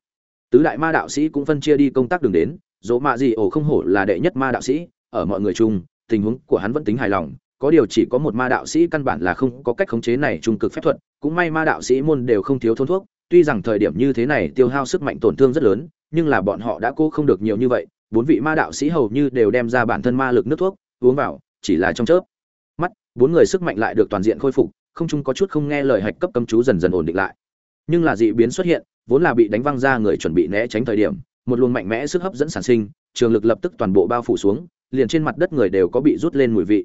Tứ đại ma đạo sĩ cũng phân chia đi công tác đường đến, dỗ mạ gì ổ không hổ là đệ nhất ma đạo sĩ, ở mọi người chung, tình huống của hắn vẫn tính hài lòng, có điều chỉ có một ma đạo sĩ căn bản là không có cách khống chế này trung cực phép thuật, cũng may ma đạo sĩ môn đều không thiếu thốn thuốc, tuy rằng thời điểm như thế này tiêu hao sức mạnh tổn thương rất lớn, nhưng là bọn họ đã cố không được nhiều như vậy, bốn vị ma đạo sĩ hầu như đều đem ra bản thân ma lực nước thuốc, uống vào chỉ là trong chớp. Mắt, bốn người sức mạnh lại được toàn diện khôi phục, không chung có chút không nghe lời hạch cấp cấm chú dần dần ổn định lại. Nhưng là dị biến xuất hiện, vốn là bị đánh văng ra người chuẩn bị né tránh thời điểm, một luồng mạnh mẽ sức hấp dẫn sản sinh, trường lực lập tức toàn bộ bao phủ xuống, liền trên mặt đất người đều có bị rút lên mùi vị.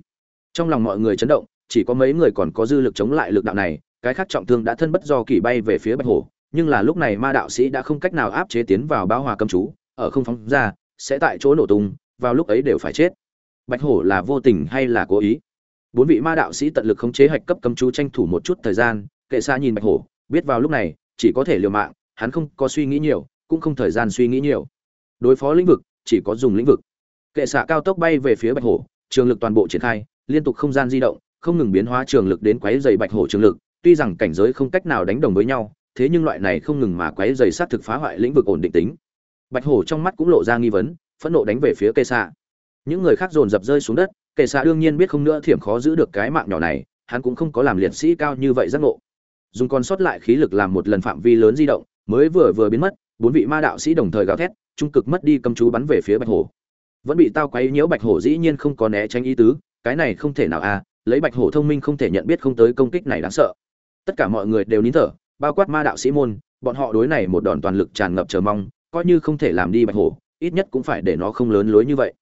Trong lòng mọi người chấn động, chỉ có mấy người còn có dư lực chống lại lực đạo này, cái khác trọng thương đã thân bất do kỳ bay về phía bạch hổ, nhưng là lúc này ma đạo sĩ đã không cách nào áp chế tiến vào báo hòa cấm chú, ở không phóng ra, sẽ tại chỗ nổ tung, vào lúc ấy đều phải chết bạch hổ là vô tình hay là cố ý? Bốn vị ma đạo sĩ tận lực khống chế hạch cấp cấm chú tranh thủ một chút thời gian, kệ xa nhìn bạch hổ, biết vào lúc này, chỉ có thể liều mạng, hắn không có suy nghĩ nhiều, cũng không thời gian suy nghĩ nhiều. Đối phó lĩnh vực, chỉ có dùng lĩnh vực. Kệ xạ cao tốc bay về phía bạch hổ, trường lực toàn bộ triển khai, liên tục không gian di động, không ngừng biến hóa trường lực đến quấy dày bạch hổ trường lực, tuy rằng cảnh giới không cách nào đánh đồng với nhau, thế nhưng loại này không ngừng mà quấy dày sát thực phá hoại lĩnh vực ổn định tính. Bạch hổ trong mắt cũng lộ ra nghi vấn, phẫn nộ đánh về phía kệ xạ những người khác dồn dập rơi xuống đất kệ xạ đương nhiên biết không nữa thiểm khó giữ được cái mạng nhỏ này, hắn cũng không có làm liệt sĩ cao như vậy giác ngộ. Dùng còn sót lại khí lực làm một lần phạm vi lớn di động, mới vừa vừa biến mất, bốn vị ma đạo sĩ đồng thời gào thét, trung cực mất đi cầm chú bắn về phía bạch hổ. Vẫn bị tao quấy nhiễu bạch hổ dĩ nhiên không có né tránh ý tứ, cái này không thể nào à lấy bạch hổ thông minh không thể nhận biết không tới công kích này đáng sợ. Tất cả mọi người đều nín thở, bao quát ma đạo sĩ môn, bọn họ đối này một đòn toàn lực tràn ngập chờ mong, coi như không thể làm đi bạch hổ, ít nhất cũng phải để nó không lớn lối như vậy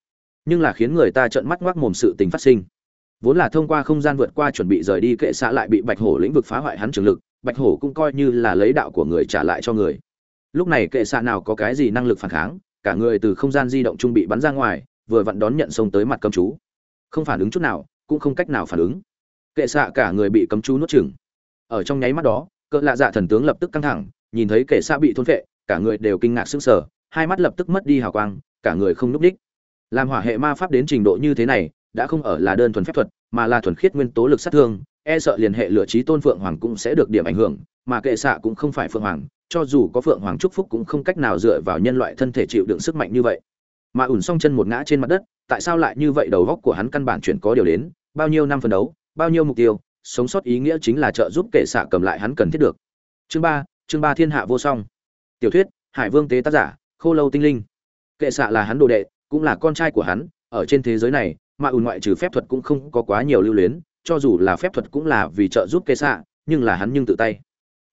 nhưng là khiến người ta trợn mắt ngoác mồm sự tình phát sinh. Vốn là thông qua không gian vượt qua chuẩn bị rời đi kệ xã lại bị bạch hổ lĩnh vực phá hoại hắn trường lực, bạch hổ cũng coi như là lấy đạo của người trả lại cho người. Lúc này kệ xạ nào có cái gì năng lực phản kháng, cả người từ không gian di động trung bị bắn ra ngoài, vừa vặn đón nhận xông tới mặt cấm chú. Không phản ứng chút nào, cũng không cách nào phản ứng. Kệ xạ cả người bị cấm chú nuốt chửng. Ở trong nháy mắt đó, cỡ lạ dạ thần tướng lập tức căng thẳng, nhìn thấy kệ xạ bị thôn phệ, cả người đều kinh ngạc sững sờ, hai mắt lập tức mất đi hào quang, cả người không núp đích làm hỏa hệ ma pháp đến trình độ như thế này, đã không ở là đơn thuần phép thuật, mà là thuần khiết nguyên tố lực sát thương e sợ liền hệ lựa trí tôn phượng hoàng cũng sẽ được điểm ảnh hưởng, mà kệ xạ cũng không phải phượng hoàng, cho dù có phượng hoàng chúc phúc cũng không cách nào dựa vào nhân loại thân thể chịu đựng sức mạnh như vậy. Mà ủn xong chân một ngã trên mặt đất, tại sao lại như vậy đầu góc của hắn căn bản chuyển có điều đến, bao nhiêu năm phân đấu, bao nhiêu mục tiêu, sống sót ý nghĩa chính là trợ giúp kệ xạ cầm lại hắn cần thiết được. Chương ba chương ba thiên hạ vô song. Tiểu thuyết, hải vương tế tác giả, khô lâu tinh linh. Kệ xạ là hắn đồ đệ cũng là con trai của hắn, ở trên thế giới này, mà ùn ngoại trừ phép thuật cũng không có quá nhiều lưu luyến, cho dù là phép thuật cũng là vì trợ giúp kệ xạ, nhưng là hắn nhưng tự tay.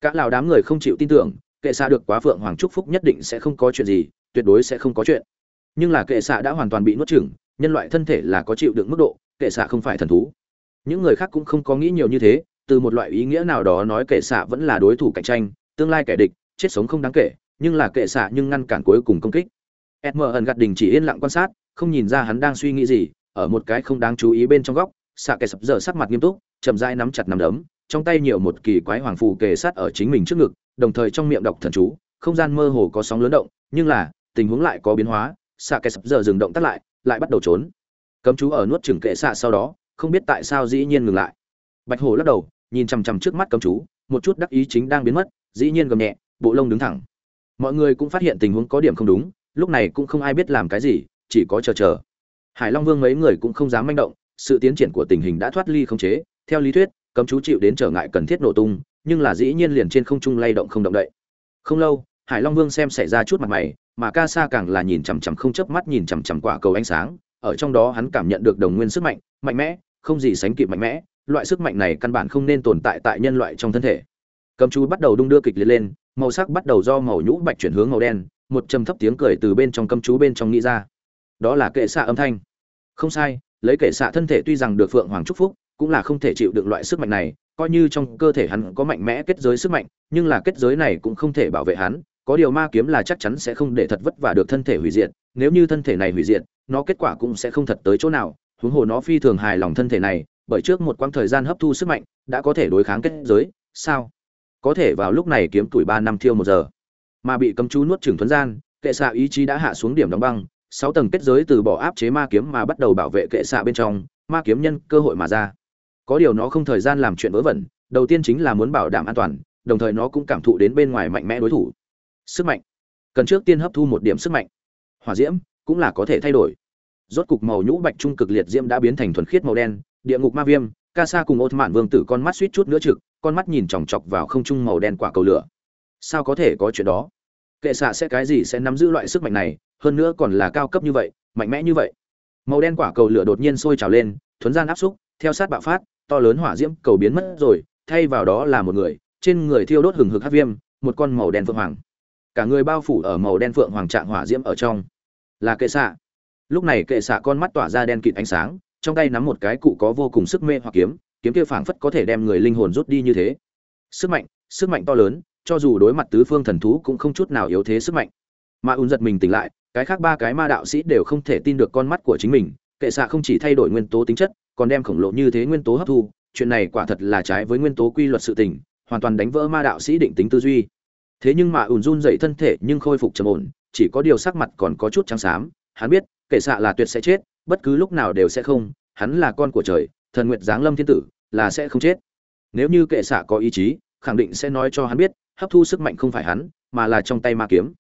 Các lào đám người không chịu tin tưởng, kệ xạ được quá phượng hoàng trúc phúc nhất định sẽ không có chuyện gì, tuyệt đối sẽ không có chuyện. Nhưng là kệ xạ đã hoàn toàn bị nuốt chửng, nhân loại thân thể là có chịu đựng mức độ, kệ xạ không phải thần thú. Những người khác cũng không có nghĩ nhiều như thế, từ một loại ý nghĩa nào đó nói kệ xạ vẫn là đối thủ cạnh tranh, tương lai kẻ địch, chết sống không đáng kể, nhưng là kệ xạ nhưng ngăn cản cuối cùng công kích edm ẩn gạt đình chỉ yên lặng quan sát, không nhìn ra hắn đang suy nghĩ gì, ở một cái không đáng chú ý bên trong góc xạ Kẻ sập dở sắc mặt nghiêm túc, chậm rãi nắm chặt nắm đấm, trong tay nhiều một kỳ quái hoàng phù kề sát ở chính mình trước ngực, đồng thời trong miệng đọc thần chú, không gian mơ hồ có sóng lớn động, nhưng là, tình huống lại có biến hóa xạ Kẻ sập giờ dừng động tắt lại lại bắt đầu trốn. Cấm chú ở nuốt chửng kệ xạ sau đó, không biết tại sao dĩ nhiên ngừng lại. Bạch hổ lắc đầu, nhìn chằm chằm trước mắt cấm chú, một chút đắc ý chính đang biến mất, dĩ nhiên gầm nhẹ, bộ lông đứng thẳng. Mọi người cũng phát hiện tình huống có điểm không đúng lúc này cũng không ai biết làm cái gì, chỉ có chờ chờ. Hải long vương mấy người cũng không dám manh động, sự tiến triển của tình hình đã thoát ly khống chế. Theo lý thuyết, cấm chú chịu đến trở ngại cần thiết nổ tung, nhưng là dĩ nhiên liền trên không trung lay động không động đậy. Không lâu, hải long vương xem xảy ra chút mặt mày, mà ca sa càng là nhìn chằm chằm không chớp mắt nhìn chằm chằm quả cầu ánh sáng. Ở trong đó hắn cảm nhận được đồng nguyên sức mạnh mạnh mẽ, không gì sánh kịp mạnh mẽ. Loại sức mạnh này căn bản không nên tồn tại tại nhân loại trong thân thể. Cấm chú bắt đầu đung đưa kịch liệt lên, màu sắc bắt đầu do màu nhũ bạch chuyển hướng màu đen một trầm thấp tiếng cười từ bên trong câm chú bên trong nghĩ ra. Đó là kệ xạ âm thanh. Không sai, lấy kệ xạ thân thể tuy rằng được phượng hoàng trúc phúc, cũng là không thể chịu được loại sức mạnh này, coi như trong cơ thể hắn có mạnh mẽ kết giới sức mạnh, nhưng là kết giới này cũng không thể bảo vệ hắn, có điều ma kiếm là chắc chắn sẽ không để thật vất vả được thân thể hủy diệt, nếu như thân thể này hủy diệt, nó kết quả cũng sẽ không thật tới chỗ nào, huống hồ nó phi thường hài lòng thân thể này, bởi trước một quãng thời gian hấp thu sức mạnh, đã có thể đối kháng kết giới, sao? Có thể vào lúc này kiếm tuổi ba năm thiêu một giờ mà bị cấm chú nuốt chửng thuấn gian, kệ xạ ý chí đã hạ xuống điểm đóng băng, sáu tầng kết giới từ bỏ áp chế ma kiếm mà bắt đầu bảo vệ kệ xạ bên trong, ma kiếm nhân cơ hội mà ra. Có điều nó không thời gian làm chuyện vớ vẩn, đầu tiên chính là muốn bảo đảm an toàn, đồng thời nó cũng cảm thụ đến bên ngoài mạnh mẽ đối thủ. Sức mạnh. Cần trước tiên hấp thu một điểm sức mạnh. Hỏa diễm cũng là có thể thay đổi. Rốt cục màu nhũ bạch trung cực liệt diễm đã biến thành thuần khiết màu đen, địa ngục ma viêm ca sa cùng ột mạn vương tử con mắt suýt chút nữa trực, con mắt nhìn chòng chọc vào không trung màu đen quả cầu lửa sao có thể có chuyện đó? Kệ xạ sẽ cái gì sẽ nắm giữ loại sức mạnh này, hơn nữa còn là cao cấp như vậy, mạnh mẽ như vậy. Màu đen quả cầu lửa đột nhiên sôi trào lên, thuấn gian áp xúc, theo sát bạo phát, to lớn hỏa diễm cầu biến mất rồi, thay vào đó là một người, trên người thiêu đốt hừng hực hát viêm, một con màu đen phượng hoàng. Cả người bao phủ ở màu đen phượng hoàng trạng hỏa diễm ở trong. Là kệ xạ. Lúc này kệ xạ con mắt tỏa ra đen kịt ánh sáng, trong tay nắm một cái cụ có vô cùng sức mê hoặc kiếm kiếm kia phảng phất có thể đem người linh hồn rút đi như thế. Sức mạnh sức mạnh to lớn cho dù đối mặt tứ phương thần thú cũng không chút nào yếu thế sức mạnh. Ma ùn giật mình tỉnh lại, cái khác ba cái ma đạo sĩ đều không thể tin được con mắt của chính mình, kệ xạ không chỉ thay đổi nguyên tố tính chất, còn đem khổng lồ như thế nguyên tố hấp thu, chuyện này quả thật là trái với nguyên tố quy luật sự tình, hoàn toàn đánh vỡ ma đạo sĩ định tính tư duy. Thế nhưng mà ùn run dậy thân thể nhưng khôi phục trầm ổn, chỉ có điều sắc mặt còn có chút trắng xám, hắn biết, kệ xạ là tuyệt sẽ chết, bất cứ lúc nào đều sẽ không, hắn là con của trời, thần nguyện giáng lâm thiên tử, là sẽ không chết. Nếu như kệ xạ có ý chí, khẳng định sẽ nói cho hắn biết hấp thu sức mạnh không phải hắn, mà là trong tay ma kiếm.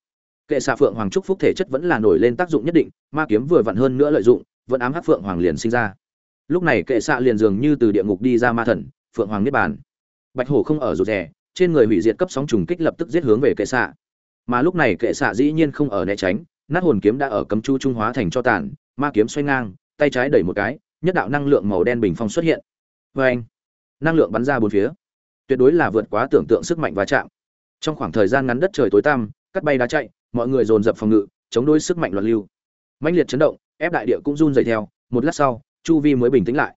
Kệ xạ phượng hoàng trúc phúc thể chất vẫn là nổi lên tác dụng nhất định, ma kiếm vừa vặn hơn nữa lợi dụng, vẫn ám hắc phượng hoàng liền sinh ra. Lúc này kệ xạ liền dường như từ địa ngục đi ra ma thần, phượng hoàng niết bàn. Bạch hổ không ở rụt rè, trên người hủy diệt cấp sóng trùng kích lập tức giết hướng về kệ xạ. Mà lúc này kệ xạ dĩ nhiên không ở né tránh, nát hồn kiếm đã ở cấm chu trung hóa thành cho tàn, ma kiếm xoay ngang, tay trái đẩy một cái, nhất đạo năng lượng màu đen bình phong xuất hiện. Vê anh. Năng lượng bắn ra bốn phía. Tuyệt đối là vượt quá tưởng tượng sức mạnh va chạm trong khoảng thời gian ngắn đất trời tối tăm cắt bay đá chạy, mọi người dồn dập phòng ngự, chống đối sức mạnh loạn lưu. Mãnh liệt chấn động, ép đại địa cũng run dày theo, một lát sau, chu vi mới bình tĩnh lại.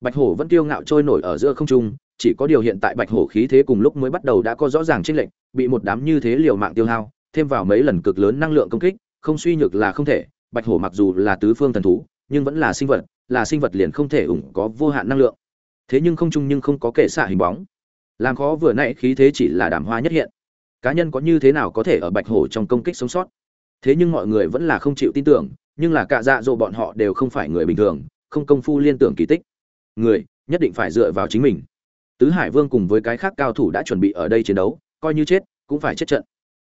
Bạch hổ vẫn kiêu ngạo trôi nổi ở giữa không trung, chỉ có điều hiện tại bạch hổ khí thế cùng lúc mới bắt đầu đã có rõ ràng chênh lệnh bị một đám như thế liều mạng tiêu hao, thêm vào mấy lần cực lớn năng lượng công kích, không suy nhược là không thể, bạch hổ mặc dù là tứ phương thần thú, nhưng vẫn là sinh vật, là sinh vật liền không thể ủng có vô hạn năng lượng. Thế nhưng không chung nhưng không có kể xạ hình bóng. Làm khó vừa nãy khí thế chỉ là đàm hoa nhất hiện cá nhân có như thế nào có thể ở bạch hổ trong công kích sống sót? Thế nhưng mọi người vẫn là không chịu tin tưởng, nhưng là cả dạ dỗ bọn họ đều không phải người bình thường, không công phu liên tưởng kỳ tích. Người nhất định phải dựa vào chính mình. Tứ hải vương cùng với cái khác cao thủ đã chuẩn bị ở đây chiến đấu, coi như chết, cũng phải chết trận.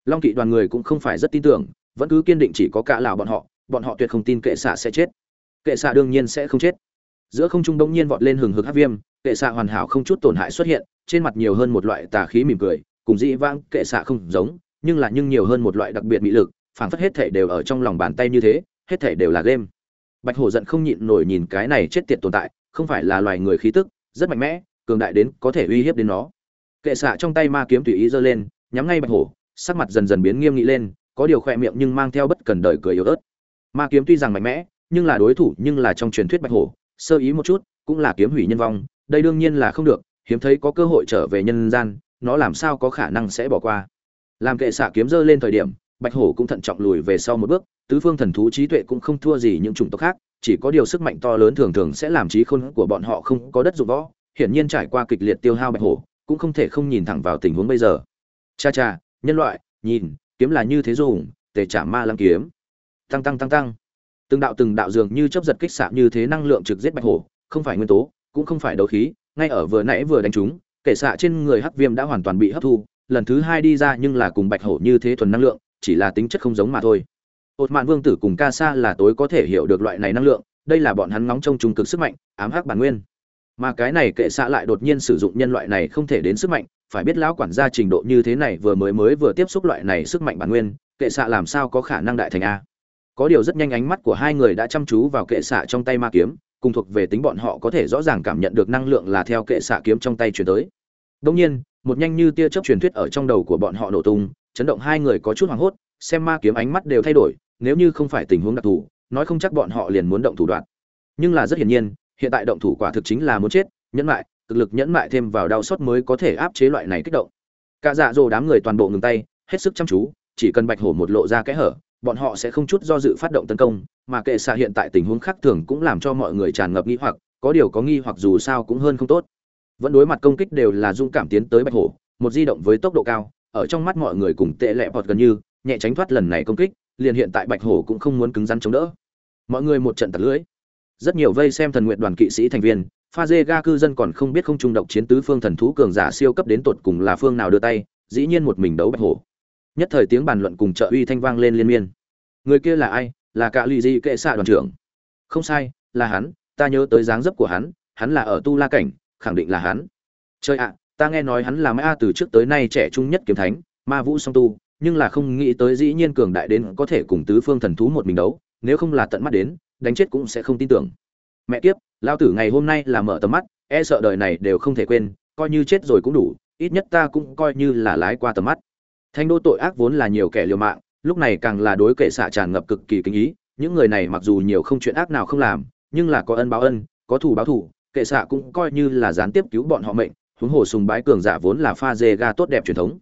Long kỵ đoàn người cũng không phải rất tin tưởng, vẫn cứ kiên định chỉ có cả lào bọn họ bọn họ tuyệt không tin kệ xạ sẽ chết. Kệ xạ đương nhiên sẽ không chết. Giữa không trung đông nhiên vọt lên hừng hực hát viêm, kệ xạ hoàn hảo không chút tổn hại xuất hiện, trên mặt nhiều hơn một loại tà khí mỉm cười cùng dĩ vãng kệ xạ không giống, nhưng là nhưng nhiều hơn một loại đặc biệt mỹ lực, phảng phất hết thể đều ở trong lòng bàn tay như thế, hết thể đều là game. Bạch hổ giận không nhịn nổi nhìn cái này chết tiệt tồn tại, không phải là loài người khí tức, rất mạnh mẽ, cường đại đến có thể uy hiếp đến nó. Kệ xạ trong tay ma kiếm tùy ý giơ lên, nhắm ngay bạch hổ, sắc mặt dần dần biến nghiêm nghị lên, có điều khỏe miệng nhưng mang theo bất cần đời cười yếu ớt. Ma kiếm tuy rằng mạnh mẽ, nhưng là đối thủ nhưng là trong truyền thuyết bạch hổ, sơ ý một chút, cũng là kiếm hủy nhân vong, đây đương nhiên là không được, hiếm thấy có cơ hội trở về nhân gian nó làm sao có khả năng sẽ bỏ qua. Làm kệ xạ kiếm dơ lên thời điểm, bạch hổ cũng thận trọng lùi về sau một bước, tứ phương thần thú trí tuệ cũng không thua gì những chủng tộc khác, chỉ có điều sức mạnh to lớn thường thường sẽ làm trí khôn của bọn họ không có đất dụng võ, hiển nhiên trải qua kịch liệt tiêu hao bạch hổ, cũng không thể không nhìn thẳng vào tình huống bây giờ. Cha cha, nhân loại, nhìn, kiếm là như thế dùng, tề trả ma lăng kiếm. Tăng tăng tăng tăng. Từng đạo từng đạo dường như chấp giật kích xạ như thế năng lượng trực giết bạch hổ, không phải nguyên tố, cũng không phải đấu khí, ngay ở vừa nãy vừa đánh chúng kể xạ trên người hắc viêm đã hoàn toàn bị hấp thu, lần thứ hai đi ra nhưng là cùng bạch hổ như thế thuần năng lượng, chỉ là tính chất không giống mà thôi. Ột mạn vương tử cùng ca sa là tối có thể hiểu được loại này năng lượng, đây là bọn hắn ngóng trong trung cực sức mạnh, ám hắc bản nguyên. Mà cái này kệ xạ lại đột nhiên sử dụng nhân loại này không thể đến sức mạnh, phải biết lão quản gia trình độ như thế này vừa mới mới vừa tiếp xúc loại này sức mạnh bản nguyên, kệ xạ làm sao có khả năng đại thành a. Có điều rất nhanh ánh mắt của hai người đã chăm chú vào kệ xạ trong tay ma kiếm cùng thuộc về tính bọn họ có thể rõ ràng cảm nhận được năng lượng là theo kệ xạ kiếm trong tay chuyển tới. Đông nhiên một nhanh như tia chớp truyền thuyết ở trong đầu của bọn họ nổ tung chấn động hai người có chút hoảng hốt xem ma kiếm ánh mắt đều thay đổi nếu như không phải tình huống đặc thù nói không chắc bọn họ liền muốn động thủ đoạn. Nhưng là rất hiển nhiên hiện tại động thủ quả thực chính là muốn chết nhẫn lại, cực lực nhẫn mại thêm vào đau xót mới có thể áp chế loại này kích động. Cả dạ dỗ đám người toàn bộ ngừng tay hết sức chăm chú chỉ cần bạch hổ một lộ ra kẽ hở bọn họ sẽ không chút do dự phát động tấn công, mà kệ xạ hiện tại tình huống khác thường cũng làm cho mọi người tràn ngập nghi hoặc, có điều có nghi hoặc dù sao cũng hơn không tốt. Vẫn đối mặt công kích đều là dung cảm tiến tới bạch hổ, một di động với tốc độ cao, ở trong mắt mọi người cùng tệ lẹ vọt gần như, nhẹ tránh thoát lần này công kích, liền hiện tại bạch hổ cũng không muốn cứng rắn chống đỡ. Mọi người một trận tạt lưới rất nhiều vây xem thần nguyện đoàn kỵ sĩ thành viên, pha dê ga cư dân còn không biết không trung độc chiến tứ phương thần thú cường giả siêu cấp đến tột cùng là phương nào đưa tay, dĩ nhiên một mình đấu bạch hổ nhất thời tiếng bàn luận cùng trợ uy thanh vang lên liên miên. Người kia là ai? Là cả lì di kệ xạ đoàn trưởng. Không sai, là hắn, ta nhớ tới dáng dấp của hắn hắn là ở tu la cảnh, khẳng định là hắn. Chơi ạ, ta nghe nói hắn là ma từ trước tới nay trẻ trung nhất kiếm thánh, ma vũ song tu, nhưng là không nghĩ tới dĩ nhiên cường đại đến có thể cùng tứ phương thần thú một mình đấu, nếu không là tận mắt đến, đánh chết cũng sẽ không tin tưởng. Mẹ kiếp lao tử ngày hôm nay là mở tầm mắt e sợ đời này đều không thể quên, coi như chết rồi cũng đủ, ít nhất ta cũng coi như là lái qua tầm mắt thanh đô tội ác vốn là nhiều kẻ liều mạng, lúc này càng là đối kệ xạ tràn ngập cực kỳ kính ý, những người này mặc dù nhiều không chuyện ác nào không làm, nhưng là có ân báo ân, có thù báo thù kệ xạ cũng coi như là gián tiếp cứu bọn họ mệnh, huống hồ sùng bái cường giả vốn là pha dê ga tốt đẹp truyền thống.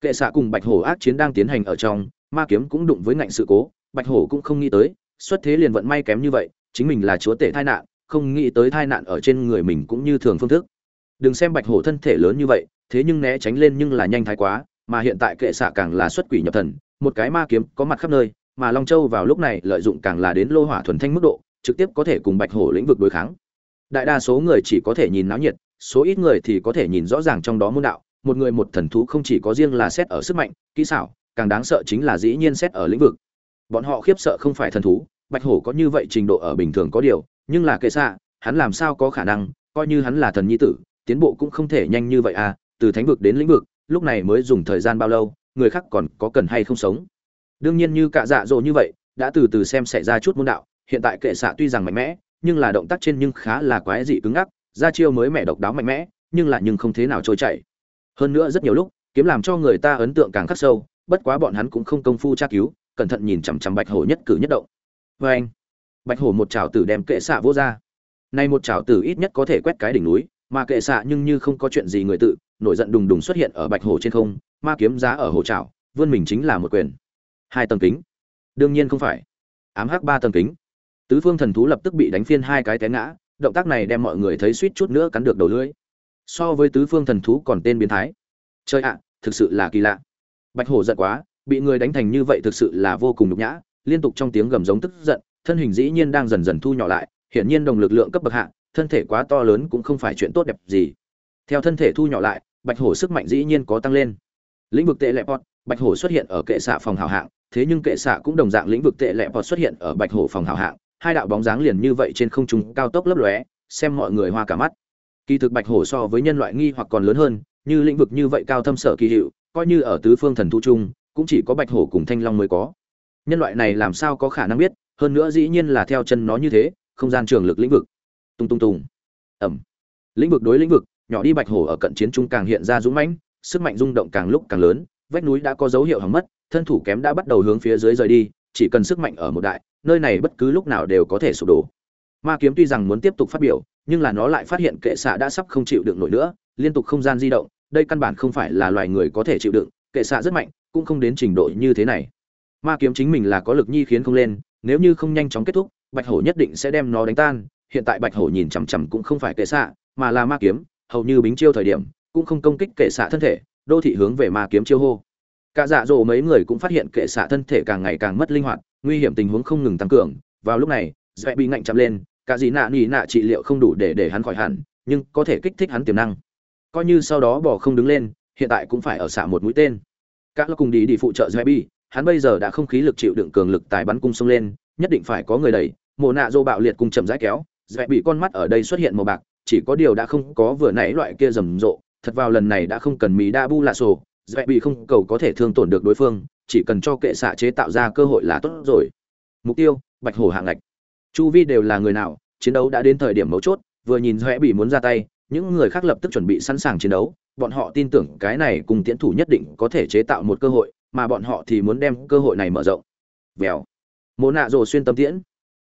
Kệ xạ cùng bạch hổ ác chiến đang tiến hành ở trong, ma kiếm cũng đụng với ngạnh sự cố, bạch hổ cũng không nghĩ tới, xuất thế liền vận may kém như vậy, chính mình là chúa tể tai nạn, không nghĩ tới tai nạn ở trên người mình cũng như thường phương thức. Đừng xem bạch hổ thân thể lớn như vậy, thế nhưng né tránh lên nhưng là nhanh thái quá mà hiện tại kệ xạ càng là xuất quỷ nhập thần, một cái ma kiếm có mặt khắp nơi, mà long châu vào lúc này lợi dụng càng là đến lô hỏa thuần thanh mức độ, trực tiếp có thể cùng bạch hổ lĩnh vực đối kháng. Đại đa số người chỉ có thể nhìn náo nhiệt, số ít người thì có thể nhìn rõ ràng trong đó môn đạo, một người một thần thú không chỉ có riêng là xét ở sức mạnh, kỹ xảo, càng đáng sợ chính là dĩ nhiên xét ở lĩnh vực. Bọn họ khiếp sợ không phải thần thú, bạch hổ có như vậy trình độ ở bình thường có điều, nhưng là kệ xạ, hắn làm sao có khả năng, coi như hắn là thần nhi tử, tiến bộ cũng không thể nhanh như vậy à từ thánh vực đến lĩnh vực lúc này mới dùng thời gian bao lâu, người khác còn có cần hay không sống. Đương nhiên như cả dạ dỗ như vậy, đã từ từ xem xảy ra chút môn đạo, hiện tại kệ xạ tuy rằng mạnh mẽ, nhưng là động tác trên nhưng khá là quái dị cứng ngắc, ra chiêu mới mẻ độc đáo mạnh mẽ, nhưng là nhưng không thế nào trôi chảy. Hơn nữa rất nhiều lúc, kiếm làm cho người ta ấn tượng càng khắc sâu, bất quá bọn hắn cũng không công phu tra cứu, cẩn thận nhìn chằm chằm bạch hổ nhất cử nhất động. Vê anh bạch hổ một trào tử đem kệ xạ vô ra. Nay một trào tử ít nhất có thể quét cái đỉnh núi, mà kệ xạ nhưng như không có chuyện gì người tự nổi giận đùng đùng xuất hiện ở bạch hổ trên không ma kiếm giá ở hồ trảo, vươn mình chính là một quyền. Hai tầng kính. Đương nhiên không phải. Ám hắc ba tầng kính. Tứ phương thần thú lập tức bị đánh phiên hai cái té ngã động tác này đem mọi người thấy suýt chút nữa cắn được đầu lưỡi. So với tứ phương thần thú còn tên biến thái. Chơi ạ thực sự là kỳ lạ. Bạch hổ giận quá bị người đánh thành như vậy thực sự là vô cùng nhục nhã liên tục trong tiếng gầm giống tức giận thân hình dĩ nhiên đang dần dần thu nhỏ lại hiển nhiên đồng lực lượng cấp bậc hạ thân thể quá to lớn cũng không phải chuyện tốt đẹp gì. Theo thân thể thu nhỏ lại bạch hổ sức mạnh dĩ nhiên có tăng lên. Lĩnh vực tệ lệ bọt, bạch hổ xuất hiện ở kệ xạ phòng hào hạng, thế nhưng kệ xạ cũng đồng dạng lĩnh vực tệ lệ bọt xuất hiện ở bạch hổ phòng hào hạng, hai đạo bóng dáng liền như vậy trên không trung cao tốc lấp lóe, xem mọi người hoa cả mắt. Kỳ thực bạch hổ so với nhân loại nghi hoặc còn lớn hơn, như lĩnh vực như vậy cao thâm sở kỳ hiệu, coi như ở tứ phương thần thu trung cũng chỉ có bạch hổ cùng thanh long mới có. Nhân loại này làm sao có khả năng biết, hơn nữa dĩ nhiên là theo chân nó như thế, không gian trường lực lĩnh vực. Tung tung tung. Ẩm. Lĩnh vực đối lĩnh vực nhỏ đi bạch hổ ở cận chiến trung càng hiện ra dũng mãnh, sức mạnh rung động càng lúc càng lớn, vách núi đã có dấu hiệu hỏng mất, thân thủ kém đã bắt đầu hướng phía dưới rời đi, chỉ cần sức mạnh ở một đại, nơi này bất cứ lúc nào đều có thể sụp đổ. Ma kiếm tuy rằng muốn tiếp tục phát biểu, nhưng là nó lại phát hiện kệ xạ đã sắp không chịu đựng nổi nữa, liên tục không gian di động, đây căn bản không phải là loài người có thể chịu đựng, kệ xạ rất mạnh, cũng không đến trình độ như thế này. Ma kiếm chính mình là có lực nhi khiến không lên, nếu như không nhanh chóng kết thúc, bạch hổ nhất định sẽ đem nó đánh tan, hiện tại bạch hổ nhìn chằm chằm cũng không phải kệ xạ, mà là ma kiếm hầu như bính chiêu thời điểm, cũng không công kích kệ xạ thân thể, đô thị hướng về ma kiếm chiêu hô. Cả dạ dỗ mấy người cũng phát hiện kệ xạ thân thể càng ngày càng mất linh hoạt, nguy hiểm tình huống không ngừng tăng cường. Vào lúc này dễ bị ngạnh chậm lên, cả gì nạ nỉ nạ trị liệu không đủ để để hắn khỏi hẳn, nhưng có thể kích thích hắn tiềm năng. Coi như sau đó bỏ không đứng lên, hiện tại cũng phải ở xạ một mũi tên. Các cùng đi đi phụ trợ dễ bị, hắn bây giờ đã không khí lực chịu đựng cường lực tài bắn cung xông lên, nhất định phải có người đẩy. Mồ nạ dô bạo liệt cùng chậm rãi kéo dễ bị con mắt ở đây xuất hiện màu bạc chỉ có điều đã không có vừa nãy loại kia rầm rộ, thật vào lần này đã không cần Mỹ đa bu lạ sổ, dễ bị không cầu có thể thương tổn được đối phương, chỉ cần cho kệ xạ chế tạo ra cơ hội là tốt rồi. Mục tiêu, bạch hổ hạng ngạch. Chu vi đều là người nào, chiến đấu đã đến thời điểm mấu chốt, vừa nhìn dễ bị muốn ra tay, những người khác lập tức chuẩn bị sẵn sàng chiến đấu, bọn họ tin tưởng cái này cùng tiến thủ nhất định có thể chế tạo một cơ hội, mà bọn họ thì muốn đem cơ hội này mở rộng. Vèo. Mồ nạ rồ xuyên tâm tiễn.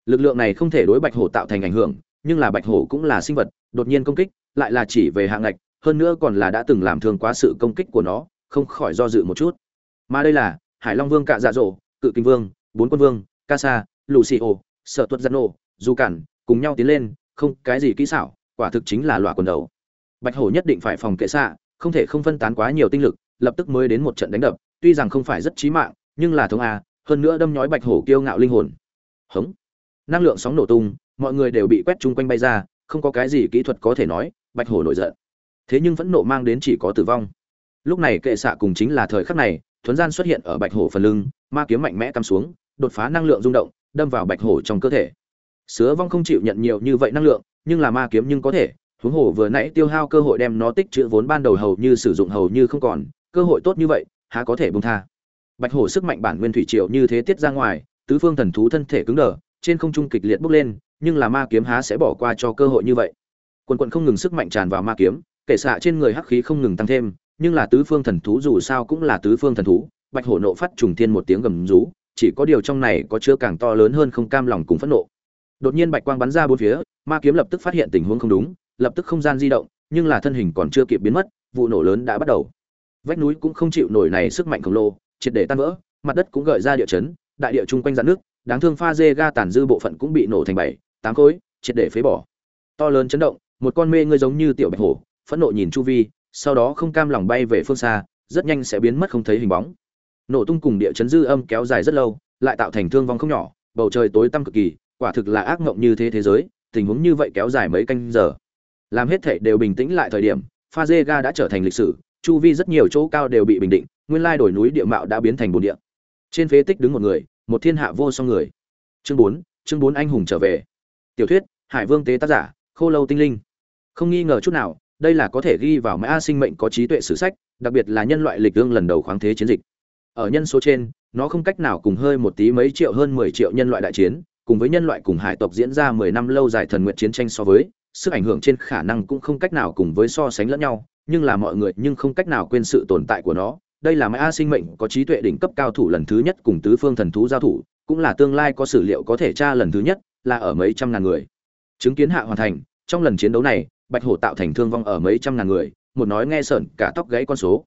Lực lượng này không thể đối bạch hổ tạo thành ảnh hưởng nhưng là bạch hổ cũng là sinh vật, đột nhiên công kích, lại là chỉ về hạng ngạch, hơn nữa còn là đã từng làm thương quá sự công kích của nó, không khỏi do dự một chút. Mà đây là, hải long vương cạ dạ dỗ, cự kinh vương, bốn quân vương, ca sa lù xì ồ sợ tuất dân nổ du cản, cùng nhau tiến lên, không cái gì kỹ xảo, quả thực chính là loại quần đầu. Bạch hổ nhất định phải phòng kệ xạ, không thể không phân tán quá nhiều tinh lực, lập tức mới đến một trận đánh đập, tuy rằng không phải rất chí mạng, nhưng là thống a, hơn nữa đâm nhói bạch hổ kiêu ngạo linh hồn. Hống. Năng lượng sóng nổ tung mọi người đều bị quét chung quanh bay ra, không có cái gì kỹ thuật có thể nói, bạch hổ nổi giận. Thế nhưng vẫn nộ mang đến chỉ có tử vong. Lúc này kệ xạ cùng chính là thời khắc này, thuấn gian xuất hiện ở bạch hổ phần lưng, ma kiếm mạnh mẽ cắm xuống, đột phá năng lượng rung động, đâm vào bạch hổ trong cơ thể. Sứa vong không chịu nhận nhiều như vậy năng lượng, nhưng là ma kiếm nhưng có thể, huống Hổ vừa nãy tiêu hao cơ hội đem nó tích trữ vốn ban đầu hầu như sử dụng hầu như không còn, cơ hội tốt như vậy, há có thể bông tha. Bạch hổ sức mạnh bản nguyên thủy triệu như thế tiết ra ngoài, tứ phương thần thú thân thể cứng đờ, trên không trung kịch liệt bốc lên nhưng là ma kiếm há sẽ bỏ qua cho cơ hội như vậy. Quần quần không ngừng sức mạnh tràn vào ma kiếm, kể xạ trên người hắc khí không ngừng tăng thêm, nhưng là tứ phương thần thú dù sao cũng là tứ phương thần thú, bạch hổ nộ phát trùng thiên một tiếng gầm rú, chỉ có điều trong này có chứa càng to lớn hơn không cam lòng cùng phẫn nộ. Đột nhiên bạch quang bắn ra bốn phía, ma kiếm lập tức phát hiện tình huống không đúng, lập tức không gian di động, nhưng là thân hình còn chưa kịp biến mất, vụ nổ lớn đã bắt đầu. Vách núi cũng không chịu nổi này sức mạnh khổng lồ, triệt để tan vỡ, mặt đất cũng gợi ra địa chấn, đại địa chung quanh dạn nước, đáng thương pha dê ga tàn dư bộ phận cũng bị nổ thành bảy tám khối, triệt để phế bỏ. To lớn chấn động, một con mê ngươi giống như tiểu bạch hổ, phẫn nộ nhìn chu vi, sau đó không cam lòng bay về phương xa, rất nhanh sẽ biến mất không thấy hình bóng. Nổ tung cùng địa chấn dư âm kéo dài rất lâu, lại tạo thành thương vong không nhỏ, bầu trời tối tăm cực kỳ, quả thực là ác mộng như thế thế giới, tình huống như vậy kéo dài mấy canh giờ. Làm hết thảy đều bình tĩnh lại thời điểm, pha dê ga đã trở thành lịch sử, chu vi rất nhiều chỗ cao đều bị bình định, nguyên lai đổi núi địa mạo đã biến thành bồn địa. Trên phế tích đứng một người, một thiên hạ vô song người. Chương bốn chương bốn anh hùng trở về tiểu thuyết, hải vương tế tác giả, khô lâu tinh linh. Không nghi ngờ chút nào, đây là có thể ghi vào mã sinh mệnh có trí tuệ sử sách, đặc biệt là nhân loại lịch ương lần đầu khoáng thế chiến dịch. Ở nhân số trên, nó không cách nào cùng hơi một tí mấy triệu hơn mười triệu nhân loại đại chiến, cùng với nhân loại cùng hải tộc diễn ra mười năm lâu dài thần nguyện chiến tranh so với, sức ảnh hưởng trên khả năng cũng không cách nào cùng với so sánh lẫn nhau, nhưng là mọi người nhưng không cách nào quên sự tồn tại của nó. Đây là mã sinh mệnh có trí tuệ đỉnh cấp cao thủ lần thứ nhất cùng tứ phương thần thú giao thủ, cũng là tương lai có sử liệu có thể tra lần thứ nhất là ở mấy trăm ngàn người. Chứng kiến hạ hoàn thành, trong lần chiến đấu này, bạch hổ tạo thành thương vong ở mấy trăm ngàn người, một nói nghe sợn cả tóc gãy con số.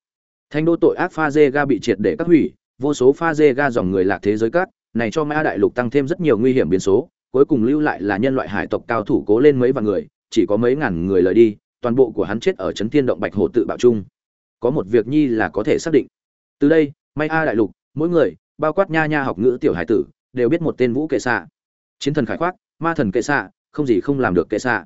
Thanh đô tội ác pha dê ga bị triệt để cắt hủy, vô số pha dê ga dòng người lạc thế giới cát, này cho mã đại lục tăng thêm rất nhiều nguy hiểm biến số, cuối cùng lưu lại là nhân loại hải tộc cao thủ cố lên mấy vạn người, chỉ có mấy ngàn người lời đi, toàn bộ của hắn chết ở trấn thiên động bạch hổ tự bạo chung. Có một việc nhi là có thể xác định. Từ đây may a đại lục, mỗi người, bao quát nha nha học ngữ tiểu hải tử, đều biết một tên vũ kệ xạ chiến thần khải khoác, ma thần kệ xạ, không gì không làm được kệ xạ.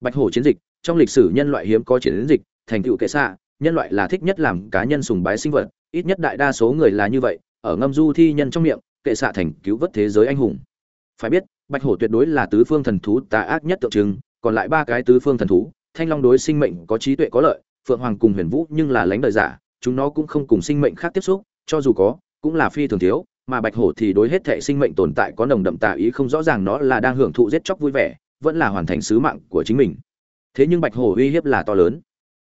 Bạch hổ chiến dịch, trong lịch sử nhân loại hiếm có chiến dịch, thành tựu kệ xạ, nhân loại là thích nhất làm cá nhân sùng bái sinh vật, ít nhất đại đa số người là như vậy, ở ngâm du thi nhân trong miệng, kệ xạ thành cứu vớt thế giới anh hùng. Phải biết, bạch hổ tuyệt đối là tứ phương thần thú tà ác nhất tượng trưng, còn lại ba cái tứ phương thần thú, thanh long đối sinh mệnh có trí tuệ có lợi, phượng hoàng cùng huyền vũ nhưng là lãnh đời giả, chúng nó cũng không cùng sinh mệnh khác tiếp xúc, cho dù có, cũng là phi thường thiếu mà bạch hổ thì đối hết thệ sinh mệnh tồn tại có nồng đậm tà ý không rõ ràng nó là đang hưởng thụ giết chóc vui vẻ, vẫn là hoàn thành sứ mạng của chính mình. Thế nhưng bạch hổ uy hiếp là to lớn.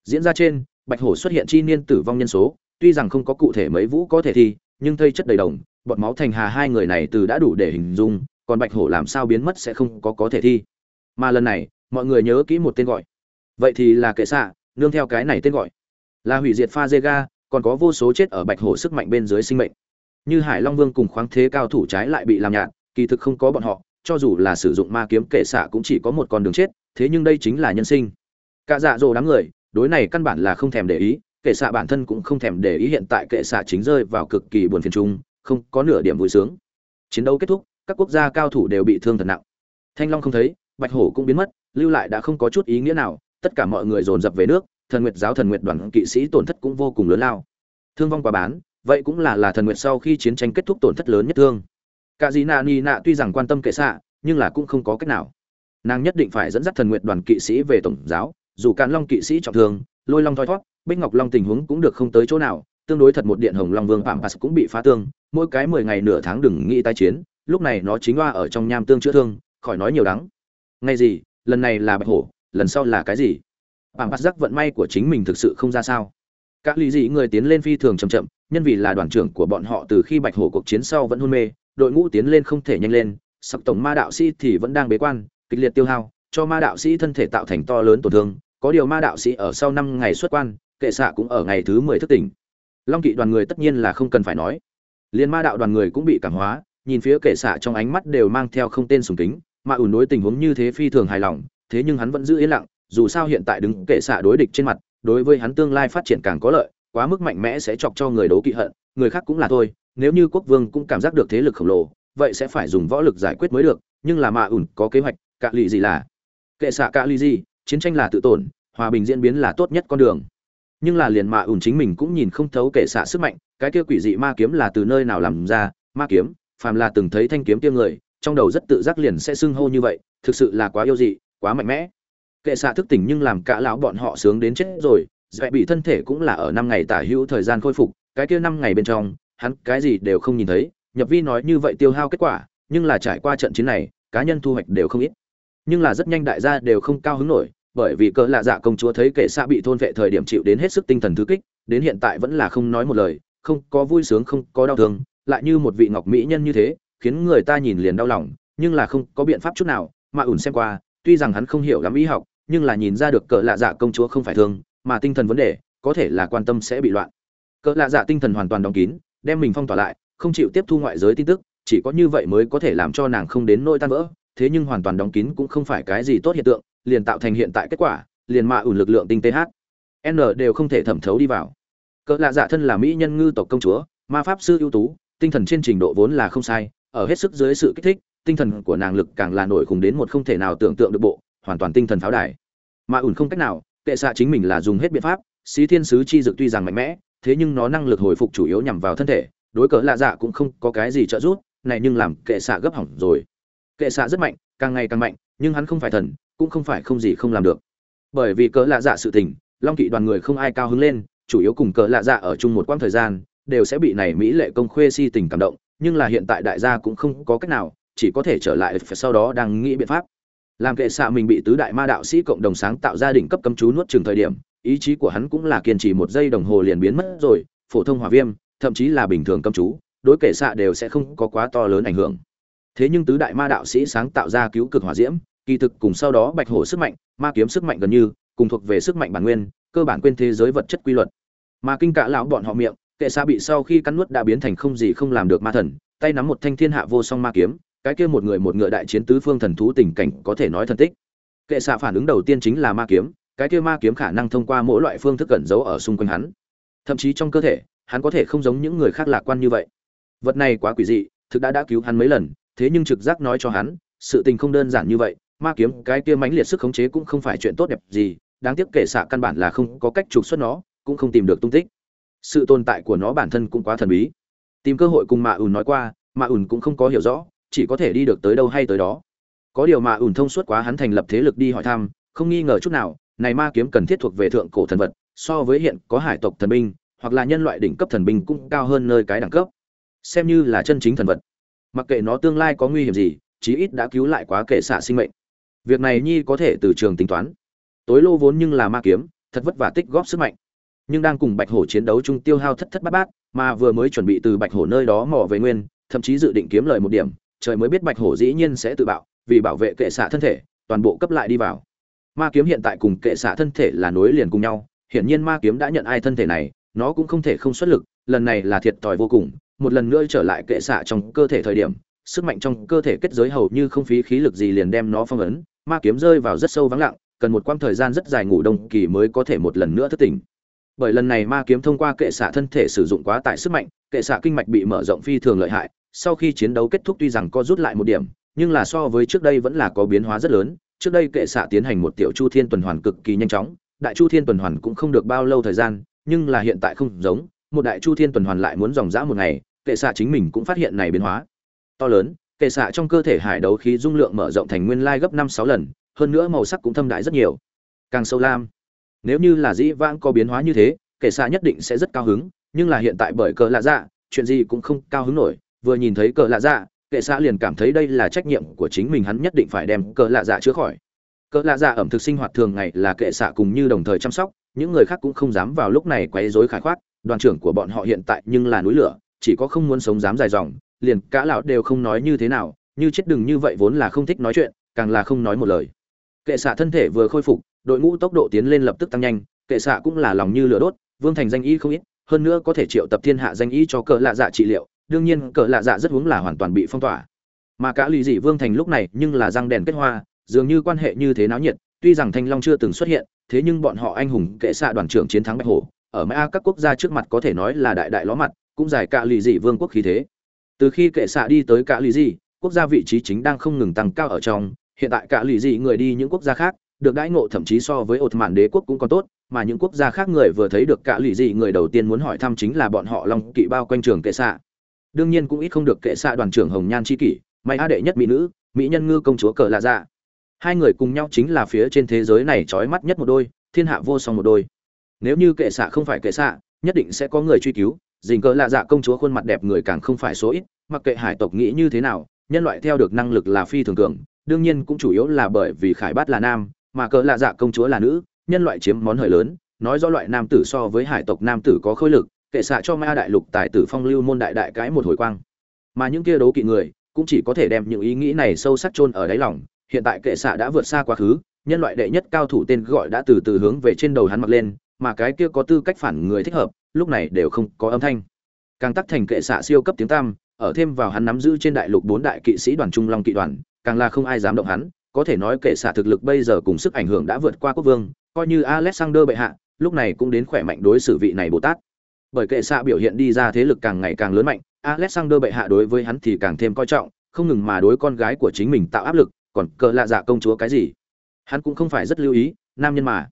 Diễn ra trên, bạch hổ xuất hiện chi niên tử vong nhân số, tuy rằng không có cụ thể mấy vũ có thể thi, nhưng thây chất đầy đồng bọt máu thành hà hai người này từ đã đủ để hình dung, còn bạch hổ làm sao biến mất sẽ không có có thể thi. Mà lần này, mọi người nhớ kỹ một tên gọi. Vậy thì là kệ xạ, nương theo cái này tên gọi. Là hủy diệt pha dega còn có vô số chết ở bạch hổ sức mạnh bên dưới sinh mệnh như hải long vương cùng khoáng thế cao thủ trái lại bị làm nhạt, kỳ thực không có bọn họ, cho dù là sử dụng ma kiếm kệ xạ cũng chỉ có một con đường chết, thế nhưng đây chính là nhân sinh. Cả dạ dỗ đám người, đối này căn bản là không thèm để ý, kệ xạ bản thân cũng không thèm để ý hiện tại kệ xạ chính rơi vào cực kỳ buồn phiền chung, không có nửa điểm vui sướng. Chiến đấu kết thúc, các quốc gia cao thủ đều bị thương thật nặng. Thanh long không thấy, bạch hổ cũng biến mất, lưu lại đã không có chút ý nghĩa nào, tất cả mọi người dồn dập về nước, thần nguyệt giáo thần nguyệt đoàn kỵ sĩ tổn thất cũng vô cùng lớn lao. Thương vong quá bán vậy cũng là là thần nguyệt sau khi chiến tranh kết thúc tổn thất lớn nhất thương. Cả dì nạ ni nạ tuy rằng quan tâm kệ xạ, nhưng là cũng không có cách nào. Nàng nhất định phải dẫn dắt thần nguyệt đoàn kỵ sĩ về tổng giáo, dù càn long kỵ sĩ trọng thương, lôi long thoi thoát, bích ngọc long tình huống cũng được không tới chỗ nào, tương đối thật một điện hồng long vương phạm pass cũng bị phá tương mỗi cái mười ngày nửa tháng đừng nghĩ tái chiến, lúc này nó chính hoa ở trong nham tương chữa thương, khỏi nói nhiều đắng. Ngay gì, lần này là bạch hổ, lần sau là cái gì? Phạm pass giác vận may của chính mình thực sự không ra sao. Các lý dị người tiến lên phi thường chậm chậm nhân vì là đoàn trưởng của bọn họ từ khi bạch hổ cuộc chiến sau vẫn hôn mê, đội ngũ tiến lên không thể nhanh lên, sặc tổng ma đạo sĩ thì vẫn đang bế quan, kịch liệt tiêu hao, cho ma đạo sĩ thân thể tạo thành to lớn tổn thương. Có điều ma đạo sĩ ở sau năm ngày xuất quan, kệ xạ cũng ở ngày thứ mười thức tỉnh. Long kỵ đoàn người tất nhiên là không cần phải nói. Liên ma đạo đoàn người cũng bị cảm hóa, nhìn phía kệ xạ trong ánh mắt đều mang theo không tên sùng kính, mà ủn đối tình huống như thế phi thường hài lòng, thế nhưng hắn vẫn giữ yên lặng, dù sao hiện tại đứng kệ xạ đối địch trên mặt, đối với hắn tương lai phát triển càng có lợi quá mức mạnh mẽ sẽ chọc cho người đấu kỵ hận, người khác cũng là thôi, nếu như quốc vương cũng cảm giác được thế lực khổng lồ, vậy sẽ phải dùng võ lực giải quyết mới được, nhưng là mạ ủn có kế hoạch, cạ lì gì là? Kệ xạ cạ lì gì, chiến tranh là tự tổn, hòa bình diễn biến là tốt nhất con đường. Nhưng là liền mạ ủn chính mình cũng nhìn không thấu kệ xạ sức mạnh, cái kia quỷ dị ma kiếm là từ nơi nào làm ra? Ma kiếm, phàm là từng thấy thanh kiếm tiêm người, trong đầu rất tự giác liền sẽ xưng hô như vậy, thực sự là quá yêu dị, quá mạnh mẽ. Kệ xạ thức tỉnh nhưng làm cả lão bọn họ sướng đến chết rồi dễ bị thân thể cũng là ở năm ngày tả hữu thời gian khôi phục, cái kia năm ngày bên trong, hắn cái gì đều không nhìn thấy nhập vi nói như vậy tiêu hao kết quả, nhưng là trải qua trận chiến này, cá nhân thu hoạch đều không ít. Nhưng là rất nhanh đại gia đều không cao hứng nổi, bởi vì cỡ lạ dạ công chúa thấy kệ xạ bị thôn vệ thời điểm chịu đến hết sức tinh thần thứ kích, đến hiện tại vẫn là không nói một lời, không có vui sướng, không có đau thương, lại như một vị ngọc mỹ nhân như thế, khiến người ta nhìn liền đau lòng, nhưng là không có biện pháp chút nào, mà ủn xem qua, tuy rằng hắn không hiểu lắm y học, nhưng là nhìn ra được cỡ lạ dạ công chúa không phải thương mà tinh thần vấn đề, có thể là quan tâm sẽ bị loạn. Cỡ lạ dạ tinh thần hoàn toàn đóng kín, đem mình phong tỏa lại, không chịu tiếp thu ngoại giới tin tức, chỉ có như vậy mới có thể làm cho nàng không đến nỗi tan vỡ, thế nhưng hoàn toàn đóng kín cũng không phải cái gì tốt hiện tượng, liền tạo thành hiện tại kết quả, liền mạ ủn lực lượng tinh tế h n đều không thể thẩm thấu đi vào. Cỡ lạ dạ thân là mỹ nhân ngư tộc công chúa, ma pháp sư ưu tú, tinh thần trên trình độ vốn là không sai, ở hết sức dưới sự kích thích, tinh thần của nàng lực càng là nổi khủng đến một không thể nào tưởng tượng được bộ, hoàn toàn tinh thần pháo đài. Mà ủn không cách nào kệ xạ chính mình là dùng hết biện pháp, xí thiên sứ chi dực tuy rằng mạnh mẽ, thế nhưng nó năng lực hồi phục chủ yếu nhằm vào thân thể, đối cỡ lạ dạ cũng không có cái gì trợ giúp, này nhưng làm kệ xạ gấp hỏng rồi. Kệ xạ rất mạnh, càng ngày càng mạnh, nhưng hắn không phải thần, cũng không phải không gì không làm được. Bởi vì cỡ lạ dạ sự tình, long kỵ đoàn người không ai cao hứng lên, chủ yếu cùng cỡ lạ dạ ở chung một quãng thời gian, đều sẽ bị này mỹ lệ công khuê si tình cảm động, nhưng là hiện tại đại gia cũng không có cách nào, chỉ có thể trở lại sau đó đang nghĩ biện pháp làm kệ xạ mình bị tứ đại ma đạo sĩ cộng đồng sáng tạo gia đình cấp cấm chú nuốt chừng thời điểm, ý chí của hắn cũng là kiên trì một giây đồng hồ liền biến mất rồi, phổ thông hỏa viêm, thậm chí là bình thường cấm chú, đối kệ xạ đều sẽ không có quá to lớn ảnh hưởng. Thế nhưng tứ đại ma đạo sĩ sáng tạo ra cứu cực hỏa diễm, kỳ thực cùng sau đó bạch hổ sức mạnh, ma kiếm sức mạnh gần như, cùng thuộc về sức mạnh bản nguyên, cơ bản quên thế giới vật chất quy luật. Mà kinh cả lão bọn họ miệng, kệ xạ bị sau khi cắn nuốt đã biến thành không gì không làm được ma thần, tay nắm một thanh thiên hạ vô song ma kiếm cái kia một người một ngựa đại chiến tứ phương thần thú tình cảnh có thể nói thần tích. Kệ xạ phản ứng đầu tiên chính là ma kiếm, cái kia ma kiếm khả năng thông qua mỗi loại phương thức cẩn giấu ở xung quanh hắn. Thậm chí trong cơ thể, hắn có thể không giống những người khác lạc quan như vậy. Vật này quá quỷ dị, thực đã đã cứu hắn mấy lần, thế nhưng trực giác nói cho hắn, sự tình không đơn giản như vậy, ma kiếm, cái kia mãnh liệt sức khống chế cũng không phải chuyện tốt đẹp gì, đáng tiếc kệ xạ căn bản là không có cách trục xuất nó, cũng không tìm được tung tích. Sự tồn tại của nó bản thân cũng quá thần bí. Tìm cơ hội cùng mạ ùn nói qua mạ ùn cũng không có hiểu rõ chỉ có thể đi được tới đâu hay tới đó. Có điều mà ủn thông suốt quá hắn thành lập thế lực đi hỏi thăm, không nghi ngờ chút nào, này ma kiếm cần thiết thuộc về thượng cổ thần vật, so với hiện có hải tộc thần binh, hoặc là nhân loại đỉnh cấp thần binh cũng cao hơn nơi cái đẳng cấp. Xem như là chân chính thần vật. Mặc kệ nó tương lai có nguy hiểm gì, chí ít đã cứu lại quá kệ xạ sinh mệnh. Việc này nhi có thể từ trường tính toán. Tối lô vốn nhưng là ma kiếm, thật vất vả tích góp sức mạnh. Nhưng đang cùng bạch hổ chiến đấu chung tiêu hao thất thất bát bát, mà vừa mới chuẩn bị từ bạch hổ nơi đó mò về nguyên, thậm chí dự định kiếm lời một điểm trời mới biết bạch hổ dĩ nhiên sẽ tự bạo, vì bảo vệ kệ xạ thân thể, toàn bộ cấp lại đi vào. Ma kiếm hiện tại cùng kệ xạ thân thể là nối liền cùng nhau, hiển nhiên ma kiếm đã nhận ai thân thể này, nó cũng không thể không xuất lực, lần này là thiệt thòi vô cùng, một lần nữa trở lại kệ xạ trong cơ thể thời điểm, sức mạnh trong cơ thể kết giới hầu như không phí khí lực gì liền đem nó phong ấn, ma kiếm rơi vào rất sâu vắng lặng, cần một quãng thời gian rất dài ngủ đông kỳ mới có thể một lần nữa thức tỉnh. Bởi lần này ma kiếm thông qua kệ xạ thân thể sử dụng quá tải sức mạnh, kệ xạ kinh mạch bị mở rộng phi thường lợi hại sau khi chiến đấu kết thúc tuy rằng có rút lại một điểm, nhưng là so với trước đây vẫn là có biến hóa rất lớn. Trước đây kệ xạ tiến hành một tiểu chu thiên tuần hoàn cực kỳ nhanh chóng, đại chu thiên tuần hoàn cũng không được bao lâu thời gian, nhưng là hiện tại không giống, một đại chu thiên tuần hoàn lại muốn dòng dã một ngày, kệ xạ chính mình cũng phát hiện này biến hóa. To lớn, kệ xạ trong cơ thể hải đấu khí dung lượng mở rộng thành nguyên lai gấp năm sáu lần, hơn nữa màu sắc cũng thâm đại rất nhiều. Càng sâu lam. Nếu như là dĩ vãng có biến hóa như thế, kệ xạ nhất định sẽ rất cao hứng, nhưng là hiện tại bởi cờ lạ dạ chuyện gì cũng không cao hứng nổi vừa nhìn thấy cờ lạ dạ kệ xạ liền cảm thấy đây là trách nhiệm của chính mình, hắn nhất định phải đem cờ lạ dạ chữa khỏi. Cờ lạ dạ ẩm thực sinh hoạt thường ngày là kệ xạ cùng như đồng thời chăm sóc, những người khác cũng không dám vào lúc này quấy rối khải khoát, đoàn trưởng của bọn họ hiện tại nhưng là núi lửa, chỉ có không muốn sống dám dài dòng, liền cả lão đều không nói như thế nào, như chết đừng như vậy vốn là không thích nói chuyện, càng là không nói một lời. Kệ xạ thân thể vừa khôi phục, đội ngũ tốc độ tiến lên lập tức tăng nhanh, kệ xạ cũng là lòng như lửa đốt, vương thành danh y không ít, hơn nữa có thể triệu tập thiên hạ danh y cho cờ lạ dạ trị liệu đương nhiên cỡ lạ dạ rất hướng là hoàn toàn bị phong tỏa. Mà cả lì dị vương thành lúc này nhưng là răng đèn kết hoa, dường như quan hệ như thế náo nhiệt, tuy rằng thanh long chưa từng xuất hiện, thế nhưng bọn họ anh hùng kệ xạ đoàn trưởng chiến thắng bạch hổ, ở mã các quốc gia trước mặt có thể nói là đại đại ló mặt, cũng giải cả lì dị vương quốc khí thế. Từ khi kệ xạ đi tới cả lì dị, quốc gia vị trí chính đang không ngừng tăng cao ở trong, hiện tại cả lì dị người đi những quốc gia khác, được đãi ngộ thậm chí so với ột mạn đế quốc cũng còn tốt, mà những quốc gia khác người vừa thấy được cả lì dị người đầu tiên muốn hỏi thăm chính là bọn họ long kỵ bao quanh trường kệ xạ đương nhiên cũng ít không được kệ xạ đoàn trưởng hồng nhan chi kỷ, may a đệ nhất mỹ nữ, mỹ nhân ngư công chúa cờ lạ dạ. Hai người cùng nhau chính là phía trên thế giới này trói mắt nhất một đôi, thiên hạ vô song một đôi. Nếu như kệ xạ không phải kệ xạ, nhất định sẽ có người truy cứu, dình cờ lạ dạ công chúa khuôn mặt đẹp người càng không phải số ít, mặc kệ hải tộc nghĩ như thế nào, nhân loại theo được năng lực là phi thường cường, đương nhiên cũng chủ yếu là bởi vì khải bát là nam, mà cờ lạ dạ công chúa là nữ, nhân loại chiếm món hời lớn, nói do loại nam tử so với hải tộc nam tử có khối lực kệ xạ cho ma đại lục tài tử phong lưu môn đại đại cái một hồi quang. Mà những kia đấu kỵ người, cũng chỉ có thể đem những ý nghĩ này sâu sắc chôn ở đáy lòng. Hiện tại kệ xạ đã vượt xa quá khứ, nhân loại đệ nhất cao thủ tên gọi đã từ từ hướng về trên đầu hắn mặc lên, mà cái kia có tư cách phản người thích hợp, lúc này đều không có âm thanh. Càng tắc thành kệ xạ siêu cấp tiếng tam ở thêm vào hắn nắm giữ trên đại lục bốn đại kỵ sĩ đoàn trung long kỵ đoàn, càng là không ai dám động hắn. Có thể nói kệ xạ thực lực bây giờ cùng sức ảnh hưởng đã vượt qua quốc vương, coi như alexander bệ hạ, lúc này cũng đến khỏe mạnh đối xử vị này bồ tát bởi kệ xạ biểu hiện đi ra thế lực càng ngày càng lớn mạnh, alexander bệ hạ đối với hắn thì càng thêm coi trọng, không ngừng mà đối con gái của chính mình tạo áp lực, còn cờ lạ dạ công chúa cái gì? Hắn cũng không phải rất lưu ý, nam nhân mà.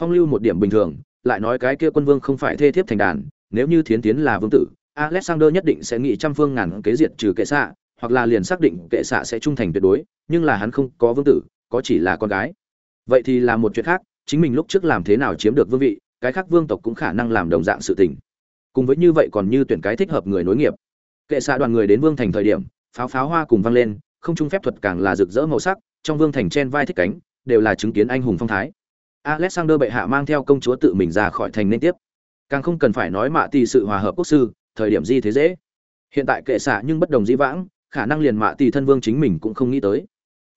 Phong lưu một điểm bình thường, lại nói cái kia quân vương không phải thê thiếp thành đàn, nếu như thiến tiến là vương tử, alexander nhất định sẽ nghĩ trăm phương ngàn kế diệt trừ kệ xạ, hoặc là liền xác định kệ xạ sẽ trung thành tuyệt đối, nhưng là hắn không có vương tử, có chỉ là con gái. Vậy thì là một chuyện khác, chính mình lúc trước làm thế nào chiếm được vương vị, cái khác vương tộc cũng khả năng làm đồng dạng sự tình cùng với như vậy còn như tuyển cái thích hợp người nối nghiệp. Kệ xạ đoàn người đến vương thành thời điểm, pháo pháo hoa cùng vang lên, không trung phép thuật càng là rực rỡ màu sắc, trong vương thành trên vai thích cánh, đều là chứng kiến anh hùng phong thái. Alexander bệ hạ mang theo công chúa tự mình ra khỏi thành nên tiếp. Càng không cần phải nói mạ tỷ sự hòa hợp quốc sư, thời điểm di thế dễ. Hiện tại kệ xạ nhưng bất đồng dĩ vãng, khả năng liền mạ tỷ thân vương chính mình cũng không nghĩ tới.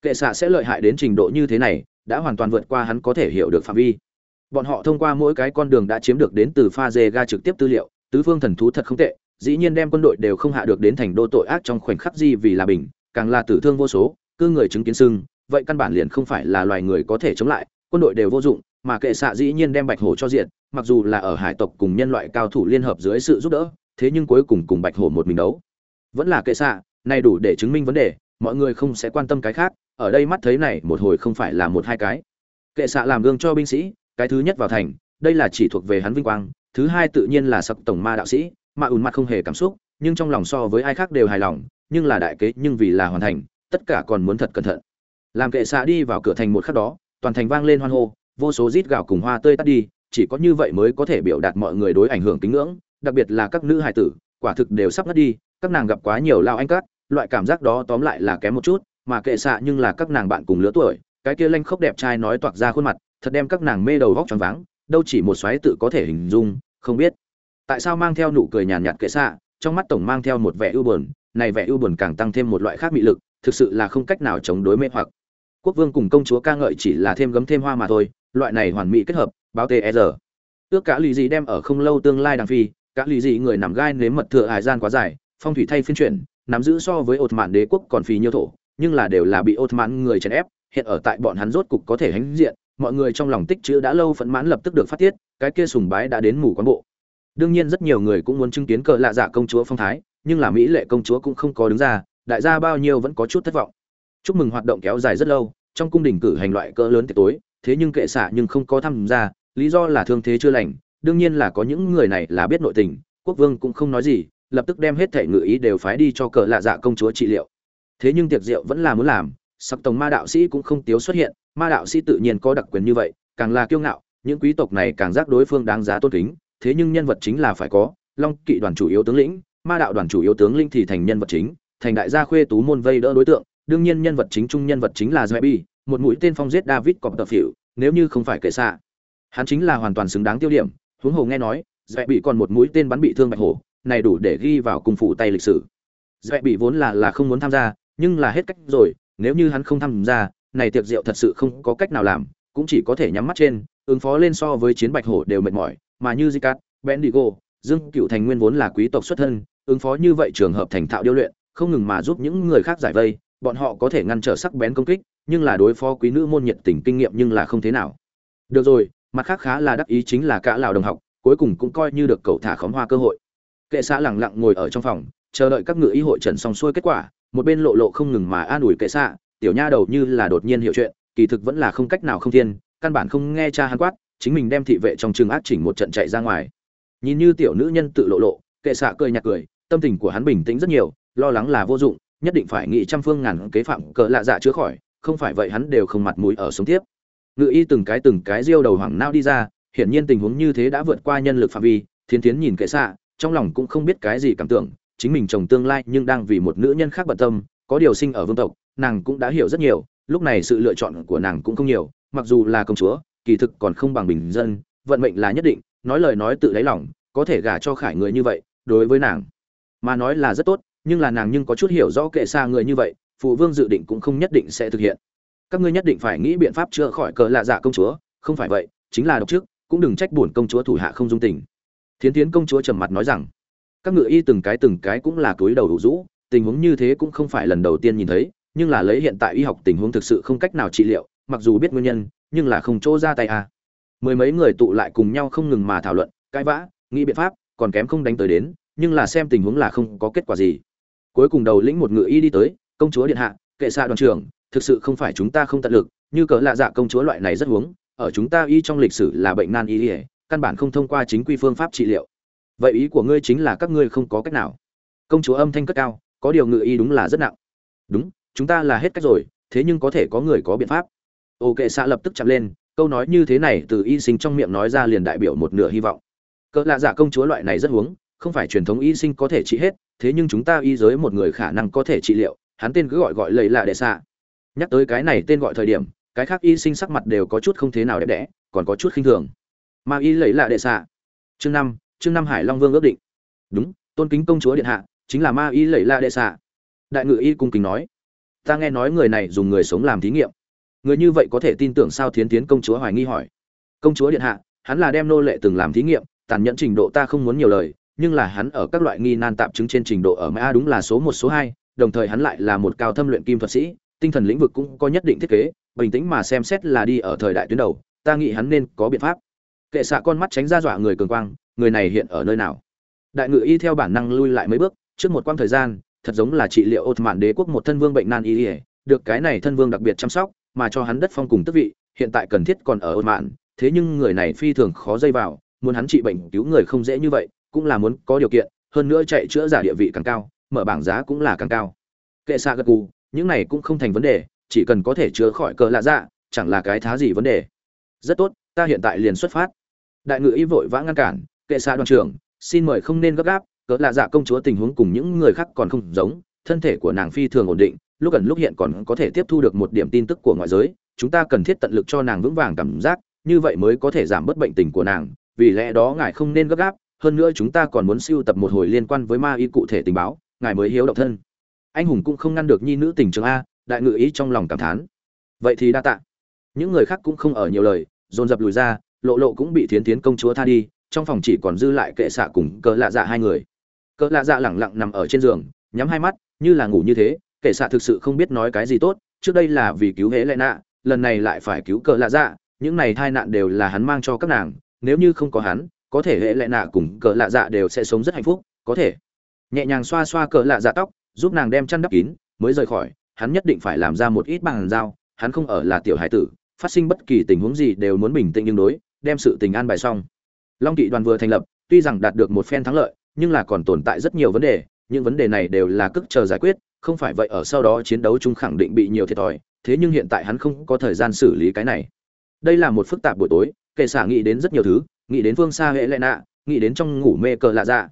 Kệ xạ sẽ lợi hại đến trình độ như thế này, đã hoàn toàn vượt qua hắn có thể hiểu được phạm vi. Bọn họ thông qua mỗi cái con đường đã chiếm được đến từ pha dê ga trực tiếp tư liệu tứ phương thần thú thật không tệ, dĩ nhiên đem quân đội đều không hạ được đến thành đô tội ác trong khoảnh khắc gì vì là bình, càng là tử thương vô số cư người chứng kiến sưng, vậy căn bản liền không phải là loài người có thể chống lại, quân đội đều vô dụng, mà kệ xạ dĩ nhiên đem bạch hổ cho diện mặc dù là ở hải tộc cùng nhân loại cao thủ liên hợp dưới sự giúp đỡ, thế nhưng cuối cùng cùng bạch hổ một mình đấu. Vẫn là kệ xạ, này đủ để chứng minh vấn đề, mọi người không sẽ quan tâm cái khác, ở đây mắt thấy này một hồi không phải là một hai cái. Kệ xạ làm gương cho binh sĩ, cái thứ nhất vào thành, đây là chỉ thuộc về hắn vinh quang thứ hai tự nhiên là sập tổng ma đạo sĩ, mà ùn mặt không hề cảm xúc, nhưng trong lòng so với ai khác đều hài lòng, nhưng là đại kế, nhưng vì là hoàn thành, tất cả còn muốn thật cẩn thận. Làm kệ xạ đi vào cửa thành một khắc đó, toàn thành vang lên hoan hô, vô số rít gạo cùng hoa tươi tắt đi, chỉ có như vậy mới có thể biểu đạt mọi người đối ảnh hưởng kính ngưỡng, đặc biệt là các nữ hài tử, quả thực đều sắp ngất đi, các nàng gặp quá nhiều lao anh cát loại cảm giác đó tóm lại là kém một chút, mà kệ xạ nhưng là các nàng bạn cùng lứa tuổi, cái kia lanh khốc đẹp trai nói toạc ra khuôn mặt, thật đem các nàng mê đầu vóc choáng váng, đâu chỉ một xoáy tự có thể hình dung không biết. Tại sao mang theo nụ cười nhàn nhạt kệ xạ, trong mắt tổng mang theo một vẻ ưu buồn, này vẻ ưu buồn càng tăng thêm một loại khác mị lực, thực sự là không cách nào chống đối mê hoặc. Quốc vương cùng công chúa ca ngợi chỉ là thêm gấm thêm hoa mà thôi, loại này hoàn mỹ kết hợp, báo tr e ước cả lì dị đem ở không lâu tương lai đằng phi, cả lì dị người nằm gai nếm mật thừa hải gian quá dài, phong thủy thay phiên chuyển, nắm giữ so với ột mạn đế quốc còn phì nhiêu thổ, nhưng là đều là bị ột mạn người chèn ép, hiện ở tại bọn hắn rốt cục có thể hãnh diện, mọi người trong lòng tích chữ đã lâu phẫn mãn lập tức được phát tiết cái kia sùng bái đã đến mù quán bộ. Đương nhiên rất nhiều người cũng muốn chứng kiến cờ lạ dạ công chúa phong thái, nhưng là mỹ lệ công chúa cũng không có đứng ra, đại gia bao nhiêu vẫn có chút thất vọng. Chúc mừng hoạt động kéo dài rất lâu, trong cung đình cử hành loại cỡ lớn tiệc tối, thế nhưng kệ xạ nhưng không có tham gia, lý do là thương thế chưa lành, đương nhiên là có những người này là biết nội tình, quốc vương cũng không nói gì, lập tức đem hết thể ngự ý đều phái đi cho cờ lạ dạ công chúa trị liệu. Thế nhưng tiệc rượu vẫn là muốn làm sắc tổng ma đạo sĩ cũng không tiếu xuất hiện, ma đạo sĩ tự nhiên có đặc quyền như vậy, càng là kiêu ngạo những quý tộc này càng giác đối phương đáng giá tôn kính thế nhưng nhân vật chính là phải có long kỵ đoàn chủ yếu tướng lĩnh ma đạo đoàn chủ yếu tướng linh thì thành nhân vật chính thành đại gia khuê tú môn vây đỡ đối tượng đương nhiên nhân vật chính trung nhân vật chính là Zebi, một mũi tên phong giết David Copperfield, nếu như không phải kệ xạ, hắn chính là hoàn toàn xứng đáng tiêu điểm. Huống hồ nghe nói, Zebi còn một mũi tên bắn bị thương Bạch Hổ, này đủ để ghi vào cung phủ tay lịch sử. Zebi vốn là là không muốn tham gia, nhưng là hết cách rồi nếu như hắn không tham gia này tiệc rượu thật sự không có cách nào làm cũng chỉ có thể nhắm mắt trên ứng phó lên so với chiến bạch hổ đều mệt mỏi mà như Zicat, Bendigo, Dương Cựu Thành nguyên vốn là quý tộc xuất thân, ứng phó như vậy trường hợp thành thạo điêu luyện, không ngừng mà giúp những người khác giải vây, bọn họ có thể ngăn trở sắc bén công kích, nhưng là đối phó quý nữ môn nhiệt tình kinh nghiệm nhưng là không thế nào. Được rồi, mặt khác khá là đắc ý chính là cả lão đồng học, cuối cùng cũng coi như được cậu thả khóm hoa cơ hội. Kệ xã lẳng lặng ngồi ở trong phòng, chờ đợi các ngự ý hội trần xong xuôi kết quả, một bên lộ lộ không ngừng mà an ủi kệ xã, tiểu nha đầu như là đột nhiên hiểu chuyện, kỳ thực vẫn là không cách nào không thiên, căn bản không nghe cha hắn quát, chính mình đem thị vệ trong trường ác chỉnh một trận chạy ra ngoài. Nhìn như tiểu nữ nhân tự lộ lộ kệ xạ cười nhạt cười tâm tình của hắn bình tĩnh rất nhiều lo lắng là vô dụng nhất định phải nghĩ trăm phương ngàn kế phạm cỡ lạ dạ chữa khỏi không phải vậy hắn đều không mặt mũi ở sống tiếp. Ngự y từng cái từng cái riêu đầu hoảng nao đi ra hiển nhiên tình huống như thế đã vượt qua nhân lực phạm vi thiên tiến nhìn kệ xạ trong lòng cũng không biết cái gì cảm tưởng chính mình chồng tương lai nhưng đang vì một nữ nhân khác bận tâm có điều sinh ở vương tộc nàng cũng đã hiểu rất nhiều lúc này sự lựa chọn của nàng cũng không nhiều mặc dù là công chúa, kỳ thực còn không bằng bình dân, vận mệnh là nhất định, nói lời nói tự lấy lòng, có thể gả cho khải người như vậy, đối với nàng mà nói là rất tốt, nhưng là nàng nhưng có chút hiểu rõ kệ xa người như vậy, phụ vương dự định cũng không nhất định sẽ thực hiện. Các ngươi nhất định phải nghĩ biện pháp chữa khỏi cờ lạ dạ công chúa, không phải vậy, chính là độc trước cũng đừng trách buồn công chúa thủ hạ không dung tình. Thiến tiến công chúa trầm mặt nói rằng, các ngựa y từng cái từng cái cũng là túi đầu đủ rũ, tình huống như thế cũng không phải lần đầu tiên nhìn thấy, nhưng là lấy hiện tại y học tình huống thực sự không cách nào trị liệu mặc dù biết nguyên nhân, nhưng là không chỗ ra tay à. mười mấy người tụ lại cùng nhau không ngừng mà thảo luận, cãi vã, nghĩ biện pháp, còn kém không đánh tới đến, nhưng là xem tình huống là không có kết quả gì. Cuối cùng đầu lĩnh một ngựa y đi tới, công chúa điện hạ, kệ xạ đoàn trưởng, thực sự không phải chúng ta không tận lực, như cỡ lạ dạ công chúa loại này rất huống, ở chúng ta y trong lịch sử là bệnh nan y ỉa căn bản không thông qua chính quy phương pháp trị liệu. Vậy ý của ngươi chính là các ngươi không có cách nào. Công chúa âm thanh cất cao, có điều ngựa y đúng là rất nặng. Đúng, chúng ta là hết cách rồi, thế nhưng có thể có người có biện pháp ô kệ xạ lập tức chạm lên, câu nói như thế này từ y sinh trong miệng nói ra liền đại biểu một nửa hy vọng. Cỡ lạ dạ công chúa loại này rất huống không phải truyền thống y sinh có thể trị hết, thế nhưng chúng ta y giới một người khả năng có thể trị liệu, hắn tên cứ gọi gọi lầy lạ đệ xạ. Nhắc tới cái này tên gọi thời điểm, cái khác y sinh sắc mặt đều có chút không thế nào đẹp đẽ, còn có chút khinh thường. Mà y lầy lạ đệ xạ. Chương năm chương năm hải long vương ước định. Đúng, tôn kính công chúa điện hạ, chính là ma y lầy lạ đệ xạ. Đại ngự y cung kính nói, ta nghe nói người này dùng người sống làm thí nghiệm người như vậy có thể tin tưởng sao thiến tiến công chúa hoài nghi hỏi. Công chúa điện hạ, hắn là đem nô lệ từng làm thí nghiệm, tàn nhẫn trình độ ta không muốn nhiều lời, nhưng là hắn ở các loại nghi nan tạm chứng trên trình độ ở mã đúng là số một, số hai, đồng thời hắn lại là một cao thâm luyện kim thuật sĩ, tinh thần lĩnh vực cũng có nhất định thiết kế, bình tĩnh mà xem xét là đi ở thời đại tuyến đầu, ta nghĩ hắn nên có biện pháp. Kệ xạ con mắt tránh ra dọa người cường quang, người này hiện ở nơi nào? Đại ngự y theo bản năng lui lại mấy bước, trước một quãng thời gian, thật giống là trị liệu ột mạn đế quốc một thân vương bệnh nan y, được cái này thân vương đặc biệt chăm sóc mà cho hắn đất phong cùng tước vị, hiện tại cần thiết còn ở ôn mạn. Thế nhưng người này phi thường khó dây vào, muốn hắn trị bệnh cứu người không dễ như vậy, cũng là muốn có điều kiện, hơn nữa chạy chữa giả địa vị càng cao, mở bảng giá cũng là càng cao. Kệ xa gật gù, những này cũng không thành vấn đề, chỉ cần có thể chữa khỏi cờ lạ dạ chẳng là cái thá gì vấn đề. Rất tốt, ta hiện tại liền xuất phát. Đại ngự y vội vã ngăn cản, kệ xa đoàn trưởng, xin mời không nên gấp gáp cỡ lạ dạ công chúa tình huống cùng những người khác còn không giống, thân thể của nàng phi thường ổn định lúc gần lúc hiện còn có thể tiếp thu được một điểm tin tức của ngoại giới, chúng ta cần thiết tận lực cho nàng vững vàng cảm giác, như vậy mới có thể giảm bớt bệnh tình của nàng, vì lẽ đó ngài không nên gấp gáp, hơn nữa chúng ta còn muốn siêu tập một hồi liên quan với ma y cụ thể tình báo, ngài mới hiếu động thân. Anh hùng cũng không ngăn được nhi nữ tình trường a, đại ngự ý trong lòng cảm thán. Vậy thì đa tạ. Những người khác cũng không ở nhiều lời, dồn dập lùi ra, lộ lộ cũng bị thiến tiến công chúa tha đi, trong phòng chỉ còn dư lại kệ xạ cùng cỡ lạ dạ hai người. Cỡ lạ dạ lẳng lặng nằm ở trên giường, nhắm hai mắt, như là ngủ như thế kệ xạ thực sự không biết nói cái gì tốt, trước đây là vì cứu hễ lệ nạ, lần này lại phải cứu Cờ lạ dạ những này tai nạn đều là hắn mang cho các nàng, nếu như không có hắn, có thể Hễ lệ nạ cùng Cờ lạ dạ đều sẽ sống rất hạnh phúc, có thể. Nhẹ nhàng xoa xoa Cờ lạ dạ tóc, giúp nàng đem chăn đắp kín, mới rời khỏi, hắn nhất định phải làm ra một ít bằng dao, hắn không ở là tiểu hải tử, phát sinh bất kỳ tình huống gì đều muốn bình tĩnh nhưng đối, đem sự tình an bài xong. Long kỵ đoàn vừa thành lập, tuy rằng đạt được một phen thắng lợi, nhưng là còn tồn tại rất nhiều vấn đề, những vấn đề này đều là cức chờ giải quyết không phải vậy ở sau đó chiến đấu chúng khẳng định bị nhiều thiệt thòi, thế nhưng hiện tại hắn không có thời gian xử lý cái này. Đây là một phức tạp buổi tối, kệ xả nghĩ đến rất nhiều thứ, nghĩ đến phương xa hệ lệ nạ, nghĩ đến trong ngủ mê cờ lạ dạ.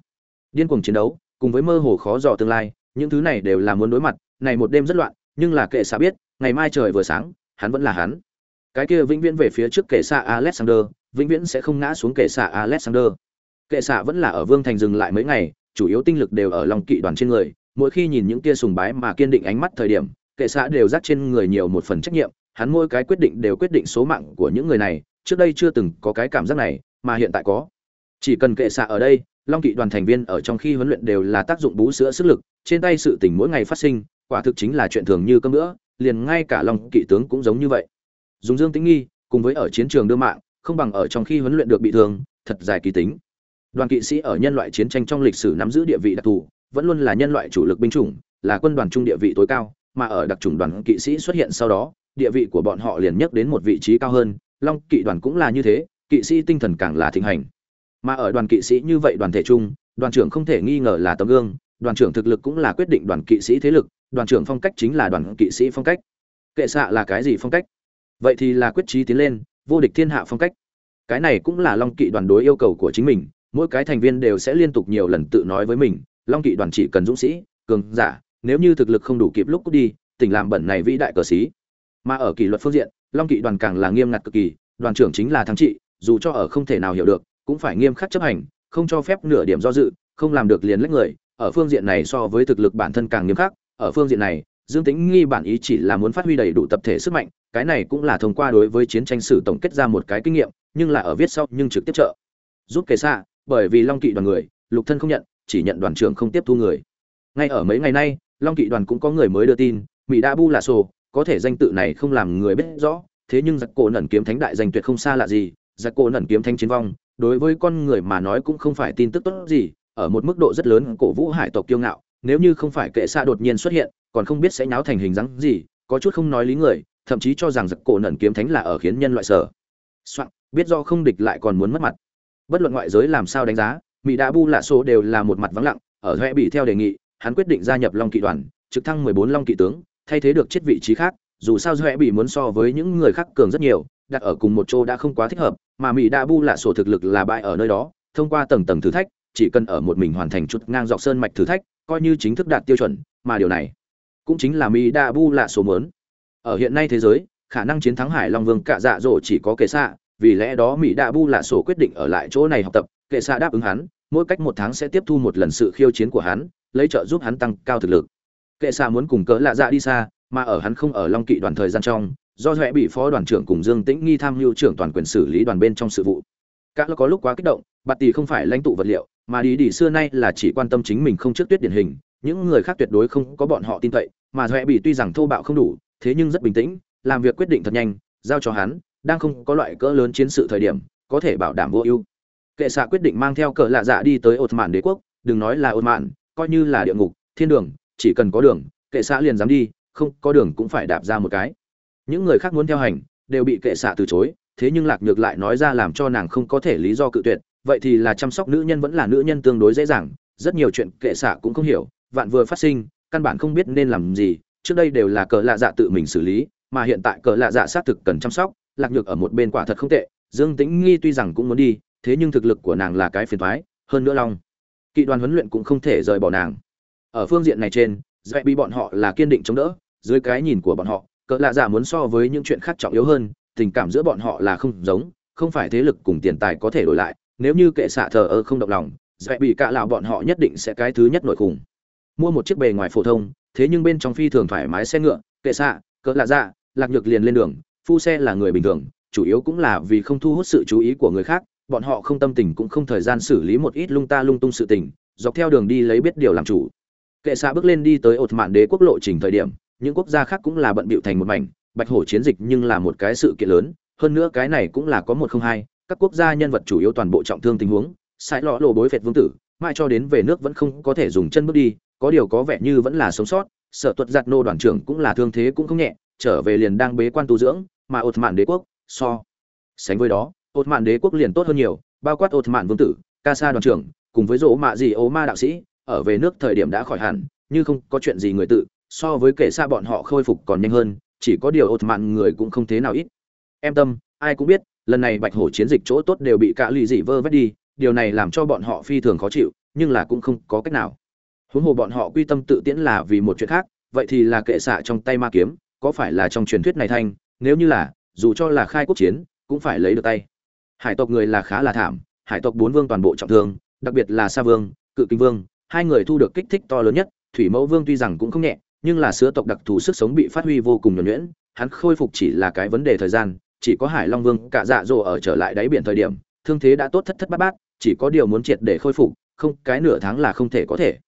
Điên cuồng chiến đấu, cùng với mơ hồ khó dò tương lai, những thứ này đều là muốn đối mặt, này một đêm rất loạn, nhưng là kệ xạ biết, ngày mai trời vừa sáng, hắn vẫn là hắn. Cái kia vĩnh viễn về phía trước kệ xạ alexander, vĩnh viễn sẽ không ngã xuống kệ xạ alexander. Kệ xạ vẫn là ở vương thành dừng lại mấy ngày, chủ yếu tinh lực đều ở lòng kỵ đoàn trên người mỗi khi nhìn những kia sùng bái mà kiên định ánh mắt thời điểm, kệ xạ đều dắt trên người nhiều một phần trách nhiệm, hắn mỗi cái quyết định đều quyết định số mạng của những người này, trước đây chưa từng có cái cảm giác này, mà hiện tại có. Chỉ cần kệ xạ ở đây, long kỵ đoàn thành viên ở trong khi huấn luyện đều là tác dụng bú sữa sức lực, trên tay sự tình mỗi ngày phát sinh, quả thực chính là chuyện thường như cơm nữa liền ngay cả long kỵ tướng cũng giống như vậy. Dùng dương tính nghi, cùng với ở chiến trường đưa mạng, không bằng ở trong khi huấn luyện được bị thương, thật dài kỳ tính. Đoàn kỵ sĩ ở nhân loại chiến tranh trong lịch sử nắm giữ địa vị đặc thù vẫn luôn là nhân loại chủ lực binh chủng, là quân đoàn trung địa vị tối cao, mà ở đặc chủng đoàn kỵ sĩ xuất hiện sau đó, địa vị của bọn họ liền nhấc đến một vị trí cao hơn, long kỵ đoàn cũng là như thế, kỵ sĩ tinh thần càng là thịnh hành. Mà ở đoàn kỵ sĩ như vậy đoàn thể chung, đoàn trưởng không thể nghi ngờ là tấm gương, đoàn trưởng thực lực cũng là quyết định đoàn kỵ sĩ thế lực, đoàn trưởng phong cách chính là đoàn kỵ sĩ phong cách. Kệ xạ là cái gì phong cách? Vậy thì là quyết trí tiến lên, vô địch thiên hạ phong cách. Cái này cũng là long kỵ đoàn đối yêu cầu của chính mình, mỗi cái thành viên đều sẽ liên tục nhiều lần tự nói với mình long kỵ đoàn chỉ cần dũng sĩ, cường giả, nếu như thực lực không đủ kịp lúc cút đi tỉnh làm bẩn này vĩ đại cờ sĩ mà ở kỷ luật phương diện, long kỵ đoàn càng là nghiêm ngặt cực kỳ, đoàn trưởng chính là thắng trị, dù cho ở không thể nào hiểu được, cũng phải nghiêm khắc chấp hành, không cho phép nửa điểm do dự, không làm được liền lách người, ở phương diện này so với thực lực bản thân càng nghiêm khắc, ở phương diện này, dương tính nghi bản ý chỉ là muốn phát huy đầy đủ tập thể sức mạnh, cái này cũng là thông qua đối với chiến tranh sử tổng kết ra một cái kinh nghiệm, nhưng là ở viết sau nhưng trực tiếp trợ. Giúp kể xa, bởi vì long kỵ đoàn người, lục thân không nhận chỉ nhận đoàn trưởng không tiếp thu người. Ngay ở mấy ngày nay, long kỵ đoàn cũng có người mới đưa tin, mỹ đã bu là sổ, có thể danh tự này không làm người biết rõ, thế nhưng giặc cổ nẩn kiếm thánh đại danh tuyệt không xa lạ gì, giặc cổ nẩn kiếm thánh chiến vong, đối với con người mà nói cũng không phải tin tức tốt gì, ở một mức độ rất lớn cổ vũ hải tộc kiêu ngạo, nếu như không phải kệ xa đột nhiên xuất hiện, còn không biết sẽ nháo thành hình dáng gì, có chút không nói lý người, thậm chí cho rằng giặc cổ nẩn kiếm thánh là ở khiến nhân loại sở soạn, biết do không địch lại còn muốn mất mặt. Bất luận ngoại giới làm sao đánh giá mỹ đã bu lạ số đều là một mặt vắng lặng, ở huệ bị theo đề nghị, hắn quyết định gia nhập long kỵ đoàn, trực thăng 14 long kỵ tướng, thay thế được chết vị trí khác, dù sao huệ bị muốn so với những người khác cường rất nhiều, đặt ở cùng một chỗ đã không quá thích hợp, mà mỹ đã bu lạ sổ thực lực là bại ở nơi đó, thông qua tầng tầng thử thách, chỉ cần ở một mình hoàn thành chút ngang dọc sơn mạch thử thách, coi như chính thức đạt tiêu chuẩn, mà điều này cũng chính là mỹ đã bu lạ số mớn ở hiện nay thế giới, khả năng chiến thắng hải long vương cạ dạ dỗ chỉ có kệ xạ, vì lẽ đó mỹ Đa bu lạ sổ quyết định ở lại chỗ này học tập, kệ xạ đáp ứng hắn mỗi cách một tháng sẽ tiếp thu một lần sự khiêu chiến của hắn, lấy trợ giúp hắn tăng cao thực lực. Kệ xạ muốn cùng cỡ lạ dạ đi xa, mà ở hắn không ở long kỵ đoàn thời gian trong, do huệ bị phó đoàn trưởng cùng dương tĩnh nghi tham mưu trưởng toàn quyền xử lý đoàn bên trong sự vụ. Các có lúc quá kích động, bạt tỷ không phải lãnh tụ vật liệu, mà đi đi xưa nay là chỉ quan tâm chính mình không trước tuyết điển hình, những người khác tuyệt đối không có bọn họ tin cậy, mà huệ bị tuy rằng thô bạo không đủ, thế nhưng rất bình tĩnh, làm việc quyết định thật nhanh, giao cho hắn, đang không có loại cỡ lớn chiến sự thời điểm, có thể bảo đảm vô ưu kệ xạ quyết định mang theo Cờ lạ dạ đi tới ột mạn đế quốc, đừng nói là ột mạn coi như là địa ngục, thiên đường, chỉ cần có đường, kệ xạ liền dám đi, không có đường cũng phải đạp ra một cái. Những người khác muốn theo hành, đều bị kệ xạ từ chối, thế nhưng lạc nhược lại nói ra làm cho nàng không có thể lý do cự tuyệt, vậy thì là chăm sóc nữ nhân vẫn là nữ nhân tương đối dễ dàng, rất nhiều chuyện kệ xạ cũng không hiểu, vạn vừa phát sinh, căn bản không biết nên làm gì, trước đây đều là Cờ lạ dạ tự mình xử lý, mà hiện tại Cờ lạ dạ xác thực cần chăm sóc, lạc nhược ở một bên quả thật không tệ, dương tĩnh nghi tuy rằng cũng muốn đi thế nhưng thực lực của nàng là cái phiền thoái, hơn nữa long. Kỵ đoàn huấn luyện cũng không thể rời bỏ nàng. Ở phương diện này trên dạy bị bọn họ là kiên định chống đỡ, dưới cái nhìn của bọn họ, cỡ lạ giả muốn so với những chuyện khác trọng yếu hơn, tình cảm giữa bọn họ là không giống, không phải thế lực cùng tiền tài có thể đổi lại, nếu như kệ xạ thờ ơ không động lòng dạy bị cạ lão bọn họ nhất định sẽ cái thứ nhất nội khủng mua một chiếc bề ngoài phổ thông, thế nhưng bên trong phi thường thoải mái xe ngựa, kệ xạ, cỡ lạ dạ lạc nhược liền lên đường, phu xe là người bình thường, chủ yếu cũng là vì không thu hút sự chú ý của người khác bọn họ không tâm tình cũng không thời gian xử lý một ít lung ta lung tung sự tình, dọc theo đường đi lấy biết điều làm chủ. Kệ xạ bước lên đi tới ột mạn đế quốc lộ trình thời điểm, những quốc gia khác cũng là bận bịu thành một mảnh, bạch hổ chiến dịch nhưng là một cái sự kiện lớn, hơn nữa cái này cũng là có một không hai, các quốc gia nhân vật chủ yếu toàn bộ trọng thương tình huống, sai lọ lộ bối phệt vương tử mai cho đến về nước vẫn không có thể dùng chân bước đi, có điều có vẻ như vẫn là sống sót sợ tuật giặt nô đoàn trưởng cũng là thương thế cũng không nhẹ, trở về liền đang bế quan tu dưỡng, mà ột mạn đế quốc, so sánh với đó ột mạn đế quốc liền tốt hơn nhiều, bao quát ột mạn vương tử ca sa đoàn trưởng, cùng với rỗ mạ gì ố ma đạo sĩ, ở về nước thời điểm đã khỏi hẳn, như không có chuyện gì người tự, so với kể xa bọn họ khôi phục còn nhanh hơn, chỉ có điều ột mạn người cũng không thế nào ít. Em tâm, ai cũng biết, lần này bạch hổ chiến dịch chỗ tốt đều bị cả lì dị vơ vét đi, điều này làm cho bọn họ phi thường khó chịu, nhưng là cũng không có cách nào. Huống hồ bọn họ quy tâm tự tiễn là vì một chuyện khác, vậy thì là kệ xạ trong tay ma kiếm, có phải là trong truyền thuyết này thanh, nếu như là, dù cho là khai quốc chiến, cũng phải lấy được tay hải tộc người là khá là thảm, hải tộc bốn vương toàn bộ trọng thương, đặc biệt là sa vương, cự kinh vương, hai người thu được kích thích to lớn nhất, thủy mẫu vương tuy rằng cũng không nhẹ, nhưng là sứa tộc đặc thù sức sống bị phát huy vô cùng nhuẩn nhuyễn, hắn khôi phục chỉ là cái vấn đề thời gian, chỉ có hải long vương cả dạ dỗ ở trở lại đáy biển thời điểm, thương thế đã tốt thất thất bát bát, chỉ có điều muốn triệt để khôi phục, không, cái nửa tháng là không thể có thể.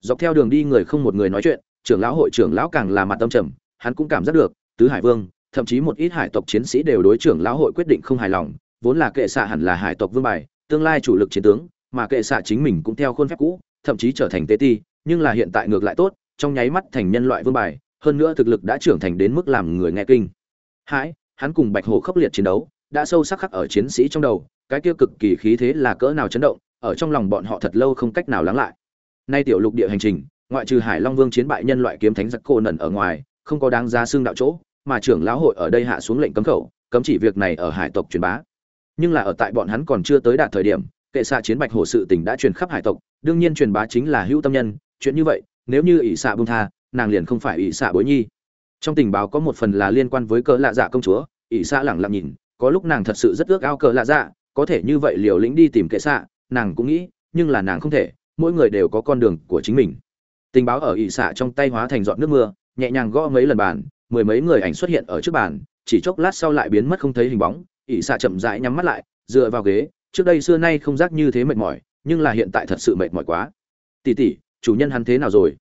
Dọc theo đường đi người không một người nói chuyện, trưởng lão hội trưởng lão càng là mặt tâm trầm, hắn cũng cảm giác được, tứ hải vương, thậm chí một ít hải tộc chiến sĩ đều đối trưởng lão hội quyết định không hài lòng vốn là kệ xạ hẳn là hải tộc vương bài, tương lai chủ lực chiến tướng, mà kệ xạ chính mình cũng theo khuôn phép cũ, thậm chí trở thành tế ti, nhưng là hiện tại ngược lại tốt, trong nháy mắt thành nhân loại vương bài, hơn nữa thực lực đã trưởng thành đến mức làm người nghe kinh. Hãi, hắn cùng bạch hổ khốc liệt chiến đấu, đã sâu sắc khắc ở chiến sĩ trong đầu, cái kia cực kỳ khí thế là cỡ nào chấn động, ở trong lòng bọn họ thật lâu không cách nào lắng lại. Nay tiểu lục địa hành trình, ngoại trừ hải long vương chiến bại nhân loại kiếm thánh giặc cô nần ở ngoài, không có đáng ra xương đạo chỗ, mà trưởng lão hội ở đây hạ xuống lệnh cấm khẩu, cấm chỉ việc này ở hải tộc truyền bá nhưng là ở tại bọn hắn còn chưa tới đạt thời điểm, kệ xạ chiến bạch hổ sự tình đã truyền khắp hải tộc, đương nhiên truyền bá chính là hữu tâm nhân, chuyện như vậy, nếu như ỷ xạ bông tha, nàng liền không phải ỷ xạ bối nhi. Trong tình báo có một phần là liên quan với cỡ lạ dạ công chúa, ỷ xạ lẳng lặng nhìn, có lúc nàng thật sự rất ước ao cỡ lạ dạ có thể như vậy liều lĩnh đi tìm kệ xạ, nàng cũng nghĩ, nhưng là nàng không thể, mỗi người đều có con đường của chính mình. Tình báo ở ỷ xạ trong tay hóa thành giọt nước mưa, nhẹ nhàng gõ mấy lần bàn, mười mấy người ảnh xuất hiện ở trước bàn, chỉ chốc lát sau lại biến mất không thấy hình bóng ỷ xạ chậm rãi nhắm mắt lại, dựa vào ghế, trước đây xưa nay không giác như thế mệt mỏi, nhưng là hiện tại thật sự mệt mỏi quá. Tỉ tỉ chủ nhân hắn thế nào rồi?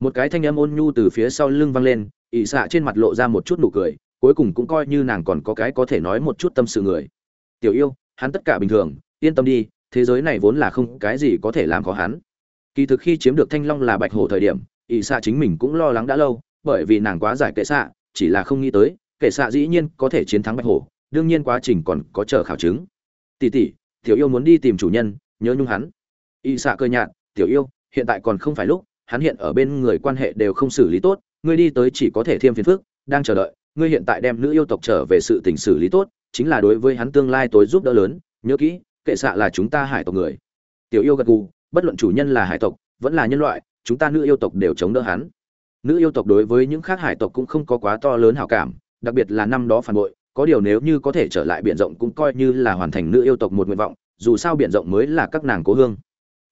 Một cái thanh âm ôn nhu từ phía sau lưng vang lên, ỷ xạ trên mặt lộ ra một chút nụ cười, cuối cùng cũng coi như nàng còn có cái có thể nói một chút tâm sự người. Tiểu yêu, hắn tất cả bình thường, yên tâm đi, thế giới này vốn là không cái gì có thể làm khó hắn. Kỳ thực khi chiếm được thanh long là bạch hổ thời điểm, ỷ xạ chính mình cũng lo lắng đã lâu, bởi vì nàng quá giải kệ xạ, chỉ là không nghĩ tới, kệ xạ dĩ nhiên có thể chiến thắng bạch hổ đương nhiên quá trình còn có chờ khảo chứng. Tỷ tỷ, tiểu yêu muốn đi tìm chủ nhân, nhớ nhung hắn. Y xạ cơ nhạt, tiểu yêu, hiện tại còn không phải lúc, hắn hiện ở bên người quan hệ đều không xử lý tốt, ngươi đi tới chỉ có thể thêm phiền phức, đang chờ đợi, ngươi hiện tại đem nữ yêu tộc trở về sự tình xử lý tốt, chính là đối với hắn tương lai tối giúp đỡ lớn, nhớ kỹ, kệ xạ là chúng ta hải tộc người. Tiểu yêu gật gù, bất luận chủ nhân là hải tộc, vẫn là nhân loại, chúng ta nữ yêu tộc đều chống đỡ hắn. Nữ yêu tộc đối với những khác hải tộc cũng không có quá to lớn hảo cảm, đặc biệt là năm đó phản bội có điều nếu như có thể trở lại biển rộng cũng coi như là hoàn thành nữ yêu tộc một nguyện vọng, dù sao biển rộng mới là các nàng cố hương.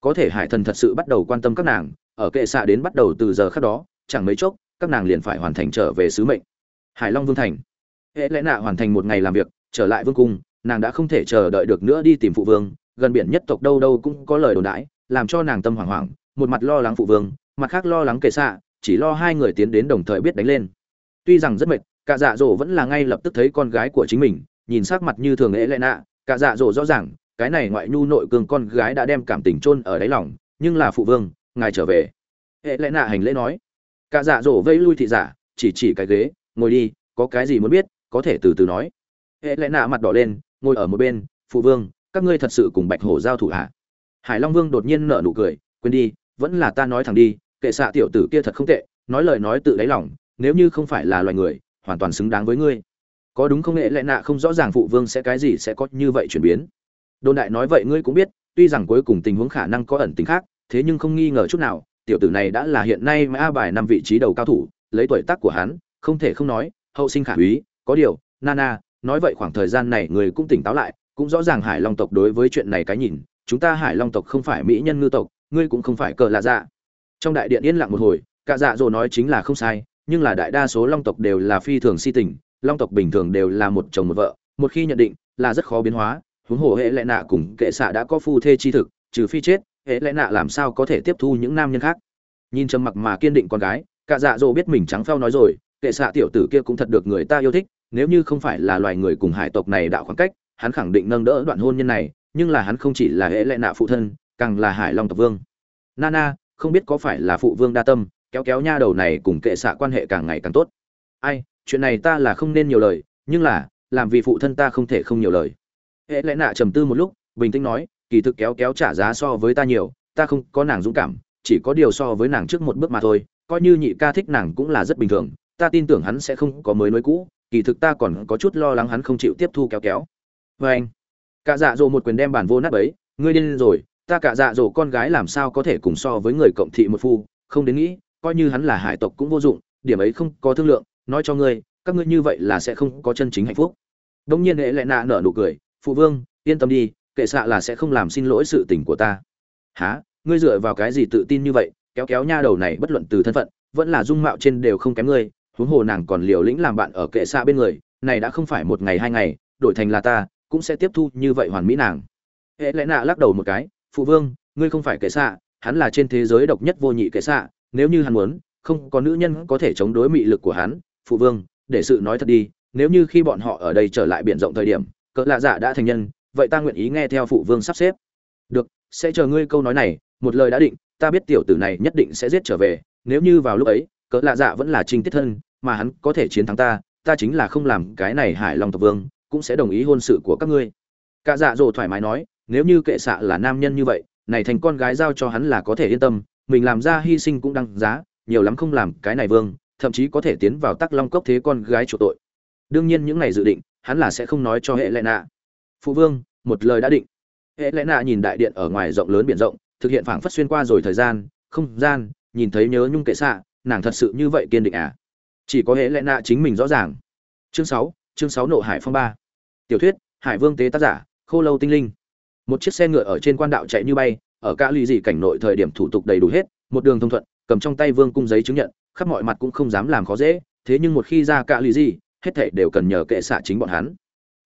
Có thể hải thần thật sự bắt đầu quan tâm các nàng, ở kệ xạ đến bắt đầu từ giờ khác đó, chẳng mấy chốc, các nàng liền phải hoàn thành trở về sứ mệnh. Hải long vương thành. Hệ lẽ nạ hoàn thành một ngày làm việc, trở lại vương cung, nàng đã không thể chờ đợi được nữa đi tìm phụ vương, gần biển nhất tộc đâu đâu cũng có lời đồn đãi, làm cho nàng tâm hoảng hoảng, một mặt lo lắng phụ vương, mặt khác lo lắng kệ xạ, chỉ lo hai người tiến đến đồng thời biết đánh lên. Tuy rằng rất mệt cả dạ dỗ vẫn là ngay lập tức thấy con gái của chính mình, nhìn sắc mặt như thường ế lệ nạ. Cả dạ dỗ rõ ràng, cái này ngoại nhu nội cường con gái đã đem cảm tình chôn ở đáy lòng, nhưng là phụ vương, ngài trở về. Ế lệ nạ hành lễ nói. Cả dạ dỗ vây lui thị giả, chỉ chỉ cái ghế, ngồi đi, có cái gì muốn biết, có thể từ từ nói. Ế lệ nạ mặt đỏ lên, ngồi ở một bên, phụ vương, các ngươi thật sự cùng bạch hổ giao thủ à? hải long vương đột nhiên nở nụ cười, quên đi, vẫn là ta nói thẳng đi, kệ xạ tiểu tử kia thật không tệ, nói lời nói tự đáy lòng, nếu như không phải là loài người hoàn toàn xứng đáng với ngươi. Có đúng không, nghệ lẽ nạ không rõ ràng phụ vương sẽ cái gì, sẽ có như vậy chuyển biến. Đồn đại nói vậy ngươi cũng biết, tuy rằng cuối cùng tình huống khả năng có ẩn tính khác, thế nhưng không nghi ngờ chút nào, tiểu tử này đã là hiện nay mã bài năm vị trí đầu cao thủ, lấy tuổi tác của hắn, không thể không nói, hậu sinh khả úy có điều, nana, nói vậy khoảng thời gian này người cũng tỉnh táo lại, cũng rõ ràng hải long tộc đối với chuyện này cái nhìn, chúng ta hải long tộc không phải mỹ nhân ngư tộc, ngươi cũng không phải cờ lạ dạ. Trong đại điện yên lặng một hồi cả dạ dỗ nói chính là không sai nhưng là đại đa số long tộc đều là phi thường si tình, long tộc bình thường đều là một chồng một vợ, một khi nhận định là rất khó biến hóa, huống hồ hệ lệ nạ cùng kệ xạ đã có phu thê chi thực, trừ phi chết, hệ lệ nạ làm sao có thể tiếp thu những nam nhân khác. Nhìn trầm mặc mà kiên định con gái cả dạ dỗ biết mình trắng phao nói rồi, kệ xạ tiểu tử kia cũng thật được người ta yêu thích, nếu như không phải là loài người cùng hải tộc này đạo khoảng cách, hắn khẳng định nâng đỡ đoạn hôn nhân này, nhưng là hắn không chỉ là hệ lệ nạ phụ thân, càng là hải long tộc vương. Nana, không biết có phải là phụ vương đa tâm kéo kéo nha đầu này cùng kệ xạ quan hệ càng ngày càng tốt. Ai, chuyện này ta là không nên nhiều lời, nhưng là, làm vì phụ thân ta không thể không nhiều lời. Hệ lẽ nạ trầm tư một lúc, bình tĩnh nói, kỳ thực kéo kéo trả giá so với ta nhiều, ta không có nàng dũng cảm, chỉ có điều so với nàng trước một bước mà thôi, coi như nhị ca thích nàng cũng là rất bình thường, ta tin tưởng hắn sẽ không có mới nối cũ, kỳ thực ta còn có chút lo lắng hắn không chịu tiếp thu kéo kéo. Vê anh, cả dạ dỗ một quyền đem bản vô nát ấy ngươi điên rồi, ta cả dạ dỗ con gái làm sao có thể cùng so với người cộng thị một phu, không đến nghĩ coi như hắn là hải tộc cũng vô dụng, điểm ấy không có thương lượng, nói cho ngươi, các ngươi như vậy là sẽ không có chân chính hạnh phúc. Đông nhiên hệ lại nạ nở nụ cười, phụ vương, yên tâm đi, kệ xạ là sẽ không làm xin lỗi sự tình của ta. Há ngươi dựa vào cái gì tự tin như vậy? Kéo kéo nha đầu này bất luận từ thân phận, vẫn là dung mạo trên đều không kém ngươi, huống hồ nàng còn liều lĩnh làm bạn ở kệ xa bên người, này đã không phải một ngày hai ngày, đổi thành là ta, cũng sẽ tiếp thu như vậy hoàn mỹ nàng. Hệ lẽ nạ lắc đầu một cái, phụ vương, ngươi không phải kệ xạ, hắn là trên thế giới độc nhất vô nhị kệ xạ nếu như hắn muốn, không có nữ nhân có thể chống đối mị lực của hắn, phụ vương, để sự nói thật đi, nếu như khi bọn họ ở đây trở lại biển rộng thời điểm, cỡ lạ dạ đã thành nhân, vậy ta nguyện ý nghe theo phụ vương sắp xếp. Được, sẽ chờ ngươi câu nói này, một lời đã định, ta biết tiểu tử này nhất định sẽ giết trở về, nếu như vào lúc ấy, cỡ lạ dạ vẫn là trinh tiết thân, mà hắn có thể chiến thắng ta ta chính là không làm cái này hải lòng tộc vương, cũng sẽ đồng ý hôn sự của các ngươi. Cả dạ dỗ thoải mái nói, nếu như kệ xạ là nam nhân như vậy, này thành con gái giao cho hắn là có thể yên tâm mình làm ra hy sinh cũng đăng giá, nhiều lắm không làm cái này vương, thậm chí có thể tiến vào tắc long cốc thế con gái chủ tội. Đương nhiên những này dự định, hắn là sẽ không nói cho hệ lệ nạ. Phụ vương, một lời đã định. Hệ lệ nạ nhìn đại điện ở ngoài rộng lớn biển rộng, thực hiện phảng phất xuyên qua rồi thời gian, không gian, nhìn thấy nhớ nhung kệ xạ, nàng thật sự như vậy kiên định à? Chỉ có hệ lệ nạ chính mình rõ ràng. Chương sáu chương sáu nộ hải phong ba. Tiểu thuyết, hải vương tế tác giả, khô lâu tinh linh. Một chiếc xe ngựa ở trên quan đạo chạy như bay ở cả lì dị cảnh nội thời điểm thủ tục đầy đủ hết, một đường thông thuận, cầm trong tay vương cung giấy chứng nhận, khắp mọi mặt cũng không dám làm khó dễ, thế nhưng một khi ra cả lì dị hết thảy đều cần nhờ kệ xạ chính bọn hắn.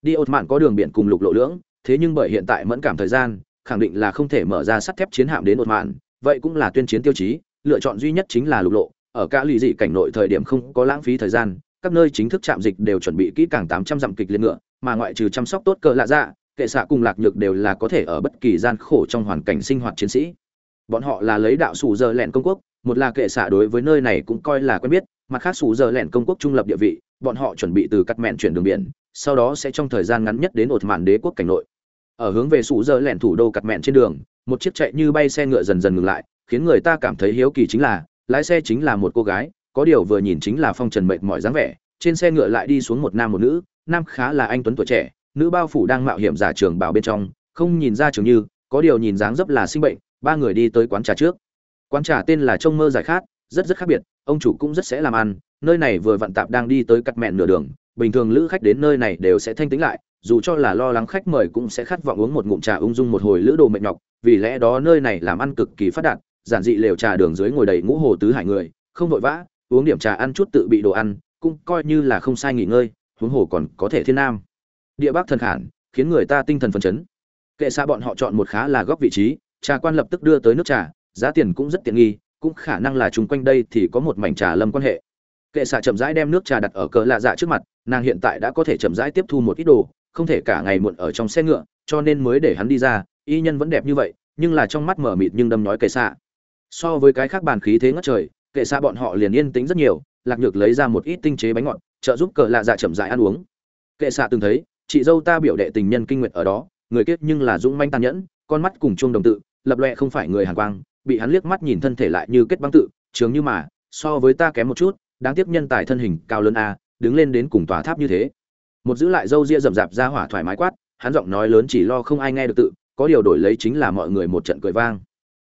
Đi ột mạn có đường biển cùng lục lộ lưỡng, thế nhưng bởi hiện tại mẫn cảm thời gian, khẳng định là không thể mở ra sắt thép chiến hạm đến ột mạn, vậy cũng là tuyên chiến tiêu chí, lựa chọn duy nhất chính là lục lộ. Ở cả lì dị cảnh nội thời điểm không có lãng phí thời gian, các nơi chính thức chạm dịch đều chuẩn bị kỹ càng tám trăm dặm kịch liên ngựa, mà ngoại trừ chăm sóc tốt cờ lạ dạ kệ xạ cùng lạc nhược đều là có thể ở bất kỳ gian khổ trong hoàn cảnh sinh hoạt chiến sĩ. Bọn họ là lấy đạo sủ giờ lẹn công quốc, một là kệ xạ đối với nơi này cũng coi là quen biết, mặt khác sủ giờ lẹn công quốc trung lập địa vị, bọn họ chuẩn bị từ cắt mẹn chuyển đường biển, sau đó sẽ trong thời gian ngắn nhất đến ột mạn đế quốc cảnh nội. Ở hướng về sủ giờ lẹn thủ đô cắt mẹn trên đường, một chiếc chạy như bay xe ngựa dần dần ngừng lại, khiến người ta cảm thấy hiếu kỳ chính là, lái xe chính là một cô gái, có điều vừa nhìn chính là phong trần mệt mỏi dáng vẻ, trên xe ngựa lại đi xuống một nam một nữ, nam khá là anh tuấn tuổi trẻ nữ bao phủ đang mạo hiểm giả trường bảo bên trong, không nhìn ra trường như, có điều nhìn dáng dấp là sinh bệnh, ba người đi tới quán trà trước. Quán trà tên là trông mơ giải khát, rất rất khác biệt, ông chủ cũng rất sẽ làm ăn, nơi này vừa vặn tạp đang đi tới cắt mẹn nửa đường, bình thường lữ khách đến nơi này đều sẽ thanh tĩnh lại, dù cho là lo lắng khách mời cũng sẽ khát vọng uống một ngụm trà ung dung một hồi lữ đồ mệt nhọc, vì lẽ đó nơi này làm ăn cực kỳ phát đạt, giản dị lều trà đường dưới ngồi đầy ngũ hồ tứ hải người, không vội vã, uống điểm trà ăn chút tự bị đồ ăn, cũng coi như là không sai nghỉ ngơi, huống hồ còn có thể thiên nam địa bắc thần khản, khiến người ta tinh thần phấn chấn. Kệ xa bọn họ chọn một khá là góc vị trí, trà quan lập tức đưa tới nước trà, giá tiền cũng rất tiện nghi, cũng khả năng là chung quanh đây thì có một mảnh trà lâm quan hệ. Kệ xạ chậm rãi đem nước trà đặt ở cỡ lạ dạ trước mặt, nàng hiện tại đã có thể chậm rãi tiếp thu một ít đồ, không thể cả ngày muộn ở trong xe ngựa, cho nên mới để hắn đi ra, y nhân vẫn đẹp như vậy, nhưng là trong mắt mở mịt nhưng đâm nói kệ xạ so với cái khác bàn khí thế ngất trời, kệ xạ bọn họ liền yên tĩnh rất nhiều, lạc nhược lấy ra một ít tinh chế bánh ngọt, trợ giúp cỡ lạ dạ chậm rãi ăn uống. Kệ xạ từng thấy chị dâu ta biểu đệ tình nhân kinh nguyệt ở đó, người kết nhưng là dũng manh tàn nhẫn, con mắt cùng chung đồng tự, lập loẹ không phải người hàn quang, bị hắn liếc mắt nhìn thân thể lại như kết băng tự chướng như mà, so với ta kém một chút, đáng tiếc nhân tài thân hình cao lớn a, đứng lên đến cùng tòa tháp như thế. Một giữ lại dâu ria rậm rạp ra hỏa thoải mái quát, hắn giọng nói lớn chỉ lo không ai nghe được tự, có điều đổi lấy chính là mọi người một trận cười vang.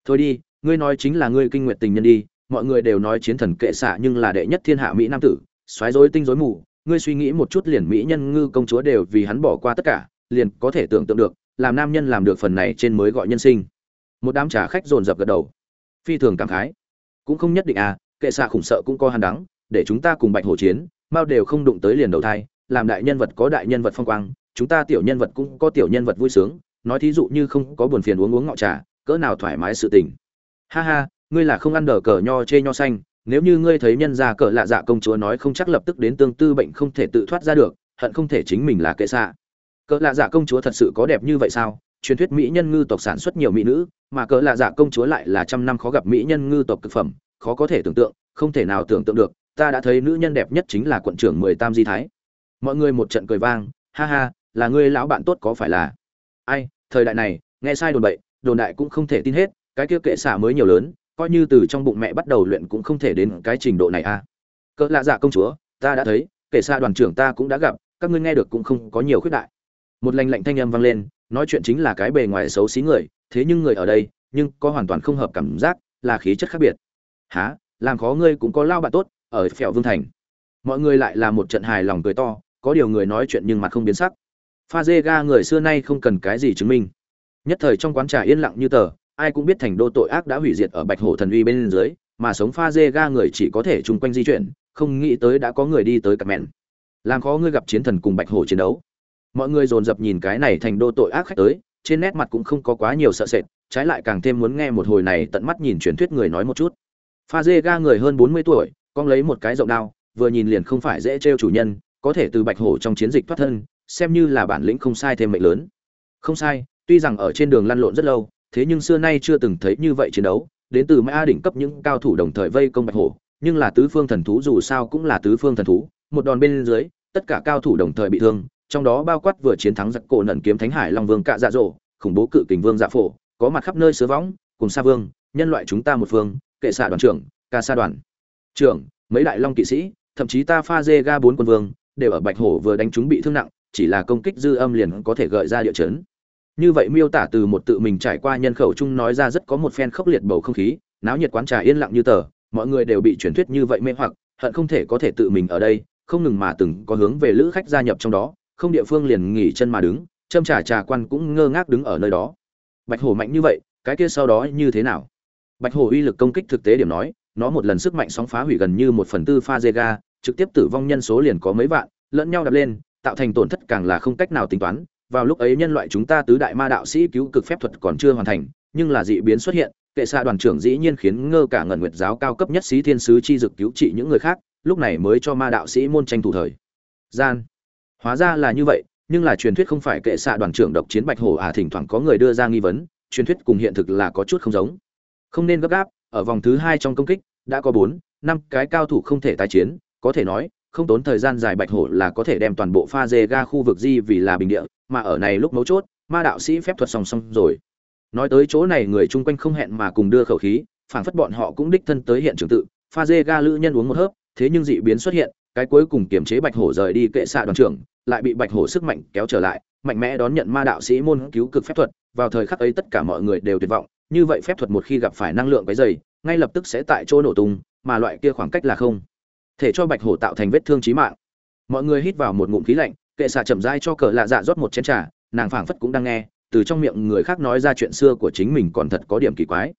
Thôi đi, ngươi nói chính là ngươi kinh nguyệt tình nhân đi, mọi người đều nói chiến thần kệ xạ nhưng là đệ nhất thiên hạ mỹ nam tử xoáy rối tinh rối mù ngươi suy nghĩ một chút liền mỹ nhân ngư công chúa đều vì hắn bỏ qua tất cả, liền có thể tưởng tượng được, làm nam nhân làm được phần này trên mới gọi nhân sinh. Một đám trà khách dồn dập gật đầu. Phi thường cảm khái. Cũng không nhất định à kệ xạ khủng sợ cũng có hàn đắng, để chúng ta cùng bạch hổ chiến, mao đều không đụng tới liền đầu thai, làm đại nhân vật có đại nhân vật phong quang, chúng ta tiểu nhân vật cũng có tiểu nhân vật vui sướng, nói thí dụ như không có buồn phiền uống uống ngọ trà, cỡ nào thoải mái sự tình. Ha ha, ngươi là không ăn đờ cờ nho chê nho xanh nếu như ngươi thấy nhân gia cỡ lạ dạ công chúa nói không chắc lập tức đến tương tư bệnh không thể tự thoát ra được, hận không thể chính mình là kệ xạ. Cỡ lạ dạ công chúa thật sự có đẹp như vậy sao? Truyền thuyết mỹ nhân ngư tộc sản xuất nhiều mỹ nữ, mà cỡ lạ dạ công chúa lại là trăm năm khó gặp mỹ nhân ngư tộc cực phẩm, khó có thể tưởng tượng, không thể nào tưởng tượng được, ta đã thấy nữ nhân đẹp nhất chính là quận trưởng mười tam di thái. Mọi người một trận cười vang, ha ha, là ngươi lão bạn tốt có phải là? Ai, thời đại này, nghe sai đồn bậy, đồn đại cũng không thể tin hết, cái kia kệ xạ mới nhiều lớn coi như từ trong bụng mẹ bắt đầu luyện cũng không thể đến cái trình độ này a à. cỡ lạ dạ công chúa, ta đã thấy, kể xa đoàn trưởng ta cũng đã gặp, các ngươi nghe được cũng không có nhiều khuyết đại. Một lành lạnh thanh âm vang lên, nói chuyện chính là cái bề ngoài xấu xí người, thế nhưng người ở đây, nhưng có hoàn toàn không hợp cảm giác, là khí chất khác biệt. Há làm khó ngươi cũng có lao bạn tốt, ở phèo vương thành. Mọi người lại là một trận hài lòng cười to, có điều người nói chuyện nhưng mặt không biến sắc. Pha dê ga người xưa nay không cần cái gì chứng minh. Nhất thời trong quán trà yên lặng như tờ ai cũng biết thành đô tội ác đã hủy diệt ở bạch hổ thần uy bên dưới, mà sống pha dê ga người chỉ có thể chung quanh di chuyển, không nghĩ tới đã có người đi tới cặp mẹn. Làm khó ngươi gặp chiến thần cùng bạch hổ chiến đấu. Mọi người dồn dập nhìn cái này thành đô tội ác khách tới, trên nét mặt cũng không có quá nhiều sợ sệt, trái lại càng thêm muốn nghe một hồi này tận mắt nhìn truyền thuyết người nói một chút. Pha dê ga người hơn bốn mươi tuổi, con lấy một cái rộng đao, vừa nhìn liền không phải dễ trêu chủ nhân, có thể từ bạch hổ trong chiến dịch thoát thân, xem như là bản lĩnh không sai thêm mệnh lớn. Không sai, tuy rằng ở trên đường lăn lộn rất lâu thế nhưng xưa nay chưa từng thấy như vậy chiến đấu, đến từ mã đỉnh cấp những cao thủ đồng thời vây công bạch hổ, nhưng là tứ phương thần thú dù sao cũng là tứ phương thần thú, một đòn bên dưới, tất cả cao thủ đồng thời bị thương, trong đó bao quát vừa chiến thắng giặc cổ nẩn kiếm thánh hải long vương cạ dạ dỗ, khủng bố cự kình vương dạ phổ, có mặt khắp nơi sứ võng, cùng sa vương, nhân loại chúng ta một phương, kệ xạ đoàn trưởng, ca sa đoàn trưởng, mấy đại long kỵ sĩ, thậm chí ta pha dê ga bốn quân vương, đều ở bạch hổ vừa đánh chúng bị thương nặng, chỉ là công kích dư âm liền có thể gợi ra địa chấn như vậy miêu tả từ một tự mình trải qua nhân khẩu chung nói ra rất có một phen khốc liệt bầu không khí náo nhiệt quán trà yên lặng như tờ mọi người đều bị truyền thuyết như vậy mê hoặc hận không thể có thể tự mình ở đây không ngừng mà từng có hướng về lữ khách gia nhập trong đó không địa phương liền nghỉ chân mà đứng châm trà trà quan cũng ngơ ngác đứng ở nơi đó. Bạch hổ mạnh như vậy cái kia sau đó như thế nào? Bạch hổ uy lực công kích thực tế điểm nói nó một lần sức mạnh sóng phá hủy gần như một phần tư pha Zega, trực tiếp tử vong nhân số liền có mấy vạn lẫn nhau đập lên tạo thành tổn thất càng là không cách nào tính toán vào lúc ấy nhân loại chúng ta tứ đại ma đạo sĩ cứu cực phép thuật còn chưa hoàn thành, nhưng là dị biến xuất hiện, kệ xa đoàn trưởng dĩ nhiên khiến ngơ cả ngẩn nguyệt giáo cao cấp nhất sĩ thiên sứ chi dực cứu trị những người khác, lúc này mới cho ma đạo sĩ môn tranh thủ thời gian. Hóa ra là như vậy, nhưng là truyền thuyết không phải kệ xạ đoàn trưởng độc chiến bạch hổ à thỉnh thoảng có người đưa ra nghi vấn, truyền thuyết cùng hiện thực là có chút không giống. Không nên gấp gáp, ở vòng thứ hai trong công kích, đã có bốn, năm cái cao thủ không thể tái chiến, có thể nói không tốn thời gian dài bạch hổ là có thể đem toàn bộ pha dê ga khu vực di vì là bình địa, mà ở này lúc mấu chốt, ma đạo sĩ phép thuật song song rồi. Nói tới chỗ này người chung quanh không hẹn mà cùng đưa khẩu khí, phảng phất bọn họ cũng đích thân tới hiện trường tự, pha dê ga lữ nhân uống một hớp, thế nhưng dị biến xuất hiện, cái cuối cùng kiềm chế bạch hổ rời đi kệ xạ đoàn trưởng, lại bị bạch hổ sức mạnh kéo trở lại, mạnh mẽ đón nhận ma đạo sĩ môn cứu cực phép thuật, vào thời khắc ấy tất cả mọi người đều tuyệt vọng, như vậy phép thuật một khi gặp phải năng lượng cái dày ngay lập tức sẽ tại chỗ nổ tung, mà loại kia khoảng cách là không thể cho bạch hổ tạo thành vết thương chí mạng. Mọi người hít vào một ngụm khí lạnh, kệ xạ chậm rãi cho cờ lạ dạ rót một chén trà, nàng phảng phất cũng đang nghe, từ trong miệng người khác nói ra chuyện xưa của chính mình còn thật có điểm kỳ quái.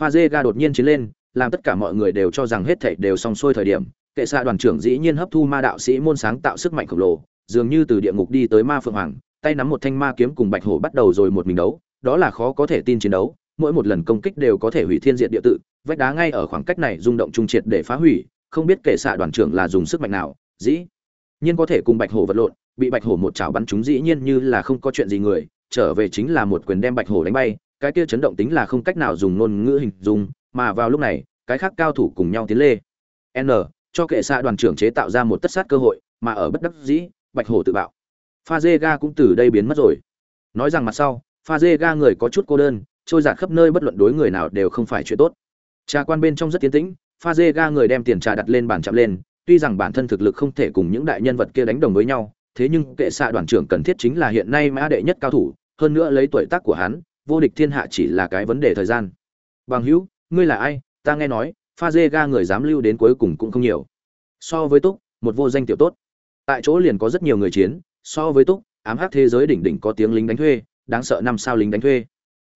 Pha dê ga đột nhiên chiến lên, làm tất cả mọi người đều cho rằng hết thảy đều xong xuôi thời điểm, kệ xạ đoàn trưởng dĩ nhiên hấp thu ma đạo sĩ môn sáng tạo sức mạnh khổng lồ, dường như từ địa ngục đi tới ma phượng hoàng, tay nắm một thanh ma kiếm cùng bạch hổ bắt đầu rồi một mình đấu, đó là khó có thể tin chiến đấu, mỗi một lần công kích đều có thể hủy thiên diệt địa tự, vách đá ngay ở khoảng cách này rung động trung triệt để phá hủy không biết kệ xạ đoàn trưởng là dùng sức mạnh nào, dĩ nhiên có thể cùng bạch hổ vật lộn, bị bạch hổ một chảo bắn trúng dĩ nhiên như là không có chuyện gì người, trở về chính là một quyền đem bạch hổ đánh bay, cái kia chấn động tính là không cách nào dùng ngôn ngữ hình dung, mà vào lúc này, cái khác cao thủ cùng nhau tiến lê. N, cho kệ xạ đoàn trưởng chế tạo ra một tất sát cơ hội, mà ở bất đắc dĩ, bạch hổ tự bạo. Pha dê ga cũng từ đây biến mất rồi. Nói rằng mặt sau, pha dê ga người có chút cô đơn, trôi giạt khắp nơi bất luận đối người nào đều không phải chuyện tốt. Trà quan bên trong rất tiến tĩnh pha dê ga người đem tiền trà đặt lên bàn chạm lên, tuy rằng bản thân thực lực không thể cùng những đại nhân vật kia đánh đồng với nhau, thế nhưng kệ xạ đoàn trưởng cần thiết chính là hiện nay mã đệ nhất cao thủ, hơn nữa lấy tuổi tác của hắn, vô địch thiên hạ chỉ là cái vấn đề thời gian. Bằng hữu, ngươi là ai? Ta nghe nói, pha dê ga người dám lưu đến cuối cùng cũng không nhiều. So với túc, một vô danh tiểu tốt. Tại chỗ liền có rất nhiều người chiến, so với túc, ám hắc thế giới đỉnh đỉnh có tiếng lính đánh thuê, đáng sợ năm sao lính đánh thuê.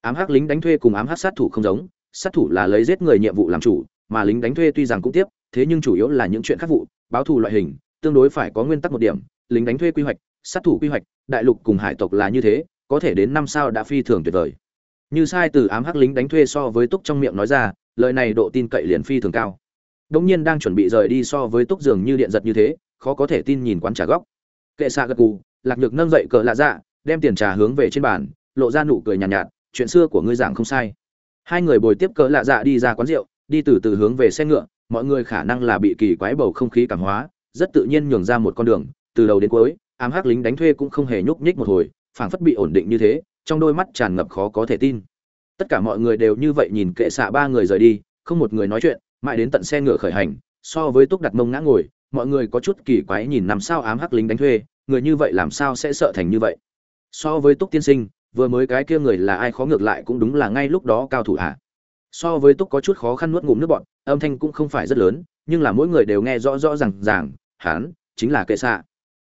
Ám hắc lính đánh thuê cùng ám hắc sát thủ không giống, sát thủ là lấy giết người nhiệm vụ làm chủ mà lính đánh thuê tuy rằng cũng tiếp thế nhưng chủ yếu là những chuyện khác vụ báo thù loại hình tương đối phải có nguyên tắc một điểm lính đánh thuê quy hoạch sát thủ quy hoạch đại lục cùng hải tộc là như thế có thể đến năm sao đã phi thường tuyệt vời. Như sai từ ám hắc lính đánh thuê so với túc trong miệng nói ra lời này độ tin cậy liền phi thường cao. Đống nhiên đang chuẩn bị rời đi so với túc dường như điện giật như thế khó có thể tin nhìn quán trà góc. Kệ xạ gật gù lạc nhược nâng dậy cờ lạ dạ đem tiền trà hướng về trên bàn lộ ra nụ cười nhàn nhạt, nhạt chuyện xưa của ngươi giảng không sai. Hai người bồi tiếp cờ lạ dạ đi ra quán rượu đi từ từ hướng về xe ngựa, mọi người khả năng là bị kỳ quái bầu không khí cảm hóa, rất tự nhiên nhường ra một con đường, từ đầu đến cuối, ám hắc lính đánh thuê cũng không hề nhúc nhích một hồi, phảng phất bị ổn định như thế, trong đôi mắt tràn ngập khó có thể tin tất cả mọi người đều như vậy nhìn kệ xạ ba người rời đi, không một người nói chuyện, mãi đến tận xe ngựa khởi hành, so với túc đặt mông ngã ngồi, mọi người có chút kỳ quái nhìn năm sao ám hắc lính đánh thuê, người như vậy làm sao sẽ sợ thành như vậy so với túc tiên sinh, vừa mới cái kia người là ai khó ngược lại cũng đúng là ngay lúc đó cao thủ à? So với túc có chút khó khăn nuốt ngụm nước bọn âm thanh cũng không phải rất lớn, nhưng là mỗi người đều nghe rõ rõ ràng ràng hán chính là kệ xạ.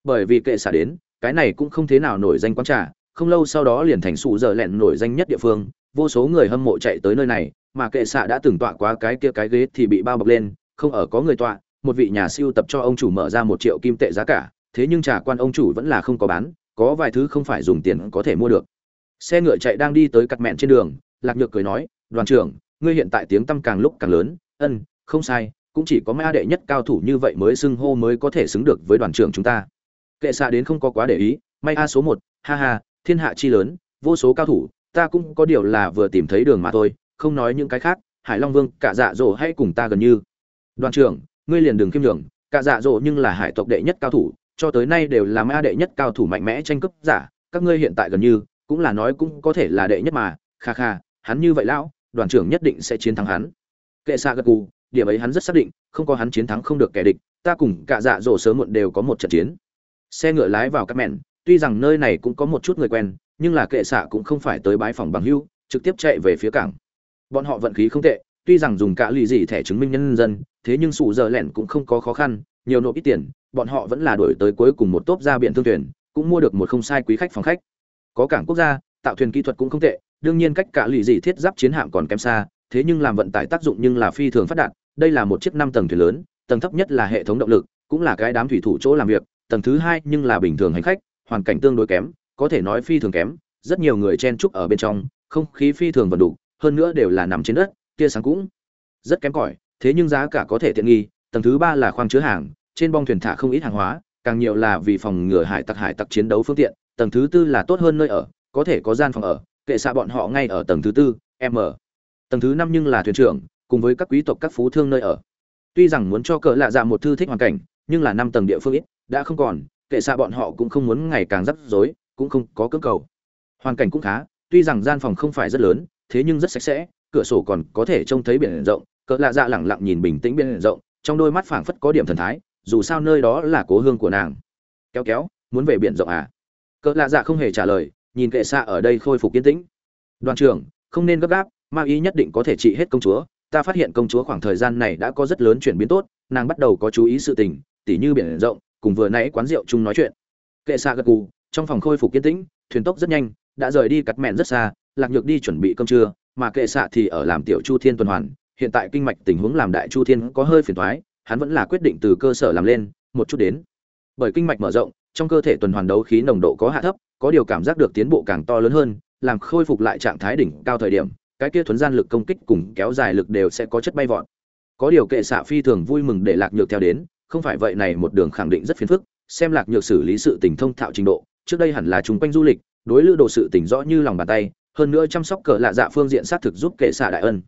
Bởi vì kệ xạ đến, cái này cũng không thế nào nổi danh quán trà, không lâu sau đó liền thành sụ giờ lẹn nổi danh nhất địa phương, vô số người hâm mộ chạy tới nơi này, mà kệ xạ đã từng tọa quá cái kia cái ghế thì bị bao bọc lên, không ở có người tọa, một vị nhà siêu tập cho ông chủ mở ra một triệu kim tệ giá cả, thế nhưng trà quan ông chủ vẫn là không có bán, có vài thứ không phải dùng tiền có thể mua được. Xe ngựa chạy đang đi tới cặt mẹn trên đường, lạc nhược cười nói, đoàn trưởng ngươi hiện tại tiếng tăm càng lúc càng lớn, ân, không sai, cũng chỉ có ma đệ nhất cao thủ như vậy mới xưng hô mới có thể xứng được với đoàn trưởng chúng ta. Kệ xạ đến không có quá để ý, may a số một, ha ha, thiên hạ chi lớn, vô số cao thủ, ta cũng có điều là vừa tìm thấy đường mà thôi, không nói những cái khác, hải long vương, cả dạ dỗ hay cùng ta gần như. Đoàn trưởng, ngươi liền đừng khiêm nhường, cả dạ dỗ nhưng là hải tộc đệ nhất cao thủ, cho tới nay đều là ma đệ nhất cao thủ mạnh mẽ tranh cướp giả, các ngươi hiện tại gần như, cũng là nói cũng có thể là đệ nhất mà, kha kha, hắn như vậy lão đoàn trưởng nhất định sẽ chiến thắng hắn. Kệ xạ gật gù, điểm ấy hắn rất xác định, không có hắn chiến thắng không được kẻ địch, ta cùng cả dạ dỗ sớm muộn đều có một trận chiến. Xe ngựa lái vào các mẹn, tuy rằng nơi này cũng có một chút người quen, nhưng là kệ xạ cũng không phải tới bái phòng bằng hưu, trực tiếp chạy về phía cảng. Bọn họ vận khí không tệ, tuy rằng dùng cả lì gì thẻ chứng minh nhân dân, thế nhưng sụ giờ lẹn cũng không có khó khăn, nhiều nộp ít tiền, bọn họ vẫn là đổi tới cuối cùng một tốp ra biển thương thuyền, cũng mua được một không sai quý khách phòng khách. Có cảng quốc gia, tạo thuyền kỹ thuật cũng không tệ đương nhiên cách cả lì gì thiết giáp chiến hạm còn kém xa, thế nhưng làm vận tải tác dụng nhưng là phi thường phát đạt. Đây là một chiếc năm tầng thuyền lớn, tầng thấp nhất là hệ thống động lực, cũng là cái đám thủy thủ chỗ làm việc. Tầng thứ hai nhưng là bình thường hành khách, hoàn cảnh tương đối kém, có thể nói phi thường kém. Rất nhiều người chen trúc ở bên trong, không khí phi thường vận đủ hơn nữa đều là nằm trên đất, tia sáng cũng rất kém cỏi. Thế nhưng giá cả có thể tiện nghi, tầng thứ ba là khoang chứa hàng, trên bong thuyền thả không ít hàng hóa, càng nhiều là vì phòng ngừa hải tặc hải tặc chiến đấu phương tiện. Tầng thứ tư là tốt hơn nơi ở, có thể có gian phòng ở kệ xạ bọn họ ngay ở tầng thứ tư, m. Tầng thứ năm nhưng là thuyền trưởng, cùng với các quý tộc các phú thương nơi ở. Tuy rằng muốn cho cỡ lạ dạ một thư thích hoàn cảnh, nhưng là năm tầng địa phương ít, đã không còn, kệ xạ bọn họ cũng không muốn ngày càng rắc rối, cũng không có cơ cầu. Hoàn cảnh cũng khá, tuy rằng gian phòng không phải rất lớn, thế nhưng rất sạch sẽ, cửa sổ còn có thể trông thấy biển rộng, cỡ lạ dạ lẳng lặng nhìn bình tĩnh biển rộng, trong đôi mắt phảng phất có điểm thần thái, dù sao nơi đó là cố hương của nàng. Kéo kéo, muốn về biển rộng à? Cỡ lạ dạ không hề trả lời nhìn kệ xạ ở đây khôi phục yên tĩnh. Đoàn trưởng, không nên gấp gáp, ma ý nhất định có thể trị hết công chúa. Ta phát hiện công chúa khoảng thời gian này đã có rất lớn chuyển biến tốt, nàng bắt đầu có chú ý sự tình, tỉ như biển rộng, cùng vừa nãy quán rượu chung nói chuyện. Kệ xạ gật cù trong phòng khôi phục yên tĩnh, thuyền tốc rất nhanh, đã rời đi cắt mẹn rất xa, lạc nhược đi chuẩn bị cơm trưa, mà kệ xạ thì ở làm tiểu chu thiên tuần hoàn. Hiện tại kinh mạch tình huống làm đại chu thiên có hơi phiền thoái hắn vẫn là quyết định từ cơ sở làm lên, một chút đến. Bởi kinh mạch mở rộng, trong cơ thể tuần hoàn đấu khí nồng độ có hạ thấp có điều cảm giác được tiến bộ càng to lớn hơn, làm khôi phục lại trạng thái đỉnh cao thời điểm, cái kia thuấn gian lực công kích cùng kéo dài lực đều sẽ có chất bay vọt. Có điều kệ xạ phi thường vui mừng để lạc nhược theo đến, không phải vậy này một đường khẳng định rất phiền phức, xem lạc nhược xử lý sự tình thông thạo trình độ, trước đây hẳn là chung quanh du lịch, đối lữ đồ sự tình rõ như lòng bàn tay, hơn nữa chăm sóc cờ lạ dạ phương diện xác thực giúp kệ xạ đại ân.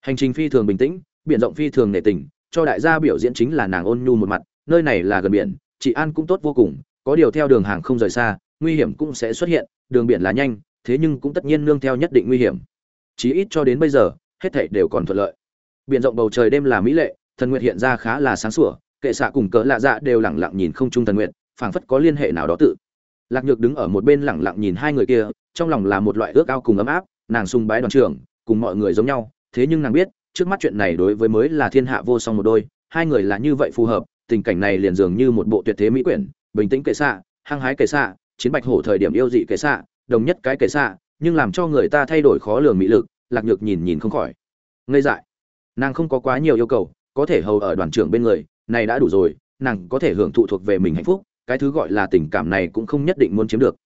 Hành trình phi thường bình tĩnh, biển rộng phi thường nể tình, cho đại gia biểu diễn chính là nàng ôn nhu một mặt, nơi này là gần biển, chị an cũng tốt vô cùng, có điều theo đường hàng không rời xa nguy hiểm cũng sẽ xuất hiện, đường biển là nhanh, thế nhưng cũng tất nhiên nương theo nhất định nguy hiểm. Chí ít cho đến bây giờ, hết thảy đều còn thuận lợi. Biển rộng bầu trời đêm là mỹ lệ, thần nguyệt hiện ra khá là sáng sủa, kệ xạ cùng cỡ lạ dạ đều lẳng lặng nhìn không trung thần nguyệt, phảng phất có liên hệ nào đó tự. Lạc nhược đứng ở một bên lẳng lặng nhìn hai người kia, trong lòng là một loại ước ao cùng ấm áp, nàng sung bái đoàn trưởng, cùng mọi người giống nhau, thế nhưng nàng biết, trước mắt chuyện này đối với mới là thiên hạ vô song một đôi, hai người là như vậy phù hợp, tình cảnh này liền dường như một bộ tuyệt thế mỹ quyển, bình tĩnh kệ xạ, hăng hái kệ xạ chiến bạch hổ thời điểm yêu dị kệ xạ, đồng nhất cái kệ xạ, nhưng làm cho người ta thay đổi khó lường mỹ lực, lạc nhược nhìn nhìn không khỏi. Ngây dại. Nàng không có quá nhiều yêu cầu, có thể hầu ở đoàn trưởng bên người, này đã đủ rồi, nàng có thể hưởng thụ thuộc về mình hạnh phúc, cái thứ gọi là tình cảm này cũng không nhất định muốn chiếm được.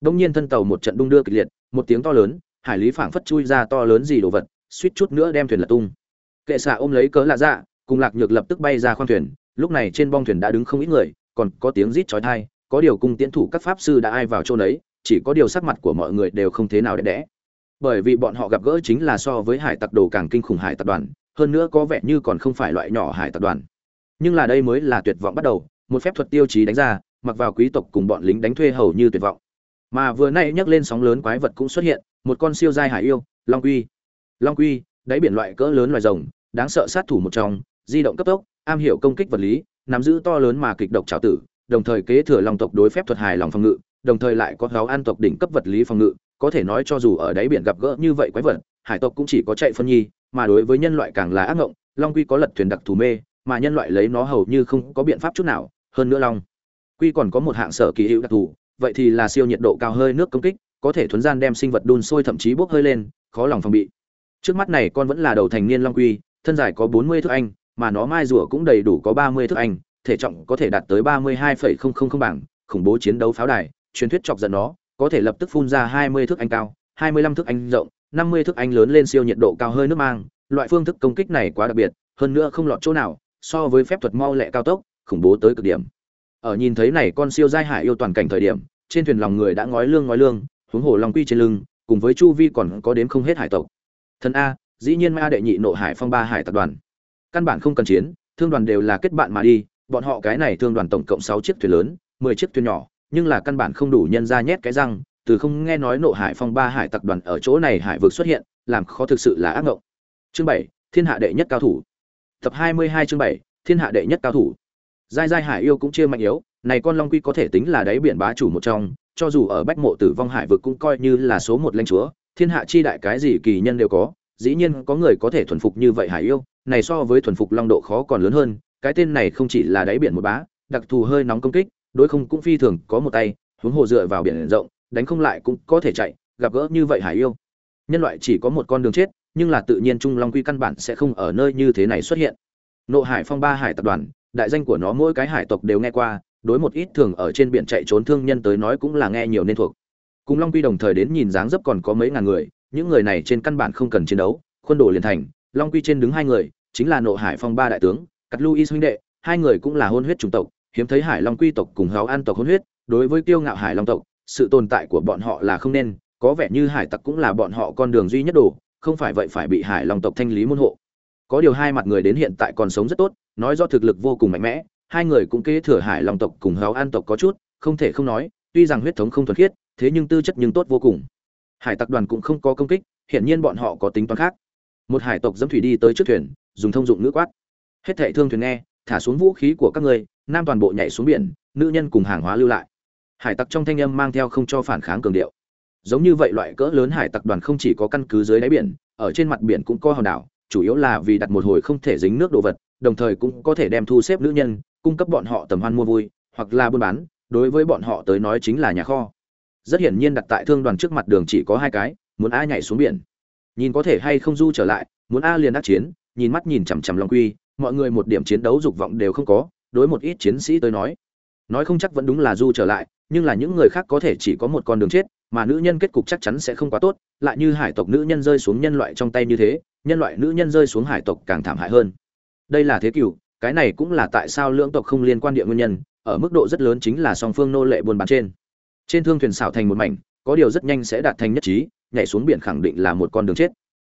Đông nhiên thân tàu một trận đung đưa kịch liệt, một tiếng to lớn, hải lý phảng phất chui ra to lớn gì đồ vật, suýt chút nữa đem thuyền lật tung. Kệ xạ ôm lấy cớ lạ dạ cùng lạc nhược lập tức bay ra khoang thuyền, lúc này trên bong thuyền đã đứng không ít người, còn có tiếng rít chói tai có điều cung tiễn thủ các pháp sư đã ai vào chỗ đấy chỉ có điều sắc mặt của mọi người đều không thế nào đẹp đẽ. Bởi vì bọn họ gặp gỡ chính là so với hải tặc đồ càng kinh khủng hải tặc đoàn, hơn nữa có vẻ như còn không phải loại nhỏ hải tặc đoàn. Nhưng là đây mới là tuyệt vọng bắt đầu, một phép thuật tiêu chí đánh ra, mặc vào quý tộc cùng bọn lính đánh thuê hầu như tuyệt vọng. Mà vừa nay nhắc lên sóng lớn quái vật cũng xuất hiện, một con siêu giai hải yêu, long quy. Long quy, đáy biển loại cỡ lớn loài rồng, đáng sợ sát thủ một trong, di động cấp tốc, am hiểu công kích vật lý, nắm giữ to lớn mà kịch độc trào tử đồng thời kế thừa lòng tộc đối phép thuật hài lòng phòng ngự, đồng thời lại có gáo an tộc đỉnh cấp vật lý phòng ngự, có thể nói cho dù ở đáy biển gặp gỡ như vậy quái vật, hải tộc cũng chỉ có chạy phân nhi, mà đối với nhân loại càng là ác ngộng, long quy có lật thuyền đặc thù mê, mà nhân loại lấy nó hầu như không có biện pháp chút nào, hơn nữa long quy còn có một hạng sở kỳ hữu đặc thù, vậy thì là siêu nhiệt độ cao hơi nước công kích, có thể thuấn gian đem sinh vật đun sôi thậm chí bốc hơi lên, khó lòng phòng bị. Trước mắt này con vẫn là đầu thành niên long quy, thân dài có bốn mươi thước anh, mà nó mai rùa cũng đầy đủ có ba mươi thước anh thể trọng có thể đạt tới ba mươi hai phẩy không không không bảng, khủng bố chiến đấu pháo đài, truyền thuyết chọc giận nó, có thể lập tức phun ra hai mươi thước anh cao, hai mươi lăm thước anh rộng, năm mươi thước anh lớn lên siêu nhiệt độ cao hơi nước mang. Loại phương thức công kích này quá đặc biệt, hơn nữa không lọt chỗ nào, so với phép thuật mau lẹ cao tốc, khủng bố tới cực điểm. Ở nhìn thấy này con siêu giai hải yêu toàn cảnh thời điểm, trên thuyền lòng người đã ngói lương ngói lương, huống hồ long quy trên lưng, cùng với chu vi còn có đến không hết hải tộc. Thần a, dĩ nhiên ma đệ nhị nộ hải phong ba hải tập đoàn. Căn bản không cần chiến, thương đoàn đều là kết bạn mà đi bọn họ cái này thương đoàn tổng cộng sáu chiếc thuyền lớn, mười chiếc thuyền nhỏ, nhưng là căn bản không đủ nhân ra nhét cái răng, từ không nghe nói nộ hải phong ba hải tập đoàn ở chỗ này hải vực xuất hiện, làm khó thực sự là ác ngộng. Chương bảy, thiên hạ đệ nhất cao thủ. Tập hai mươi hai chương bảy, thiên hạ đệ nhất cao thủ. Giai giai hải yêu cũng chia mạnh yếu, này con long quy có thể tính là đáy biển bá chủ một trong, cho dù ở bách mộ tử vong hải vực cũng coi như là số một lãnh chúa, thiên hạ chi đại cái gì kỳ nhân đều có, dĩ nhiên có người có thể thuần phục như vậy hải yêu, này so với thuần phục long độ khó còn lớn hơn cái tên này không chỉ là đáy biển một bá, đặc thù hơi nóng công kích, đối không cũng phi thường có một tay, huống hồ dựa vào biển rộng, đánh không lại cũng có thể chạy, gặp gỡ như vậy hải yêu. Nhân loại chỉ có một con đường chết, nhưng là tự nhiên trung long quy căn bản sẽ không ở nơi như thế này xuất hiện. Nộ hải phong ba hải tập đoàn, đại danh của nó mỗi cái hải tộc đều nghe qua, đối một ít thường ở trên biển chạy trốn thương nhân tới nói cũng là nghe nhiều nên thuộc. Cùng long quy đồng thời đến nhìn dáng dấp còn có mấy ngàn người, những người này trên căn bản không cần chiến đấu quân đồ liền thành, long quy trên đứng hai người, chính là nộ hải phong ba đại tướng cắt luis huynh đệ hai người cũng là hôn huyết chủng tộc hiếm thấy hải long quy tộc cùng háo an tộc hôn huyết đối với kiêu ngạo hải long tộc sự tồn tại của bọn họ là không nên có vẻ như hải tặc cũng là bọn họ con đường duy nhất đủ, không phải vậy phải bị hải long tộc thanh lý môn hộ. Có điều hai mặt người đến hiện tại còn sống rất tốt nói do thực lực vô cùng mạnh mẽ hai người cũng kế thừa hải long tộc cùng háo an tộc có chút không thể không nói tuy rằng huyết thống không thuần khiết thế nhưng tư chất nhưng tốt vô cùng. Hải tặc đoàn cũng không có công kích hiển nhiên bọn họ có tính toán khác. Một hải tộc dẫm thủy đi tới trước thuyền dùng thông dụng ngữ quát hết thệ thương thuyền nghe, thả xuống vũ khí của các ngươi, nam toàn bộ nhảy xuống biển, nữ nhân cùng hàng hóa lưu lại. Hải tặc trong thanh âm mang theo không cho phản kháng cường điệu. Giống như vậy loại cỡ lớn hải tặc đoàn không chỉ có căn cứ dưới đáy biển, ở trên mặt biển cũng có hòn đảo, chủ yếu là vì đặt một hồi không thể dính nước đồ vật, đồng thời cũng có thể đem thu xếp nữ nhân, cung cấp bọn họ tầm hoan mua vui, hoặc là buôn bán, đối với bọn họ tới nói chính là nhà kho. Rất hiển nhiên đặt tại thương đoàn trước mặt đường chỉ có hai cái, muốn a nhảy xuống biển. Nhìn có thể hay không du trở lại, muốn a liền đắc chiến, nhìn mắt nhìn chằm chằm long quy mọi người một điểm chiến đấu dục vọng đều không có, đối một ít chiến sĩ tới nói. Nói không chắc vẫn đúng là du trở lại, nhưng là những người khác có thể chỉ có một con đường chết, mà nữ nhân kết cục chắc chắn sẽ không quá tốt, lại như hải tộc nữ nhân rơi xuống nhân loại trong tay như thế, nhân loại nữ nhân rơi xuống hải tộc càng thảm hại hơn. Đây là thế cựu, cái này cũng là tại sao lưỡng tộc không liên quan địa nguyên nhân, ở mức độ rất lớn chính là song phương nô lệ buôn bán trên. Trên thương thuyền xảo thành một mảnh, có điều rất nhanh sẽ đạt thành nhất trí, nhảy xuống biển khẳng định là một con đường chết.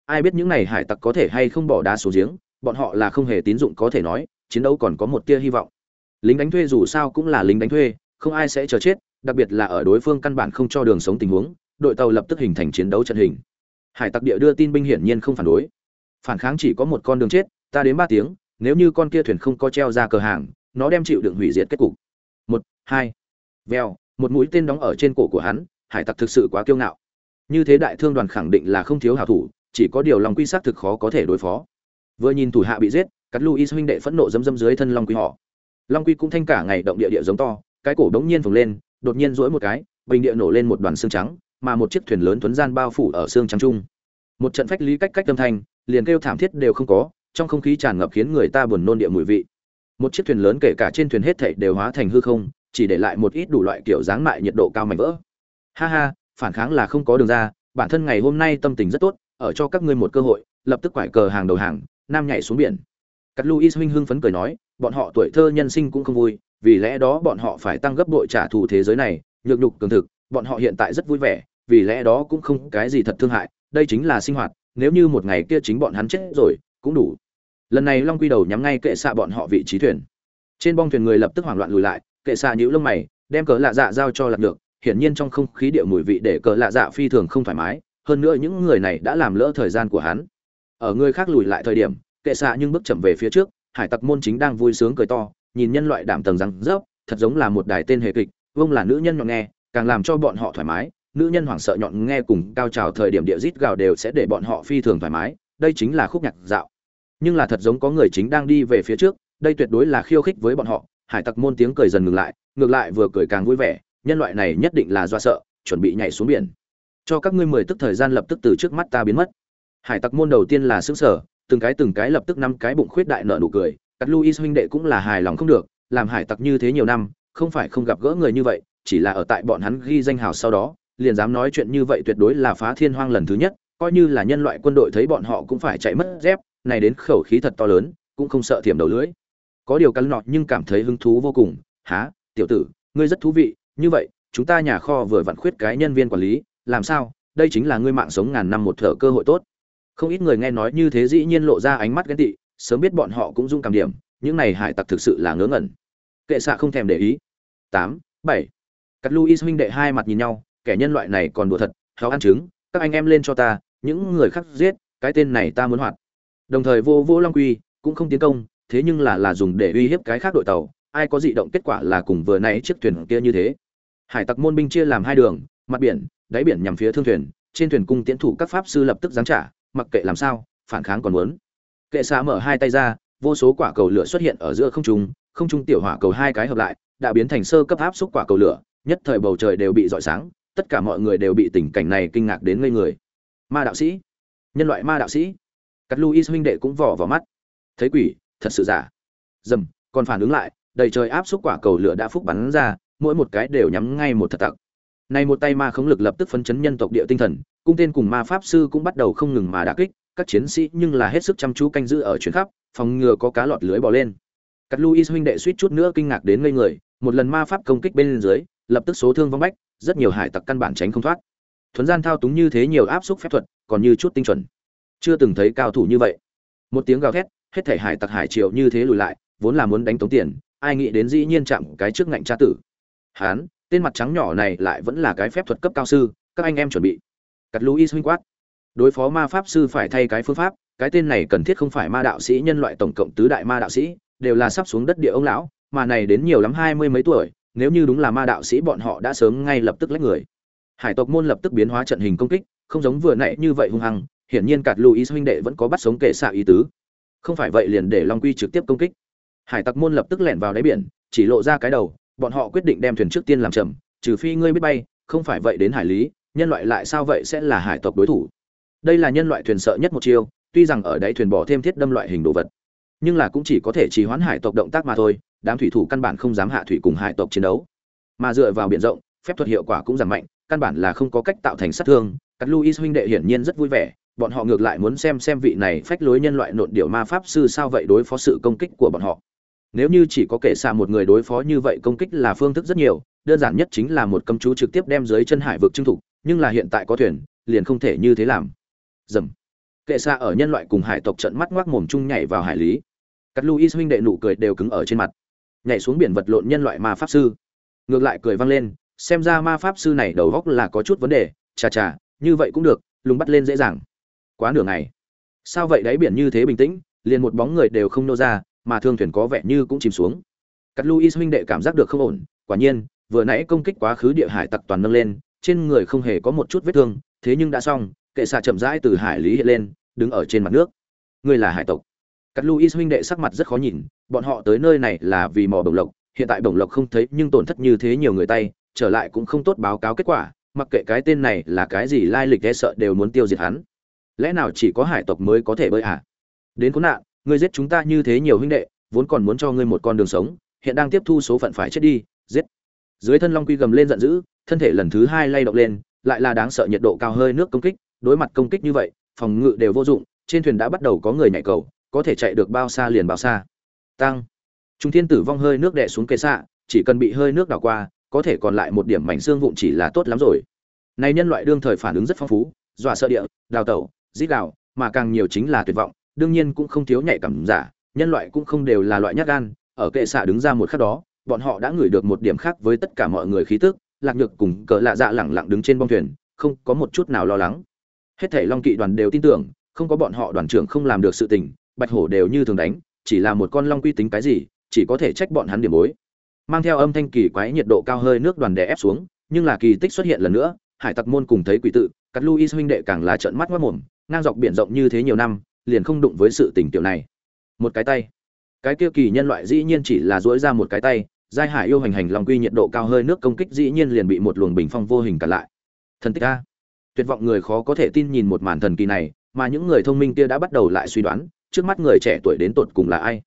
Ai biết những này hải tặc có thể hay không bỏ đá xuống giếng bọn họ là không hề tín dụng có thể nói, chiến đấu còn có một tia hy vọng. Lính đánh thuê dù sao cũng là lính đánh thuê, không ai sẽ chờ chết, đặc biệt là ở đối phương căn bản không cho đường sống tình huống, đội tàu lập tức hình thành chiến đấu trận hình. Hải tặc địa đưa tin binh hiển nhiên không phản đối. Phản kháng chỉ có một con đường chết, ta đến ba tiếng, nếu như con kia thuyền không có treo ra cờ hàng, nó đem chịu đựng hủy diệt kết cục. Một, hai veo một mũi tên đóng ở trên cổ của hắn, hải tặc thực sự quá kiêu ngạo. Như thế đại thương đoàn khẳng định là không thiếu hảo thủ, chỉ có điều lòng quy sát thực khó có thể đối phó vừa nhìn thủ hạ bị giết, cắt luis huynh đệ phẫn nộ dâm dâm dưới thân long quy họ. Long quy cũng thanh cả ngày động địa địa giống to, cái cổ đống nhiên phồng lên, đột nhiên rỗi một cái, bình địa nổ lên một đoàn xương trắng, mà một chiếc thuyền lớn tuấn gian bao phủ ở xương trắng chung. Một trận phách lý cách cách âm thanh, liền kêu thảm thiết đều không có, trong không khí tràn ngập khiến người ta buồn nôn địa mùi vị. Một chiếc thuyền lớn kể cả trên thuyền hết thảy đều hóa thành hư không, chỉ để lại một ít đủ loại kiểu dáng mại nhiệt độ cao mảnh vỡ. Ha ha, phản kháng là không có đường ra, bản thân ngày hôm nay tâm tình rất tốt, ở cho các ngươi một cơ hội, lập tức quải cờ hàng đầu hàng nam nhảy xuống biển. Cắt luis huynh hưng phấn cười nói, bọn họ tuổi thơ nhân sinh cũng không vui, vì lẽ đó bọn họ phải tăng gấp bội trả thù thế giới này, nhược nhục cường thực, bọn họ hiện tại rất vui vẻ, vì lẽ đó cũng không cái gì thật thương hại, đây chính là sinh hoạt, nếu như một ngày kia chính bọn hắn chết rồi, cũng đủ. Lần này long quy đầu nhắm ngay kệ xạ bọn họ vị trí thuyền. Trên bong thuyền người lập tức hoảng loạn lùi lại, kệ xạ nhíu lông mày, đem cờ lạ dạ giao cho lạc được hiển nhiên trong không khí địa mùi vị để cờ lạ dạ phi thường không thoải mái, hơn nữa những người này đã làm lỡ thời gian của hắn ở người khác lùi lại thời điểm, kệ xạ nhưng bước chậm về phía trước, hải tặc môn chính đang vui sướng cười to, nhìn nhân loại đảm tầng răng rớp, thật giống là một đài tên hề kịch, vông là nữ nhân nhọn nghe, càng làm cho bọn họ thoải mái, nữ nhân hoảng sợ nhọn nghe cùng cao trào thời điểm địa rít gào đều sẽ để bọn họ phi thường thoải mái, đây chính là khúc nhạc dạo. Nhưng là thật giống có người chính đang đi về phía trước, đây tuyệt đối là khiêu khích với bọn họ, hải tặc môn tiếng cười dần ngừng lại, ngược lại vừa cười càng vui vẻ, nhân loại này nhất định là do sợ, chuẩn bị nhảy xuống biển. Cho các ngươi mười tức thời gian lập tức từ trước mắt ta biến mất hải tặc môn đầu tiên là xứng sở, từng cái từng cái lập tức năm cái bụng khuyết đại nợ nụ cười, cắt luis huynh đệ cũng là hài lòng không được, làm hải tặc như thế nhiều năm, không phải không gặp gỡ người như vậy, chỉ là ở tại bọn hắn ghi danh hào sau đó, liền dám nói chuyện như vậy tuyệt đối là phá thiên hoang lần thứ nhất, coi như là nhân loại quân đội thấy bọn họ cũng phải chạy mất dép, này đến khẩu khí thật to lớn, cũng không sợ thiểm đầu lưỡi. Có điều cắn nọt nhưng cảm thấy hứng thú vô cùng há tiểu tử, ngươi rất thú vị, như vậy, chúng ta nhà kho vừa vặn khuyết cái nhân viên quản lý, làm sao, đây chính là ngươi mạng sống ngàn năm một thở cơ hội tốt không ít người nghe nói như thế dĩ nhiên lộ ra ánh mắt ghen tị, sớm biết bọn họ cũng dung cảm điểm, những này hải tặc thực sự là ngớ ngẩn. Kệ xạ không thèm để ý. Tám, bảy. Cắt luis huynh đệ hai mặt nhìn nhau, kẻ nhân loại này còn đùa thật khéo ăn trứng, các anh em lên cho ta, những người khác giết, cái tên này ta muốn hoạt. Đồng thời vô vô long quy, cũng không tiến công, thế nhưng là là dùng để uy hiếp cái khác đội tàu, ai có dị động kết quả là cùng vừa nãy chiếc thuyền kia như thế. Hải tặc môn binh chia làm hai đường, mặt biển, đáy biển nhằm phía thương thuyền, trên thuyền cung tiến thủ các pháp sư lập tức giáng trả mặc kệ làm sao, phản kháng còn muốn. Kệ xạ mở hai tay ra, vô số quả cầu lửa xuất hiện ở giữa không trung không trung tiểu hỏa cầu hai cái hợp lại, đã biến thành sơ cấp áp xúc quả cầu lửa, nhất thời bầu trời đều bị rọi sáng, tất cả mọi người đều bị tình cảnh này kinh ngạc đến ngây người. Ma đạo sĩ, nhân loại ma đạo sĩ. Cắt luis huynh đệ cũng vỏ vào mắt. Thấy quỷ, thật sự giả. Dầm, còn phản ứng lại, đầy trời áp xúc quả cầu lửa đã phúc bắn ra, mỗi một cái đều nhắm ngay một thật tặc này một tay ma khống lực lập tức phấn chấn nhân tộc địa tinh thần, cung tên cùng ma pháp sư cũng bắt đầu không ngừng mà đả kích, các chiến sĩ nhưng là hết sức chăm chú canh giữ ở chuyến khắp, phòng ngừa có cá lọt lưới bò lên. Cắt luis huynh đệ suýt chút nữa kinh ngạc đến ngây người, một lần ma pháp công kích bên dưới, lập tức số thương vong bách, rất nhiều hải tặc căn bản tránh không thoát. Thuấn gian thao túng như thế nhiều áp xúc phép thuật, còn như chút tinh chuẩn. Chưa từng thấy cao thủ như vậy. Một tiếng gào thét, hết thể hải tặc hải triều như thế lùi lại, vốn là muốn đánh tống tiền, ai nghĩ đến dĩ nhiên chạm cái trước ngạnh tra tử. Hán tên mặt trắng nhỏ này lại vẫn là cái phép thuật cấp cao sư, các anh em chuẩn bị. Cắt luis huynh quát. Đối phó ma pháp sư phải thay cái phương pháp, cái tên này cần thiết không phải ma đạo sĩ nhân loại tổng cộng tứ đại ma đạo sĩ, đều là sắp xuống đất địa ông lão, mà này đến nhiều lắm hai mươi mấy tuổi, nếu như đúng là ma đạo sĩ bọn họ đã sớm ngay lập tức lách người. Hải tộc môn lập tức biến hóa trận hình công kích, không giống vừa nãy như vậy hung hăng, hiển nhiên cạt luis huynh đệ vẫn có bắt sống kệ xạ ý tứ. Không phải vậy liền để long quy trực tiếp công kích. Hải tặc môn lập tức lẻn vào đáy biển, chỉ lộ ra cái đầu bọn họ quyết định đem thuyền trước tiên làm chậm, trừ phi ngươi biết bay, không phải vậy đến hải lý, nhân loại lại sao vậy sẽ là hải tộc đối thủ. Đây là nhân loại thuyền sợ nhất một chiêu, tuy rằng ở đáy thuyền bỏ thêm thiết đâm loại hình đồ vật, nhưng là cũng chỉ có thể trì hoãn hải tộc động tác mà thôi, đám thủy thủ căn bản không dám hạ thủy cùng hải tộc chiến đấu. Mà dựa vào biển rộng, phép thuật hiệu quả cũng giảm mạnh, căn bản là không có cách tạo thành sát thương cắt luis huynh đệ hiển nhiên rất vui vẻ, bọn họ ngược lại muốn xem xem vị này phách lối nhân loại nộn điểu ma pháp sư sao vậy đối phó sự công kích của bọn họ nếu như chỉ có kể xa một người đối phó như vậy công kích là phương thức rất nhiều, đơn giản nhất chính là một cấm chú trực tiếp đem dưới chân hải vực trưng thục nhưng là hiện tại có thuyền, liền không thể như thế làm. Dầm. Kệ xa ở nhân loại cùng hải tộc trận mắt ngoác mồm chung nhảy vào hải lý. Cắt luis huynh đệ nụ cười đều cứng ở trên mặt. Nhảy xuống biển vật lộn nhân loại ma pháp sư. Ngược lại cười vang lên, xem ra ma pháp sư này đầu góc là có chút vấn đề, chà chà, như vậy cũng được, lùng bắt lên dễ dàng. Quá nửa ngày. Sao vậy đáy biển như thế bình tĩnh, liền một bóng người đều không nô ra mà thương thuyền có vẻ như cũng chìm xuống. Cắt luis huynh đệ cảm giác được không ổn, quả nhiên, vừa nãy công kích quá khứ địa hải tặc toàn nâng lên, trên người không hề có một chút vết thương, thế nhưng đã xong, kệ xạ chậm rãi từ hải lý hiện lên, đứng ở trên mặt nước. Ngươi là hải tộc. Cắt luis huynh đệ sắc mặt rất khó nhìn, bọn họ tới nơi này là vì mò bổng lộc, hiện tại bổng lộc không thấy nhưng tổn thất như thế nhiều người tay, trở lại cũng không tốt báo cáo kết quả, mặc kệ cái tên này là cái gì lai lịch e sợ đều muốn tiêu diệt hắn. Lẽ nào chỉ có hải tộc mới có thể bơi à? đến khốn nạn ngươi giết chúng ta như thế nhiều huynh đệ, vốn còn muốn cho ngươi một con đường sống, hiện đang tiếp thu số phận phải chết đi, giết. Dưới thân long quy gầm lên giận dữ, thân thể lần thứ hai lay động lên, lại là đáng sợ nhiệt độ cao hơi nước công kích, đối mặt công kích như vậy, phòng ngự đều vô dụng, trên thuyền đã bắt đầu có người nhảy cầu, có thể chạy được bao xa liền bao xa. Tăng. Trung thiên tử vong hơi nước đè xuống cây xạ, chỉ cần bị hơi nước đảo qua, có thể còn lại một điểm mảnh xương vụn chỉ là tốt lắm rồi. Này nhân loại đương thời phản ứng rất phong phú, dọa sợ địa, đào tẩu dít đào, mà càng nhiều chính là tuyệt vọng đương nhiên cũng không thiếu nhạy cảm giả, nhân loại cũng không đều là loại nhát gan, ở kệ xạ đứng ra một khắc đó, bọn họ đã ngửi được một điểm khác với tất cả mọi người khí tức, lạc nhược cùng cỡ lạ dạ lẳng lặng đứng trên bong thuyền, không có một chút nào lo lắng. Hết thảy long kỵ đoàn đều tin tưởng, không có bọn họ đoàn trưởng không làm được sự tình, bạch hổ đều như thường đánh, chỉ là một con long quy tính cái gì, chỉ có thể trách bọn hắn điểm bối. Mang theo âm thanh kỳ quái nhiệt độ cao hơi nước đoàn đè ép xuống, nhưng là kỳ tích xuất hiện lần nữa, hải tặc môn cùng thấy quỷ tự, cắt luis huynh đệ càng là trợn mắt mất mồm, ngang dọc biển rộng như thế nhiều năm liền không đụng với sự tình tiểu này. Một cái tay. Cái kia kỳ nhân loại dĩ nhiên chỉ là dỗi ra một cái tay, giai hải yêu hành hành lòng quy nhiệt độ cao hơi nước công kích dĩ nhiên liền bị một luồng bình phong vô hình cản lại. Thần tích a. Tuyệt vọng người khó có thể tin nhìn một màn thần kỳ này, mà những người thông minh kia đã bắt đầu lại suy đoán, trước mắt người trẻ tuổi đến tột cùng là ai.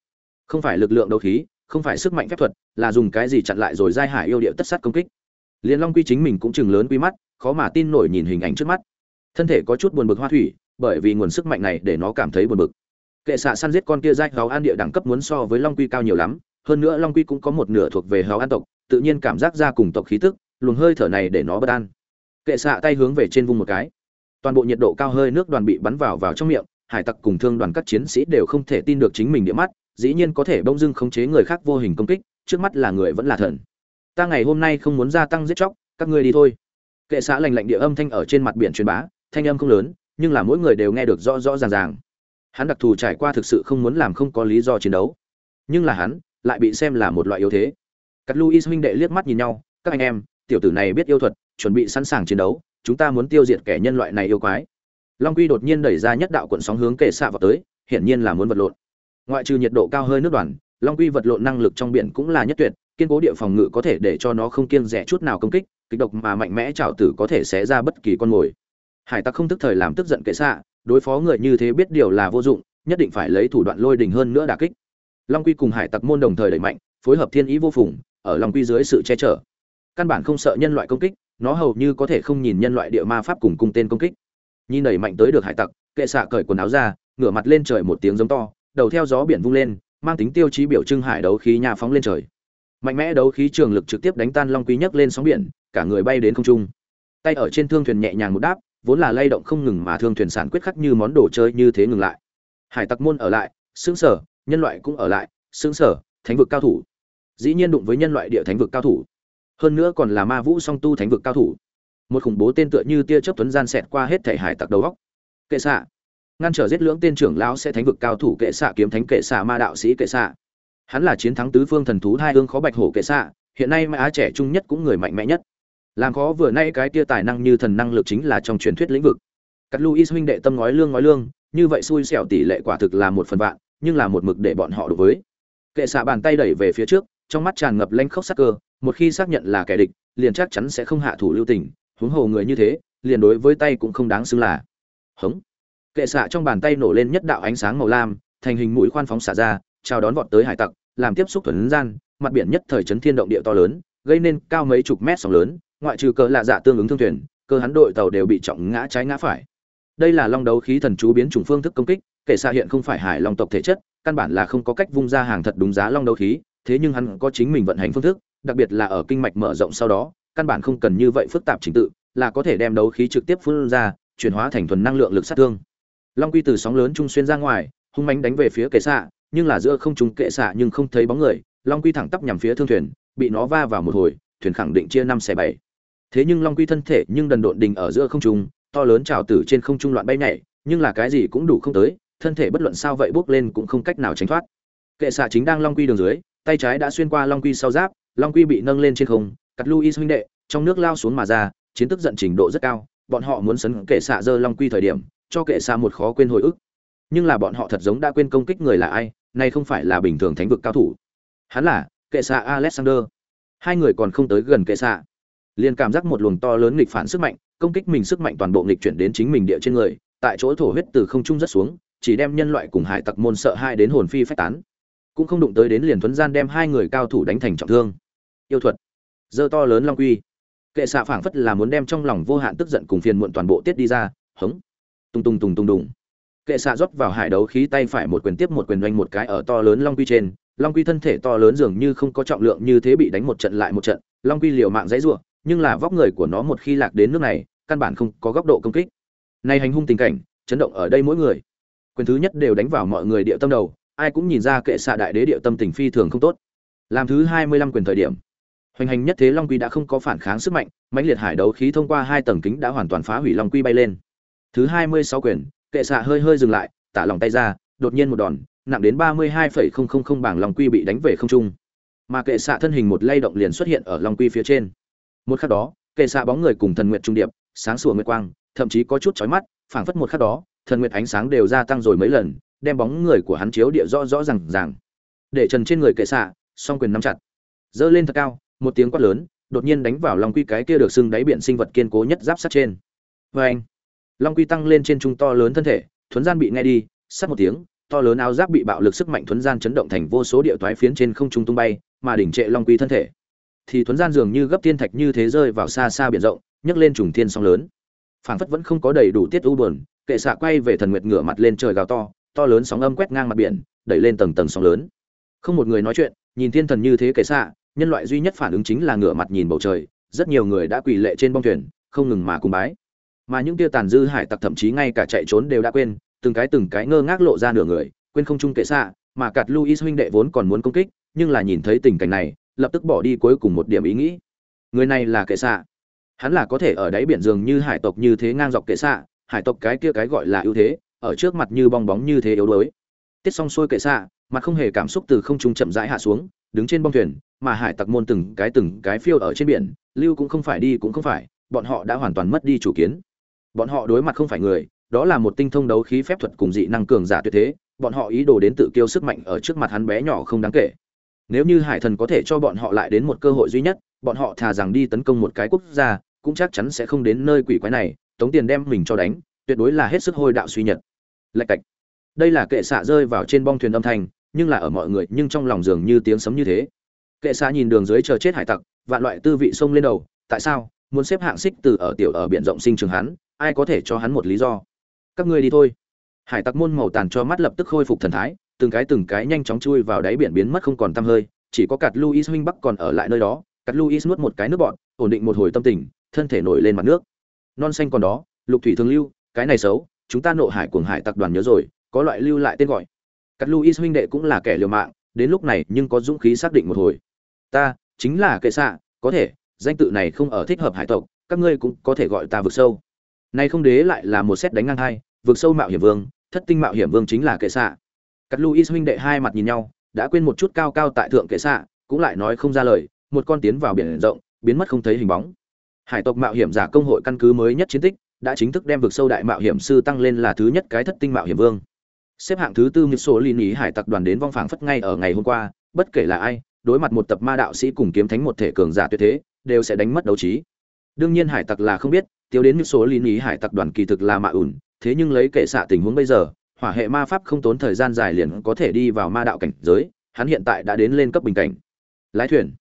Không phải lực lượng đấu khí, không phải sức mạnh phép thuật, là dùng cái gì chặn lại rồi giai hải yêu điệu tất sát công kích. Liền long quy chính mình cũng chừng lớn quy mắt, khó mà tin nổi nhìn hình ảnh trước mắt. Thân thể có chút buồn bực hoa thủy bởi vì nguồn sức mạnh này để nó cảm thấy buồn bực. Kệ xạ săn giết con kia giai gáo an địa đẳng cấp muốn so với long quy cao nhiều lắm, hơn nữa long quy cũng có một nửa thuộc về hào an tộc, tự nhiên cảm giác ra cùng tộc khí tức, luồng hơi thở này để nó bất an. Kệ xạ tay hướng về trên vung một cái. Toàn bộ nhiệt độ cao hơi nước đoàn bị bắn vào vào trong miệng, hải tặc cùng thương đoàn các chiến sĩ đều không thể tin được chính mình địa mắt, dĩ nhiên có thể bông dưng khống chế người khác vô hình công kích, trước mắt là người vẫn là thần. Ta ngày hôm nay không muốn gia tăng giết chóc, các ngươi đi thôi. Kệ xã lành lạnh địa âm thanh ở trên mặt biển truyền bá, thanh âm không lớn nhưng là mỗi người đều nghe được rõ rõ ràng ràng. Hắn đặc thù trải qua thực sự không muốn làm không có lý do chiến đấu. Nhưng là hắn lại bị xem là một loại yếu thế. Cắt luis huynh đệ liếc mắt nhìn nhau, các anh em, tiểu tử này biết yêu thuật, chuẩn bị sẵn sàng chiến đấu, chúng ta muốn tiêu diệt kẻ nhân loại này yêu quái. Long quy đột nhiên đẩy ra nhất đạo cuộn sóng hướng kệ xạ vào tới, hiển nhiên là muốn vật lộn. Ngoại trừ nhiệt độ cao hơi nước đoàn, long quy vật lộn năng lực trong biển cũng là nhất tuyệt, kiên cố địa phòng ngự có thể để cho nó không kiêng rẻ chút nào công kích, kịch độc mà mạnh mẽ trào tử có thể xé ra bất kỳ con mồi hải tặc không tức thời làm tức giận kệ xạ, đối phó người như thế biết điều là vô dụng, nhất định phải lấy thủ đoạn lôi đình hơn nữa đả kích. Long quy cùng hải tặc môn đồng thời đẩy mạnh, phối hợp thiên ý vô phùng, ở long quy dưới sự che chở. Căn bản không sợ nhân loại công kích, nó hầu như có thể không nhìn nhân loại địa ma pháp cùng cung tên công kích. Nhìn đẩy mạnh tới được hải tặc, kệ xạ cởi quần áo ra, ngửa mặt lên trời một tiếng giống to, đầu theo gió biển vung lên, mang tính tiêu chí biểu trưng hải đấu khí nhà phóng lên trời. Mạnh mẽ đấu khí trường lực trực tiếp đánh tan long quy nhấc lên sóng biển, cả người bay đến không trung. Tay ở trên thương thuyền nhẹ nhàng một đáp vốn là lay động không ngừng mà thương thuyền sản quyết khắc như món đồ chơi như thế ngừng lại. Hải tặc môn ở lại, xứng sở, nhân loại cũng ở lại, xứng sở, thánh vực cao thủ. Dĩ nhiên đụng với nhân loại địa thánh vực cao thủ. Hơn nữa còn là ma vũ song tu thánh vực cao thủ. Một khủng bố tên tựa như tia chớp tuấn gian xẹt qua hết thể hải tặc đầu góc kệ xạ. Ngăn trở giết lưỡng tên trưởng lão sẽ thánh vực cao thủ kệ xạ kiếm thánh kệ xạ ma đạo sĩ kệ xạ. Hắn là chiến thắng tứ phương thần thú hai ương khó bạch hổ kệ xạ, hiện nay mã trẻ trung nhất cũng người mạnh mẽ nhất làm khó vừa nay cái tia tài năng như thần năng lực chính là trong truyền thuyết lĩnh vực. Cắt luis huynh đệ tâm ngói lương ngói lương, như vậy xui xẻo tỷ lệ quả thực là một phần vạn, nhưng là một mực để bọn họ đối với. Kệ xạ bàn tay đẩy về phía trước, trong mắt tràn ngập lanh khốc sắc cơ, một khi xác nhận là kẻ địch, liền chắc chắn sẽ không hạ thủ lưu tình, huống hồ người như thế, liền đối với tay cũng không đáng xưng là. Hống. Kệ xạ trong bàn tay nổ lên nhất đạo ánh sáng màu lam, thành hình mũi khoan phóng xả ra, chào đón vọt tới hải tặc, làm tiếp xúc thuần gian, mặt biển nhất thời chấn thiên động địa to lớn, gây nên cao mấy chục mét sóng lớn ngoại trừ cờ lạ dạ tương ứng thương thuyền cơ hắn đội tàu đều bị trọng ngã trái ngã phải. Đây là long đấu khí thần chú biến chủng phương thức công kích kệ xa hiện không phải hải long tộc thể chất, căn bản là không có cách vung ra hàng thật đúng giá long đấu khí, thế nhưng hắn có chính mình vận hành phương thức, đặc biệt là ở kinh mạch mở rộng sau đó, căn bản không cần như vậy phức tạp trình tự, là có thể đem đấu khí trực tiếp phun ra, chuyển hóa thành thuần năng lượng lực sát thương. Long quy từ sóng lớn trung xuyên ra ngoài, hung mánh đánh về phía kệ xạ, nhưng là giữa không trung kệ xạ nhưng không thấy bóng người, long quy thẳng tắp nhằm phía thương thuyền, bị nó va vào một hồi, thuyền khẳng định chia năm xẻ bảy thế nhưng long quy thân thể nhưng đần độn đình ở giữa không trung, to lớn trào tử trên không trung loạn bay nhảy, nhưng là cái gì cũng đủ không tới, thân thể bất luận sao vậy bước lên cũng không cách nào tránh thoát. Kệ xạ chính đang long quy đường dưới, tay trái đã xuyên qua long quy sau giáp, long quy bị nâng lên trên không, cắt luis huynh đệ, trong nước lao xuống mà ra, chiến tức giận trình độ rất cao, bọn họ muốn sấn kệ xạ dơ long quy thời điểm, cho kệ xạ một khó quên hồi ức. Nhưng là bọn họ thật giống đã quên công kích người là ai, nay không phải là bình thường thánh vực cao thủ. Hắn là kệ xạ alexander. Hai người còn không tới gần kệ xạ liền cảm giác một luồng to lớn nghịch phản sức mạnh, công kích mình sức mạnh toàn bộ nghịch chuyển đến chính mình địa trên người, tại chỗ thổ huyết từ không trung rất xuống, chỉ đem nhân loại cùng hải tặc môn sợ hai đến hồn phi phách tán. Cũng không đụng tới đến liền thuấn gian đem hai người cao thủ đánh thành trọng thương. Yêu thuật. Dơ to lớn long quy. Kệ xạ phảng phất là muốn đem trong lòng vô hạn tức giận cùng phiền muộn toàn bộ tiết đi ra, hống. Tung tung tung tung đùng. Kệ xạ rót vào hải đấu khí tay phải một quyền tiếp một quyền doanh một cái ở to lớn long quy trên. Long quy thân thể to lớn dường như không có trọng lượng như thế bị đánh một trận lại một trận. Long quy liều mạng dãy rủa nhưng là vóc người của nó một khi lạc đến nước này, căn bản không có góc độ công kích. Nay hành hung tình cảnh, chấn động ở đây mỗi người. Quyền thứ nhất đều đánh vào mọi người địa tâm đầu, ai cũng nhìn ra kệ xạ đại đế địa tâm tình phi thường không tốt. Làm thứ hai mươi lăm quyền thời điểm, hoành hành nhất thế long quy đã không có phản kháng sức mạnh, mãnh liệt hải đấu khí thông qua hai tầng kính đã hoàn toàn phá hủy long quy bay lên. Thứ hai mươi sáu quyền, kệ xạ hơi hơi dừng lại, tả lòng tay ra, đột nhiên một đòn, nặng đến ba mươi hai phẩy không không không bảng long quy bị đánh về không trung. Mà kệ xạ thân hình một lay động liền xuất hiện ở long quy phía trên một khắc đó, kệ xạ bóng người cùng thần nguyện trung điệp, sáng sủa nguyệt quang, thậm chí có chút chói mắt, phảng phất một khắc đó, thần nguyệt ánh sáng đều gia tăng rồi mấy lần, đem bóng người của hắn chiếu địa rõ rõ ràng ràng. Để trần trên người kệ xạ, song quyền nắm chặt. Giơ lên thật cao, một tiếng quát lớn, đột nhiên đánh vào long quy cái kia được xưng đáy biển sinh vật kiên cố nhất giáp sắt trên. Vê anh, long quy tăng lên trên trung to lớn thân thể, thuấn gian bị nghe đi, sắt một tiếng, to lớn áo giáp bị bạo lực sức mạnh thuấn gian chấn động thành vô số địa toái phiến trên không trung tung bay, mà đỉnh trệ long quy thân thể thì thuấn gian dường như gấp thiên thạch như thế rơi vào xa xa biển rộng, nhấc lên trùng thiên sóng lớn. Phảng phất vẫn không có đầy đủ tiết u buồn, kệ xạ quay về thần nguyệt ngửa mặt lên trời gào to to lớn sóng âm quét ngang mặt biển, đẩy lên tầng tầng sóng lớn. Không một người nói chuyện, nhìn thiên thần như thế kệ xạ, nhân loại duy nhất phản ứng chính là ngửa mặt nhìn bầu trời, rất nhiều người đã quỳ lệ trên bong thuyền, không ngừng mà cung bái. Mà những tia tàn dư hải tặc thậm chí ngay cả chạy trốn đều đã quên, từng cái từng cái ngơ ngác lộ ra nửa người, quên không chung kệ xạ, mà cạt luis huynh đệ vốn còn muốn công kích, nhưng là nhìn thấy tình cảnh này lập tức bỏ đi cuối cùng một điểm ý nghĩ. Người này là kệ xạ. Hắn là có thể ở đáy biển dường như hải tộc như thế ngang dọc kệ xạ, hải tộc cái kia cái gọi là ưu thế, ở trước mặt như bong bóng như thế yếu đuối. Tiết xong xuôi kệ xạ, mặt không hề cảm xúc từ không trung chậm rãi hạ xuống, đứng trên bong thuyền, mà hải tặc môn từng cái từng cái phiêu ở trên biển, lưu cũng không phải đi cũng không phải, bọn họ đã hoàn toàn mất đi chủ kiến. Bọn họ đối mặt không phải người, đó là một tinh thông đấu khí phép thuật cùng dị năng cường giả tuyệt thế, bọn họ ý đồ đến tự kiêu sức mạnh ở trước mặt hắn bé nhỏ không đáng kể nếu như hải thần có thể cho bọn họ lại đến một cơ hội duy nhất, bọn họ thà rằng đi tấn công một cái quốc gia, cũng chắc chắn sẽ không đến nơi quỷ quái này, tống tiền đem mình cho đánh, tuyệt đối là hết sức hôi đạo suy nhật. Lạch cạch. Đây là kệ xạ rơi vào trên bong thuyền âm thanh, nhưng là ở mọi người, nhưng trong lòng dường như tiếng sấm như thế. Kệ xạ nhìn đường dưới chờ chết hải tặc, vạn loại tư vị xông lên đầu, tại sao, muốn xếp hạng xích từ ở tiểu ở biển rộng sinh trường hắn, ai có thể cho hắn một lý do? Các ngươi đi thôi. Hải tặc môn màu tàn cho mắt lập tức khôi phục thần thái từng cái từng cái nhanh chóng chui vào đáy biển biến mất không còn tăm hơi, chỉ có cạt luis huynh bắc còn ở lại nơi đó cạt luis nuốt một cái nước bọt, ổn định một hồi tâm tình, thân thể nổi lên mặt nước. Non xanh còn đó, lục thủy thường lưu, cái này xấu, chúng ta nộ hải cuồng hải tặc đoàn nhớ rồi, có loại lưu lại tên gọi. Cắt luis huynh đệ cũng là kẻ liều mạng, đến lúc này nhưng có dũng khí xác định một hồi. Ta, chính là kệ xạ, có thể, danh tự này không ở thích hợp hải tộc, các ngươi cũng có thể gọi ta vực sâu. Nay không đế lại là một xét đánh ngang hai, vực sâu mạo hiểm vương, thất tinh mạo hiểm vương chính là kệ xạ cắt luis huynh đệ hai mặt nhìn nhau, đã quên một chút cao cao tại thượng kệ xạ, cũng lại nói không ra lời, một con tiến vào biển rộng, biến mất không thấy hình bóng. Hải tộc mạo hiểm giả công hội căn cứ mới nhất chiến tích, đã chính thức đem vực sâu đại mạo hiểm sư tăng lên là thứ nhất cái thất tinh mạo hiểm vương. Xếp hạng thứ tư như số lý ý hải tặc đoàn đến vong phảng phất ngay ở ngày hôm qua, bất kể là ai, đối mặt một tập ma đạo sĩ cùng kiếm thánh một thể cường giả tuyệt thế, đều sẽ đánh mất đấu trí. Đương nhiên hải tặc là không biết, tiêu đến như số lý ý hải tặc đoàn kỳ thực là mạ ủn, thế nhưng lấy kệ xạ tình huống bây giờ hỏa hệ ma pháp không tốn thời gian dài liền có thể đi vào ma đạo cảnh giới, hắn hiện tại đã đến lên cấp bình cảnh. Lái thuyền.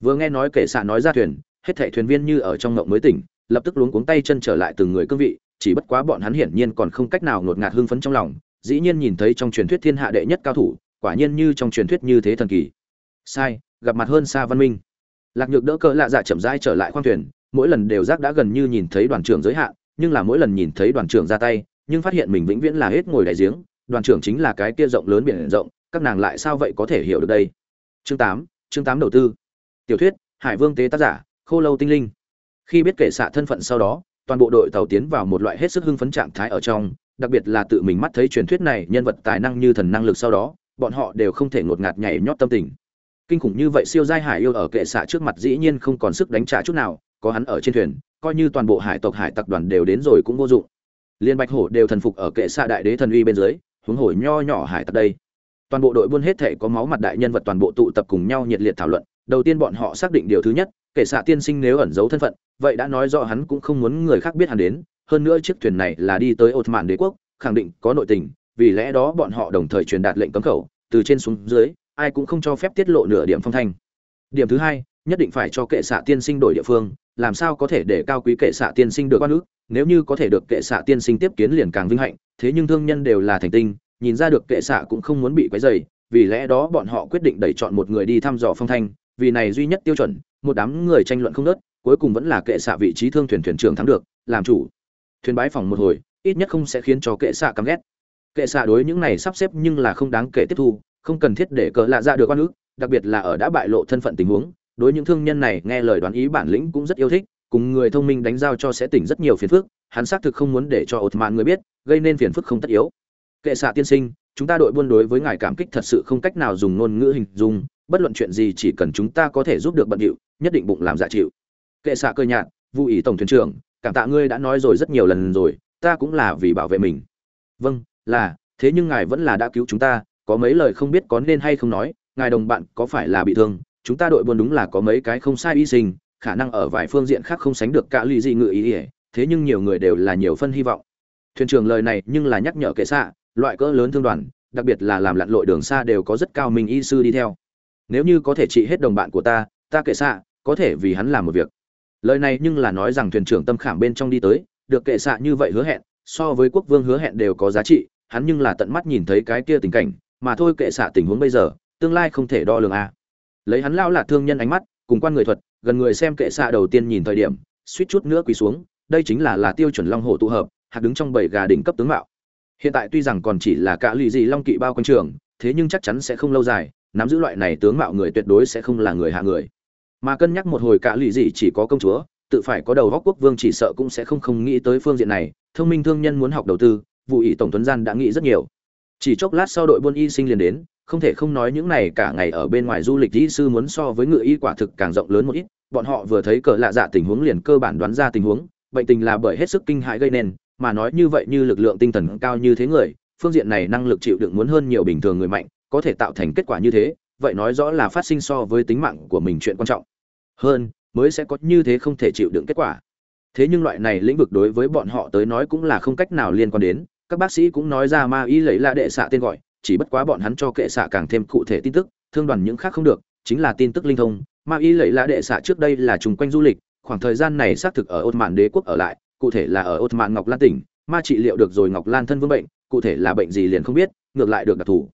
Vừa nghe nói kệ xạ nói ra thuyền, hết thảy thuyền viên như ở trong ngộng mới tỉnh, lập tức luống cuống tay chân trở lại từng người cương vị, chỉ bất quá bọn hắn hiển nhiên còn không cách nào ngột ngạt hưng phấn trong lòng, dĩ nhiên nhìn thấy trong truyền thuyết thiên hạ đệ nhất cao thủ, quả nhiên như trong truyền thuyết như thế thần kỳ. Sai, gặp mặt hơn xa văn minh. Lạc nhược đỡ cỡ lạ dạ chậm rãi trở lại khoang thuyền, mỗi lần đều giác đã gần như nhìn thấy đoàn trưởng giới hạn, nhưng là mỗi lần nhìn thấy đoàn trưởng ra tay nhưng phát hiện mình vĩnh viễn là hết ngồi đại giếng, đoàn trưởng chính là cái kia rộng lớn biển rộng, các nàng lại sao vậy có thể hiểu được đây? Chương tám chương tám đầu tư. Tiểu thuyết, hải vương tế tác giả, khô lâu tinh linh. Khi biết kể xạ thân phận sau đó, toàn bộ đội tàu tiến vào một loại hết sức hưng phấn trạng thái ở trong, đặc biệt là tự mình mắt thấy truyền thuyết này nhân vật tài năng như thần năng lực sau đó, bọn họ đều không thể ngột ngạt nhảy nhót tâm tình. Kinh khủng như vậy siêu giai hải yêu ở kệ xạ trước mặt dĩ nhiên không còn sức đánh trả chút nào, có hắn ở trên thuyền, coi như toàn bộ hải tộc hải tặc đoàn đều đến rồi cũng vô dụng liên bạch hổ đều thần phục ở kệ xạ đại đế thần uy bên dưới, huống hổ nho nhỏ hải tặc đây. Toàn bộ đội buôn hết thể có máu mặt đại nhân vật toàn bộ tụ tập cùng nhau nhiệt liệt thảo luận. Đầu tiên bọn họ xác định điều thứ nhất, kệ xạ tiên sinh nếu ẩn giấu thân phận, vậy đã nói rõ hắn cũng không muốn người khác biết hắn đến. Hơn nữa chiếc thuyền này là đi tới ột mạn đế quốc, khẳng định có nội tình, vì lẽ đó bọn họ đồng thời truyền đạt lệnh cấm khẩu. Từ trên xuống dưới, ai cũng không cho phép tiết lộ nửa điểm phong thanh. Điểm thứ hai, nhất định phải cho kệ xạ tiên sinh đổi địa phương, làm sao có thể để cao quý kệ xạ tiên sinh được quan ước nếu như có thể được kệ xạ tiên sinh tiếp kiến liền càng vinh hạnh, thế nhưng thương nhân đều là thành tinh, nhìn ra được kệ xạ cũng không muốn bị quấy dày vì lẽ đó bọn họ quyết định đẩy chọn một người đi thăm dò phong thanh, vì này duy nhất tiêu chuẩn, một đám người tranh luận không nớt cuối cùng vẫn là kệ xạ vị trí thương thuyền thuyền trưởng thắng được, làm chủ. Thuyền bái phòng một hồi, ít nhất không sẽ khiến cho kệ xạ căm ghét. Kệ xạ đối những này sắp xếp nhưng là không đáng kể tiếp thu, không cần thiết để cờ lạ ra được quan ước đặc biệt là ở đã bại lộ thân phận tình huống, đối những thương nhân này nghe lời đoán ý bản lĩnh cũng rất yêu thích cùng người thông minh đánh giao cho sẽ tỉnh rất nhiều phiền phức, hắn xác thực không muốn để cho ột mạn người biết, gây nên phiền phức không tất yếu. Kệ xạ tiên sinh, chúng ta đội buôn đối với ngài cảm kích thật sự không cách nào dùng ngôn ngữ hình dung, bất luận chuyện gì chỉ cần chúng ta có thể giúp được bận điệu, nhất định bụng làm dạ chịu. Kệ xạ cơ nhạt vụ ý tổng thuyền trưởng, cảm tạ ngươi đã nói rồi rất nhiều lần rồi, ta cũng là vì bảo vệ mình. Vâng là, thế nhưng ngài vẫn là đã cứu chúng ta, có mấy lời không biết có nên hay không nói, ngài đồng bạn có phải là bị thương, chúng ta đội buôn đúng là có mấy cái không sai y sinh khả năng ở vài phương diện khác không sánh được cả lì gì ngự ý ỉa, thế nhưng nhiều người đều là nhiều phân hy vọng. Thuyền trưởng lời này nhưng là nhắc nhở kệ xạ, loại cỡ lớn thương đoàn, đặc biệt là làm lặn lội đường xa đều có rất cao minh y sư đi theo. Nếu như có thể trị hết đồng bạn của ta ta kệ xạ, có thể vì hắn làm một việc. Lời này nhưng là nói rằng thuyền trưởng tâm khảm bên trong đi tới, được kệ xạ như vậy hứa hẹn, so với quốc vương hứa hẹn đều có giá trị, hắn nhưng là tận mắt nhìn thấy cái kia tình cảnh, mà thôi kệ xạ tình huống bây giờ, tương lai không thể đo lường a lấy hắn lao là thương nhân ánh mắt cùng quan người thuật, gần người xem kệ xạ đầu tiên nhìn thời điểm, suýt chút nữa quỳ xuống, đây chính là là tiêu chuẩn long hổ tụ hợp, hạt đứng trong bảy gà đỉnh cấp tướng mạo. Hiện tại tuy rằng còn chỉ là cả lì gì long kỵ bao quanh trường, thế nhưng chắc chắn sẽ không lâu dài, nắm giữ loại này tướng mạo người tuyệt đối sẽ không là người hạ người. Mà cân nhắc một hồi cả lì gì chỉ có công chúa, tự phải có đầu góc quốc vương chỉ sợ cũng sẽ không không nghĩ tới phương diện này, thông minh thương nhân muốn học đầu tư, vụ ý tổng tuấn gian đã nghĩ rất nhiều. Chỉ chốc lát sau đội buôn y sinh liền đến không thể không nói những này cả ngày ở bên ngoài du lịch y sư muốn so với ngựa y quả thực càng rộng lớn một ít, bọn họ vừa thấy cờ lạ dạ tình huống liền cơ bản đoán ra tình huống, bệnh tình là bởi hết sức kinh hãi gây nên, mà nói như vậy như lực lượng tinh thần cao như thế người, phương diện này năng lực chịu đựng muốn hơn nhiều bình thường người mạnh, có thể tạo thành kết quả như thế, vậy nói rõ là phát sinh so với tính mạng của mình chuyện quan trọng. Hơn, mới sẽ có như thế không thể chịu đựng kết quả. Thế nhưng loại này lĩnh vực đối với bọn họ tới nói cũng là không cách nào liên quan đến, các bác sĩ cũng nói ra ma y lấy là đệ xạ tên gọi chỉ bất quá bọn hắn cho kệ xạ càng thêm cụ thể tin tức, thương đoàn những khác không được, chính là tin tức linh thông ma y lệ la đệ xạ trước đây là trùng quanh du lịch, khoảng thời gian này xác thực ở ốt mạn đế quốc ở lại, cụ thể là ở ốt mạn ngọc lan tỉnh ma trị liệu được rồi ngọc lan thân vương bệnh, cụ thể là bệnh gì liền không biết, ngược lại được đặc thù.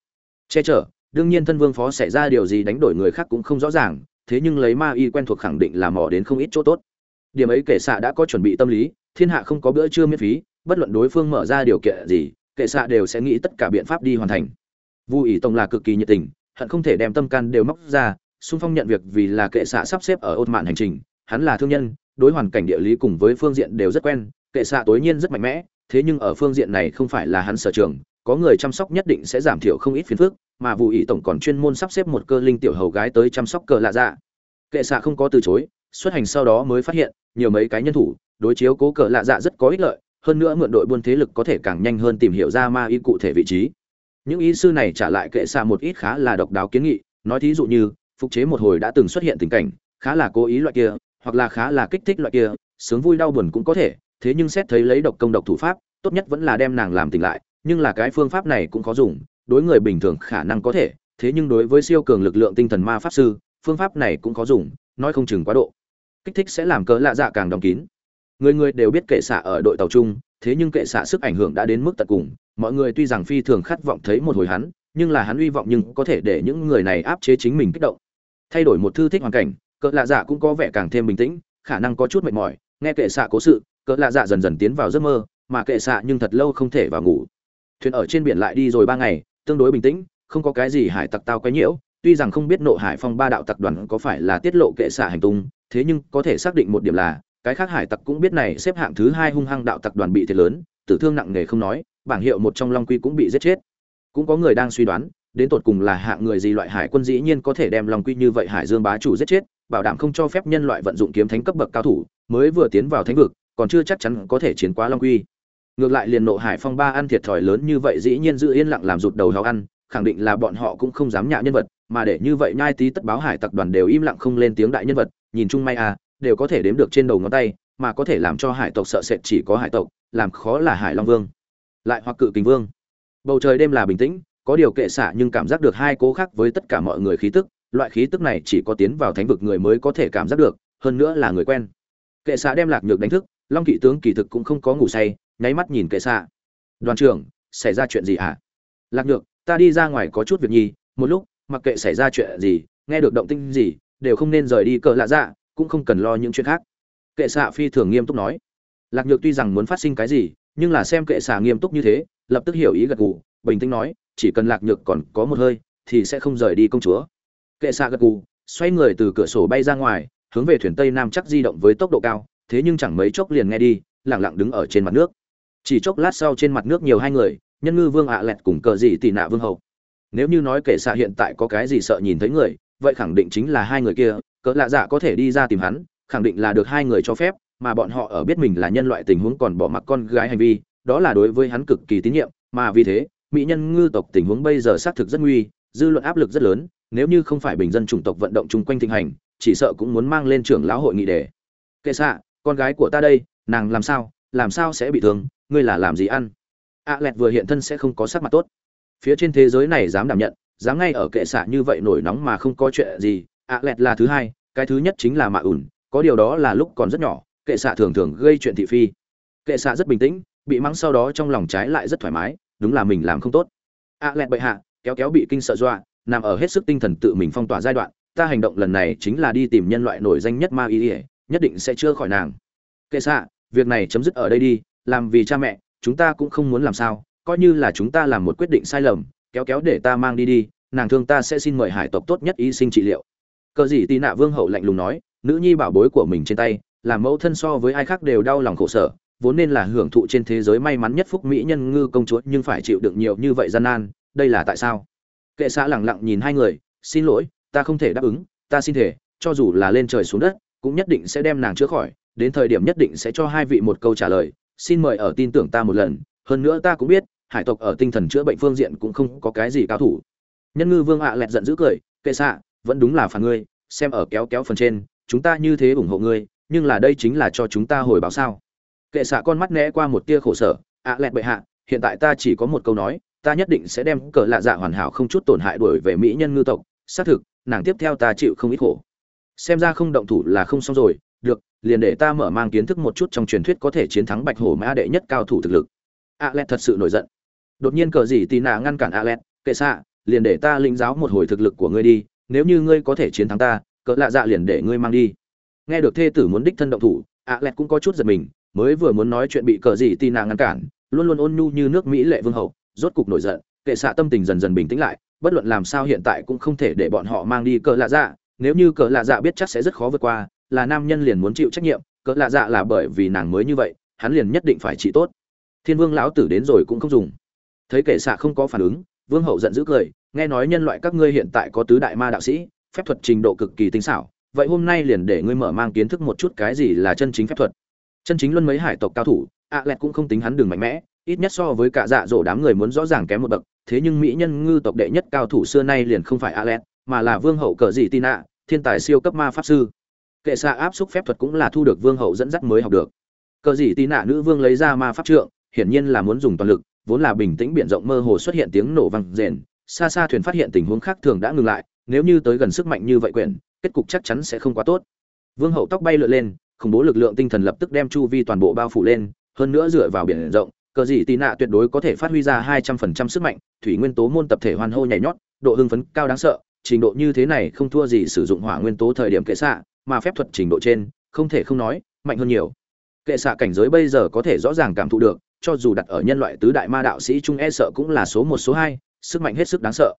Che chở, đương nhiên thân vương phó xảy ra điều gì đánh đổi người khác cũng không rõ ràng, thế nhưng lấy ma y quen thuộc khẳng định là mỏ đến không ít chỗ tốt. Điểm ấy kệ xạ đã có chuẩn bị tâm lý, thiên hạ không có bữa trưa miễn phí, bất luận đối phương mở ra điều kiện gì, kệ xạ đều sẽ nghĩ tất cả biện pháp đi hoàn thành vu ỷ tông là cực kỳ nhiệt tình, hận không thể đem tâm can đều móc ra xung phong nhận việc vì là kệ xạ sắp xếp ở ốt mạn hành trình, hắn là thương nhân, đối hoàn cảnh địa lý cùng với phương diện đều rất quen, kệ xạ tối nhiên rất mạnh mẽ, thế nhưng ở phương diện này không phải là hắn sở trường, có người chăm sóc nhất định sẽ giảm thiểu không ít phiền phức, mà Vu ỷ tổng còn chuyên môn sắp xếp một cơ linh tiểu hầu gái tới chăm sóc cờ lạ dạ. Kệ xạ không có từ chối, xuất hành sau đó mới phát hiện, nhiều mấy cái nhân thủ, đối chiếu cố cờ lạ dạ rất có ích lợi, hơn nữa mượn đội buôn thế lực có thể càng nhanh hơn tìm hiểu ra ma y cụ thể vị trí những ý sư này trả lại kệ xạ một ít khá là độc đáo kiến nghị, nói thí dụ như, phục chế một hồi đã từng xuất hiện tình cảnh, khá là cố ý loại kia, hoặc là khá là kích thích loại kia, sướng vui đau buồn cũng có thể, thế nhưng xét thấy lấy độc công độc thủ pháp, tốt nhất vẫn là đem nàng làm tỉnh lại, nhưng là cái phương pháp này cũng khó dùng, đối người bình thường khả năng có thể, thế nhưng đối với siêu cường lực lượng tinh thần ma pháp sư, phương pháp này cũng khó dùng, nói không chừng quá độ. Kích thích sẽ làm cớ lạ dạ càng đóng kín. Người người đều biết kệ xạ ở đội tàu chung thế nhưng kệ xạ sức ảnh hưởng đã đến mức tận cùng, mọi người tuy rằng phi thường khát vọng thấy một hồi hắn, nhưng là hắn hy vọng nhưng có thể để những người này áp chế chính mình kích động. Thay đổi một thư thích hoàn cảnh, cỡ lạ dạ cũng có vẻ càng thêm bình tĩnh, khả năng có chút mệt mỏi, nghe kệ xạ cố sự, cỡ lạ dạ dần dần tiến vào giấc mơ, mà kệ xạ nhưng thật lâu không thể vào ngủ. Thuyền ở trên biển lại đi rồi ba ngày, tương đối bình tĩnh, không có cái gì hải tặc tao quấy nhiễu, tuy rằng không biết nộ hải phong ba đạo tặc đoàn có phải là tiết lộ kệ xạ hành tung, thế nhưng có thể xác định một điểm là cái khác hải tặc cũng biết này xếp hạng thứ hai hung hăng đạo tặc đoàn bị thiệt lớn, tử thương nặng nề không nói, bảng hiệu một trong long quy cũng bị giết chết. Cũng có người đang suy đoán, đến tột cùng là hạng người gì loại hải quân dĩ nhiên có thể đem long quy như vậy hải dương bá chủ giết chết, bảo đảm không cho phép nhân loại vận dụng kiếm thánh cấp bậc cao thủ, mới vừa tiến vào thánh vực, còn chưa chắc chắn có thể chiến quá long quy. Ngược lại liền nộ hải phong ba ăn thiệt thòi lớn như vậy dĩ nhiên giữ yên lặng làm rụt đầu hào ăn, khẳng định là bọn họ cũng không dám nhạ nhân vật, mà để như vậy nhai tí tất báo hải tặc đoàn đều im lặng không lên tiếng đại nhân vật, nhìn chung may à đều có thể đếm được trên đầu ngón tay, mà có thể làm cho hải tộc sợ sệt chỉ có hải tộc, làm khó là hải long vương. Lại hoặc cự kình vương. Bầu trời đêm là bình tĩnh, có điều kệ xạ nhưng cảm giác được hai cố khác với tất cả mọi người khí tức, loại khí tức này chỉ có tiến vào thánh vực người mới có thể cảm giác được, hơn nữa là người quen. Kệ xạ đem lạc nhược đánh thức, long kỵ tướng kỳ thực cũng không có ngủ say, nháy mắt nhìn kệ xạ. Đoàn trưởng, xảy ra chuyện gì hả? Lạc nhược, ta đi ra ngoài có chút việc nhi, một lúc, mặc kệ xảy ra chuyện gì, nghe được động tinh gì, đều không nên rời đi cờ lạ dạ cũng không cần lo những chuyện khác. Kệ xạ phi thường nghiêm túc nói. Lạc nhược tuy rằng muốn phát sinh cái gì, nhưng là xem kệ xạ nghiêm túc như thế, lập tức hiểu ý gật gù, bình tĩnh nói, chỉ cần lạc nhược còn có một hơi, thì sẽ không rời đi công chúa. Kệ xạ gật gù, xoay người từ cửa sổ bay ra ngoài, hướng về thuyền tây nam chắc di động với tốc độ cao, thế nhưng chẳng mấy chốc liền nghe đi lẳng lặng đứng ở trên mặt nước. Chỉ chốc lát sau trên mặt nước nhiều hai người, nhân ngư vương ạ lẹt cùng cờ dị tị nạ vương hậu. Nếu như nói kệ xạ hiện tại có cái gì sợ nhìn thấy người, vậy khẳng định chính là hai người kia cỡ lạ dạ có thể đi ra tìm hắn, khẳng định là được hai người cho phép, mà bọn họ ở biết mình là nhân loại tình huống còn bỏ mặc con gái hành vi, đó là đối với hắn cực kỳ tín nhiệm, mà vì thế, mỹ nhân ngư tộc tình huống bây giờ xác thực rất nguy, dư luận áp lực rất lớn, nếu như không phải bình dân chủng tộc vận động chung quanh thịnh hành, chỉ sợ cũng muốn mang lên trưởng lão hội nghị đề kệ xạ, con gái của ta đây, nàng làm sao làm sao sẽ bị thương, ngươi là làm gì ăn? Ạ lẹt vừa hiện thân sẽ không có sắc mặt tốt. Phía trên thế giới này dám đảm nhận, dám ngay ở kệ xạ như vậy nổi nóng mà không có chuyện gì ạ lẹt là thứ hai, cái thứ nhất chính là mạ ủn có điều đó là lúc còn rất nhỏ, kệ xạ thường thường gây chuyện thị phi. Kệ xạ rất bình tĩnh, bị mắng sau đó trong lòng trái lại rất thoải mái, đúng là mình làm không tốt. ạ lẹt bệ hạ, kéo kéo bị kinh sợ dọa, nằm ở hết sức tinh thần tự mình phong tỏa giai đoạn, ta hành động lần này chính là đi tìm nhân loại nổi danh nhất ma y ỉa nhất định sẽ chữa khỏi nàng. Kệ xạ, việc này chấm dứt ở đây đi, làm vì cha mẹ, chúng ta cũng không muốn làm sao, coi như là chúng ta làm một quyết định sai lầm, kéo kéo để ta mang đi đi, nàng thương ta sẽ xin mời hải tộc tốt nhất y sinh trị liệu cờ gì tì nạ vương hậu lạnh lùng nói, nữ nhi bảo bối của mình trên tay làm mẫu thân so với ai khác đều đau lòng khổ sở, vốn nên là hưởng thụ trên thế giới may mắn nhất phúc mỹ nhân ngư công chúa nhưng phải chịu đựng nhiều như vậy gian nan, đây là tại sao? Kệ xã lẳng lặng nhìn hai người, xin lỗi, ta không thể đáp ứng, ta xin thể cho dù là lên trời xuống đất, cũng nhất định sẽ đem nàng chữa khỏi, đến thời điểm nhất định sẽ cho hai vị một câu trả lời, xin mời ở tin tưởng ta một lần, hơn nữa ta cũng biết, hải tộc ở tinh thần chữa bệnh phương diện cũng không có cái gì cao thủ. Nhân ngư vương ạ lẹt giận dữ cười, kệ xạ vẫn đúng là phản ngươi, xem ở kéo kéo phần trên, chúng ta như thế ủng hộ ngươi, nhưng là đây chính là cho chúng ta hồi báo sao? Kệ xạ con mắt né qua một tia khổ sở ạ lẹt bệ hạ, hiện tại ta chỉ có một câu nói, ta nhất định sẽ đem cờ lạ dạ hoàn hảo không chút tổn hại đuổi về mỹ nhân ngư tộc, xác thực, nàng tiếp theo ta chịu không ít khổ. Xem ra không động thủ là không xong rồi, được, liền để ta mở mang kiến thức một chút trong truyền thuyết có thể chiến thắng bạch hổ mã đệ nhất cao thủ thực lực. A lẹt thật sự nổi giận. Đột nhiên cờ gì tì nạ ngăn cản a lẹt, kệ xạ, liền để ta linh giáo một hồi thực lực của ngươi đi nếu như ngươi có thể chiến thắng ta, cỡ lạ dạ liền để ngươi mang đi. Nghe được thê tử muốn đích thân động thủ, ạ lẹt cũng có chút giật mình, mới vừa muốn nói chuyện bị cờ gì tì nàng ngăn cản, luôn luôn ôn nhu như nước mỹ lệ vương hậu, rốt cục nổi giận, kệ xạ tâm tình dần dần bình tĩnh lại, bất luận làm sao hiện tại cũng không thể để bọn họ mang đi cỡ lạ dạ. Nếu như cỡ lạ dạ biết chắc sẽ rất khó vượt qua, là nam nhân liền muốn chịu trách nhiệm cỡ lạ dạ là bởi vì nàng mới như vậy, hắn liền nhất định phải trị tốt. Thiên vương lão tử đến rồi cũng không dùng. Thấy kệ xạ không có phản ứng, vương hậu giận dữ cười nghe nói nhân loại các ngươi hiện tại có tứ đại ma đạo sĩ, phép thuật trình độ cực kỳ tinh xảo, vậy hôm nay liền để ngươi mở mang kiến thức một chút cái gì là chân chính phép thuật. Chân chính luân mấy hải tộc cao thủ ạ lẹt cũng không tính hắn đường mạnh mẽ, ít nhất so với cả dạ dỗ đám người muốn rõ ràng kém một bậc, thế nhưng mỹ nhân ngư tộc đệ nhất cao thủ xưa nay liền không phải ạ lẹt mà là vương hậu cờ dị tin ạ thiên tài siêu cấp ma pháp sư. Kệ xạ áp xúc phép thuật cũng là thu được vương hậu dẫn dắt mới học được. Cờ dị tin ạ nữ vương lấy ra ma pháp trượng, hiển nhiên là muốn dùng toàn lực, vốn là bình tĩnh biển rộng mơ hồ xuất hiện tiếng nổ vang rền xa xa thuyền phát hiện tình huống khác thường đã ngừng lại, nếu như tới gần sức mạnh như vậy quyển, kết cục chắc chắn sẽ không quá tốt. Vương hậu tóc bay lượn lên, khủng bố lực lượng tinh thần lập tức đem chu vi toàn bộ bao phủ lên, hơn nữa dựa vào biển rộng, cờ dị tì nạ tuyệt đối có thể phát huy ra hai trăm phần trăm sức mạnh, thủy nguyên tố môn tập thể hoàn hô nhảy nhót, độ hưng phấn cao đáng sợ, trình độ như thế này không thua gì sử dụng hỏa nguyên tố thời điểm kệ xạ, mà phép thuật trình độ trên, không thể không nói, mạnh hơn nhiều. Kệ xạ cảnh giới bây giờ có thể rõ ràng cảm thụ được, cho dù đặt ở nhân loại tứ đại ma đạo sĩ trung e sợ cũng là số một, số hai sức mạnh hết sức đáng sợ.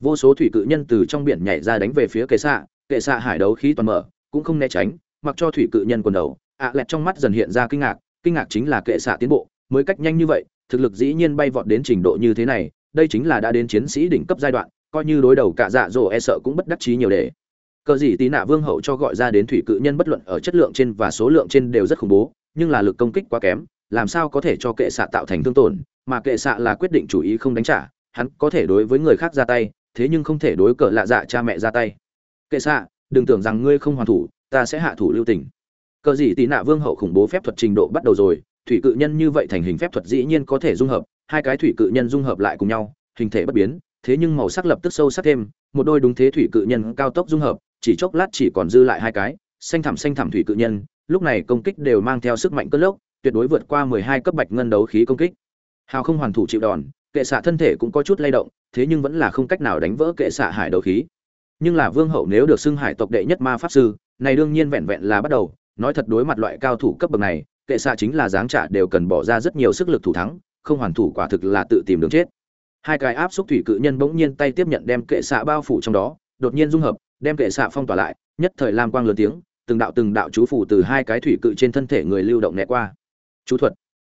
Vô số thủy cự nhân từ trong biển nhảy ra đánh về phía kệ xạ kệ xạ hải đấu khí toàn mở, cũng không né tránh, mặc cho thủy cự nhân quần đầu. Ạ lẹt trong mắt dần hiện ra kinh ngạc kinh ngạc chính là kệ xạ tiến bộ, mới cách nhanh như vậy, thực lực dĩ nhiên bay vọt đến trình độ như thế này, đây chính là đã đến chiến sĩ đỉnh cấp giai đoạn, coi như đối đầu cả dạ dỗ e sợ cũng bất đắc chí nhiều để. Cờ gì tí nạ vương hậu cho gọi ra đến thủy cự nhân bất luận ở chất lượng trên và số lượng trên đều rất khủng bố, nhưng là lực công kích quá kém, làm sao có thể cho kệ xạ tạo thành thương tổn, mà kệ xạ là quyết định chủ ý không đánh trả hắn có thể đối với người khác ra tay, thế nhưng không thể đối cờ lạ dạ cha mẹ ra tay. Kệ xạ, đừng tưởng rằng ngươi không hoàn thủ, ta sẽ hạ thủ lưu tình. Cờ gì tị nạ vương hậu khủng bố phép thuật trình độ bắt đầu rồi, thủy cự nhân như vậy thành hình phép thuật dĩ nhiên có thể dung hợp, hai cái thủy cự nhân dung hợp lại cùng nhau, hình thể bất biến, thế nhưng màu sắc lập tức sâu sắc thêm, một đôi đúng thế thủy cự nhân cao tốc dung hợp, chỉ chốc lát chỉ còn dư lại hai cái, xanh thẳm xanh thẳm thủy cự nhân, lúc này công kích đều mang theo sức mạnh cất lốc, tuyệt đối vượt qua mười hai cấp bạch ngân đấu khí công kích. Hào không hoàn thủ chịu đòn kệ xạ thân thể cũng có chút lay động, thế nhưng vẫn là không cách nào đánh vỡ kệ xạ hải đầu khí. Nhưng là vương hậu nếu được xưng hải tộc đệ nhất ma pháp sư, này đương nhiên vẹn vẹn là bắt đầu. Nói thật đối mặt loại cao thủ cấp bậc này, kệ xạ chính là dáng trả đều cần bỏ ra rất nhiều sức lực thủ thắng, không hoàn thủ quả thực là tự tìm đường chết. Hai cái áp xúc thủy cự nhân bỗng nhiên tay tiếp nhận đem kệ xạ bao phủ trong đó, đột nhiên dung hợp, đem kệ xạ phong tỏa lại, nhất thời lam quang lớn tiếng, từng đạo từng đạo chú phủ từ hai cái thủy cự trên thân thể người lưu động né qua. Chú thuật.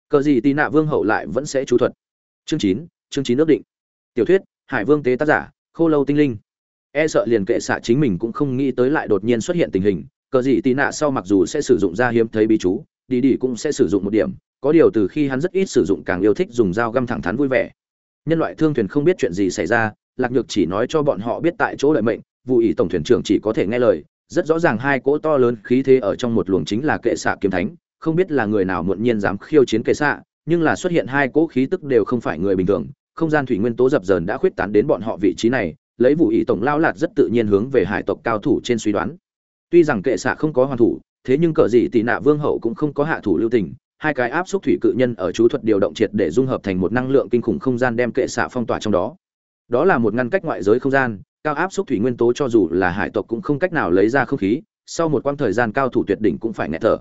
Cờ gì tì nạ vương hậu lại vẫn sẽ chú thuật chương chín chương chín ước định. Tiểu thuyết, hải vương tế tác giả, khô lâu tinh linh. E sợ liền kệ xạ chính mình cũng không nghĩ tới lại đột nhiên xuất hiện tình hình, cờ gì tì nạ sau mặc dù sẽ sử dụng ra hiếm thấy bí chú, đi đi cũng sẽ sử dụng một điểm, có điều từ khi hắn rất ít sử dụng càng yêu thích dùng dao găm thẳng thắn vui vẻ. Nhân loại thương thuyền không biết chuyện gì xảy ra, lạc nhược chỉ nói cho bọn họ biết tại chỗ lợi mệnh, vụ ý tổng thuyền trưởng chỉ có thể nghe lời, rất rõ ràng hai cỗ to lớn khí thế ở trong một luồng chính là kệ xạ kiếm thánh, không biết là người nào muộn nhiên dám khiêu chiến kệ xạ nhưng là xuất hiện hai cỗ khí tức đều không phải người bình thường, không gian thủy nguyên tố dập dờn đã khuyết tán đến bọn họ vị trí này, lấy vụ ý tổng lao lạt rất tự nhiên hướng về hải tộc cao thủ trên suy đoán. Tuy rằng kệ xạ không có hoàn thủ, thế nhưng cờ gì tị nạ vương hậu cũng không có hạ thủ lưu tình, hai cái áp xúc thủy cự nhân ở chú thuật điều động triệt để dung hợp thành một năng lượng kinh khủng không gian đem kệ xạ phong tỏa trong đó. Đó là một ngăn cách ngoại giới không gian, cao áp xúc thủy nguyên tố cho dù là hải tộc cũng không cách nào lấy ra không khí, sau một quãng thời gian cao thủ tuyệt đỉnh cũng phải nghẹt thở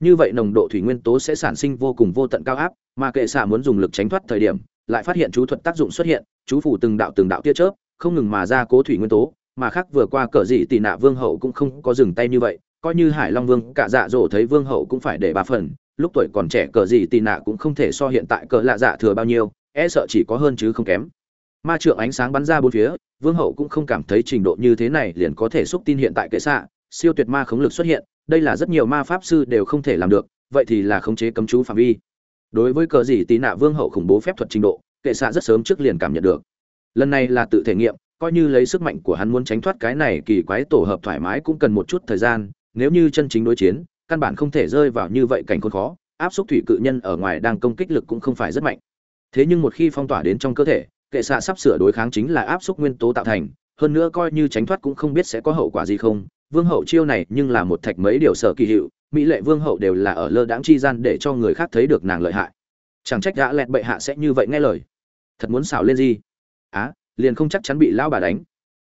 như vậy nồng độ thủy nguyên tố sẽ sản sinh vô cùng vô tận cao áp, mà kệ xạ muốn dùng lực tránh thoát thời điểm, lại phát hiện chú thuật tác dụng xuất hiện, chú phủ từng đạo từng đạo tia chớp, không ngừng mà ra cố thủy nguyên tố, mà khác vừa qua cờ dị tị nạ vương hậu cũng không có dừng tay như vậy, coi như hải long vương, cả dạ dỗ thấy vương hậu cũng phải để ba phần, lúc tuổi còn trẻ cờ gì tị nạ cũng không thể so hiện tại cờ lạ dạ thừa bao nhiêu e sợ chỉ có hơn chứ không kém. Ma trượng ánh sáng bắn ra bốn phía, vương hậu cũng không cảm thấy trình độ như thế này liền có thể xúc tin hiện tại kệ xạ, siêu tuyệt ma khống lực xuất hiện đây là rất nhiều ma pháp sư đều không thể làm được, vậy thì là khống chế cấm chú phạm vi. Đối với cờ gì tì nạ vương hậu khủng bố phép thuật trình độ, kệ xạ rất sớm trước liền cảm nhận được. Lần này là tự thể nghiệm, coi như lấy sức mạnh của hắn muốn tránh thoát cái này kỳ quái tổ hợp thoải mái cũng cần một chút thời gian, nếu như chân chính đối chiến, căn bản không thể rơi vào như vậy cảnh khốn khó, áp xúc thủy cự nhân ở ngoài đang công kích lực cũng không phải rất mạnh. Thế nhưng một khi phong tỏa đến trong cơ thể, kệ xạ sắp sửa đối kháng chính là áp xúc nguyên tố tạo thành, hơn nữa coi như tránh thoát cũng không biết sẽ có hậu quả gì không vương hậu chiêu này nhưng là một thạch mấy điều sở kỳ hiệu, mỹ lệ vương hậu đều là ở lơ đãng chi gian để cho người khác thấy được nàng lợi hại. Chẳng trách đã lẹt bệ hạ sẽ như vậy nghe lời. Thật muốn xảo lên gì? Á, liền không chắc chắn bị lão bà đánh.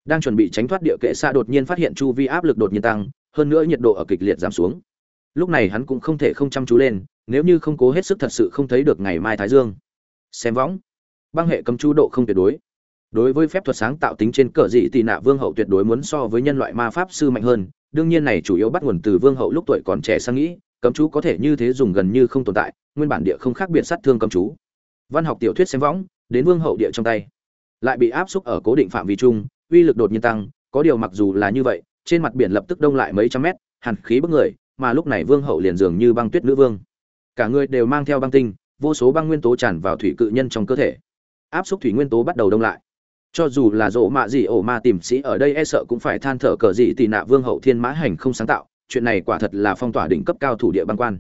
Đang chuẩn bị tránh thoát địa kệ xa đột nhiên phát hiện chu vi áp lực đột nhiên tăng, hơn nữa nhiệt độ ở kịch liệt giảm xuống. Lúc này hắn cũng không thể không chăm chú lên, nếu như không cố hết sức thật sự không thấy được ngày mai thái dương. Xem võng. Băng hệ cấm chú độ không tuyệt đối đối với phép thuật sáng tạo tính trên cờ dị tị nạ vương hậu tuyệt đối muốn so với nhân loại ma pháp sư mạnh hơn, đương nhiên này chủ yếu bắt nguồn từ vương hậu lúc tuổi còn trẻ sang nghĩ, cấm chú có thể như thế dùng gần như không tồn tại, nguyên bản địa không khác biệt sát thương cấm chú. Văn học tiểu thuyết xem võng, đến vương hậu địa trong tay. Lại bị áp xúc ở cố định phạm vi chung, uy lực đột nhiên tăng, có điều mặc dù là như vậy, trên mặt biển lập tức đông lại mấy trăm mét, hàn khí bức người, mà lúc này vương hậu liền dường như băng tuyết nữ vương. Cả người đều mang theo băng tinh, vô số băng nguyên tố tràn vào thủy cự nhân trong cơ thể. Áp xúc thủy nguyên tố bắt đầu đông lại cho dù là rộ mạ gì ổ ma tìm sĩ ở đây e sợ cũng phải than thở cờ gì tì nạ vương hậu thiên mã hành không sáng tạo, chuyện này quả thật là phong tỏa đỉnh cấp cao thủ địa băng quan.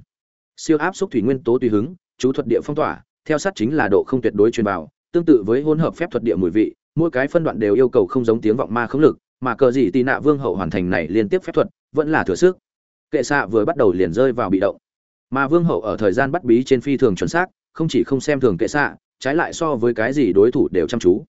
Siêu áp xúc thủy nguyên tố tùy hứng, chú thuật địa phong tỏa, theo sát chính là độ không tuyệt đối truyền vào, tương tự với hỗn hợp phép thuật địa mùi vị, mỗi cái phân đoạn đều yêu cầu không giống tiếng vọng ma khống lực, mà cờ gì tì nạ vương hậu hoàn thành này liên tiếp phép thuật, vẫn là thừa sức. Kệ xạ vừa bắt đầu liền rơi vào bị động. Mà vương hậu ở thời gian bắt bí trên phi thường chuẩn xác, không chỉ không xem thường kệ xạ, trái lại so với cái gì đối thủ đều chăm chú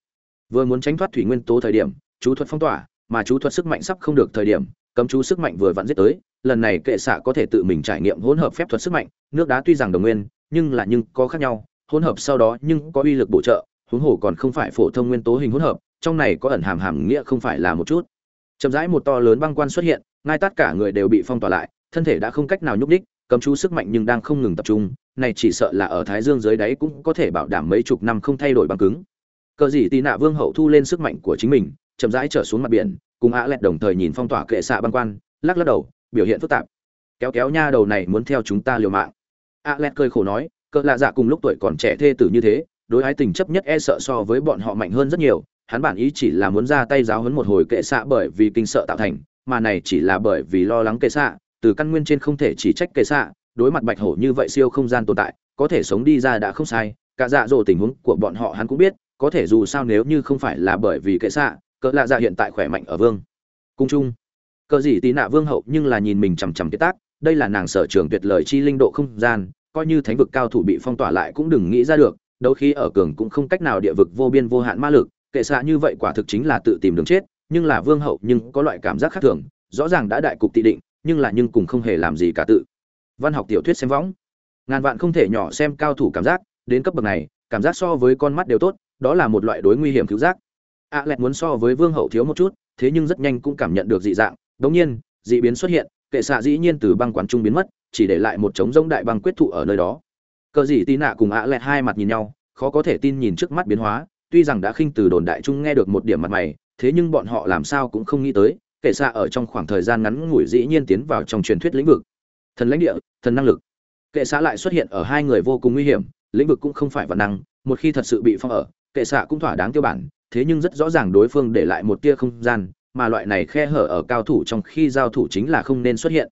vừa muốn tránh thoát thủy nguyên tố thời điểm, chú thuật phong tỏa, mà chú thuật sức mạnh sắp không được thời điểm, cấm chú sức mạnh vừa vặn giết tới, lần này kệ xạ có thể tự mình trải nghiệm hỗn hợp phép thuật sức mạnh, nước đá tuy rằng đồng nguyên, nhưng là nhưng có khác nhau, hỗn hợp sau đó nhưng có uy lực bổ trợ, huống hồ còn không phải phổ thông nguyên tố hình hỗn hợp, trong này có ẩn hàm hàm nghĩa không phải là một chút. Chậm rãi một to lớn băng quan xuất hiện, ngay tất cả người đều bị phong tỏa lại, thân thể đã không cách nào nhúc đích cấm chú sức mạnh nhưng đang không ngừng tập trung, này chỉ sợ là ở thái dương dưới đáy cũng có thể bảo đảm mấy chục năm không thay đổi băng cứng cờ gì tì nạ vương hậu thu lên sức mạnh của chính mình, chậm rãi trở xuống mặt biển, cùng ạ lẹt đồng thời nhìn phong tỏa kệ xạ băng quan, lắc lắc đầu, biểu hiện phức tạp. Kéo kéo nha đầu này muốn theo chúng ta liều mạng. ạ lẹt cười khổ nói cỡ lạ dạ cùng lúc tuổi còn trẻ thê tử như thế, đối ái tình chấp nhất e sợ so với bọn họ mạnh hơn rất nhiều, hắn bản ý chỉ là muốn ra tay giáo huấn một hồi kệ xạ bởi vì kinh sợ tạo thành, mà này chỉ là bởi vì lo lắng kệ xạ, từ căn nguyên trên không thể chỉ trách kệ xạ, đối mặt bạch hổ như vậy siêu không gian tồn tại, có thể sống đi ra đã không sai, cả dạ dỗ tình huống của bọn họ hắn cũng biết có thể dù sao nếu như không phải là bởi vì kệ xạ, cỡ lạ dạ hiện tại khỏe mạnh ở vương. Cung trung cờ gì tí nạ vương hậu nhưng là nhìn mình chằm chằm kế tác, đây là nàng sở trường tuyệt lời chi linh độ không gian, coi như thánh vực cao thủ bị phong tỏa lại cũng đừng nghĩ ra được, đấu khi ở cường cũng không cách nào địa vực vô biên vô hạn ma lực, kệ xạ như vậy quả thực chính là tự tìm đường chết, nhưng là vương hậu nhưng có loại cảm giác khác thường, rõ ràng đã đại cục tị định, nhưng là nhưng cùng không hề làm gì cả tự. Văn học tiểu thuyết xem võng. Ngàn vạn không thể nhỏ xem cao thủ cảm giác, đến cấp bậc này, cảm giác so với con mắt đều tốt đó là một loại đối nguy hiểm cứu giác. A lẹt muốn so với vương hậu thiếu một chút, thế nhưng rất nhanh cũng cảm nhận được dị dạng. Đống nhiên, dị biến xuất hiện, kệ xạ dĩ nhiên từ băng quán trung biến mất, chỉ để lại một trống rỗng đại băng quyết thụ ở nơi đó. Cờ dị tí nạ cùng a lẹt hai mặt nhìn nhau, khó có thể tin nhìn trước mắt biến hóa, tuy rằng đã khinh từ đồn đại trung nghe được một điểm mặt mày, thế nhưng bọn họ làm sao cũng không nghĩ tới, kệ xạ ở trong khoảng thời gian ngắn ngủi dĩ nhiên tiến vào trong truyền thuyết lĩnh vực. Thần lãnh địa, thần năng lực. Kệ xạ lại xuất hiện ở hai người vô cùng nguy hiểm, lĩnh vực cũng không phải vật năng, một khi thật sự bị phong ở kệ xạ cũng thỏa đáng tiêu bản, thế nhưng rất rõ ràng đối phương để lại một tia không gian, mà loại này khe hở ở cao thủ trong khi giao thủ chính là không nên xuất hiện.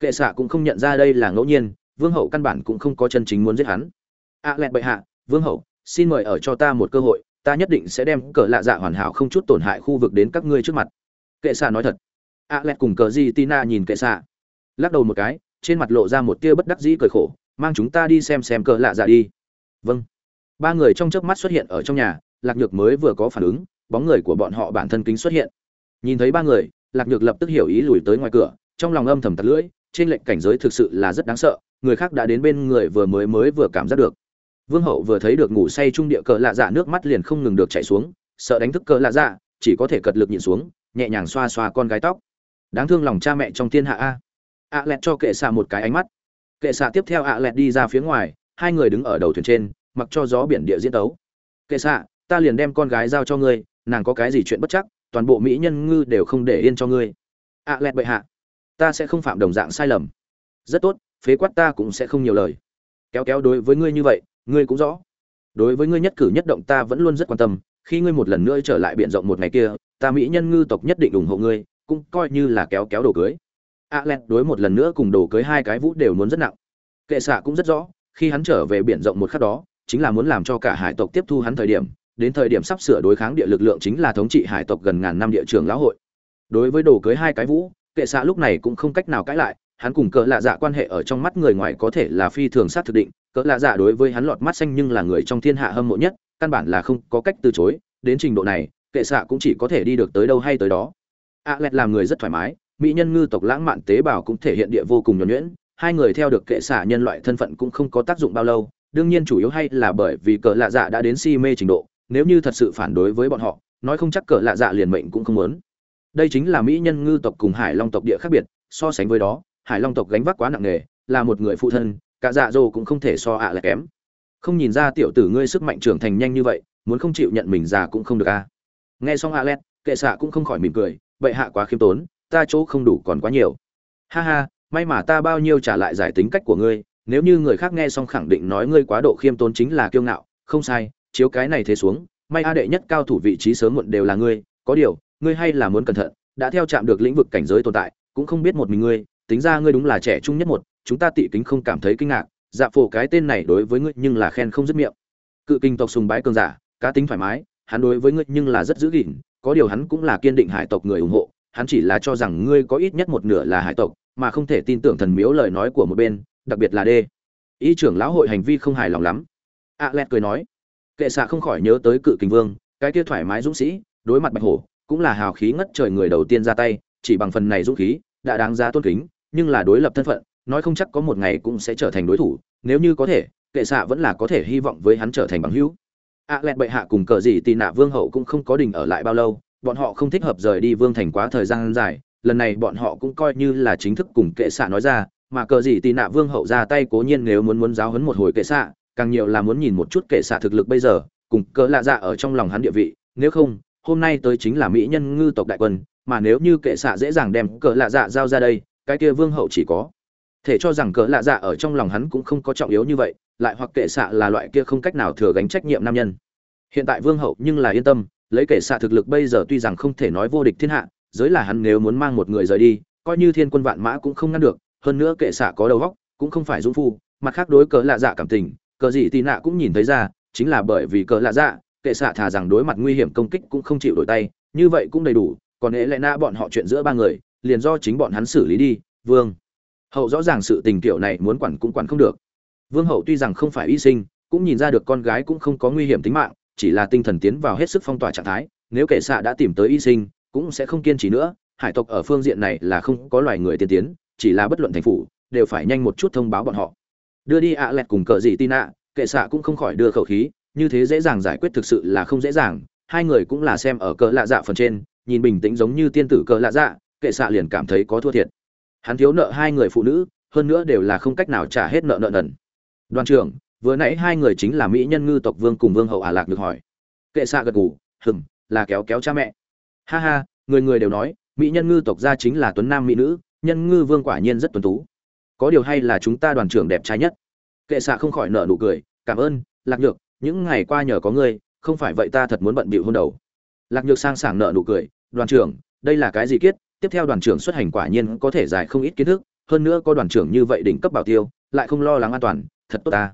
Kệ xạ cũng không nhận ra đây là ngẫu nhiên, vương hậu căn bản cũng không có chân chính muốn giết hắn. Ạ à lẹt bệ hạ, vương hậu, xin mời ở cho ta một cơ hội, ta nhất định sẽ đem cờ lạ dạ hoàn hảo không chút tổn hại khu vực đến các ngươi trước mặt. Kệ xạ nói thật. Ạ à lẹt cùng cờ gì tina nhìn kệ xạ. Lắc đầu một cái, trên mặt lộ ra một tia bất đắc dĩ cười khổ, mang chúng ta đi xem xem cờ lạ dạ đi. Vâng ba người trong chớp mắt xuất hiện ở trong nhà, lạc nhược mới vừa có phản ứng, bóng người của bọn họ bản thân kính xuất hiện. Nhìn thấy ba người, lạc nhược lập tức hiểu ý lùi tới ngoài cửa, trong lòng âm thầm tắt lưỡi, trên lệnh cảnh giới thực sự là rất đáng sợ, người khác đã đến bên người vừa mới mới vừa cảm giác được. Vương hậu vừa thấy được ngủ say trung địa cờ lạ dạ nước mắt liền không ngừng được chảy xuống, sợ đánh thức cờ lạ dạ chỉ có thể cật lực nhìn xuống, nhẹ nhàng xoa xoa con gái tóc. Đáng thương lòng cha mẹ trong thiên hạ a. Ạ lẹt cho kệ xạ một cái ánh mắt. Kệ xạ tiếp theo ạ lẹt đi ra phía ngoài, hai người đứng ở đầu thuyền trên mặc cho gió biển địa diễn tấu. Kệ xạ, ta liền đem con gái giao cho ngươi, nàng có cái gì chuyện bất chắc, toàn bộ mỹ nhân ngư đều không để yên cho ngươi. A lẹt bệ hạ, ta sẽ không phạm đồng dạng sai lầm. Rất tốt, phế quát ta cũng sẽ không nhiều lời. Kéo kéo đối với ngươi như vậy, ngươi cũng rõ. Đối với ngươi nhất cử nhất động ta vẫn luôn rất quan tâm, khi ngươi một lần nữa trở lại biển rộng một ngày kia, ta mỹ nhân ngư tộc nhất định ủng hộ ngươi, cũng coi như là kéo kéo đồ cưới. A à đối một lần nữa cùng đồ cưới hai cái vũ đều muốn rất nặng. Kệ xạ cũng rất rõ, khi hắn trở về biển rộng một khắc đó chính là muốn làm cho cả hải tộc tiếp thu hắn thời điểm, đến thời điểm sắp sửa đối kháng địa lực lượng chính là thống trị hải tộc gần ngàn năm địa trường lão hội. Đối với đồ cưới hai cái vũ, kệ xạ lúc này cũng không cách nào cãi lại, hắn cùng cỡ lạ dạ quan hệ ở trong mắt người ngoài có thể là phi thường sát thực định, cỡ lạ dạ đối với hắn lọt mắt xanh nhưng là người trong thiên hạ hâm mộ nhất, căn bản là không có cách từ chối, đến trình độ này, kệ xạ cũng chỉ có thể đi được tới đâu hay tới đó. A lẹt làm người rất thoải mái, mỹ nhân ngư tộc lãng mạn tế bào cũng thể hiện địa vô cùng nhuẩn nhuyễn, hai người theo được kệ xạ nhân loại thân phận cũng không có tác dụng bao lâu đương nhiên chủ yếu hay là bởi vì cờ lạ dạ đã đến si mê trình độ, nếu như thật sự phản đối với bọn họ, nói không chắc cờ lạ dạ liền mệnh cũng không muốn. Đây chính là mỹ nhân ngư tộc cùng hải long tộc địa khác biệt, so sánh với đó, hải long tộc gánh vác quá nặng nề, là một người phụ thân, cả dạ dô cũng không thể so ạ là kém. Không nhìn ra tiểu tử ngươi sức mạnh trưởng thành nhanh như vậy, muốn không chịu nhận mình già cũng không được a nghe xong a lét kệ xạ cũng không khỏi mỉm cười, vậy hạ quá khiêm tốn, ta chỗ không đủ còn quá nhiều. Ha ha, may mà ta bao nhiêu trả lại giải tính cách của ngươi nếu như người khác nghe xong khẳng định nói ngươi quá độ khiêm tốn chính là kiêu ngạo, không sai, chiếu cái này thế xuống, may a đệ nhất cao thủ vị trí sớm muộn đều là ngươi, có điều, ngươi hay là muốn cẩn thận, đã theo chạm được lĩnh vực cảnh giới tồn tại, cũng không biết một mình ngươi, tính ra ngươi đúng là trẻ trung nhất một, chúng ta tị kính không cảm thấy kinh ngạc dạ phổ cái tên này đối với ngươi nhưng là khen không dứt miệng. Cự kinh tộc sùng bái cường giả, cá tính thoải mái, hắn đối với ngươi nhưng là rất giữ gìn, có điều hắn cũng là kiên định hải tộc người ủng hộ, hắn chỉ là cho rằng ngươi có ít nhất một nửa là hải tộc, mà không thể tin tưởng thần miếu lời nói của một bên đặc biệt là đê. Ý trưởng lão hội hành vi không hài lòng lắm. A lẹt cười nói, kệ xạ không khỏi nhớ tới cự kình vương, cái kia thoải mái dũng sĩ, đối mặt bạch hổ, cũng là hào khí ngất trời người đầu tiên ra tay, chỉ bằng phần này dũng khí, đã đáng giá tôn kính, nhưng là đối lập thân phận, nói không chắc có một ngày cũng sẽ trở thành đối thủ, nếu như có thể, kệ xạ vẫn là có thể hy vọng với hắn trở thành bằng hữu. A lẹt bệ hạ cùng cờ gì tì nạ vương hậu cũng không có đình ở lại bao lâu, bọn họ không thích hợp rời đi vương thành quá thời gian dài, lần này bọn họ cũng coi như là chính thức cùng kệ xạ nói ra mà cờ gì tì nạ vương hậu ra tay cố nhiên nếu muốn muốn giáo hấn một hồi kệ xạ, càng nhiều là muốn nhìn một chút kệ xạ thực lực bây giờ, cùng cỡ lạ dạ ở trong lòng hắn địa vị. Nếu không, hôm nay tới chính là mỹ nhân ngư tộc đại quân, mà nếu như kệ xạ dễ dàng đem cỡ lạ dạ giao ra đây, cái kia vương hậu chỉ có thể cho rằng cỡ lạ dạ ở trong lòng hắn cũng không có trọng yếu như vậy, lại hoặc kệ xạ là loại kia không cách nào thừa gánh trách nhiệm nam nhân. Hiện tại vương hậu nhưng là yên tâm, lấy kệ xạ thực lực bây giờ tuy rằng không thể nói vô địch thiên hạ, giới là hắn nếu muốn mang một người rời đi, coi như thiên quân vạn mã cũng không ngăn được hơn nữa kệ xạ có đầu góc, cũng không phải dũng phu, mặt khác đối cờ lạ dạ cảm tình, cờ gì tì nạ cũng nhìn thấy ra, chính là bởi vì cờ lạ dạ kệ xạ thà rằng đối mặt nguy hiểm công kích cũng không chịu đổi tay, như vậy cũng đầy đủ, còn hễ lẽ na bọn họ chuyện giữa ba người, liền do chính bọn hắn xử lý đi, vương. Hậu rõ ràng sự tình tiểu này muốn quản cũng quản không được. Vương hậu tuy rằng không phải y sinh, cũng nhìn ra được con gái cũng không có nguy hiểm tính mạng, chỉ là tinh thần tiến vào hết sức phong tỏa trạng thái, nếu kệ xạ đã tìm tới y sinh, cũng sẽ không kiên trì nữa, hải tộc ở phương diện này là không có loài người tiên tiến chỉ là bất luận thành phủ, đều phải nhanh một chút thông báo bọn họ. Đưa đi ạ lẹt cùng cờ gì tin ạ, kệ xạ cũng không khỏi đưa khẩu khí, như thế dễ dàng giải quyết thực sự là không dễ dàng, hai người cũng là xem ở cờ lạ dạ phần trên, nhìn bình tĩnh giống như tiên tử cờ lạ dạ kệ xạ liền cảm thấy có thua thiệt. Hắn thiếu nợ hai người phụ nữ, hơn nữa đều là không cách nào trả hết nợ nợ nần. Đoàn trưởng, vừa nãy hai người chính là mỹ nhân ngư tộc vương cùng vương hậu ả lạc được hỏi. Kệ xạ gật gù hừng là kéo kéo cha mẹ. Ha ha, người người đều nói, mỹ nhân ngư tộc gia chính là tuấn nam mỹ nữ nhân ngư vương quả nhiên rất tuấn tú. Có điều hay là chúng ta đoàn trưởng đẹp trai nhất. Kệ xạ không khỏi nợ nụ cười, cảm ơn, lạc nhược, những ngày qua nhờ có ngươi, không phải vậy ta thật muốn bận bịu hôn đầu. Lạc nhược sang sảng nợ nụ cười, đoàn trưởng, đây là cái gì kiết? Tiếp theo đoàn trưởng xuất hành quả nhiên có thể giải không ít kiến thức, hơn nữa có đoàn trưởng như vậy đỉnh cấp bảo tiêu, lại không lo lắng an toàn, thật tốt ta.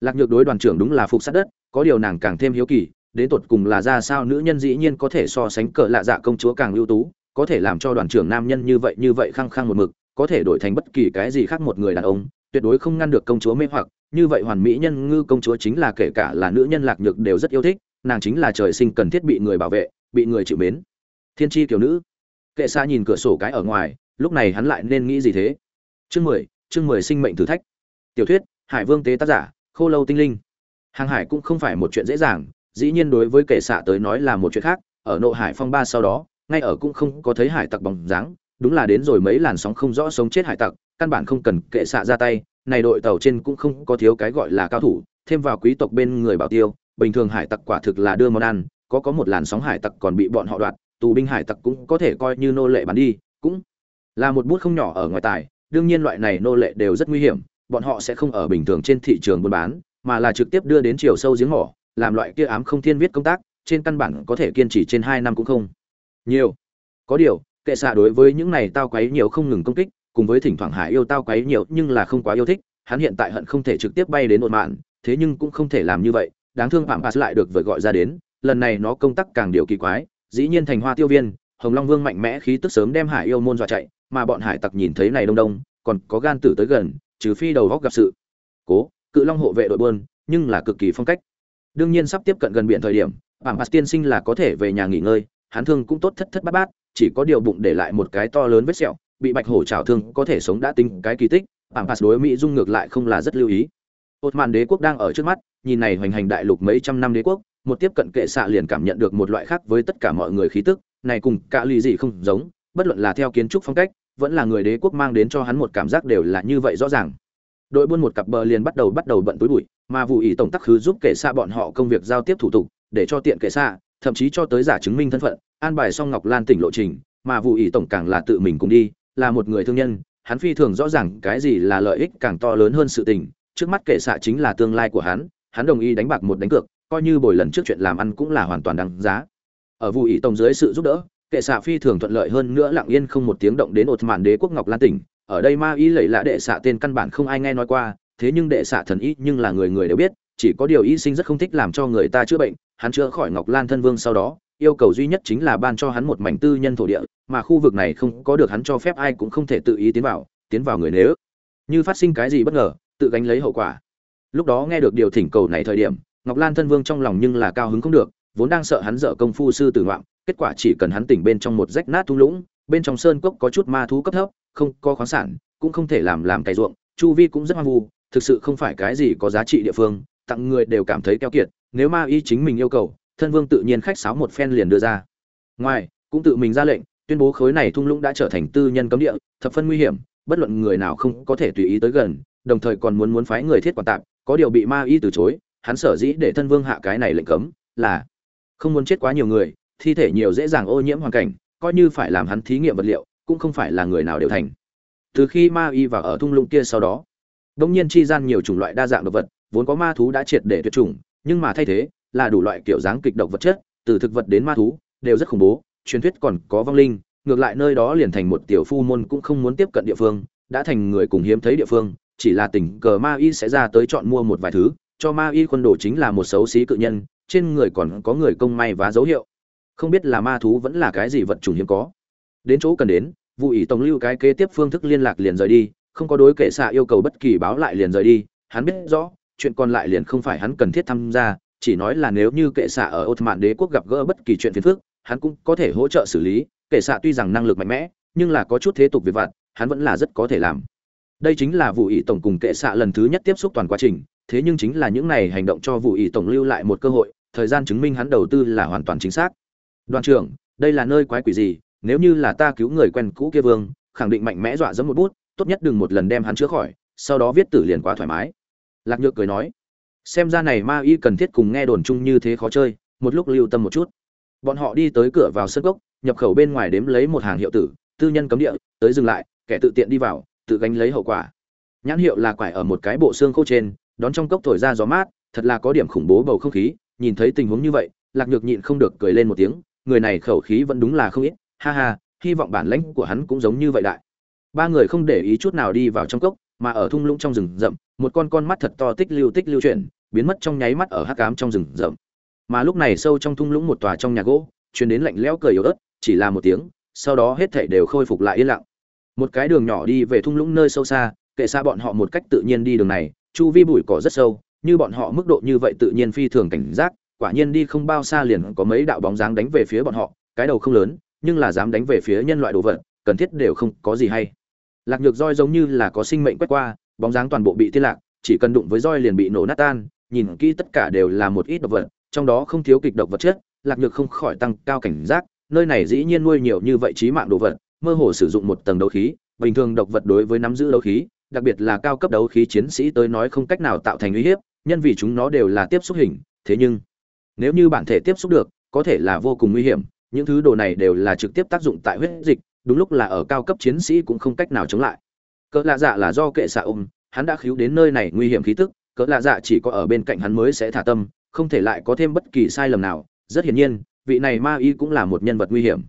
Lạc nhược đối đoàn trưởng đúng là phục sát đất, có điều nàng càng thêm hiếu kỳ, đến tột cùng là ra sao nữ nhân dĩ nhiên có thể so sánh cỡ lạ dạ công chúa càng ưu tú có thể làm cho đoàn trưởng nam nhân như vậy như vậy khăng khăng một mực, có thể đổi thành bất kỳ cái gì khác một người đàn ông, tuyệt đối không ngăn được công chúa mê hoặc. Như vậy hoàn mỹ nhân ngư công chúa chính là kể cả là nữ nhân lạc nhược đều rất yêu thích, nàng chính là trời sinh cần thiết bị người bảo vệ, bị người chịu mến. Thiên tri kiểu nữ. Kệ xa nhìn cửa sổ cái ở ngoài, lúc này hắn lại nên nghĩ gì thế? Chương mười chương mười sinh mệnh thử thách. Tiểu thuyết, hải vương tế tác giả, khô lâu tinh linh. Hàng hải cũng không phải một chuyện dễ dàng, dĩ nhiên đối với kệ xạ tới nói là một chuyện khác, ở nội hải phong ba sau đó ngay ở cũng không có thấy hải tặc bóng dáng, đúng là đến rồi mấy làn sóng không rõ sống chết hải tặc, căn bản không cần kệ xạ ra tay, này đội tàu trên cũng không có thiếu cái gọi là cao thủ, thêm vào quý tộc bên người bảo tiêu, bình thường hải tặc quả thực là đưa món ăn, có có một làn sóng hải tặc còn bị bọn họ đoạt, tù binh hải tặc cũng có thể coi như nô lệ bán đi, cũng là một bút không nhỏ ở ngoài tài, đương nhiên loại này nô lệ đều rất nguy hiểm, bọn họ sẽ không ở bình thường trên thị trường buôn bán, mà là trực tiếp đưa đến chiều sâu giếng mỏ, làm loại kia ám không thiên viết công tác, trên căn bản có thể kiên trì trên hai năm cũng không nhiều. Có điều, kệ xạ đối với những này tao quấy nhiều không ngừng công kích, cùng với thỉnh thoảng hải yêu tao quấy nhiều nhưng là không quá yêu thích, hắn hiện tại hận không thể trực tiếp bay đến ột mạn, thế nhưng cũng không thể làm như vậy, đáng thương phạm pass lại được vợ gọi ra đến, lần này nó công tác càng điều kỳ quái, dĩ nhiên thành hoa tiêu viên, hồng long vương mạnh mẽ khí tức sớm đem hải yêu môn dọa chạy, mà bọn hải tặc nhìn thấy này đông đông, còn có gan tử tới gần, trừ phi đầu góc gặp sự. Cố, cự long hộ vệ đội buôn, nhưng là cực kỳ phong cách. Đương nhiên sắp tiếp cận gần biển thời điểm, phạm pass tiên sinh là có thể về nhà nghỉ ngơi hắn thương cũng tốt thất thất bát bát, chỉ có điều bụng để lại một cái to lớn vết sẹo, bị bạch hổ trào thương có thể sống đã tính cái kỳ tích Bảng pass đối mỹ dung ngược lại không là rất lưu ý. Ột màn đế quốc đang ở trước mắt, nhìn này hoành hành đại lục mấy trăm năm đế quốc, một tiếp cận kệ xạ liền cảm nhận được một loại khác với tất cả mọi người khí tức, này cùng cả lì gì không giống, bất luận là theo kiến trúc phong cách, vẫn là người đế quốc mang đến cho hắn một cảm giác đều là như vậy rõ ràng. Đội buôn một cặp bờ liền bắt đầu bắt đầu bận túi bụi, mà vụ ý tổng tắc khứ giúp kệ xạ bọn họ công việc giao tiếp thủ tục, để cho tiện kệ xạ thậm chí cho tới giả chứng minh thân phận, an bài xong ngọc lan tỉnh lộ trình, mà vụ ý tổng càng là tự mình cùng đi, là một người thương nhân, hắn phi thường rõ ràng cái gì là lợi ích càng to lớn hơn sự tình, trước mắt kệ xạ chính là tương lai của hắn hắn đồng ý đánh bạc một đánh cược, coi như bồi lần trước chuyện làm ăn cũng là hoàn toàn đáng giá. Ở vụ ý tổng dưới sự giúp đỡ kệ xạ phi thường thuận lợi hơn nữa lặng yên không một tiếng động đến ột mạn đế quốc ngọc lan tỉnh, ở đây ma y lẩy lạ đệ xạ tên căn bản không ai nghe nói qua, thế nhưng đệ xạ thần ý nhưng là người người đều biết, chỉ có điều y sinh rất không thích làm cho người ta chữa bệnh hắn chữa khỏi ngọc lan thân vương sau đó, yêu cầu duy nhất chính là ban cho hắn một mảnh tư nhân thổ địa, mà khu vực này không có được hắn cho phép ai cũng không thể tự ý tiến vào tiến vào người nếu như phát sinh cái gì bất ngờ, tự gánh lấy hậu quả. Lúc đó nghe được điều thỉnh cầu này thời điểm, ngọc lan thân vương trong lòng nhưng là cao hứng không được, vốn đang sợ hắn dở công phu sư tử ngoạm, kết quả chỉ cần hắn tỉnh bên trong một rách nát thung lũng, bên trong sơn cốc có chút ma thú cấp thấp, không có khoáng sản, cũng không thể làm làm cày ruộng, chu vi cũng rất hoang vu, thực sự không phải cái gì có giá trị địa phương, tặng người đều cảm thấy keo kiệt nếu ma y chính mình yêu cầu, thân vương tự nhiên khách sáo một phen liền đưa ra. Ngoài, cũng tự mình ra lệnh, tuyên bố khối này thung lũng đã trở thành tư nhân cấm địa, thập phân nguy hiểm, bất luận người nào không có thể tùy ý tới gần, đồng thời còn muốn muốn phái người thiết quản tạm, có điều bị ma y từ chối, hắn sở dĩ để thân vương hạ cái này lệnh cấm là không muốn chết quá nhiều người, thi thể nhiều dễ dàng ô nhiễm hoàn cảnh, coi như phải làm hắn thí nghiệm vật liệu, cũng không phải là người nào đều thành. Từ khi ma y vào ở thung lũng kia sau đó đông nhiên chi gian nhiều chủng loại đa dạng động vật, vốn có ma thú đã triệt để tuyệt chủng nhưng mà thay thế là đủ loại kiểu dáng kịch độc vật chất, từ thực vật đến ma thú, đều rất khủng bố. Truyền thuyết còn có vong linh, ngược lại nơi đó liền thành một tiểu phu môn cũng không muốn tiếp cận địa phương, đã thành người cùng hiếm thấy địa phương, chỉ là tình cờ ma y sẽ ra tới chọn mua một vài thứ, cho ma y quân đồ chính là một xấu xí cự nhân, trên người còn có người công may và dấu hiệu. Không biết là ma thú vẫn là cái gì vật chủng hiếm có. Đến chỗ cần đến, vụ ý tổng lưu cái kế tiếp phương thức liên lạc liền rời đi, không có đối kệ xạ yêu cầu bất kỳ báo lại liền rời đi, hắn biết rõ chuyện còn lại liền không phải hắn cần thiết tham gia chỉ nói là nếu như kệ xạ ở Ottoman đế quốc gặp gỡ bất kỳ chuyện phiền phức, hắn cũng có thể hỗ trợ xử lý, kệ xạ tuy rằng năng lực mạnh mẽ, nhưng là có chút thế tục việc vặt, hắn vẫn là rất có thể làm. Đây chính là vụ ý tổng cùng kệ xạ lần thứ nhất tiếp xúc toàn quá trình, thế nhưng chính là những này hành động cho vụ ý tổng lưu lại một cơ hội, thời gian chứng minh hắn đầu tư là hoàn toàn chính xác. Đoàn trưởng, đây là nơi quái quỷ gì, nếu như là ta cứu người quen cũ kia vương, khẳng định mạnh mẽ dọa dẫm một bút, tốt nhất đừng một lần đem hắn chữa khỏi, sau đó viết tử liền quá thoải mái. Lạc Nhược cười nói, xem ra này ma y cần thiết cùng nghe đồn chung như thế khó chơi một lúc lưu tâm một chút. Bọn họ đi tới cửa vào sân gốc, nhập khẩu bên ngoài đếm lấy một hàng hiệu tử tư nhân cấm địa tới dừng lại kẻ tự tiện đi vào tự gánh lấy hậu quả. Nhãn hiệu là quải ở một cái bộ xương khô trên đón trong cốc thổi ra gió mát thật là có điểm khủng bố bầu không khí nhìn thấy tình huống như vậy lạc nhược nhịn không được cười lên một tiếng người này khẩu khí vẫn đúng là không ít ha ha hy vọng bản lãnh của hắn cũng giống như vậy đại. Ba người không để ý chút nào đi vào trong cốc mà ở thung lũng trong rừng rậm, một con con mắt thật to tích lưu tích lưu chuyển, biến mất trong nháy mắt ở hắc ám trong rừng rậm. Mà lúc này sâu trong thung lũng một tòa trong nhà gỗ, truyền đến lạnh lẽo cười yếu ớt, chỉ là một tiếng, sau đó hết thảy đều khôi phục lại yên lặng. Một cái đường nhỏ đi về thung lũng nơi sâu xa, kệ xa bọn họ một cách tự nhiên đi đường này, chu vi bụi cỏ rất sâu, như bọn họ mức độ như vậy tự nhiên phi thường cảnh giác, quả nhiên đi không bao xa liền có mấy đạo bóng dáng đánh về phía bọn họ, cái đầu không lớn, nhưng là dám đánh về phía nhân loại đồ vật, cần thiết đều không có gì hay lạc nhược roi giống như là có sinh mệnh quét qua, bóng dáng toàn bộ bị tiên lạc, chỉ cần đụng với roi liền bị nổ nát tan, nhìn kỹ tất cả đều là một ít độc vật, trong đó không thiếu kịch độc vật chất, lạc nhược không khỏi tăng cao cảnh giác, nơi này dĩ nhiên nuôi nhiều như vậy trí mạng đồ vật, mơ hồ sử dụng một tầng đấu khí, bình thường độc vật đối với nắm giữ đấu khí, đặc biệt là cao cấp đấu khí chiến sĩ tới nói không cách nào tạo thành uy hiếp, nhân vì chúng nó đều là tiếp xúc hình, thế nhưng, nếu như bản thể tiếp xúc được, có thể là vô cùng nguy hiểm, những thứ đồ này đều là trực tiếp tác dụng tại huyết dịch đúng lúc là ở cao cấp chiến sĩ cũng không cách nào chống lại. Cỡ lạ dạ là do kệ xạ ôm, hắn đã khiếu đến nơi này nguy hiểm khí tức, cỡ lạ dạ chỉ có ở bên cạnh hắn mới sẽ thả tâm, không thể lại có thêm bất kỳ sai lầm nào. Rất hiển nhiên, vị này ma y cũng là một nhân vật nguy hiểm.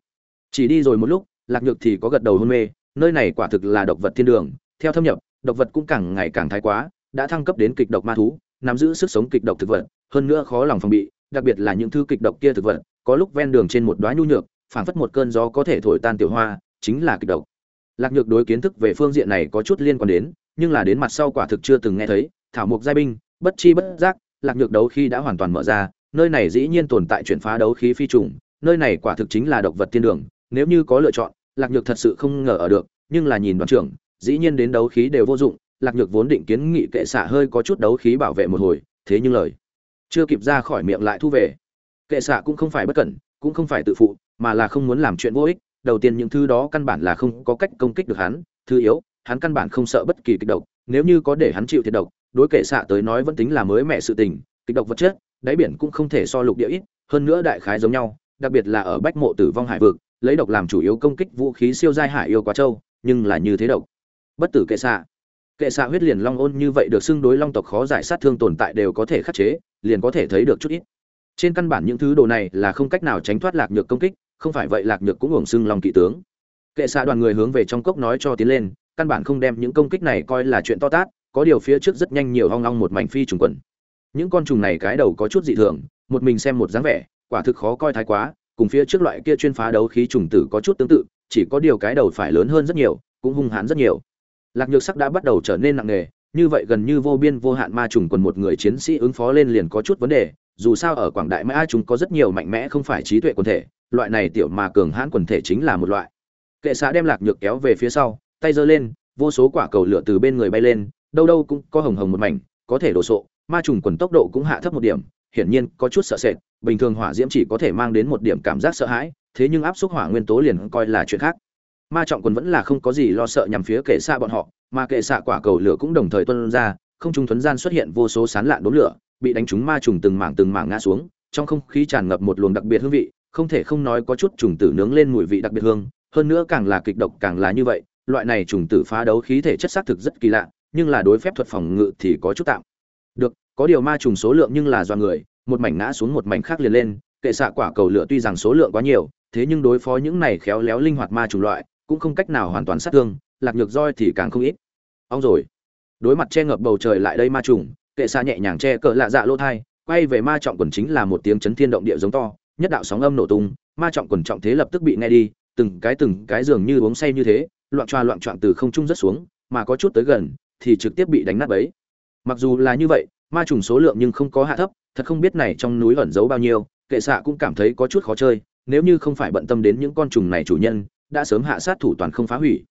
Chỉ đi rồi một lúc, lạc nhược thì có gật đầu hôn mê, nơi này quả thực là độc vật thiên đường. Theo thâm nhập, độc vật cũng càng ngày càng thái quá, đã thăng cấp đến kịch độc ma thú, nắm giữ sức sống kịch độc thực vật, hơn nữa khó lòng phòng bị, đặc biệt là những thứ kịch độc kia thực vật, có lúc ven đường trên một đóa nhu nhược phảng phất một cơn gió có thể thổi tan tiểu hoa, chính là kịch độc. Lạc nhược đối kiến thức về phương diện này có chút liên quan đến, nhưng là đến mặt sau quả thực chưa từng nghe thấy, thảo mục giai binh, bất chi bất giác, lạc nhược đấu khi đã hoàn toàn mở ra, nơi này dĩ nhiên tồn tại chuyển phá đấu khí phi trùng, nơi này quả thực chính là độc vật tiên đường, nếu như có lựa chọn, lạc nhược thật sự không ngờ ở được, nhưng là nhìn đoàn trưởng, dĩ nhiên đến đấu khí đều vô dụng, lạc nhược vốn định kiến nghị kệ xạ hơi có chút đấu khí bảo vệ một hồi, thế nhưng lời chưa kịp ra khỏi miệng lại thu về. Kệ xạ cũng không phải bất cẩn, cũng không phải tự phụ mà là không muốn làm chuyện vô ích, đầu tiên những thứ đó căn bản là không có cách công kích được hắn, thứ yếu, hắn căn bản không sợ bất kỳ kịch độc, nếu như có để hắn chịu thiệt độc, đối kệ xạ tới nói vẫn tính là mới mẹ sự tình, kịch độc vật chất, đáy biển cũng không thể so lục địa ít, hơn nữa đại khái giống nhau, đặc biệt là ở bách mộ tử vong hải vực, lấy độc làm chủ yếu công kích vũ khí siêu giai hải yêu quá châu, nhưng là như thế độc. Bất tử kệ xạ. Kệ xạ huyết liền long ôn như vậy được xưng đối long tộc khó giải sát thương tồn tại đều có thể khắc chế, liền có thể thấy được chút ít. Trên căn bản những thứ đồ này là không cách nào tránh thoát lạc nhược công kích không phải vậy lạc nhược cũng uổng xưng lòng kỵ tướng. Kệ xạ đoàn người hướng về trong cốc nói cho tiến lên, căn bản không đem những công kích này coi là chuyện to tát, có điều phía trước rất nhanh nhiều hoang long một mảnh phi trùng quần. Những con trùng này cái đầu có chút dị thường, một mình xem một dáng vẻ, quả thực khó coi thái quá, cùng phía trước loại kia chuyên phá đấu khí trùng tử có chút tương tự, chỉ có điều cái đầu phải lớn hơn rất nhiều, cũng hung hãn rất nhiều. Lạc nhược sắc đã bắt đầu trở nên nặng nề, như vậy gần như vô biên vô hạn ma trùng quần một người chiến sĩ ứng phó lên liền có chút vấn đề, dù sao ở quảng đại ma chúng có rất nhiều mạnh mẽ không phải trí tuệ quần thể loại này tiểu mà cường hãn quần thể chính là một loại. Kệ xã đem lạc nhược kéo về phía sau, tay giơ lên, vô số quả cầu lửa từ bên người bay lên, đâu đâu cũng có hồng hồng một mảnh, có thể đổ sộ, ma trùng quần tốc độ cũng hạ thấp một điểm, hiển nhiên có chút sợ sệt, bình thường hỏa diễm chỉ có thể mang đến một điểm cảm giác sợ hãi, thế nhưng áp suất hỏa nguyên tố liền coi là chuyện khác. Ma trọng quần vẫn là không có gì lo sợ nhằm phía kệ xạ bọn họ, mà kệ xạ quả cầu lửa cũng đồng thời tuân ra, không trung thuấn gian xuất hiện vô số sán lạn đốm lửa, bị đánh trúng ma trùng từng mảng từng mảng ngã xuống, trong không khí tràn ngập một luồng đặc biệt hương vị không thể không nói có chút trùng tử nướng lên mùi vị đặc biệt hương, hơn nữa càng là kịch độc càng là như vậy, loại này trùng tử phá đấu khí thể chất xác thực rất kỳ lạ, nhưng là đối phép thuật phòng ngự thì có chút tạm. Được, có điều ma trùng số lượng nhưng là do người, một mảnh ngã xuống một mảnh khác liền lên, kệ xạ quả cầu lửa tuy rằng số lượng quá nhiều, thế nhưng đối phó những này khéo léo linh hoạt ma trùng loại, cũng không cách nào hoàn toàn sát thương, lạc nhược roi thì càng không ít. Ông rồi. Đối mặt che ngập bầu trời lại đây ma trùng, kệ xạ nhẹ nhàng che cỡ lạ dạ lỗ thai, quay về ma trọng quần chính là một tiếng chấn thiên động địa giống to nhất đạo sóng âm nổ tung, ma trọng quần trọng thế lập tức bị nghe đi, từng cái từng cái dường như uống say như thế, loạn choa loạn choạng từ không trung rất xuống, mà có chút tới gần, thì trực tiếp bị đánh nát bấy. Mặc dù là như vậy, ma trùng số lượng nhưng không có hạ thấp, thật không biết này trong núi ẩn giấu bao nhiêu, kệ xạ cũng cảm thấy có chút khó chơi, nếu như không phải bận tâm đến những con trùng này chủ nhân, đã sớm hạ sát thủ toàn không phá hủy.